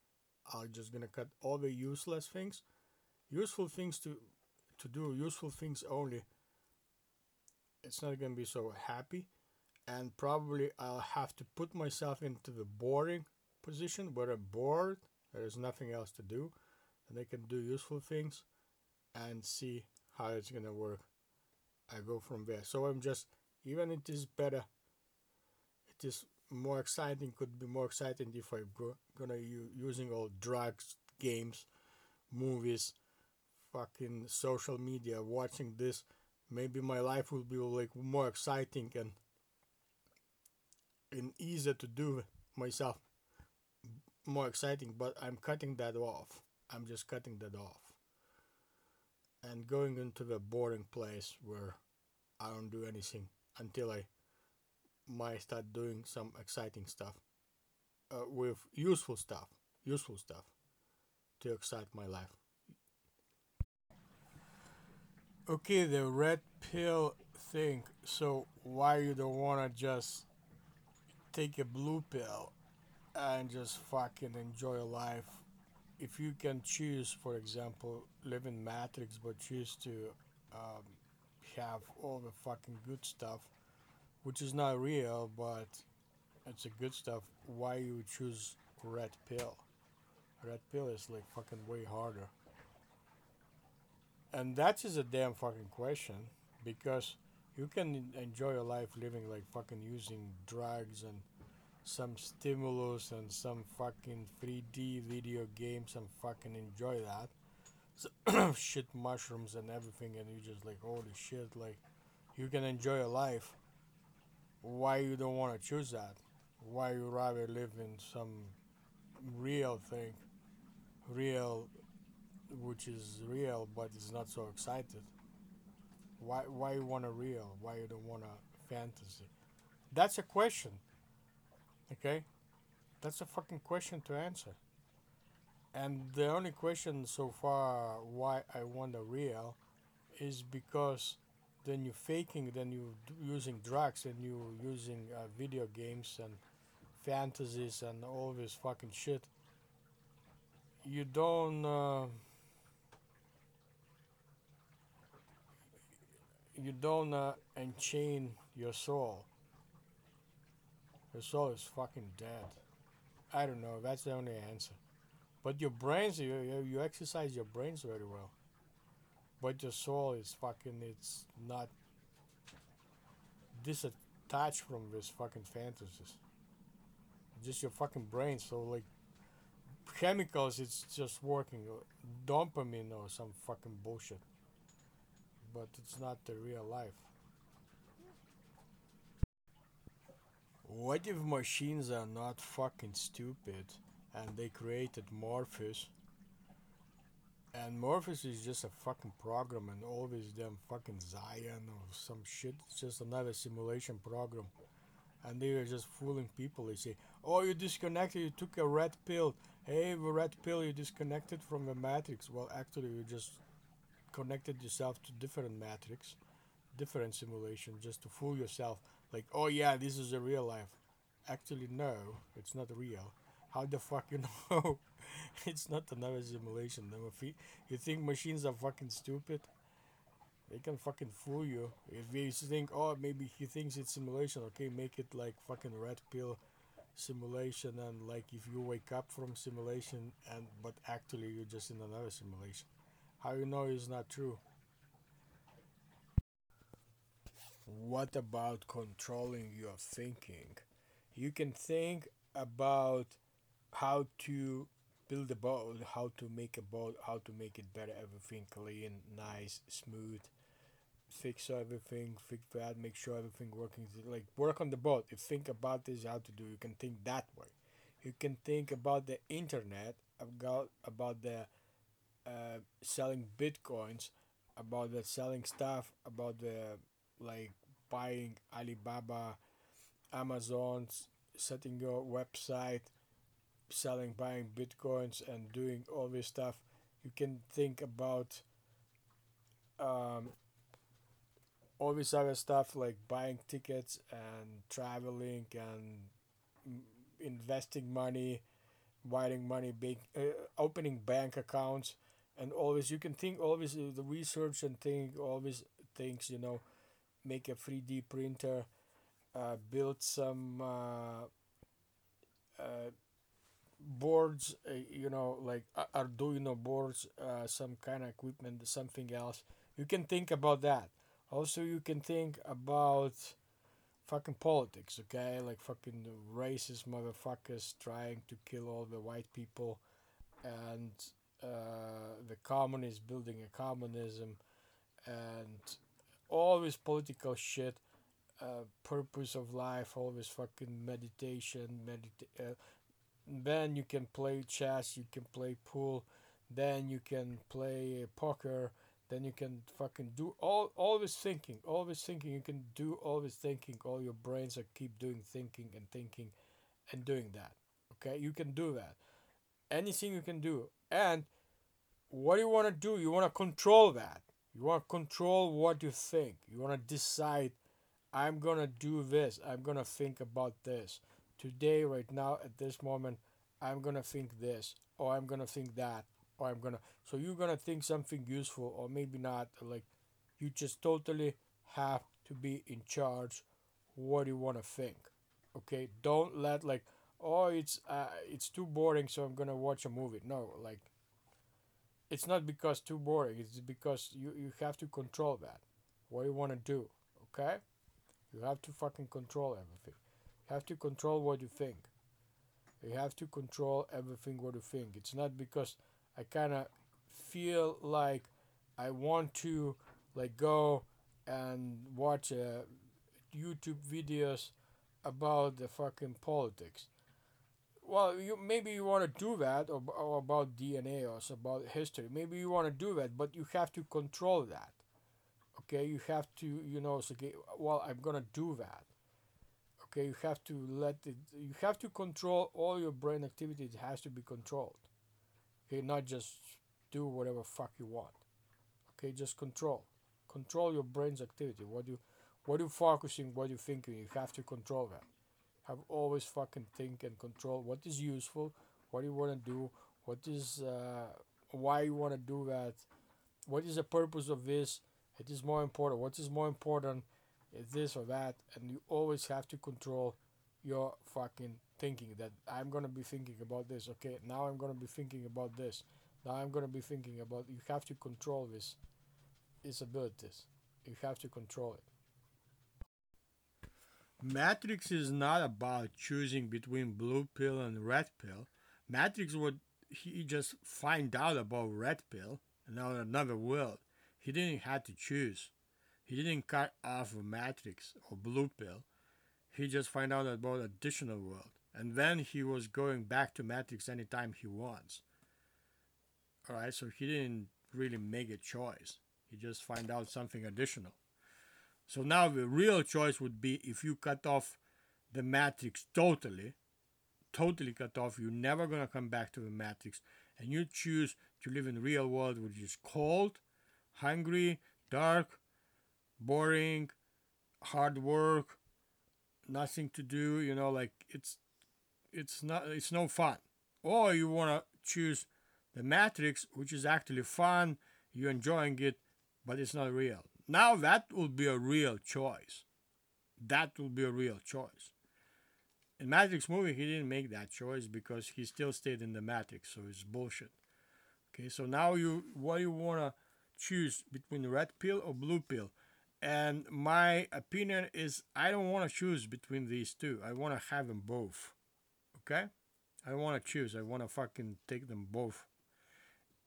I'm just gonna cut all the useless things useful things to to do useful things only. It's not to be so happy and probably I'll have to put myself into the boring position where I'm bored there is nothing else to do and I can do useful things and see how it's to work. I go from there. So I'm just even it is better it is more exciting could be more exciting if I'm go, gonna u- using all drugs games movies fucking social media watching this maybe my life will be like more exciting and and easier to do myself more exciting but i'm cutting that off. I'm just cutting that off. And going into the boring place where i don't do anything until i might start doing some exciting stuff uh, with useful stuff useful stuff to excite my life. Okay, the red pill thing. So why you don't wanna just take a blue pill and just fucking enjoy life? If you can choose, for example, live in Matrix, but choose to um, have all the fucking good stuff, which is not real, but it's a good stuff. Why you choose red pill? Red pill is like fucking way harder. And that is a damn fucking question because you can enjoy your life living like fucking using drugs and some stimulus and some fucking 3D video games and fucking enjoy that. So shit mushrooms and everything and you just like holy shit like you can enjoy your life. Why you don't want to choose that? Why you rather live in some real thing, real which is real but is not so excited. Why why you want a real? Why you don't want a fantasy? That's a question. Okay? That's a fucking question to answer. And the only question so far why I want a real is because then you're faking, then you're using drugs, and you're using uh, video games and fantasies and all this fucking shit. You don't. Uh, you don't uh, enchain your soul. Your soul is fucking dead. I don't know. That's the only answer. But your brains, you, you, exercise your brains very well. But your soul is fucking, it's not disattached from this fucking fantasies. Just your fucking brain. So, like, chemicals it's just working dopamine or some fucking bullshit but it's not the real life. What if machines are not fucking stupid and they created morpheus? And morpheus is just a fucking program and all always them fucking zion or some shit. It's just another simulation program. And they are just fooling people. They say oh you disconnected. You took a red pill. Hey the red pill you disconnected from the matrix. Well actually you just connected yourself to different matrix different simulation just to fool yourself like oh yeah this is a real life. Actually no it's not real. How the fuck you know? It's not another simulation. You think machines are fucking stupid? They can fucking fool you. If you think oh maybe he thinks it's simulation okay make it like fucking red pill simulation and like if you wake up from simulation and but actually you're just in another simulation how you know it's not true? What about controlling your thinking? You can think about how to build a boat how to make a boat how to make it better everything clean nice smooth fix everything fix that make sure everything working. Like work on the boat you think about this how to do you can think that way. You can think about the internet about about the uh, selling bitcoins about the selling stuff about the like buying alibaba amazon's setting your website selling buying bitcoins and doing all this stuff. You can think about um, all this other stuff like buying tickets and traveling and investing money wiring money big uh, opening bank accounts and always you can think always uh, the research and think always things you know make a 3d printer uh, build some uh, uh, boards uh, you know like arduino boards uh, some kind of equipment something else. You can think about that. Also you can think about fucking politics okay? Like fucking racist motherfuckers trying to kill all the white people. And uh, the communists building a communism and all this political shit uh, purpose of life always fucking meditation medita- uh, then you can play chess you can play pool then you can play poker then you can fucking do all all this thinking always thinking. You can do always thinking. All your brains are keep doing thinking and thinking and doing that okay? You can do that anything you can do. And what do you want to do? You want to control that. You want to control what you think. You want to decide i'm going to do this. I'm going to think about this. Today right now at this moment i'm going to think this or i'm going to think that or I'm gonna so you're gonna think something useful or maybe not. Like you just totally have to be in charge what you want to think okay? Don't let like oh it's uh, it's too boring so I'm gonna watch a movie. No like it's not because too boring it's because you you have to control that. What you want to do okay? You have to fucking control everything. You have to control what you think. You have to control everything what you think. It's not because I kind of feel like I want to like go and watch uh, YouTube videos about the fucking politics. Well, you maybe you want to do that, or, or about DNA, or about history. Maybe you want to do that, but you have to control that. Okay, you have to, you know, so, okay, well, I'm gonna do that. Okay, you have to let it. You have to control all your brain activity. It has to be controlled. Okay, not just do whatever fuck you want. Okay, just control. Control your brain's activity. What you what you focusing, what you thinking, you have to control that. Have always fucking think and control what is useful, what you wanna do, what is uh, why you wanna do that, what is the purpose of this, it is more important, what is more important is this or that, and you always have to control your fucking thinking that I'm gonna be thinking about this. Okay, now I'm gonna be thinking about this. Now I'm gonna be thinking about. You have to control this, its abilities. You have to control it. Matrix is not about choosing between blue pill and red pill. Matrix would he just find out about red pill and now another world. He didn't have to choose. He didn't cut off matrix or blue pill. He just find out about additional world. And then he was going back to matrix anytime he wants. Alright, so he didn't really make a choice. He just find out something additional. So now the real choice would be if you cut off the matrix totally, totally cut off, you're never gonna come back to the matrix, and you choose to live in the real world, which is cold, hungry, dark, boring, hard work, nothing to do. You know, like it's it's not it's no fun. Or you wanna choose the matrix, which is actually fun, you're enjoying it, but it's not real. Now that would be a real choice. That would be a real choice. In Matrix movie, he didn't make that choice because he still stayed in the Matrix, so it's bullshit. Okay, so now you what you wanna choose between red pill or blue pill? And my opinion is I don't want to choose between these two. I want to have them both. Okay? I want to choose. I want to fucking take them both.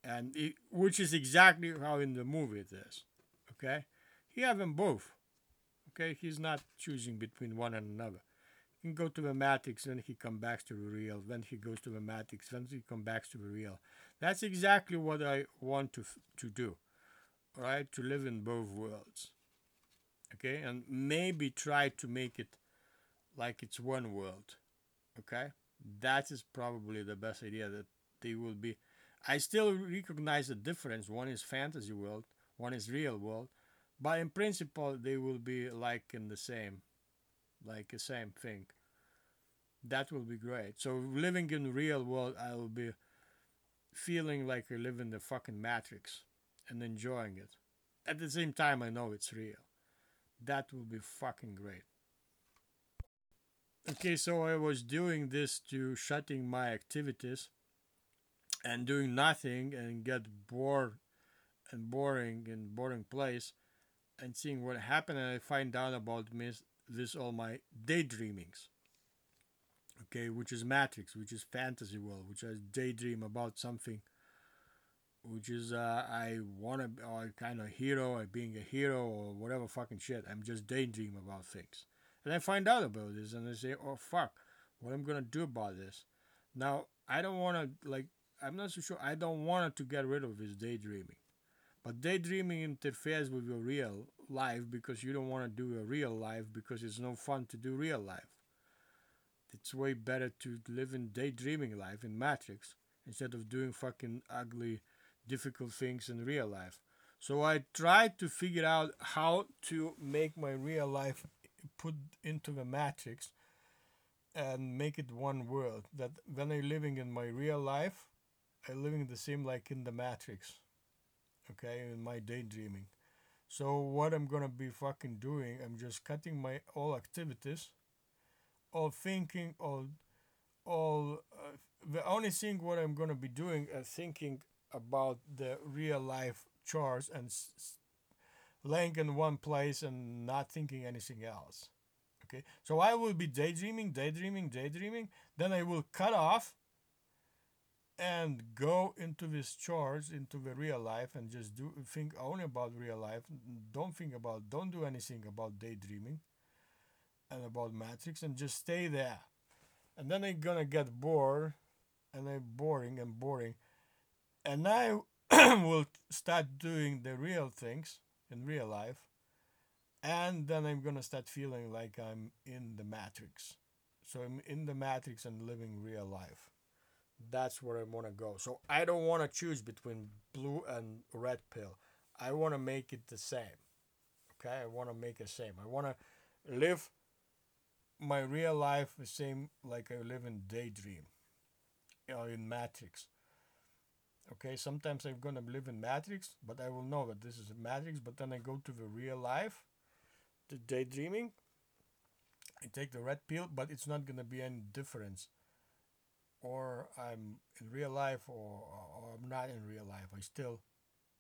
And it, which is exactly how in the movie it is. Okay? He have them both. Okay? He's not choosing between one and another. He can go to the matrix, then he come back to the real. Then he goes to the matrix, then he come back to the real. That's exactly what I want to to do. Right? To live in both worlds. Okay? And maybe try to make it like it's one world. Okay? That is probably the best idea that they will be I still recognize the difference. One is fantasy world, one is real world, but in principle they will be like in the same, like the same thing. That will be great. So living in real world, I will be feeling like live in the fucking matrix and enjoying it. At the same time, I know it's real. That will be fucking great. Okay, so I was doing this to shutting my activities and doing nothing and get bored and boring and boring place and seeing what happened and I find out about this, this all my daydreamings. Okay, which is Matrix, which is fantasy world, which I daydream about something which is uh, I want to or kind of hero or being a hero or whatever fucking shit. I'm just daydream about things. And I find out about this and I say, oh fuck, what I'm gonna do about this. Now I don't wanna like I'm not so sure. I don't wanna to get rid of this daydreaming. But daydreaming interferes with your real life because you don't want to do a real life because it's no fun to do real life. It's way better to live in daydreaming life in Matrix instead of doing fucking ugly, difficult things in real life. So I tried to figure out how to make my real life put into the Matrix and make it one world. That when I'm living in my real life, I'm living the same like in the Matrix. Okay, in my daydreaming. So what I'm gonna be fucking doing, I'm just cutting my all activities, all thinking, all, all. Uh, the only thing what I'm gonna be doing is thinking about the real life chores and s- laying in one place and not thinking anything else. Okay, so I will be daydreaming, daydreaming, daydreaming. Then I will cut off and go into this chores into the real life and just do think only about real life. Don't think about don't do anything about daydreaming and about matrix and just stay there. And then i'm gonna get bored and i'm boring and boring. And i will start doing the real things in real life and then i'm gonna start feeling like i'm in the matrix. So i'm in the matrix and living real life that's where I want to go. So I don't want to choose between blue and red pill. I want to make it the same. Okay, I want to make it same. I want to live my real life the same like I live in daydream, know, in Matrix. Okay, sometimes I'm gonna live in Matrix, but I will know that this is a Matrix. But then I go to the real life, the daydreaming. I take the red pill, but it's not gonna be any difference or I'm in real life or, or I'm not in real life. I still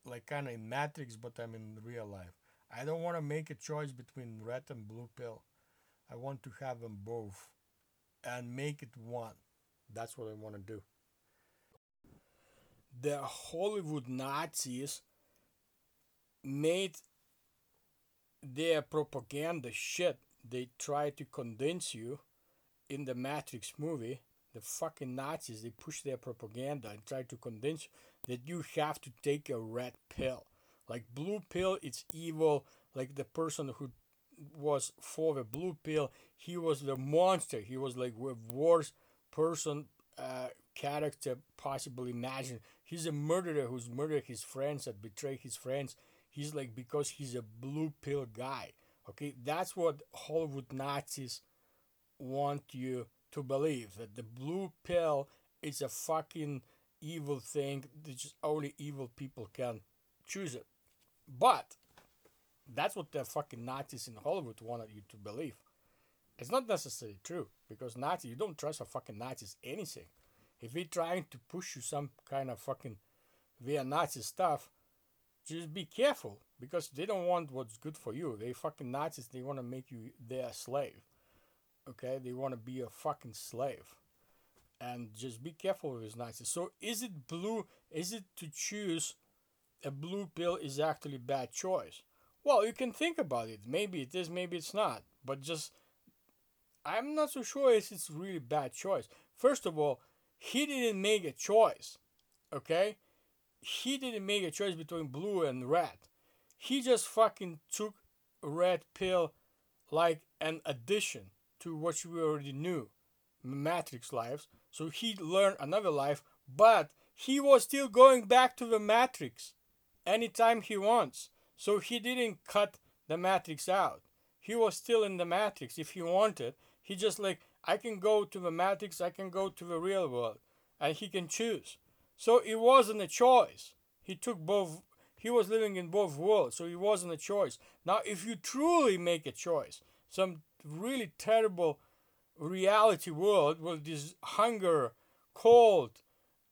like kind of in Matrix, but I'm in real life. I don't want to make a choice between red and blue pill. I want to have them both and make it one. That's what I want to do. the Hollywood Nazis made their propaganda shit they try to convince you in the Matrix movie, the fucking Nazis, they push their propaganda and try to convince that you have to take a red pill. Like blue pill, it's evil. Like the person who was for the blue pill, he was the monster. He was like the worst person uh, character possibly imagine. He's a murderer who's murdered his friends and betrayed his friends. He's like because he's a blue pill guy. Okay, that's what Hollywood Nazis want you to believe that the blue pill is a fucking evil thing that just only evil people can choose it. But that's what the fucking Nazis in Hollywood wanted you to believe. It's not necessarily true because Nazi, you don't trust a fucking Nazis anything. If they're trying to push you some kind of fucking via Nazi stuff, just be careful because they don't want what's good for you. They fucking Nazis. They want to make you their slave. Okay, they want to be a fucking slave, and just be careful with these Nazis. So is it blue? Is it to choose a blue pill is actually bad choice? Well, you can think about it. Maybe it is. Maybe it's not. But just I'm not so sure if it's really bad choice. First of all, he didn't make a choice. Okay he didn't make a choice between blue and red. He just fucking took red pill like an addition to what we already knew, Matrix lives. So he learned another life, but he was still going back to the Matrix anytime he wants. So he didn't cut the Matrix out. He was still in the Matrix if he wanted. He just like I can go to the Matrix, I can go to the real world, and he can choose. So it wasn't a choice. He took both, he was living in both worlds, so it wasn't a choice. Now, if you truly make a choice, some really terrible reality world with this hunger, cold,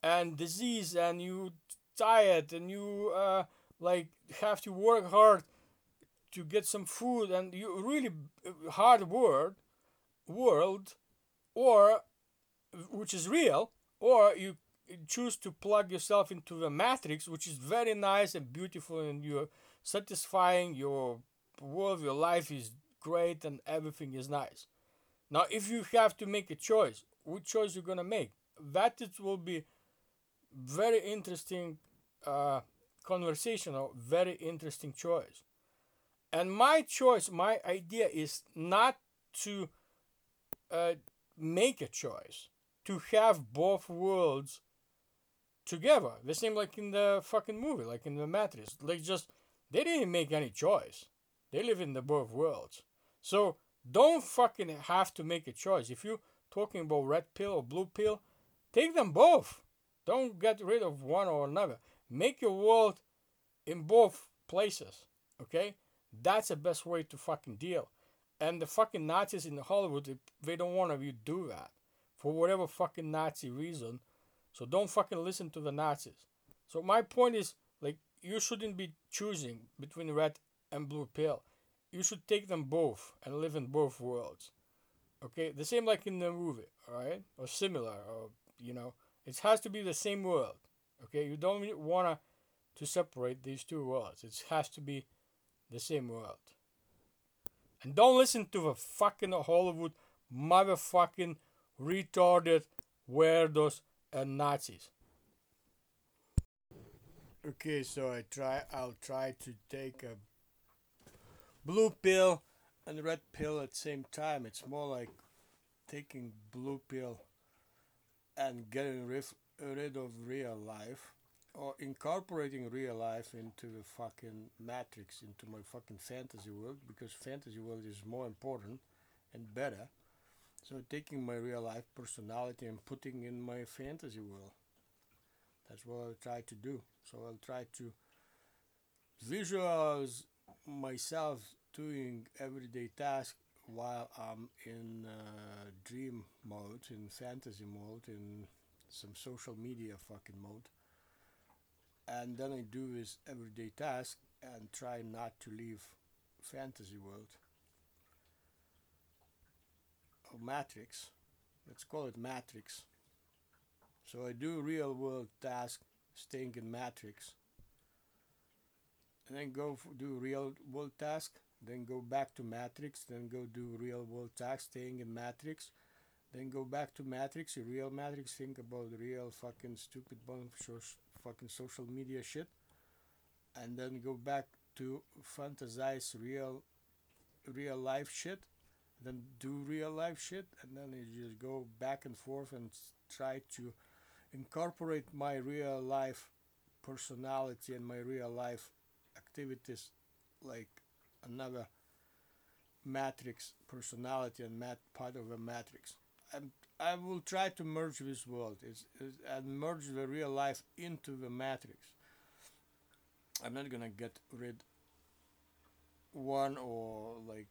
and disease, and you diet, and you uh, like have to work hard to get some food, and you really hard world, world, or which is real, or you choose to plug yourself into the matrix, which is very nice and beautiful, and you're satisfying. Your world, your life is great, and everything is nice. Now, if you have to make a choice, which choice you're gonna make? That it will be very interesting uh, conversation or very interesting choice. And my choice, my idea is not to uh, make a choice, to have both worlds together. The same like in the fucking movie, like in the Matrix. Like just they didn't make any choice. They live in the both worlds. So don't fucking have to make a choice. If you're talking about red pill or blue pill, take them both. Don't get rid of one or another. Make your world in both places. Okay? That's the best way to fucking deal. And the fucking Nazis in Hollywood, they don't want you to do that. For whatever fucking Nazi reason, so don't fucking listen to the Nazis. So my point is like you shouldn't be choosing between red and blue pill. You should take them both and live in both worlds. Okay, the same like in the movie, alright? Or similar, or you know, it has to be the same world. Okay, you don't wanna to separate these two worlds. It has to be the same world. And don't listen to the fucking Hollywood motherfucking retarded weirdos and Nazis. Okay, so I try. I'll try to take a blue pill and red pill at the same time. It's more like taking blue pill and getting rid, of real life or incorporating real life into the fucking matrix into my fucking fantasy world because fantasy world is more important and better so taking my real life personality and putting in my fantasy world. That's what I'll try to do. So I'll try to visualize myself doing everyday tasks while I'm in uh, dream mode, in fantasy mode, in some social media fucking mode. And then I do this everyday task and try not to leave fantasy world or matrix. Let's call it matrix. So I do real world task staying in Matrix, and then go do real world task, then go back to Matrix, then go do real world task, staying in Matrix, then go back to Matrix, real Matrix, think about real fucking stupid bunch of fucking social media shit, and then go back to fantasize real real life shit, then do real life shit, and then you just go back and forth and try to incorporate my real life personality and my real life activities like another matrix personality and mat part of a matrix. I'm, i will try to merge this world. It's, it's, and merge the real life into the matrix. I'm not gonna get rid one or like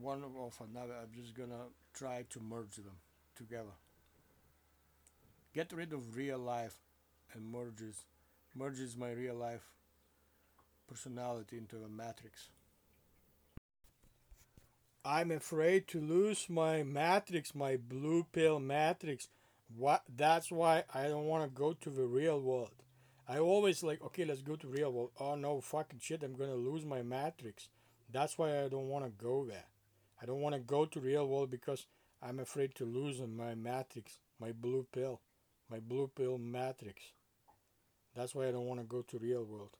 one of another. I'm just gonna try to merge them together. Get rid of real life and merges merges my real life personality into a matrix. I'm afraid to lose my matrix, my blue pill matrix. What that's why I don't want to go to the real world. I always like, okay, let's go to real world. Oh no, fucking shit, I'm gonna lose my matrix. That's why I don't want to go there. I don't want to go to real world because I'm afraid to lose my matrix, my blue pill, my blue pill matrix. That's why I don't want to go to real world.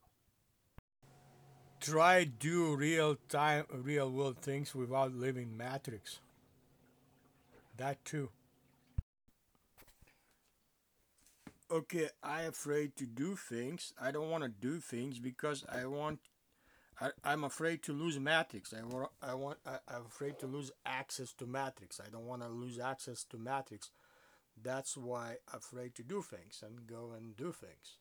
Try do real time, real world things without living matrix. That too. Okay, I afraid to do things. I don't want to do things because I want. I, I'm afraid to lose matrix. I want. I want. I, I'm afraid to lose access to matrix. I don't want to lose access to matrix. That's why afraid to do things and go and do things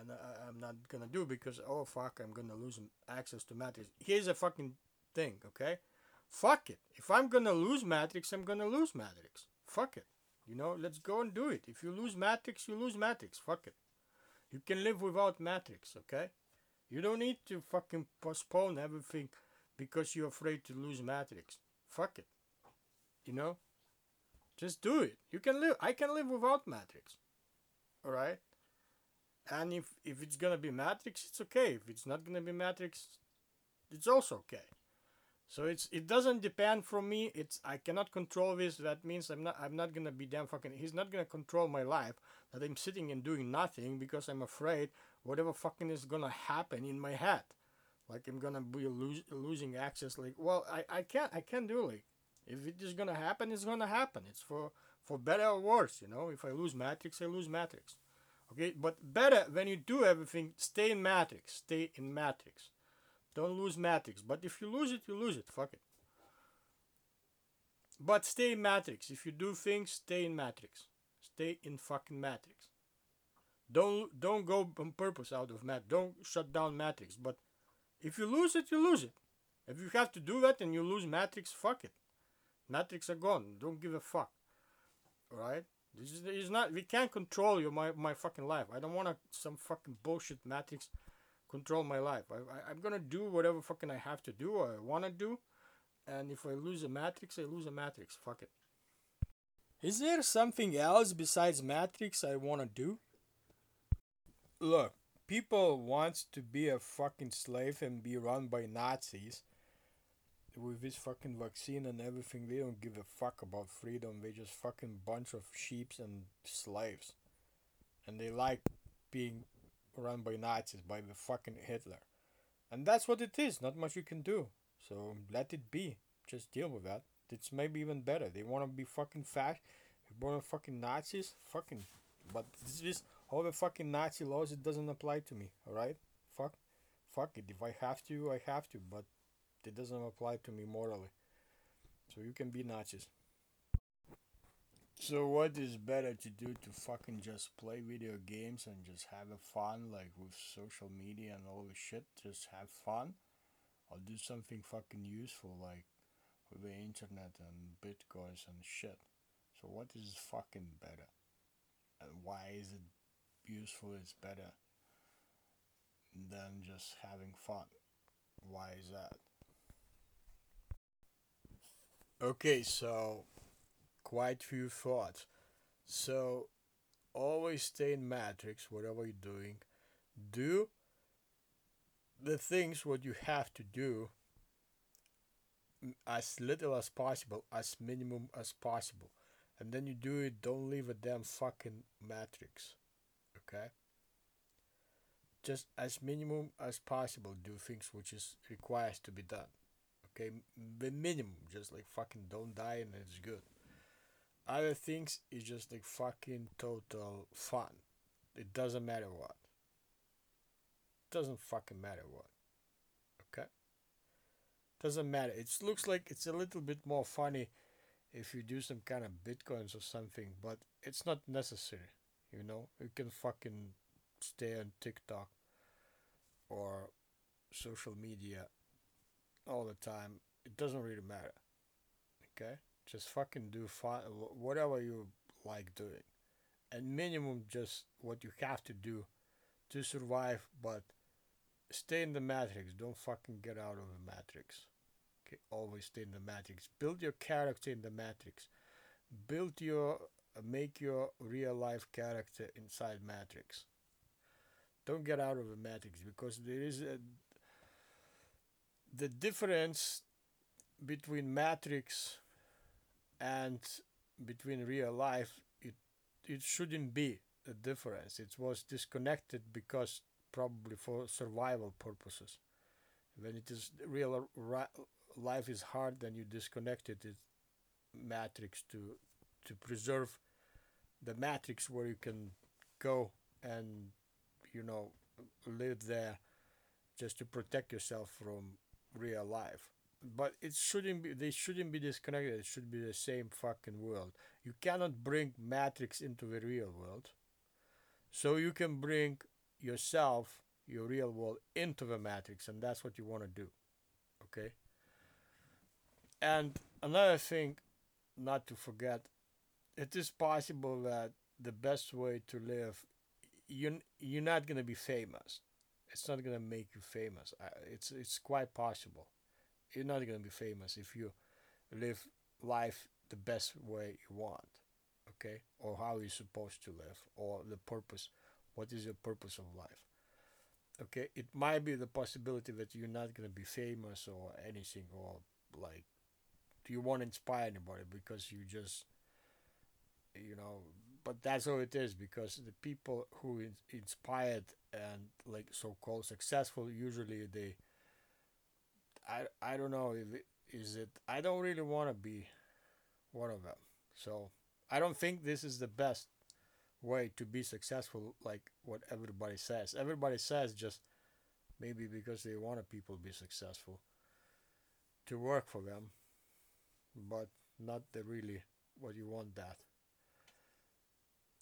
and I, I'm not gonna do because oh fuck I'm gonna lose access to Matrix. Here's a fucking thing, okay? Fuck it. If I'm gonna lose Matrix, I'm gonna lose Matrix. Fuck it. You know, let's go and do it. If you lose Matrix, you lose Matrix. Fuck it. You can live without Matrix, okay? You don't need to fucking postpone everything because you're afraid to lose Matrix. Fuck it. You know? Just do it. You can live. I can live without Matrix. Alright? And if if it's gonna be matrix it's okay. If it's not gonna be matrix it's also okay. So it's it doesn't depend from me. It's i cannot control this. That means i'm not i'm not gonna be damn fucking he's not gonna control my life that i'm sitting and doing nothing because i'm afraid whatever fucking is gonna happen in my head. Like i'm gonna be lose, losing access like well i i can't i can't do like if it is gonna happen it's gonna happen. It's for for better or worse you know? If i lose matrix i lose matrix Okay, but better when you do everything, stay in matrix. Stay in matrix. Don't lose matrix. But if you lose it, you lose it. Fuck it. But stay in matrix. If you do things, stay in matrix. Stay in fucking matrix. Don't don't go on purpose out of mat. Don't shut down matrix. But if you lose it, you lose it. If you have to do that and you lose matrix, fuck it. Matrix are gone. Don't give a fuck. Alright? This is, is not. We can't control you. My my fucking life. I don't want some fucking bullshit matrix control my life. I, I I'm gonna do whatever fucking I have to do or I wanna do, and if I lose a matrix, I lose a matrix. Fuck it. Is there something else besides matrix I wanna do? Look, people wants to be a fucking slave and be run by Nazis with this fucking vaccine and everything, they don't give a fuck about freedom. They just fucking bunch of sheeps and slaves, and they like being run by Nazis, by the fucking Hitler, and that's what it is. Not much you can do. So let it be. Just deal with that. It's maybe even better. They want to be fucking fast. They want to fucking Nazis. Fucking. But this is all the fucking Nazi laws. It doesn't apply to me. All right. Fuck. Fuck it. If I have to, I have to. But it doesn't apply to me morally. So you can be Nazis. So what is better to do to fucking just play video games and just have a fun like with social media and all the shit, just have fun? Or do something fucking useful like with the internet and bitcoins and shit. So what is fucking better? And why is it useful is better than just having fun? Why is that? Okay, so quite few thoughts. So always stay in matrix, whatever you're doing. do the things what you have to do mm, as little as possible, as minimum as possible. And then you do it, don't leave a damn fucking matrix. Okay? Just as minimum as possible, do things which is requires to be done. Okay? The minimum, just like fucking don't die and it's good. Other things is just like fucking total fun. It doesn't matter what. It Doesn't fucking matter what. Okay? Doesn't matter. It looks like it's a little bit more funny if you do some kind of bitcoins or something, but it's not necessary. You know, you can fucking stay on TikTok or social media all the time. It doesn't really matter. Okay? Just fucking do whatever you like doing. And minimum just what you have to do to survive, but stay in the matrix. Don't fucking get out of the matrix. Okay, always stay in the matrix. Build your character in the matrix. Build your, uh, make your real life character inside matrix. Don't get out of the matrix because there is a, the difference between matrix and between real life. It it shouldn't be a difference. It was disconnected because probably for survival purposes. When it is real life is hard, then you disconnected it matrix to to preserve the matrix where you can go and you know live there just to protect yourself from real life. But it shouldn't be they shouldn't be disconnected. It should be the same fucking world. You cannot bring matrix into the real world. So you can bring yourself your real world into the matrix and that's what you want to do okay? And another thing not to forget it is possible that the best way to live you you're not going to be famous it's not going to make you famous. It's it's quite possible. You're not going to be famous if you live life the best way you want okay? Or how you're supposed to live or the purpose what is your purpose of life okay? It might be the possibility that you're not going to be famous or anything or like you want to inspire anybody because you just you know but that's how it is because the people who in- inspired and like so-called successful usually they i i don't know if it is it i don't really want to be one of them. So i don't think this is the best way to be successful like what everybody says. Everybody says just maybe because they want people to be successful to work for them but not the really what you want that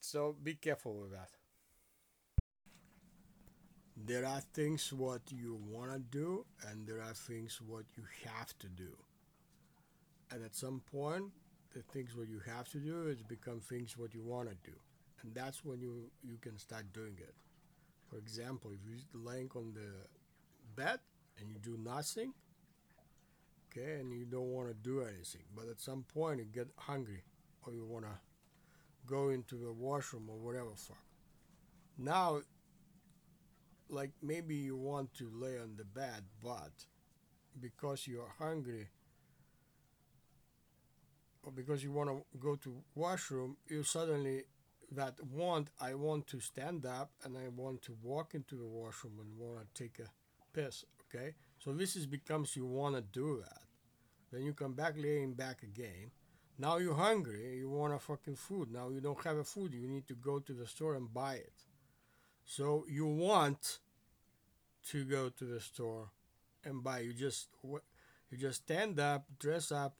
so be careful with that. There are things what you want to do and there are things what you have to do. And at some point the things what you have to do is become things what you want to do. And that's when you you can start doing it. For example if you're laying on the bed and you do nothing okay and you don't want to do anything but at some point you get hungry or you want to go into the washroom or whatever fuck. Now like maybe you want to lay on the bed but because you're hungry or because you want to go to washroom you suddenly that want i want to stand up and i want to walk into the washroom and want to take a piss okay? So this is becomes you want to do that. Then you come back laying back again now you're hungry you want a fucking food. Now you don't have a food you need to go to the store and buy it. So you want to go to the store and buy. You just you just stand up dress up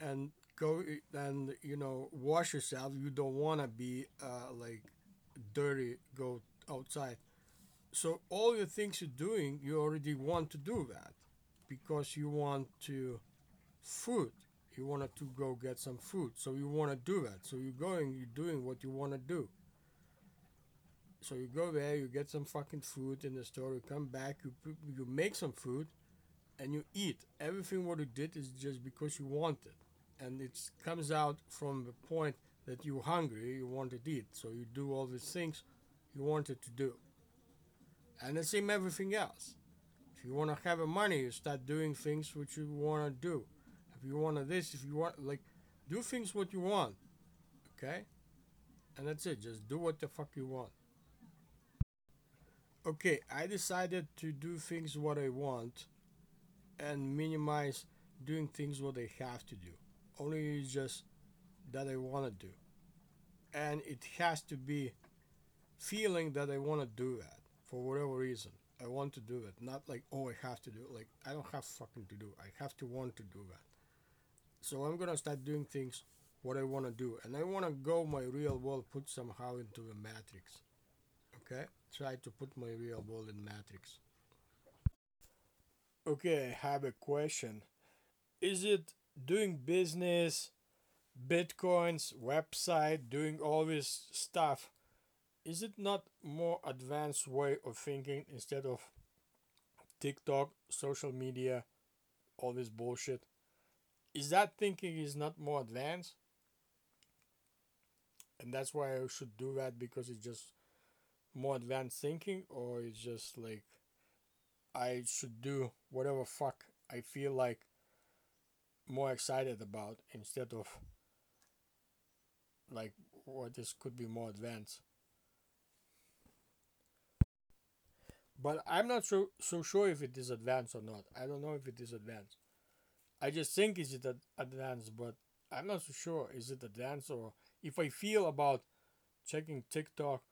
and go and you know wash yourself. You don't want to be uh, like dirty go outside. So all the things you're doing you already want to do that because you want to food you want to go get some food so you want to do that. So you're going you're doing what you want to do. So you go there you get some fucking food in the store you come back you you make some food and you eat. Everything what you did is just because you want it. And it comes out from the point that you're hungry you want to eat. So you do all these things you wanted to do. And the same everything else. If you want to have money, you start doing things which you want to do. You want to this, if you want like, do things what you want. Okay, and that's it. Just do what the fuck you want. Okay, I decided to do things what I want, and minimize doing things what I have to do. Only just that I want to do, and it has to be feeling that I want to do that for whatever reason. I want to do it, not like oh I have to do it. Like I don't have fucking to do. I have to want to do that. So I'm gonna start doing things what I want to do, and I want to go my real world put somehow into the matrix. Okay, try to put my real world in matrix. Okay, I have a question. Is it doing business, bitcoins, website, doing all this stuff? Is it not more advanced way of thinking instead of TikTok, social media, all this bullshit? Is that thinking is not more advanced? And that's why I should do that because it's just more advanced thinking or it's just like I should do whatever fuck I feel like more excited about instead of like what this could be more advanced. But I'm not so so sure if it is advanced or not. I don't know if it is advanced. I just think is it ad- advanced, but I'm not so sure is it advanced or if I feel about checking TikTok,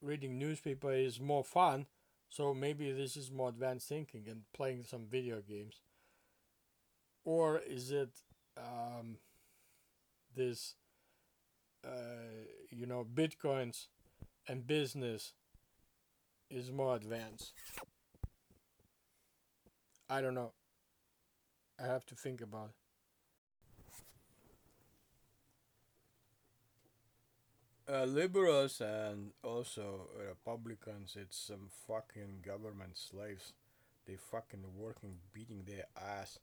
reading newspaper is more fun. So maybe this is more advanced thinking and playing some video games. Or is it um, this, uh, you know, bitcoins and business is more advanced? I don't know. I have to think about. Uh, liberals and also Republicans, it's some fucking government slaves. They fucking working, beating their ass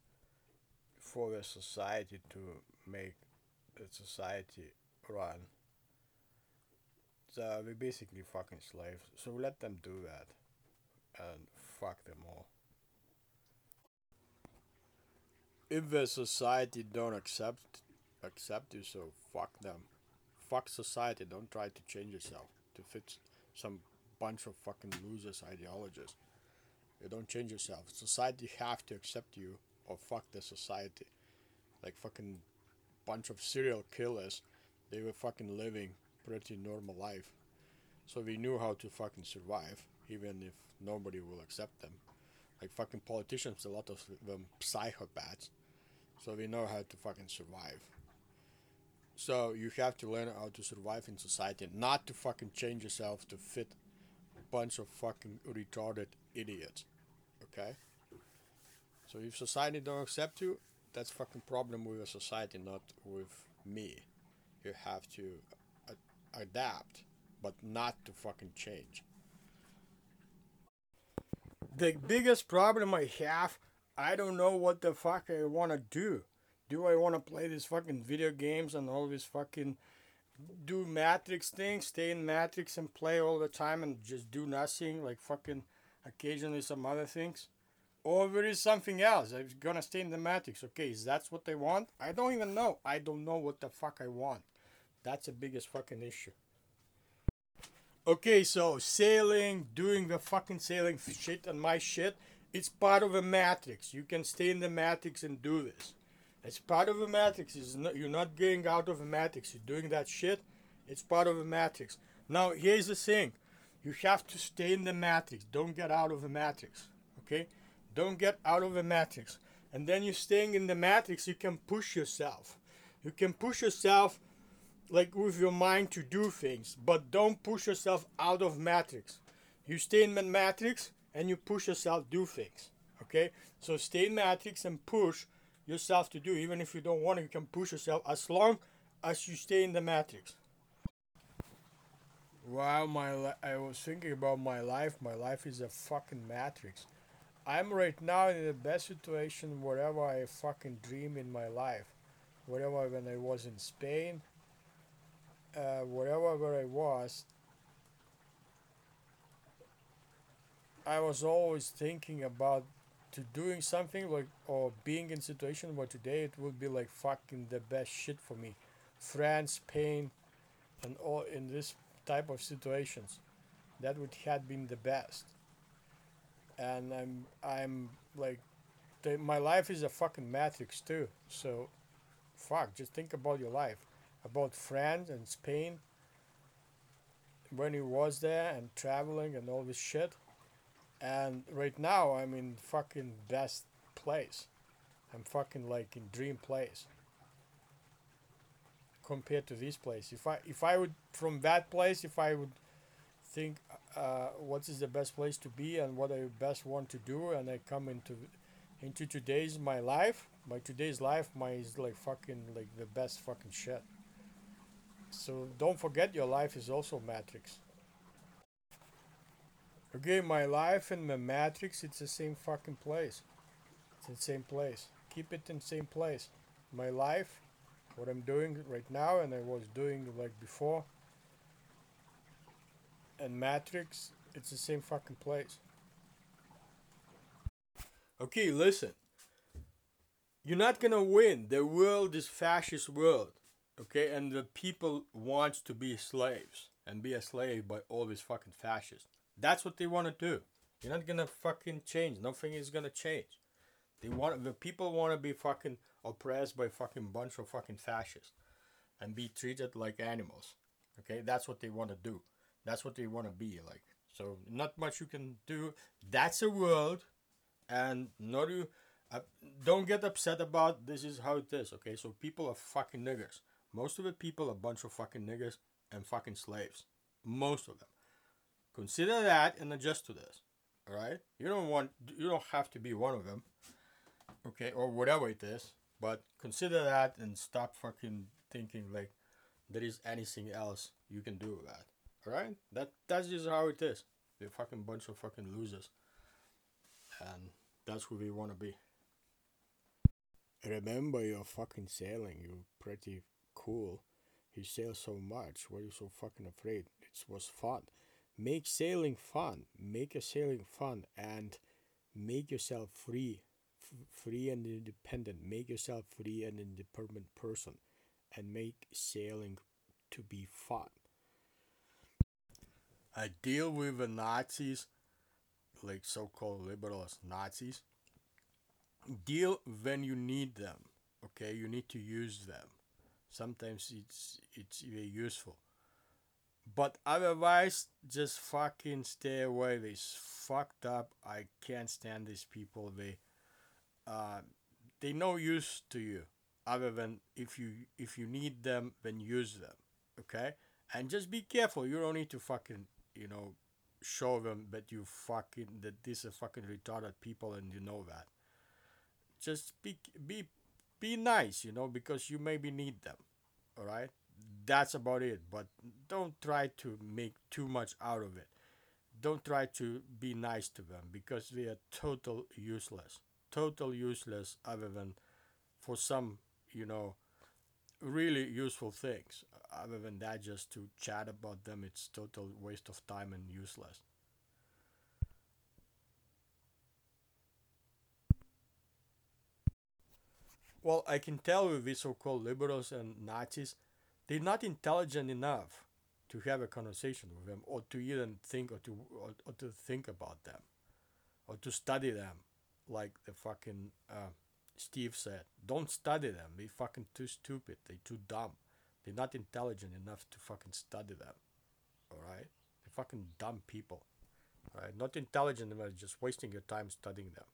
for the society to make the society run. So we're basically fucking slaves. So let them do that, and fuck them all. If the society don't accept accept you, so fuck them fuck society. Don't try to change yourself to fit some bunch of fucking losers ideologies. You don't change yourself. Society have to accept you or fuck the society. Like fucking bunch of serial killers. They were fucking living pretty normal life. So we knew how to fucking survive, even if nobody will accept them. Like fucking politicians, a lot of them psychopaths. So we know how to fucking survive. So you have to learn how to survive in society, not to fucking change yourself to fit a bunch of fucking retarded idiots. Okay? So if society don't accept you, that's fucking problem with your society, not with me. You have to a- adapt, but not to fucking change. The biggest problem I have, I don't know what the fuck I want to do do I want to play these fucking video games and all this fucking do Matrix things, stay in Matrix and play all the time and just do nothing, like fucking occasionally some other things? Or there is something else. I'm gonna stay in the Matrix. Okay, is that what they want? I don't even know. I don't know what the fuck I want. That's the biggest fucking issue. Okay, so sailing, doing the fucking sailing shit and my shit, it's part of a matrix. You can stay in the matrix and do this. It's part of a matrix. Not, you're not getting out of a matrix. You're doing that shit. It's part of a matrix. Now, here's the thing. You have to stay in the matrix. Don't get out of the matrix. Okay? Don't get out of the matrix. And then you're staying in the matrix, you can push yourself. You can push yourself like with your mind to do things, but don't push yourself out of matrix. You stay in the matrix and you push yourself do things. Okay? So stay in matrix and push yourself to do. Even if you don't want to, you can push yourself as long as you stay in the matrix. Wow, my li- I was thinking about my life. My life is a fucking matrix. I'm right now in the best situation whatever I fucking dream in my life. Whatever when I was in Spain, uh, whatever where I was, I was always thinking about to doing something like or being in situation where today it would be like fucking the best shit for me. France, Spain, and all in this type of situations, that would have been the best. And I'm I'm like, the, my life is a fucking matrix too. So, fuck, just think about your life, about France and Spain. When he was there and traveling and all this shit and right now I'm in fucking best place. I'm fucking like in dream place. Compared to this place, if I if I would from that place, if I would think uh, what is the best place to be and what I best want to do, and I come into into today's my life, my today's life, my is like fucking like the best fucking shit. So don't forget your life is also matrix. Okay, my life and the matrix, it's the same fucking place. It's the same place. Keep it in the same place. My life, what I'm doing right now and I was doing like before, and matrix, it's the same fucking place. Okay, listen. You're not gonna win. The world is fascist world. Okay, and the people wants to be slaves and be a slave by all these fucking fascists. That's what they want to do. You're not gonna fucking change. Nothing is gonna change. They want the people want to be fucking oppressed by fucking bunch of fucking fascists and be treated like animals. Okay, that's what they want to do. That's what they want to be like. So not much you can do. That's a world, and not you. Uh, don't get upset about this is how it is. Okay, so people are fucking niggers. Most of the people are a bunch of fucking niggers and fucking slaves. Most of them. Consider that and adjust to this. All right. You don't want. You don't have to be one of them. Okay, or whatever it is. But consider that and stop fucking thinking like there is anything else you can do with that. All right. That that's just how it is. They're fucking bunch of fucking losers. And that's who we want to be. Remember, you're fucking sailing. You're pretty cool. You sail so much. Why are you so fucking afraid? It was fun make sailing fun. Make your sailing fun and make yourself free free and independent. Make yourself free and independent person and make sailing to be fun. I deal with the nazis like so-called liberals nazis. Deal when you need them okay? You need to use them. Sometimes it's it's very useful but otherwise, just fucking stay away. This fucked up. I can't stand these people. They, uh, they no use to you, other than if you if you need them, then use them. Okay, and just be careful. You don't need to fucking you know show them that you fucking that these are fucking retarded people and you know that. Just be be be nice, you know, because you maybe need them. All right that's about it. But don't try to make too much out of it. Don't try to be nice to them because they are total useless. Total useless other than for some, you know, really useful things. Other than that, just to chat about them, it's total waste of time and useless. Well, I can tell you, these so-called liberals and Nazis, they're not intelligent enough to have a conversation with them or to even think or to or, or to think about them or to study them like the fucking uh, Steve said. Don't study them. They fucking too stupid. They too dumb. They're not intelligent enough to fucking study them. Alright? They're fucking dumb people. Alright? Not intelligent enough, just wasting your time studying them.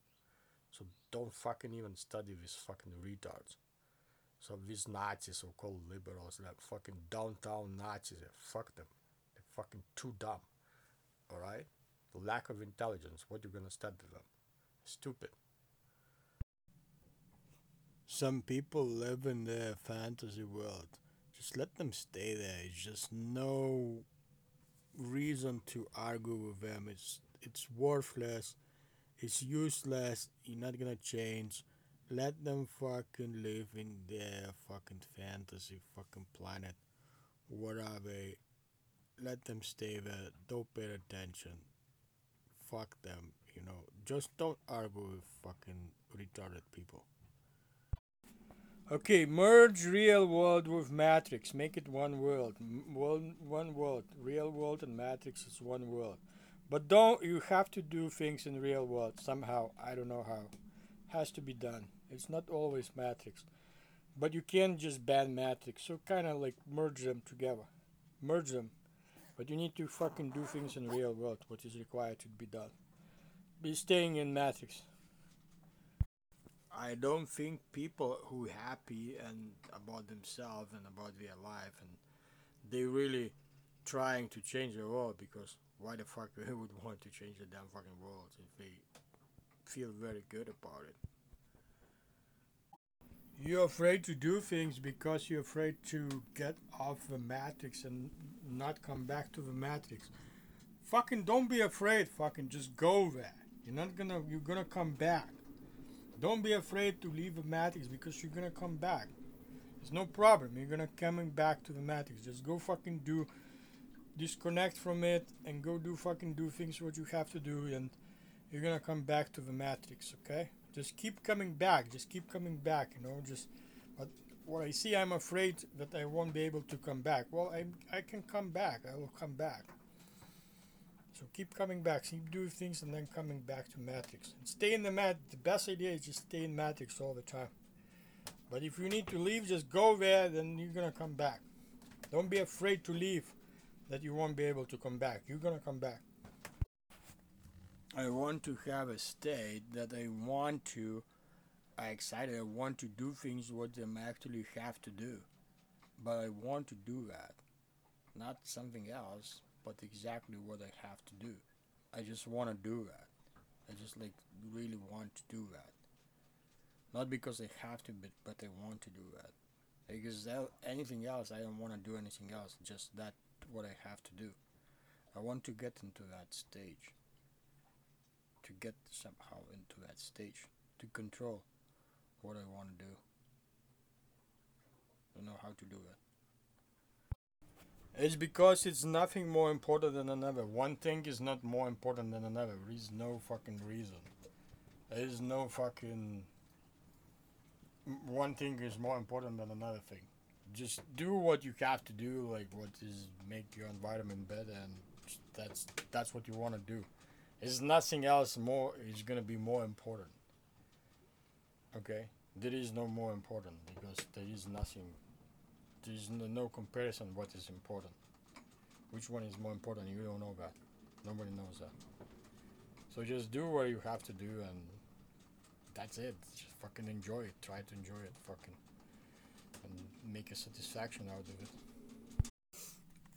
So don't fucking even study these fucking retards. So these Nazis, so-called liberals, like fucking downtown Nazis, fuck them. They're fucking too dumb. All right, the lack of intelligence. What you gonna study them? Stupid. Some people live in their fantasy world. Just let them stay there. It's just no reason to argue with them. It's it's worthless. It's useless. You're not gonna change let them fucking live in their fucking fantasy fucking planet. What are they? Let them stay there. Don't pay attention. fuck them. You know, just don't argue with fucking retarded people. Okay, merge real world with Matrix. Make it one world. M- One, one world. Real world and Matrix is one world. But don't you have to do things in real world somehow. I don't know how. Has to be done. It's not always Matrix. But you can't just ban Matrix. So kind of like merge them together. Merge them. But you need to fucking do things in real world, what is required to be done. Be staying in Matrix. I don't think people who happy and about themselves and about their life and they really trying to change the world because why the fuck they would want to change the damn fucking world if they feel very good about it. You're afraid to do things because you're afraid to get off the matrix and not come back to the matrix. Fucking don't be afraid, fucking just go there. You're not gonna you're gonna come back. Don't be afraid to leave the matrix because you're gonna come back. There's no problem. You're gonna coming back to the matrix. Just go fucking do disconnect from it and go do fucking do things what you have to do and you're gonna come back to the matrix, okay? Just keep coming back. Just keep coming back, you know, just but what I see I'm afraid that I won't be able to come back. Well I I can come back. I will come back. So keep coming back, keep doing things, and then coming back to Matrix. And stay in the mat. The best idea is just stay in Matrix all the time. But if you need to leave, just go there. Then you're gonna come back. Don't be afraid to leave. That you won't be able to come back. You're gonna come back. I want to have a state that I want to. I excited. I want to do things what I'm actually have to do, but I want to do that, not something else but exactly what I have to do. I just want to do that. I just like really want to do that. Not because I have to, but but I want to do that. Because that, anything else, I don't want to do anything else. Just that what I have to do. I want to get into that stage. To get somehow into that stage. To control what I want to do. I don't know how to do it. It's because it's nothing more important than another. One thing is not more important than another. There is no fucking reason. There is no fucking. One thing is more important than another thing. Just do what you have to do, like what is make your environment better, and that's that's what you want to do. There's nothing else more is gonna be more important. Okay, there is no more important because there is nothing there's no, no comparison what is important. Which one is more important? You don't know that. Nobody knows that. So just do what you have to do and that's it. Just fucking enjoy it. Try to enjoy it. Fucking and make a satisfaction out of it.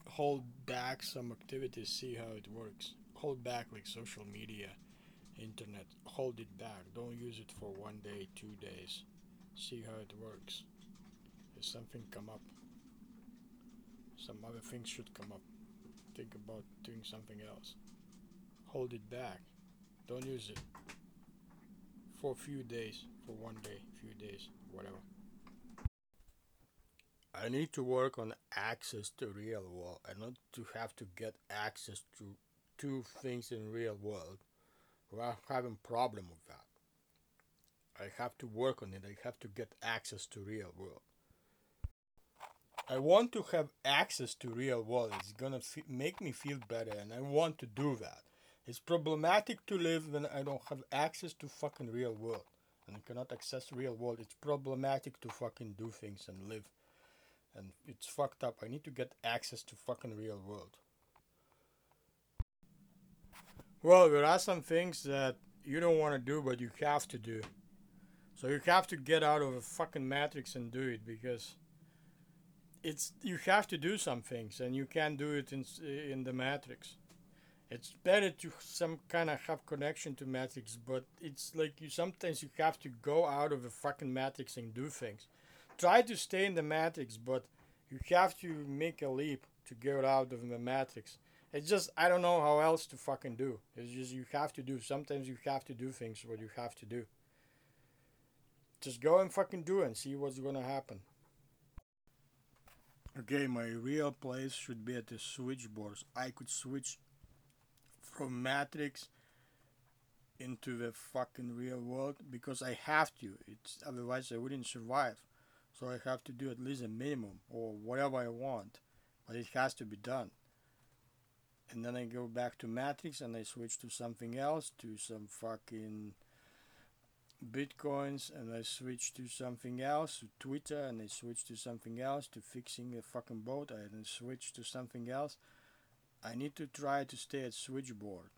Hold back some activities, see how it works. Hold back like social media, internet. Hold it back. Don't use it for one day, two days. See how it works. If something come up, some other things should come up. Think about doing something else. Hold it back. Don't use it for a few days, for one day, few days, whatever. I need to work on access to real world and not to have to get access to two things in real world. Well, I'm having problem with that. I have to work on it. I have to get access to real world. I want to have access to real world. It's gonna fe- make me feel better, and I want to do that. It's problematic to live when I don't have access to fucking real world, and I cannot access real world. It's problematic to fucking do things and live, and it's fucked up. I need to get access to fucking real world. Well, there are some things that you don't want to do, but you have to do. So you have to get out of a fucking matrix and do it because it's you have to do some things and you can't do it in in the matrix. It's better to some kind of have connection to matrix but it's like you sometimes you have to go out of the fucking matrix and do things. Try to stay in the matrix but you have to make a leap to get out of the matrix it's just i don't know how else to fucking do it's just you have to do sometimes you have to do things what you have to do just go and fucking do it and see what's gonna happen Okay, my real place should be at the switchboards. I could switch from Matrix into the fucking real world because I have to. It's otherwise I wouldn't survive. So I have to do at least a minimum or whatever I want, but it has to be done. And then I go back to Matrix and I switch to something else, to some fucking bitcoins, and I switch to something else, to Twitter, and I switch to something else, to fixing a fucking boat, I then switch to something else. I need to try to stay at switchboard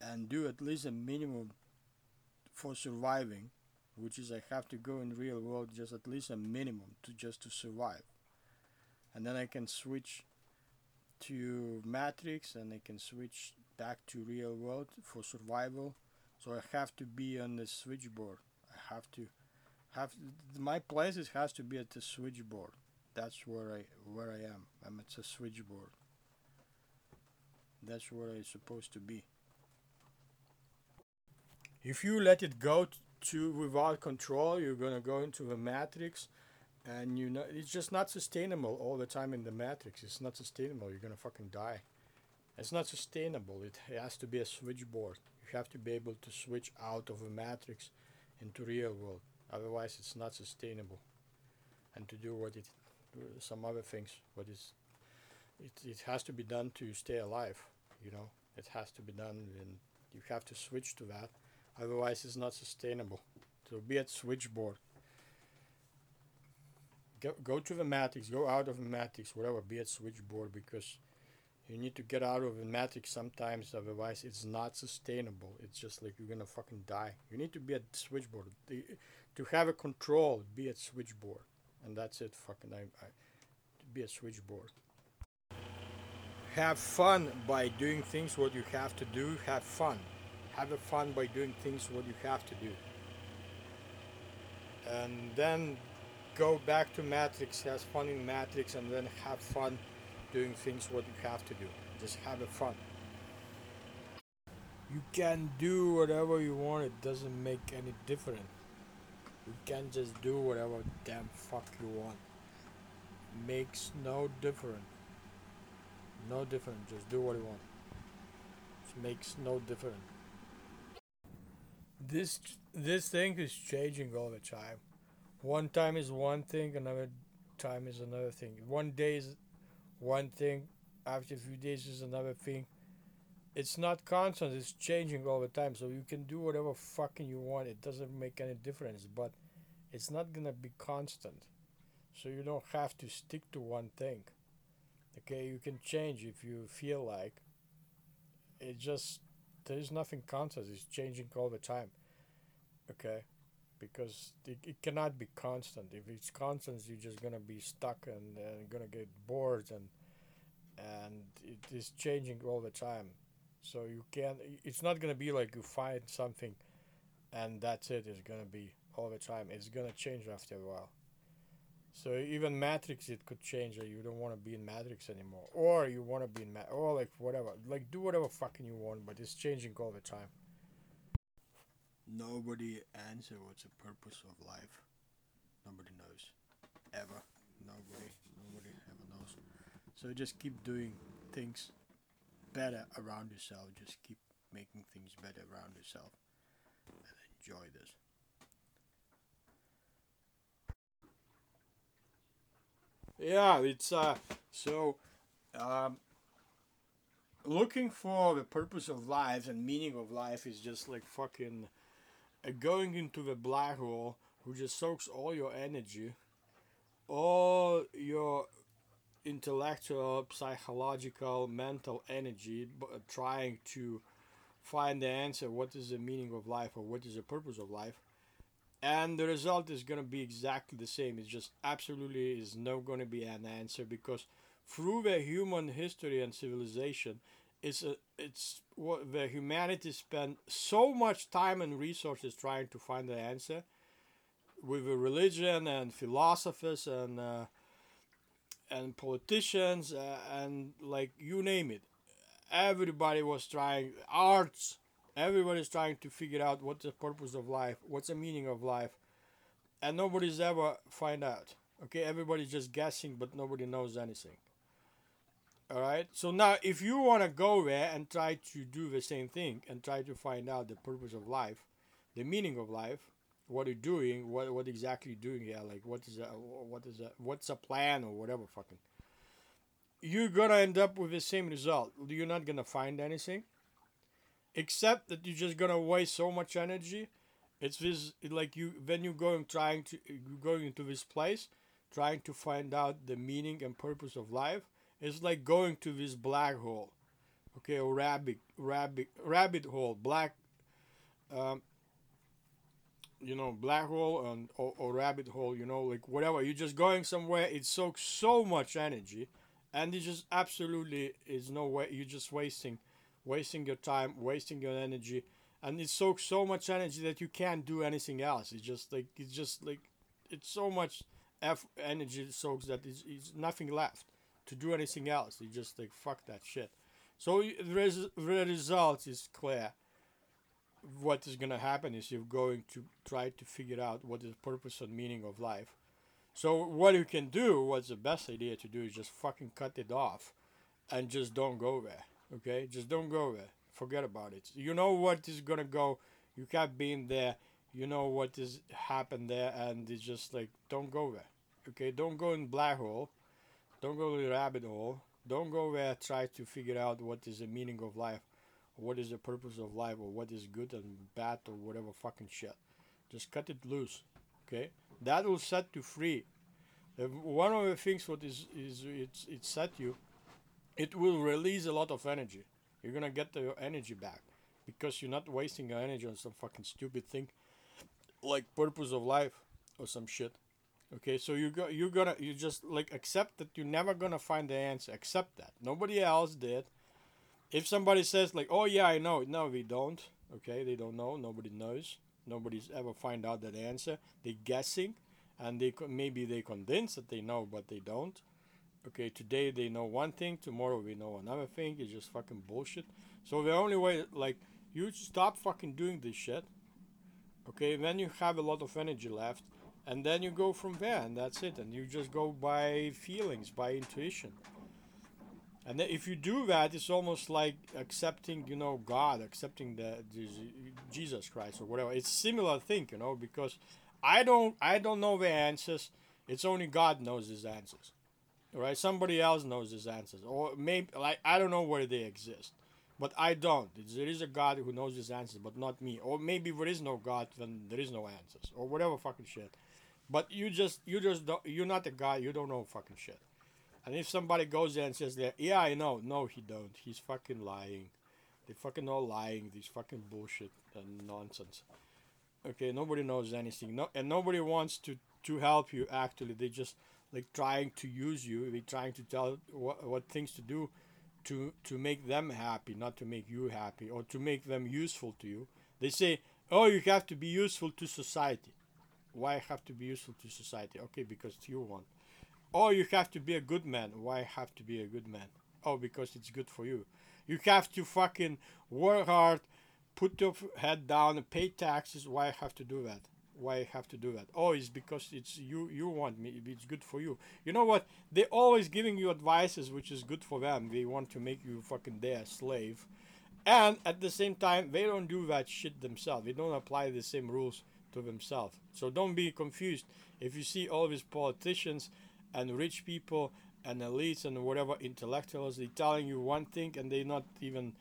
and do at least a minimum for surviving which is I have to go in real world just at least a minimum to just to survive and then I can switch to matrix and I can switch back to real world for survival. So I have to be on the switchboard. I have to have my places has to be at the switchboard. That's where I where I am. I'm at the switchboard. That's where I'm supposed to be. If you let it go to without control you're gonna go into the matrix and you know it's just not sustainable all the time in the matrix. It's not sustainable. You're gonna fucking die. It's not sustainable. It has to be a switchboard. You have to be able to switch out of the matrix into real world. Otherwise it's not sustainable. And to do what it some other things what is it, it has to be done to stay alive you know? It has to be done and you have to switch to that. Otherwise it's not sustainable. So be at switchboard go, go to the matrix go out of the matrix whatever be at switchboard because you need to get out of the matrix sometimes otherwise it's not sustainable. It's just like you're gonna fucking die. You need to be at switchboard. The, to have a control be at switchboard. And that's it fucking I, I be a switchboard. Have fun by doing things what you have to do. Have fun. Have a fun by doing things what you have to do. And then go back to matrix have fun in matrix and then have fun doing things what you have to do. Just have fun. You can do whatever you want it doesn't make any difference. You can just do whatever damn fuck you want. Makes no difference. No difference just do what you want. It makes no difference. This this thing is changing all the time. One time is one thing, another time is another thing. One day is one thing, after a few days is another thing. It's not constant, it's changing all the time. So you can do whatever fucking you want. It doesn't make any difference, but it's not gonna be constant. So you don't have to stick to one thing. Okay, you can change if you feel like. It just there's nothing constant. It's changing all the time. Okay, because it, it cannot be constant. If it's constant, you're just gonna be stuck and, and gonna get bored and and it is changing all the time. So you can. It's not gonna be like you find something, and that's it. It's gonna be all the time. It's gonna change after a while. So even Matrix, it could change. Or you don't want to be in Matrix anymore, or you want to be in Ma- or like whatever. Like do whatever fucking you want, but it's changing all the time. Nobody answer what's the purpose of life. Nobody knows, ever. Nobody, nobody ever knows. So just keep doing things better around yourself. Just keep making things better around yourself, and enjoy this. Yeah, it's uh so um looking for the purpose of life and meaning of life is just like fucking Uh, going into the black hole who just soaks all your energy, all your intellectual, psychological, mental energy, trying to find the answer what is the meaning of life or what is the purpose of life and the result is going to be exactly the same. It's just absolutely is not going to be an answer because through the human history and civilization it's a, it's what the humanity spent so much time and resources trying to find the answer with the religion and philosophers and uh, and politicians uh, and like you name it. Everybody was trying arts everybody's trying to figure out what's the purpose of life what's the meaning of life and nobody's ever find out okay? Everybody's just guessing but nobody knows anything All right. So now, if you want to go there and try to do the same thing and try to find out the purpose of life, the meaning of life, what you're doing, what what exactly you're doing here, like what is that, what is that, what's a plan or whatever, fucking, you're gonna end up with the same result. You're not gonna find anything, except that you're just gonna waste so much energy. It's this like you when you're going trying to going into this place, trying to find out the meaning and purpose of life it's like going to this black hole, okay, or rabbit, rabbit, rabbit hole, black, um, you know, black hole and or, or rabbit hole, you know, like whatever. You're just going somewhere. It soaks so much energy, and it just absolutely is no way. You're just wasting, wasting your time, wasting your energy, and it soaks so much energy that you can't do anything else. It's just like it's just like it's so much F energy soaks that it's, it's nothing left to do anything else. You just like fuck that shit. So the result is clear. What is gonna happen is you're going to try to figure out what is the purpose and meaning of life. So what you can do, what's the best idea to do is just fucking cut it off, and just don't go there. Okay, just don't go there. Forget about it. You know what is gonna go. You have been there. You know what is happened there, and it's just like don't go there. Okay, don't go in black hole don't go to the rabbit hole. Don't go there try to figure out what is the meaning of life, what is the purpose of life, or what is good and bad, or whatever fucking shit. Just cut it loose, okay? That will set you free. one of the things what is is it's it set you, it will release a lot of energy. You're gonna get your energy back because you're not wasting your energy on some fucking stupid thing like purpose of life or some shit. Okay, so you go, you're gonna you just like accept that you're never gonna find the answer. Accept that nobody else did. If somebody says like, "Oh yeah, I know," no, we don't. Okay, they don't know. Nobody knows. Nobody's ever find out that answer. They're guessing, and they maybe they convinced that they know, but they don't. Okay, today they know one thing. Tomorrow we know another thing. It's just fucking bullshit. So the only way, like, you stop fucking doing this shit. Okay, then you have a lot of energy left and then you go from there and that's it. And you just go by feelings by intuition. And if you do that it's almost like accepting you know god accepting the, the jesus christ or whatever. It's similar thing you know because i don't i don't know the answers. It's only god knows his answers. Right? Somebody else knows his answers. Or maybe like i don't know where they exist but i don't. There is a god who knows his answers but not me. Or maybe there is no god then there is no answers. Or whatever fucking shit but you just you just don't, you're not a guy. You don't know fucking shit. And if somebody goes there and says that, yeah, I know. No, he don't. He's fucking lying. They fucking all lying. These fucking bullshit and nonsense. Okay, nobody knows anything. No, and nobody wants to to help you. Actually, they just like trying to use you. They trying to tell what what things to do to to make them happy, not to make you happy, or to make them useful to you. They say, oh, you have to be useful to society. Why I have to be useful to society? Okay, because you want. Oh, you have to be a good man. Why I have to be a good man? Oh, because it's good for you. You have to fucking work hard, put your head down, and pay taxes. Why I have to do that? Why I have to do that? Oh, it's because it's you. You want me. It's good for you. You know what? They're always giving you advices, which is good for them. They want to make you fucking their slave, and at the same time, they don't do that shit themselves. They don't apply the same rules to themselves. So don't be confused. If you see all these politicians and rich people and elites and whatever intellectuals, they're telling you one thing and they're not even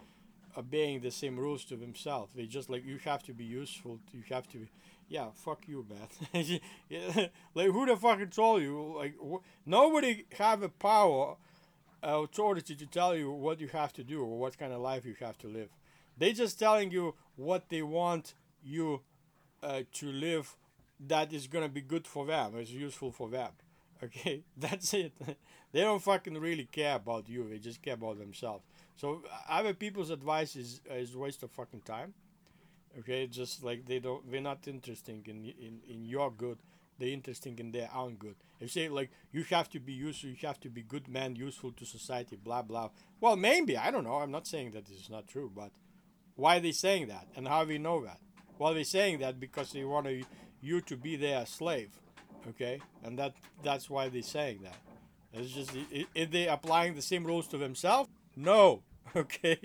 obeying the same rules to themselves. They just like you have to be useful. You have to, be, yeah. Fuck you, man. like who the fuck told you? Like wh- nobody have a power, uh, authority to tell you what you have to do or what kind of life you have to live. They just telling you what they want you uh, to live that is gonna be good for them, is useful for them. Okay, that's it. they don't fucking really care about you. They just care about themselves. So other people's advice is is waste of fucking time. Okay, just like they don't, they're not interesting in in in your good. They're interesting in their own good. If you say like you have to be useful, you have to be good man, useful to society, blah blah. Well, maybe I don't know. I'm not saying that is not true, but why are they saying that, and how we know that? Well, they're saying that because they want you to be their slave, okay? And that that's why they're saying that. It's just are they applying the same rules to themselves? No. Okay.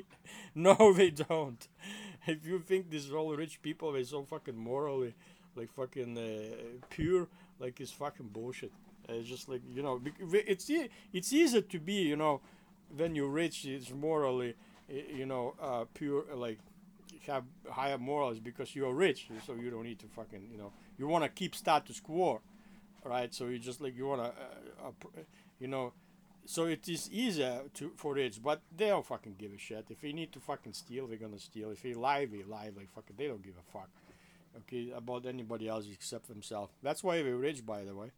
No, they don't. If you think these all rich people they're so fucking morally, like fucking uh, pure, like it's fucking bullshit. It's just like you know, it's it's easier to be you know, when you're rich, it's morally, you know, uh, pure like have higher morals because you're rich, so you don't need to fucking you know you want to keep status quo, right? So you just like you want to, uh, uh, you know, so it is easier to for rich, but they don't fucking give a shit. If they need to fucking steal, they're gonna steal. If they lie, they lie. Like fucking, they don't give a fuck. Okay, about anybody else except themselves. That's why they're rich, by the way.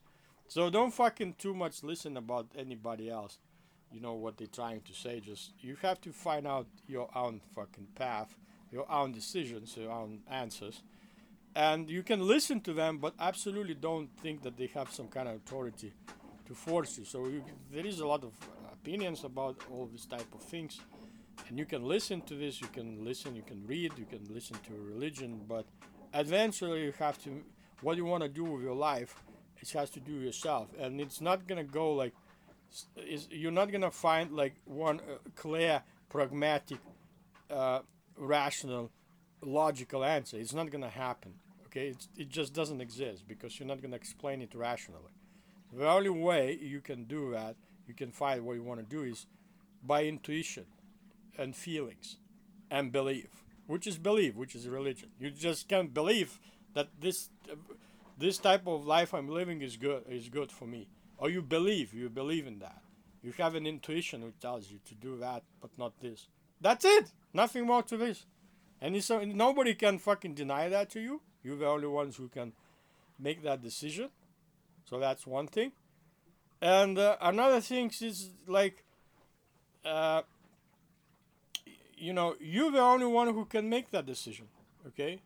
So don't fucking too much listen about anybody else. You know what they're trying to say. Just you have to find out your own fucking path, your own decisions, your own answers, and you can listen to them, but absolutely don't think that they have some kind of authority to force you. So you, there is a lot of opinions about all these type of things, and you can listen to this. You can listen. You can read. You can listen to religion, but eventually you have to. What you want to do with your life, it has to do yourself, and it's not gonna go like. Is you're not gonna find like one uh, clear, pragmatic, uh, rational, logical answer. It's not gonna happen. Okay, it's, it just doesn't exist because you're not gonna explain it rationally. The only way you can do that, you can find what you want to do is by intuition and feelings and belief, which is belief, which is religion. You just can't believe that this this type of life I'm living is good is good for me, or you believe you believe in that. You have an intuition which tells you to do that, but not this. That's it. Nothing more to this. And so nobody can fucking deny that to you. You're the only ones who can make that decision. So that's one thing. And uh, another thing is like, uh, you know, you're the only one who can make that decision. Okay,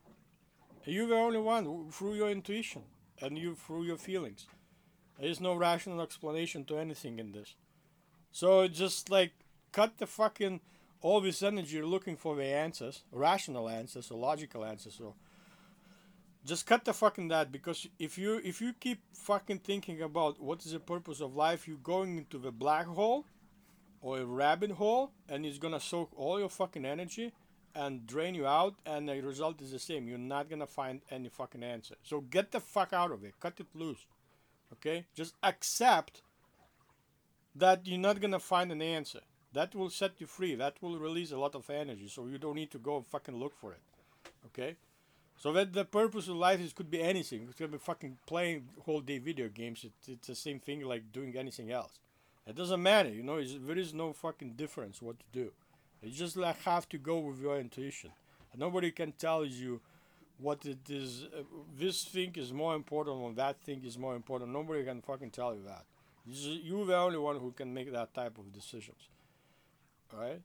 you're the only one through your intuition and you through your feelings. There is no rational explanation to anything in this. So just like cut the fucking all this energy you're looking for the answers, rational answers or logical answers or just cut the fucking that because if you if you keep fucking thinking about what is the purpose of life, you're going into the black hole or a rabbit hole and it's gonna soak all your fucking energy and drain you out and the result is the same. You're not gonna find any fucking answer. So get the fuck out of it. Cut it loose. Okay? Just accept that you're not gonna find an answer. That will set you free. That will release a lot of energy so you don't need to go and fucking look for it. Okay? So that the purpose of life is could be anything. It could be fucking playing whole day video games. It, it's the same thing like doing anything else. It doesn't matter, you know. There is no fucking difference what to do. You just like have to go with your intuition. And nobody can tell you what it is. Uh, this thing is more important or that thing is more important. Nobody can fucking tell you that. You're the only one who can make that type of decisions. All right.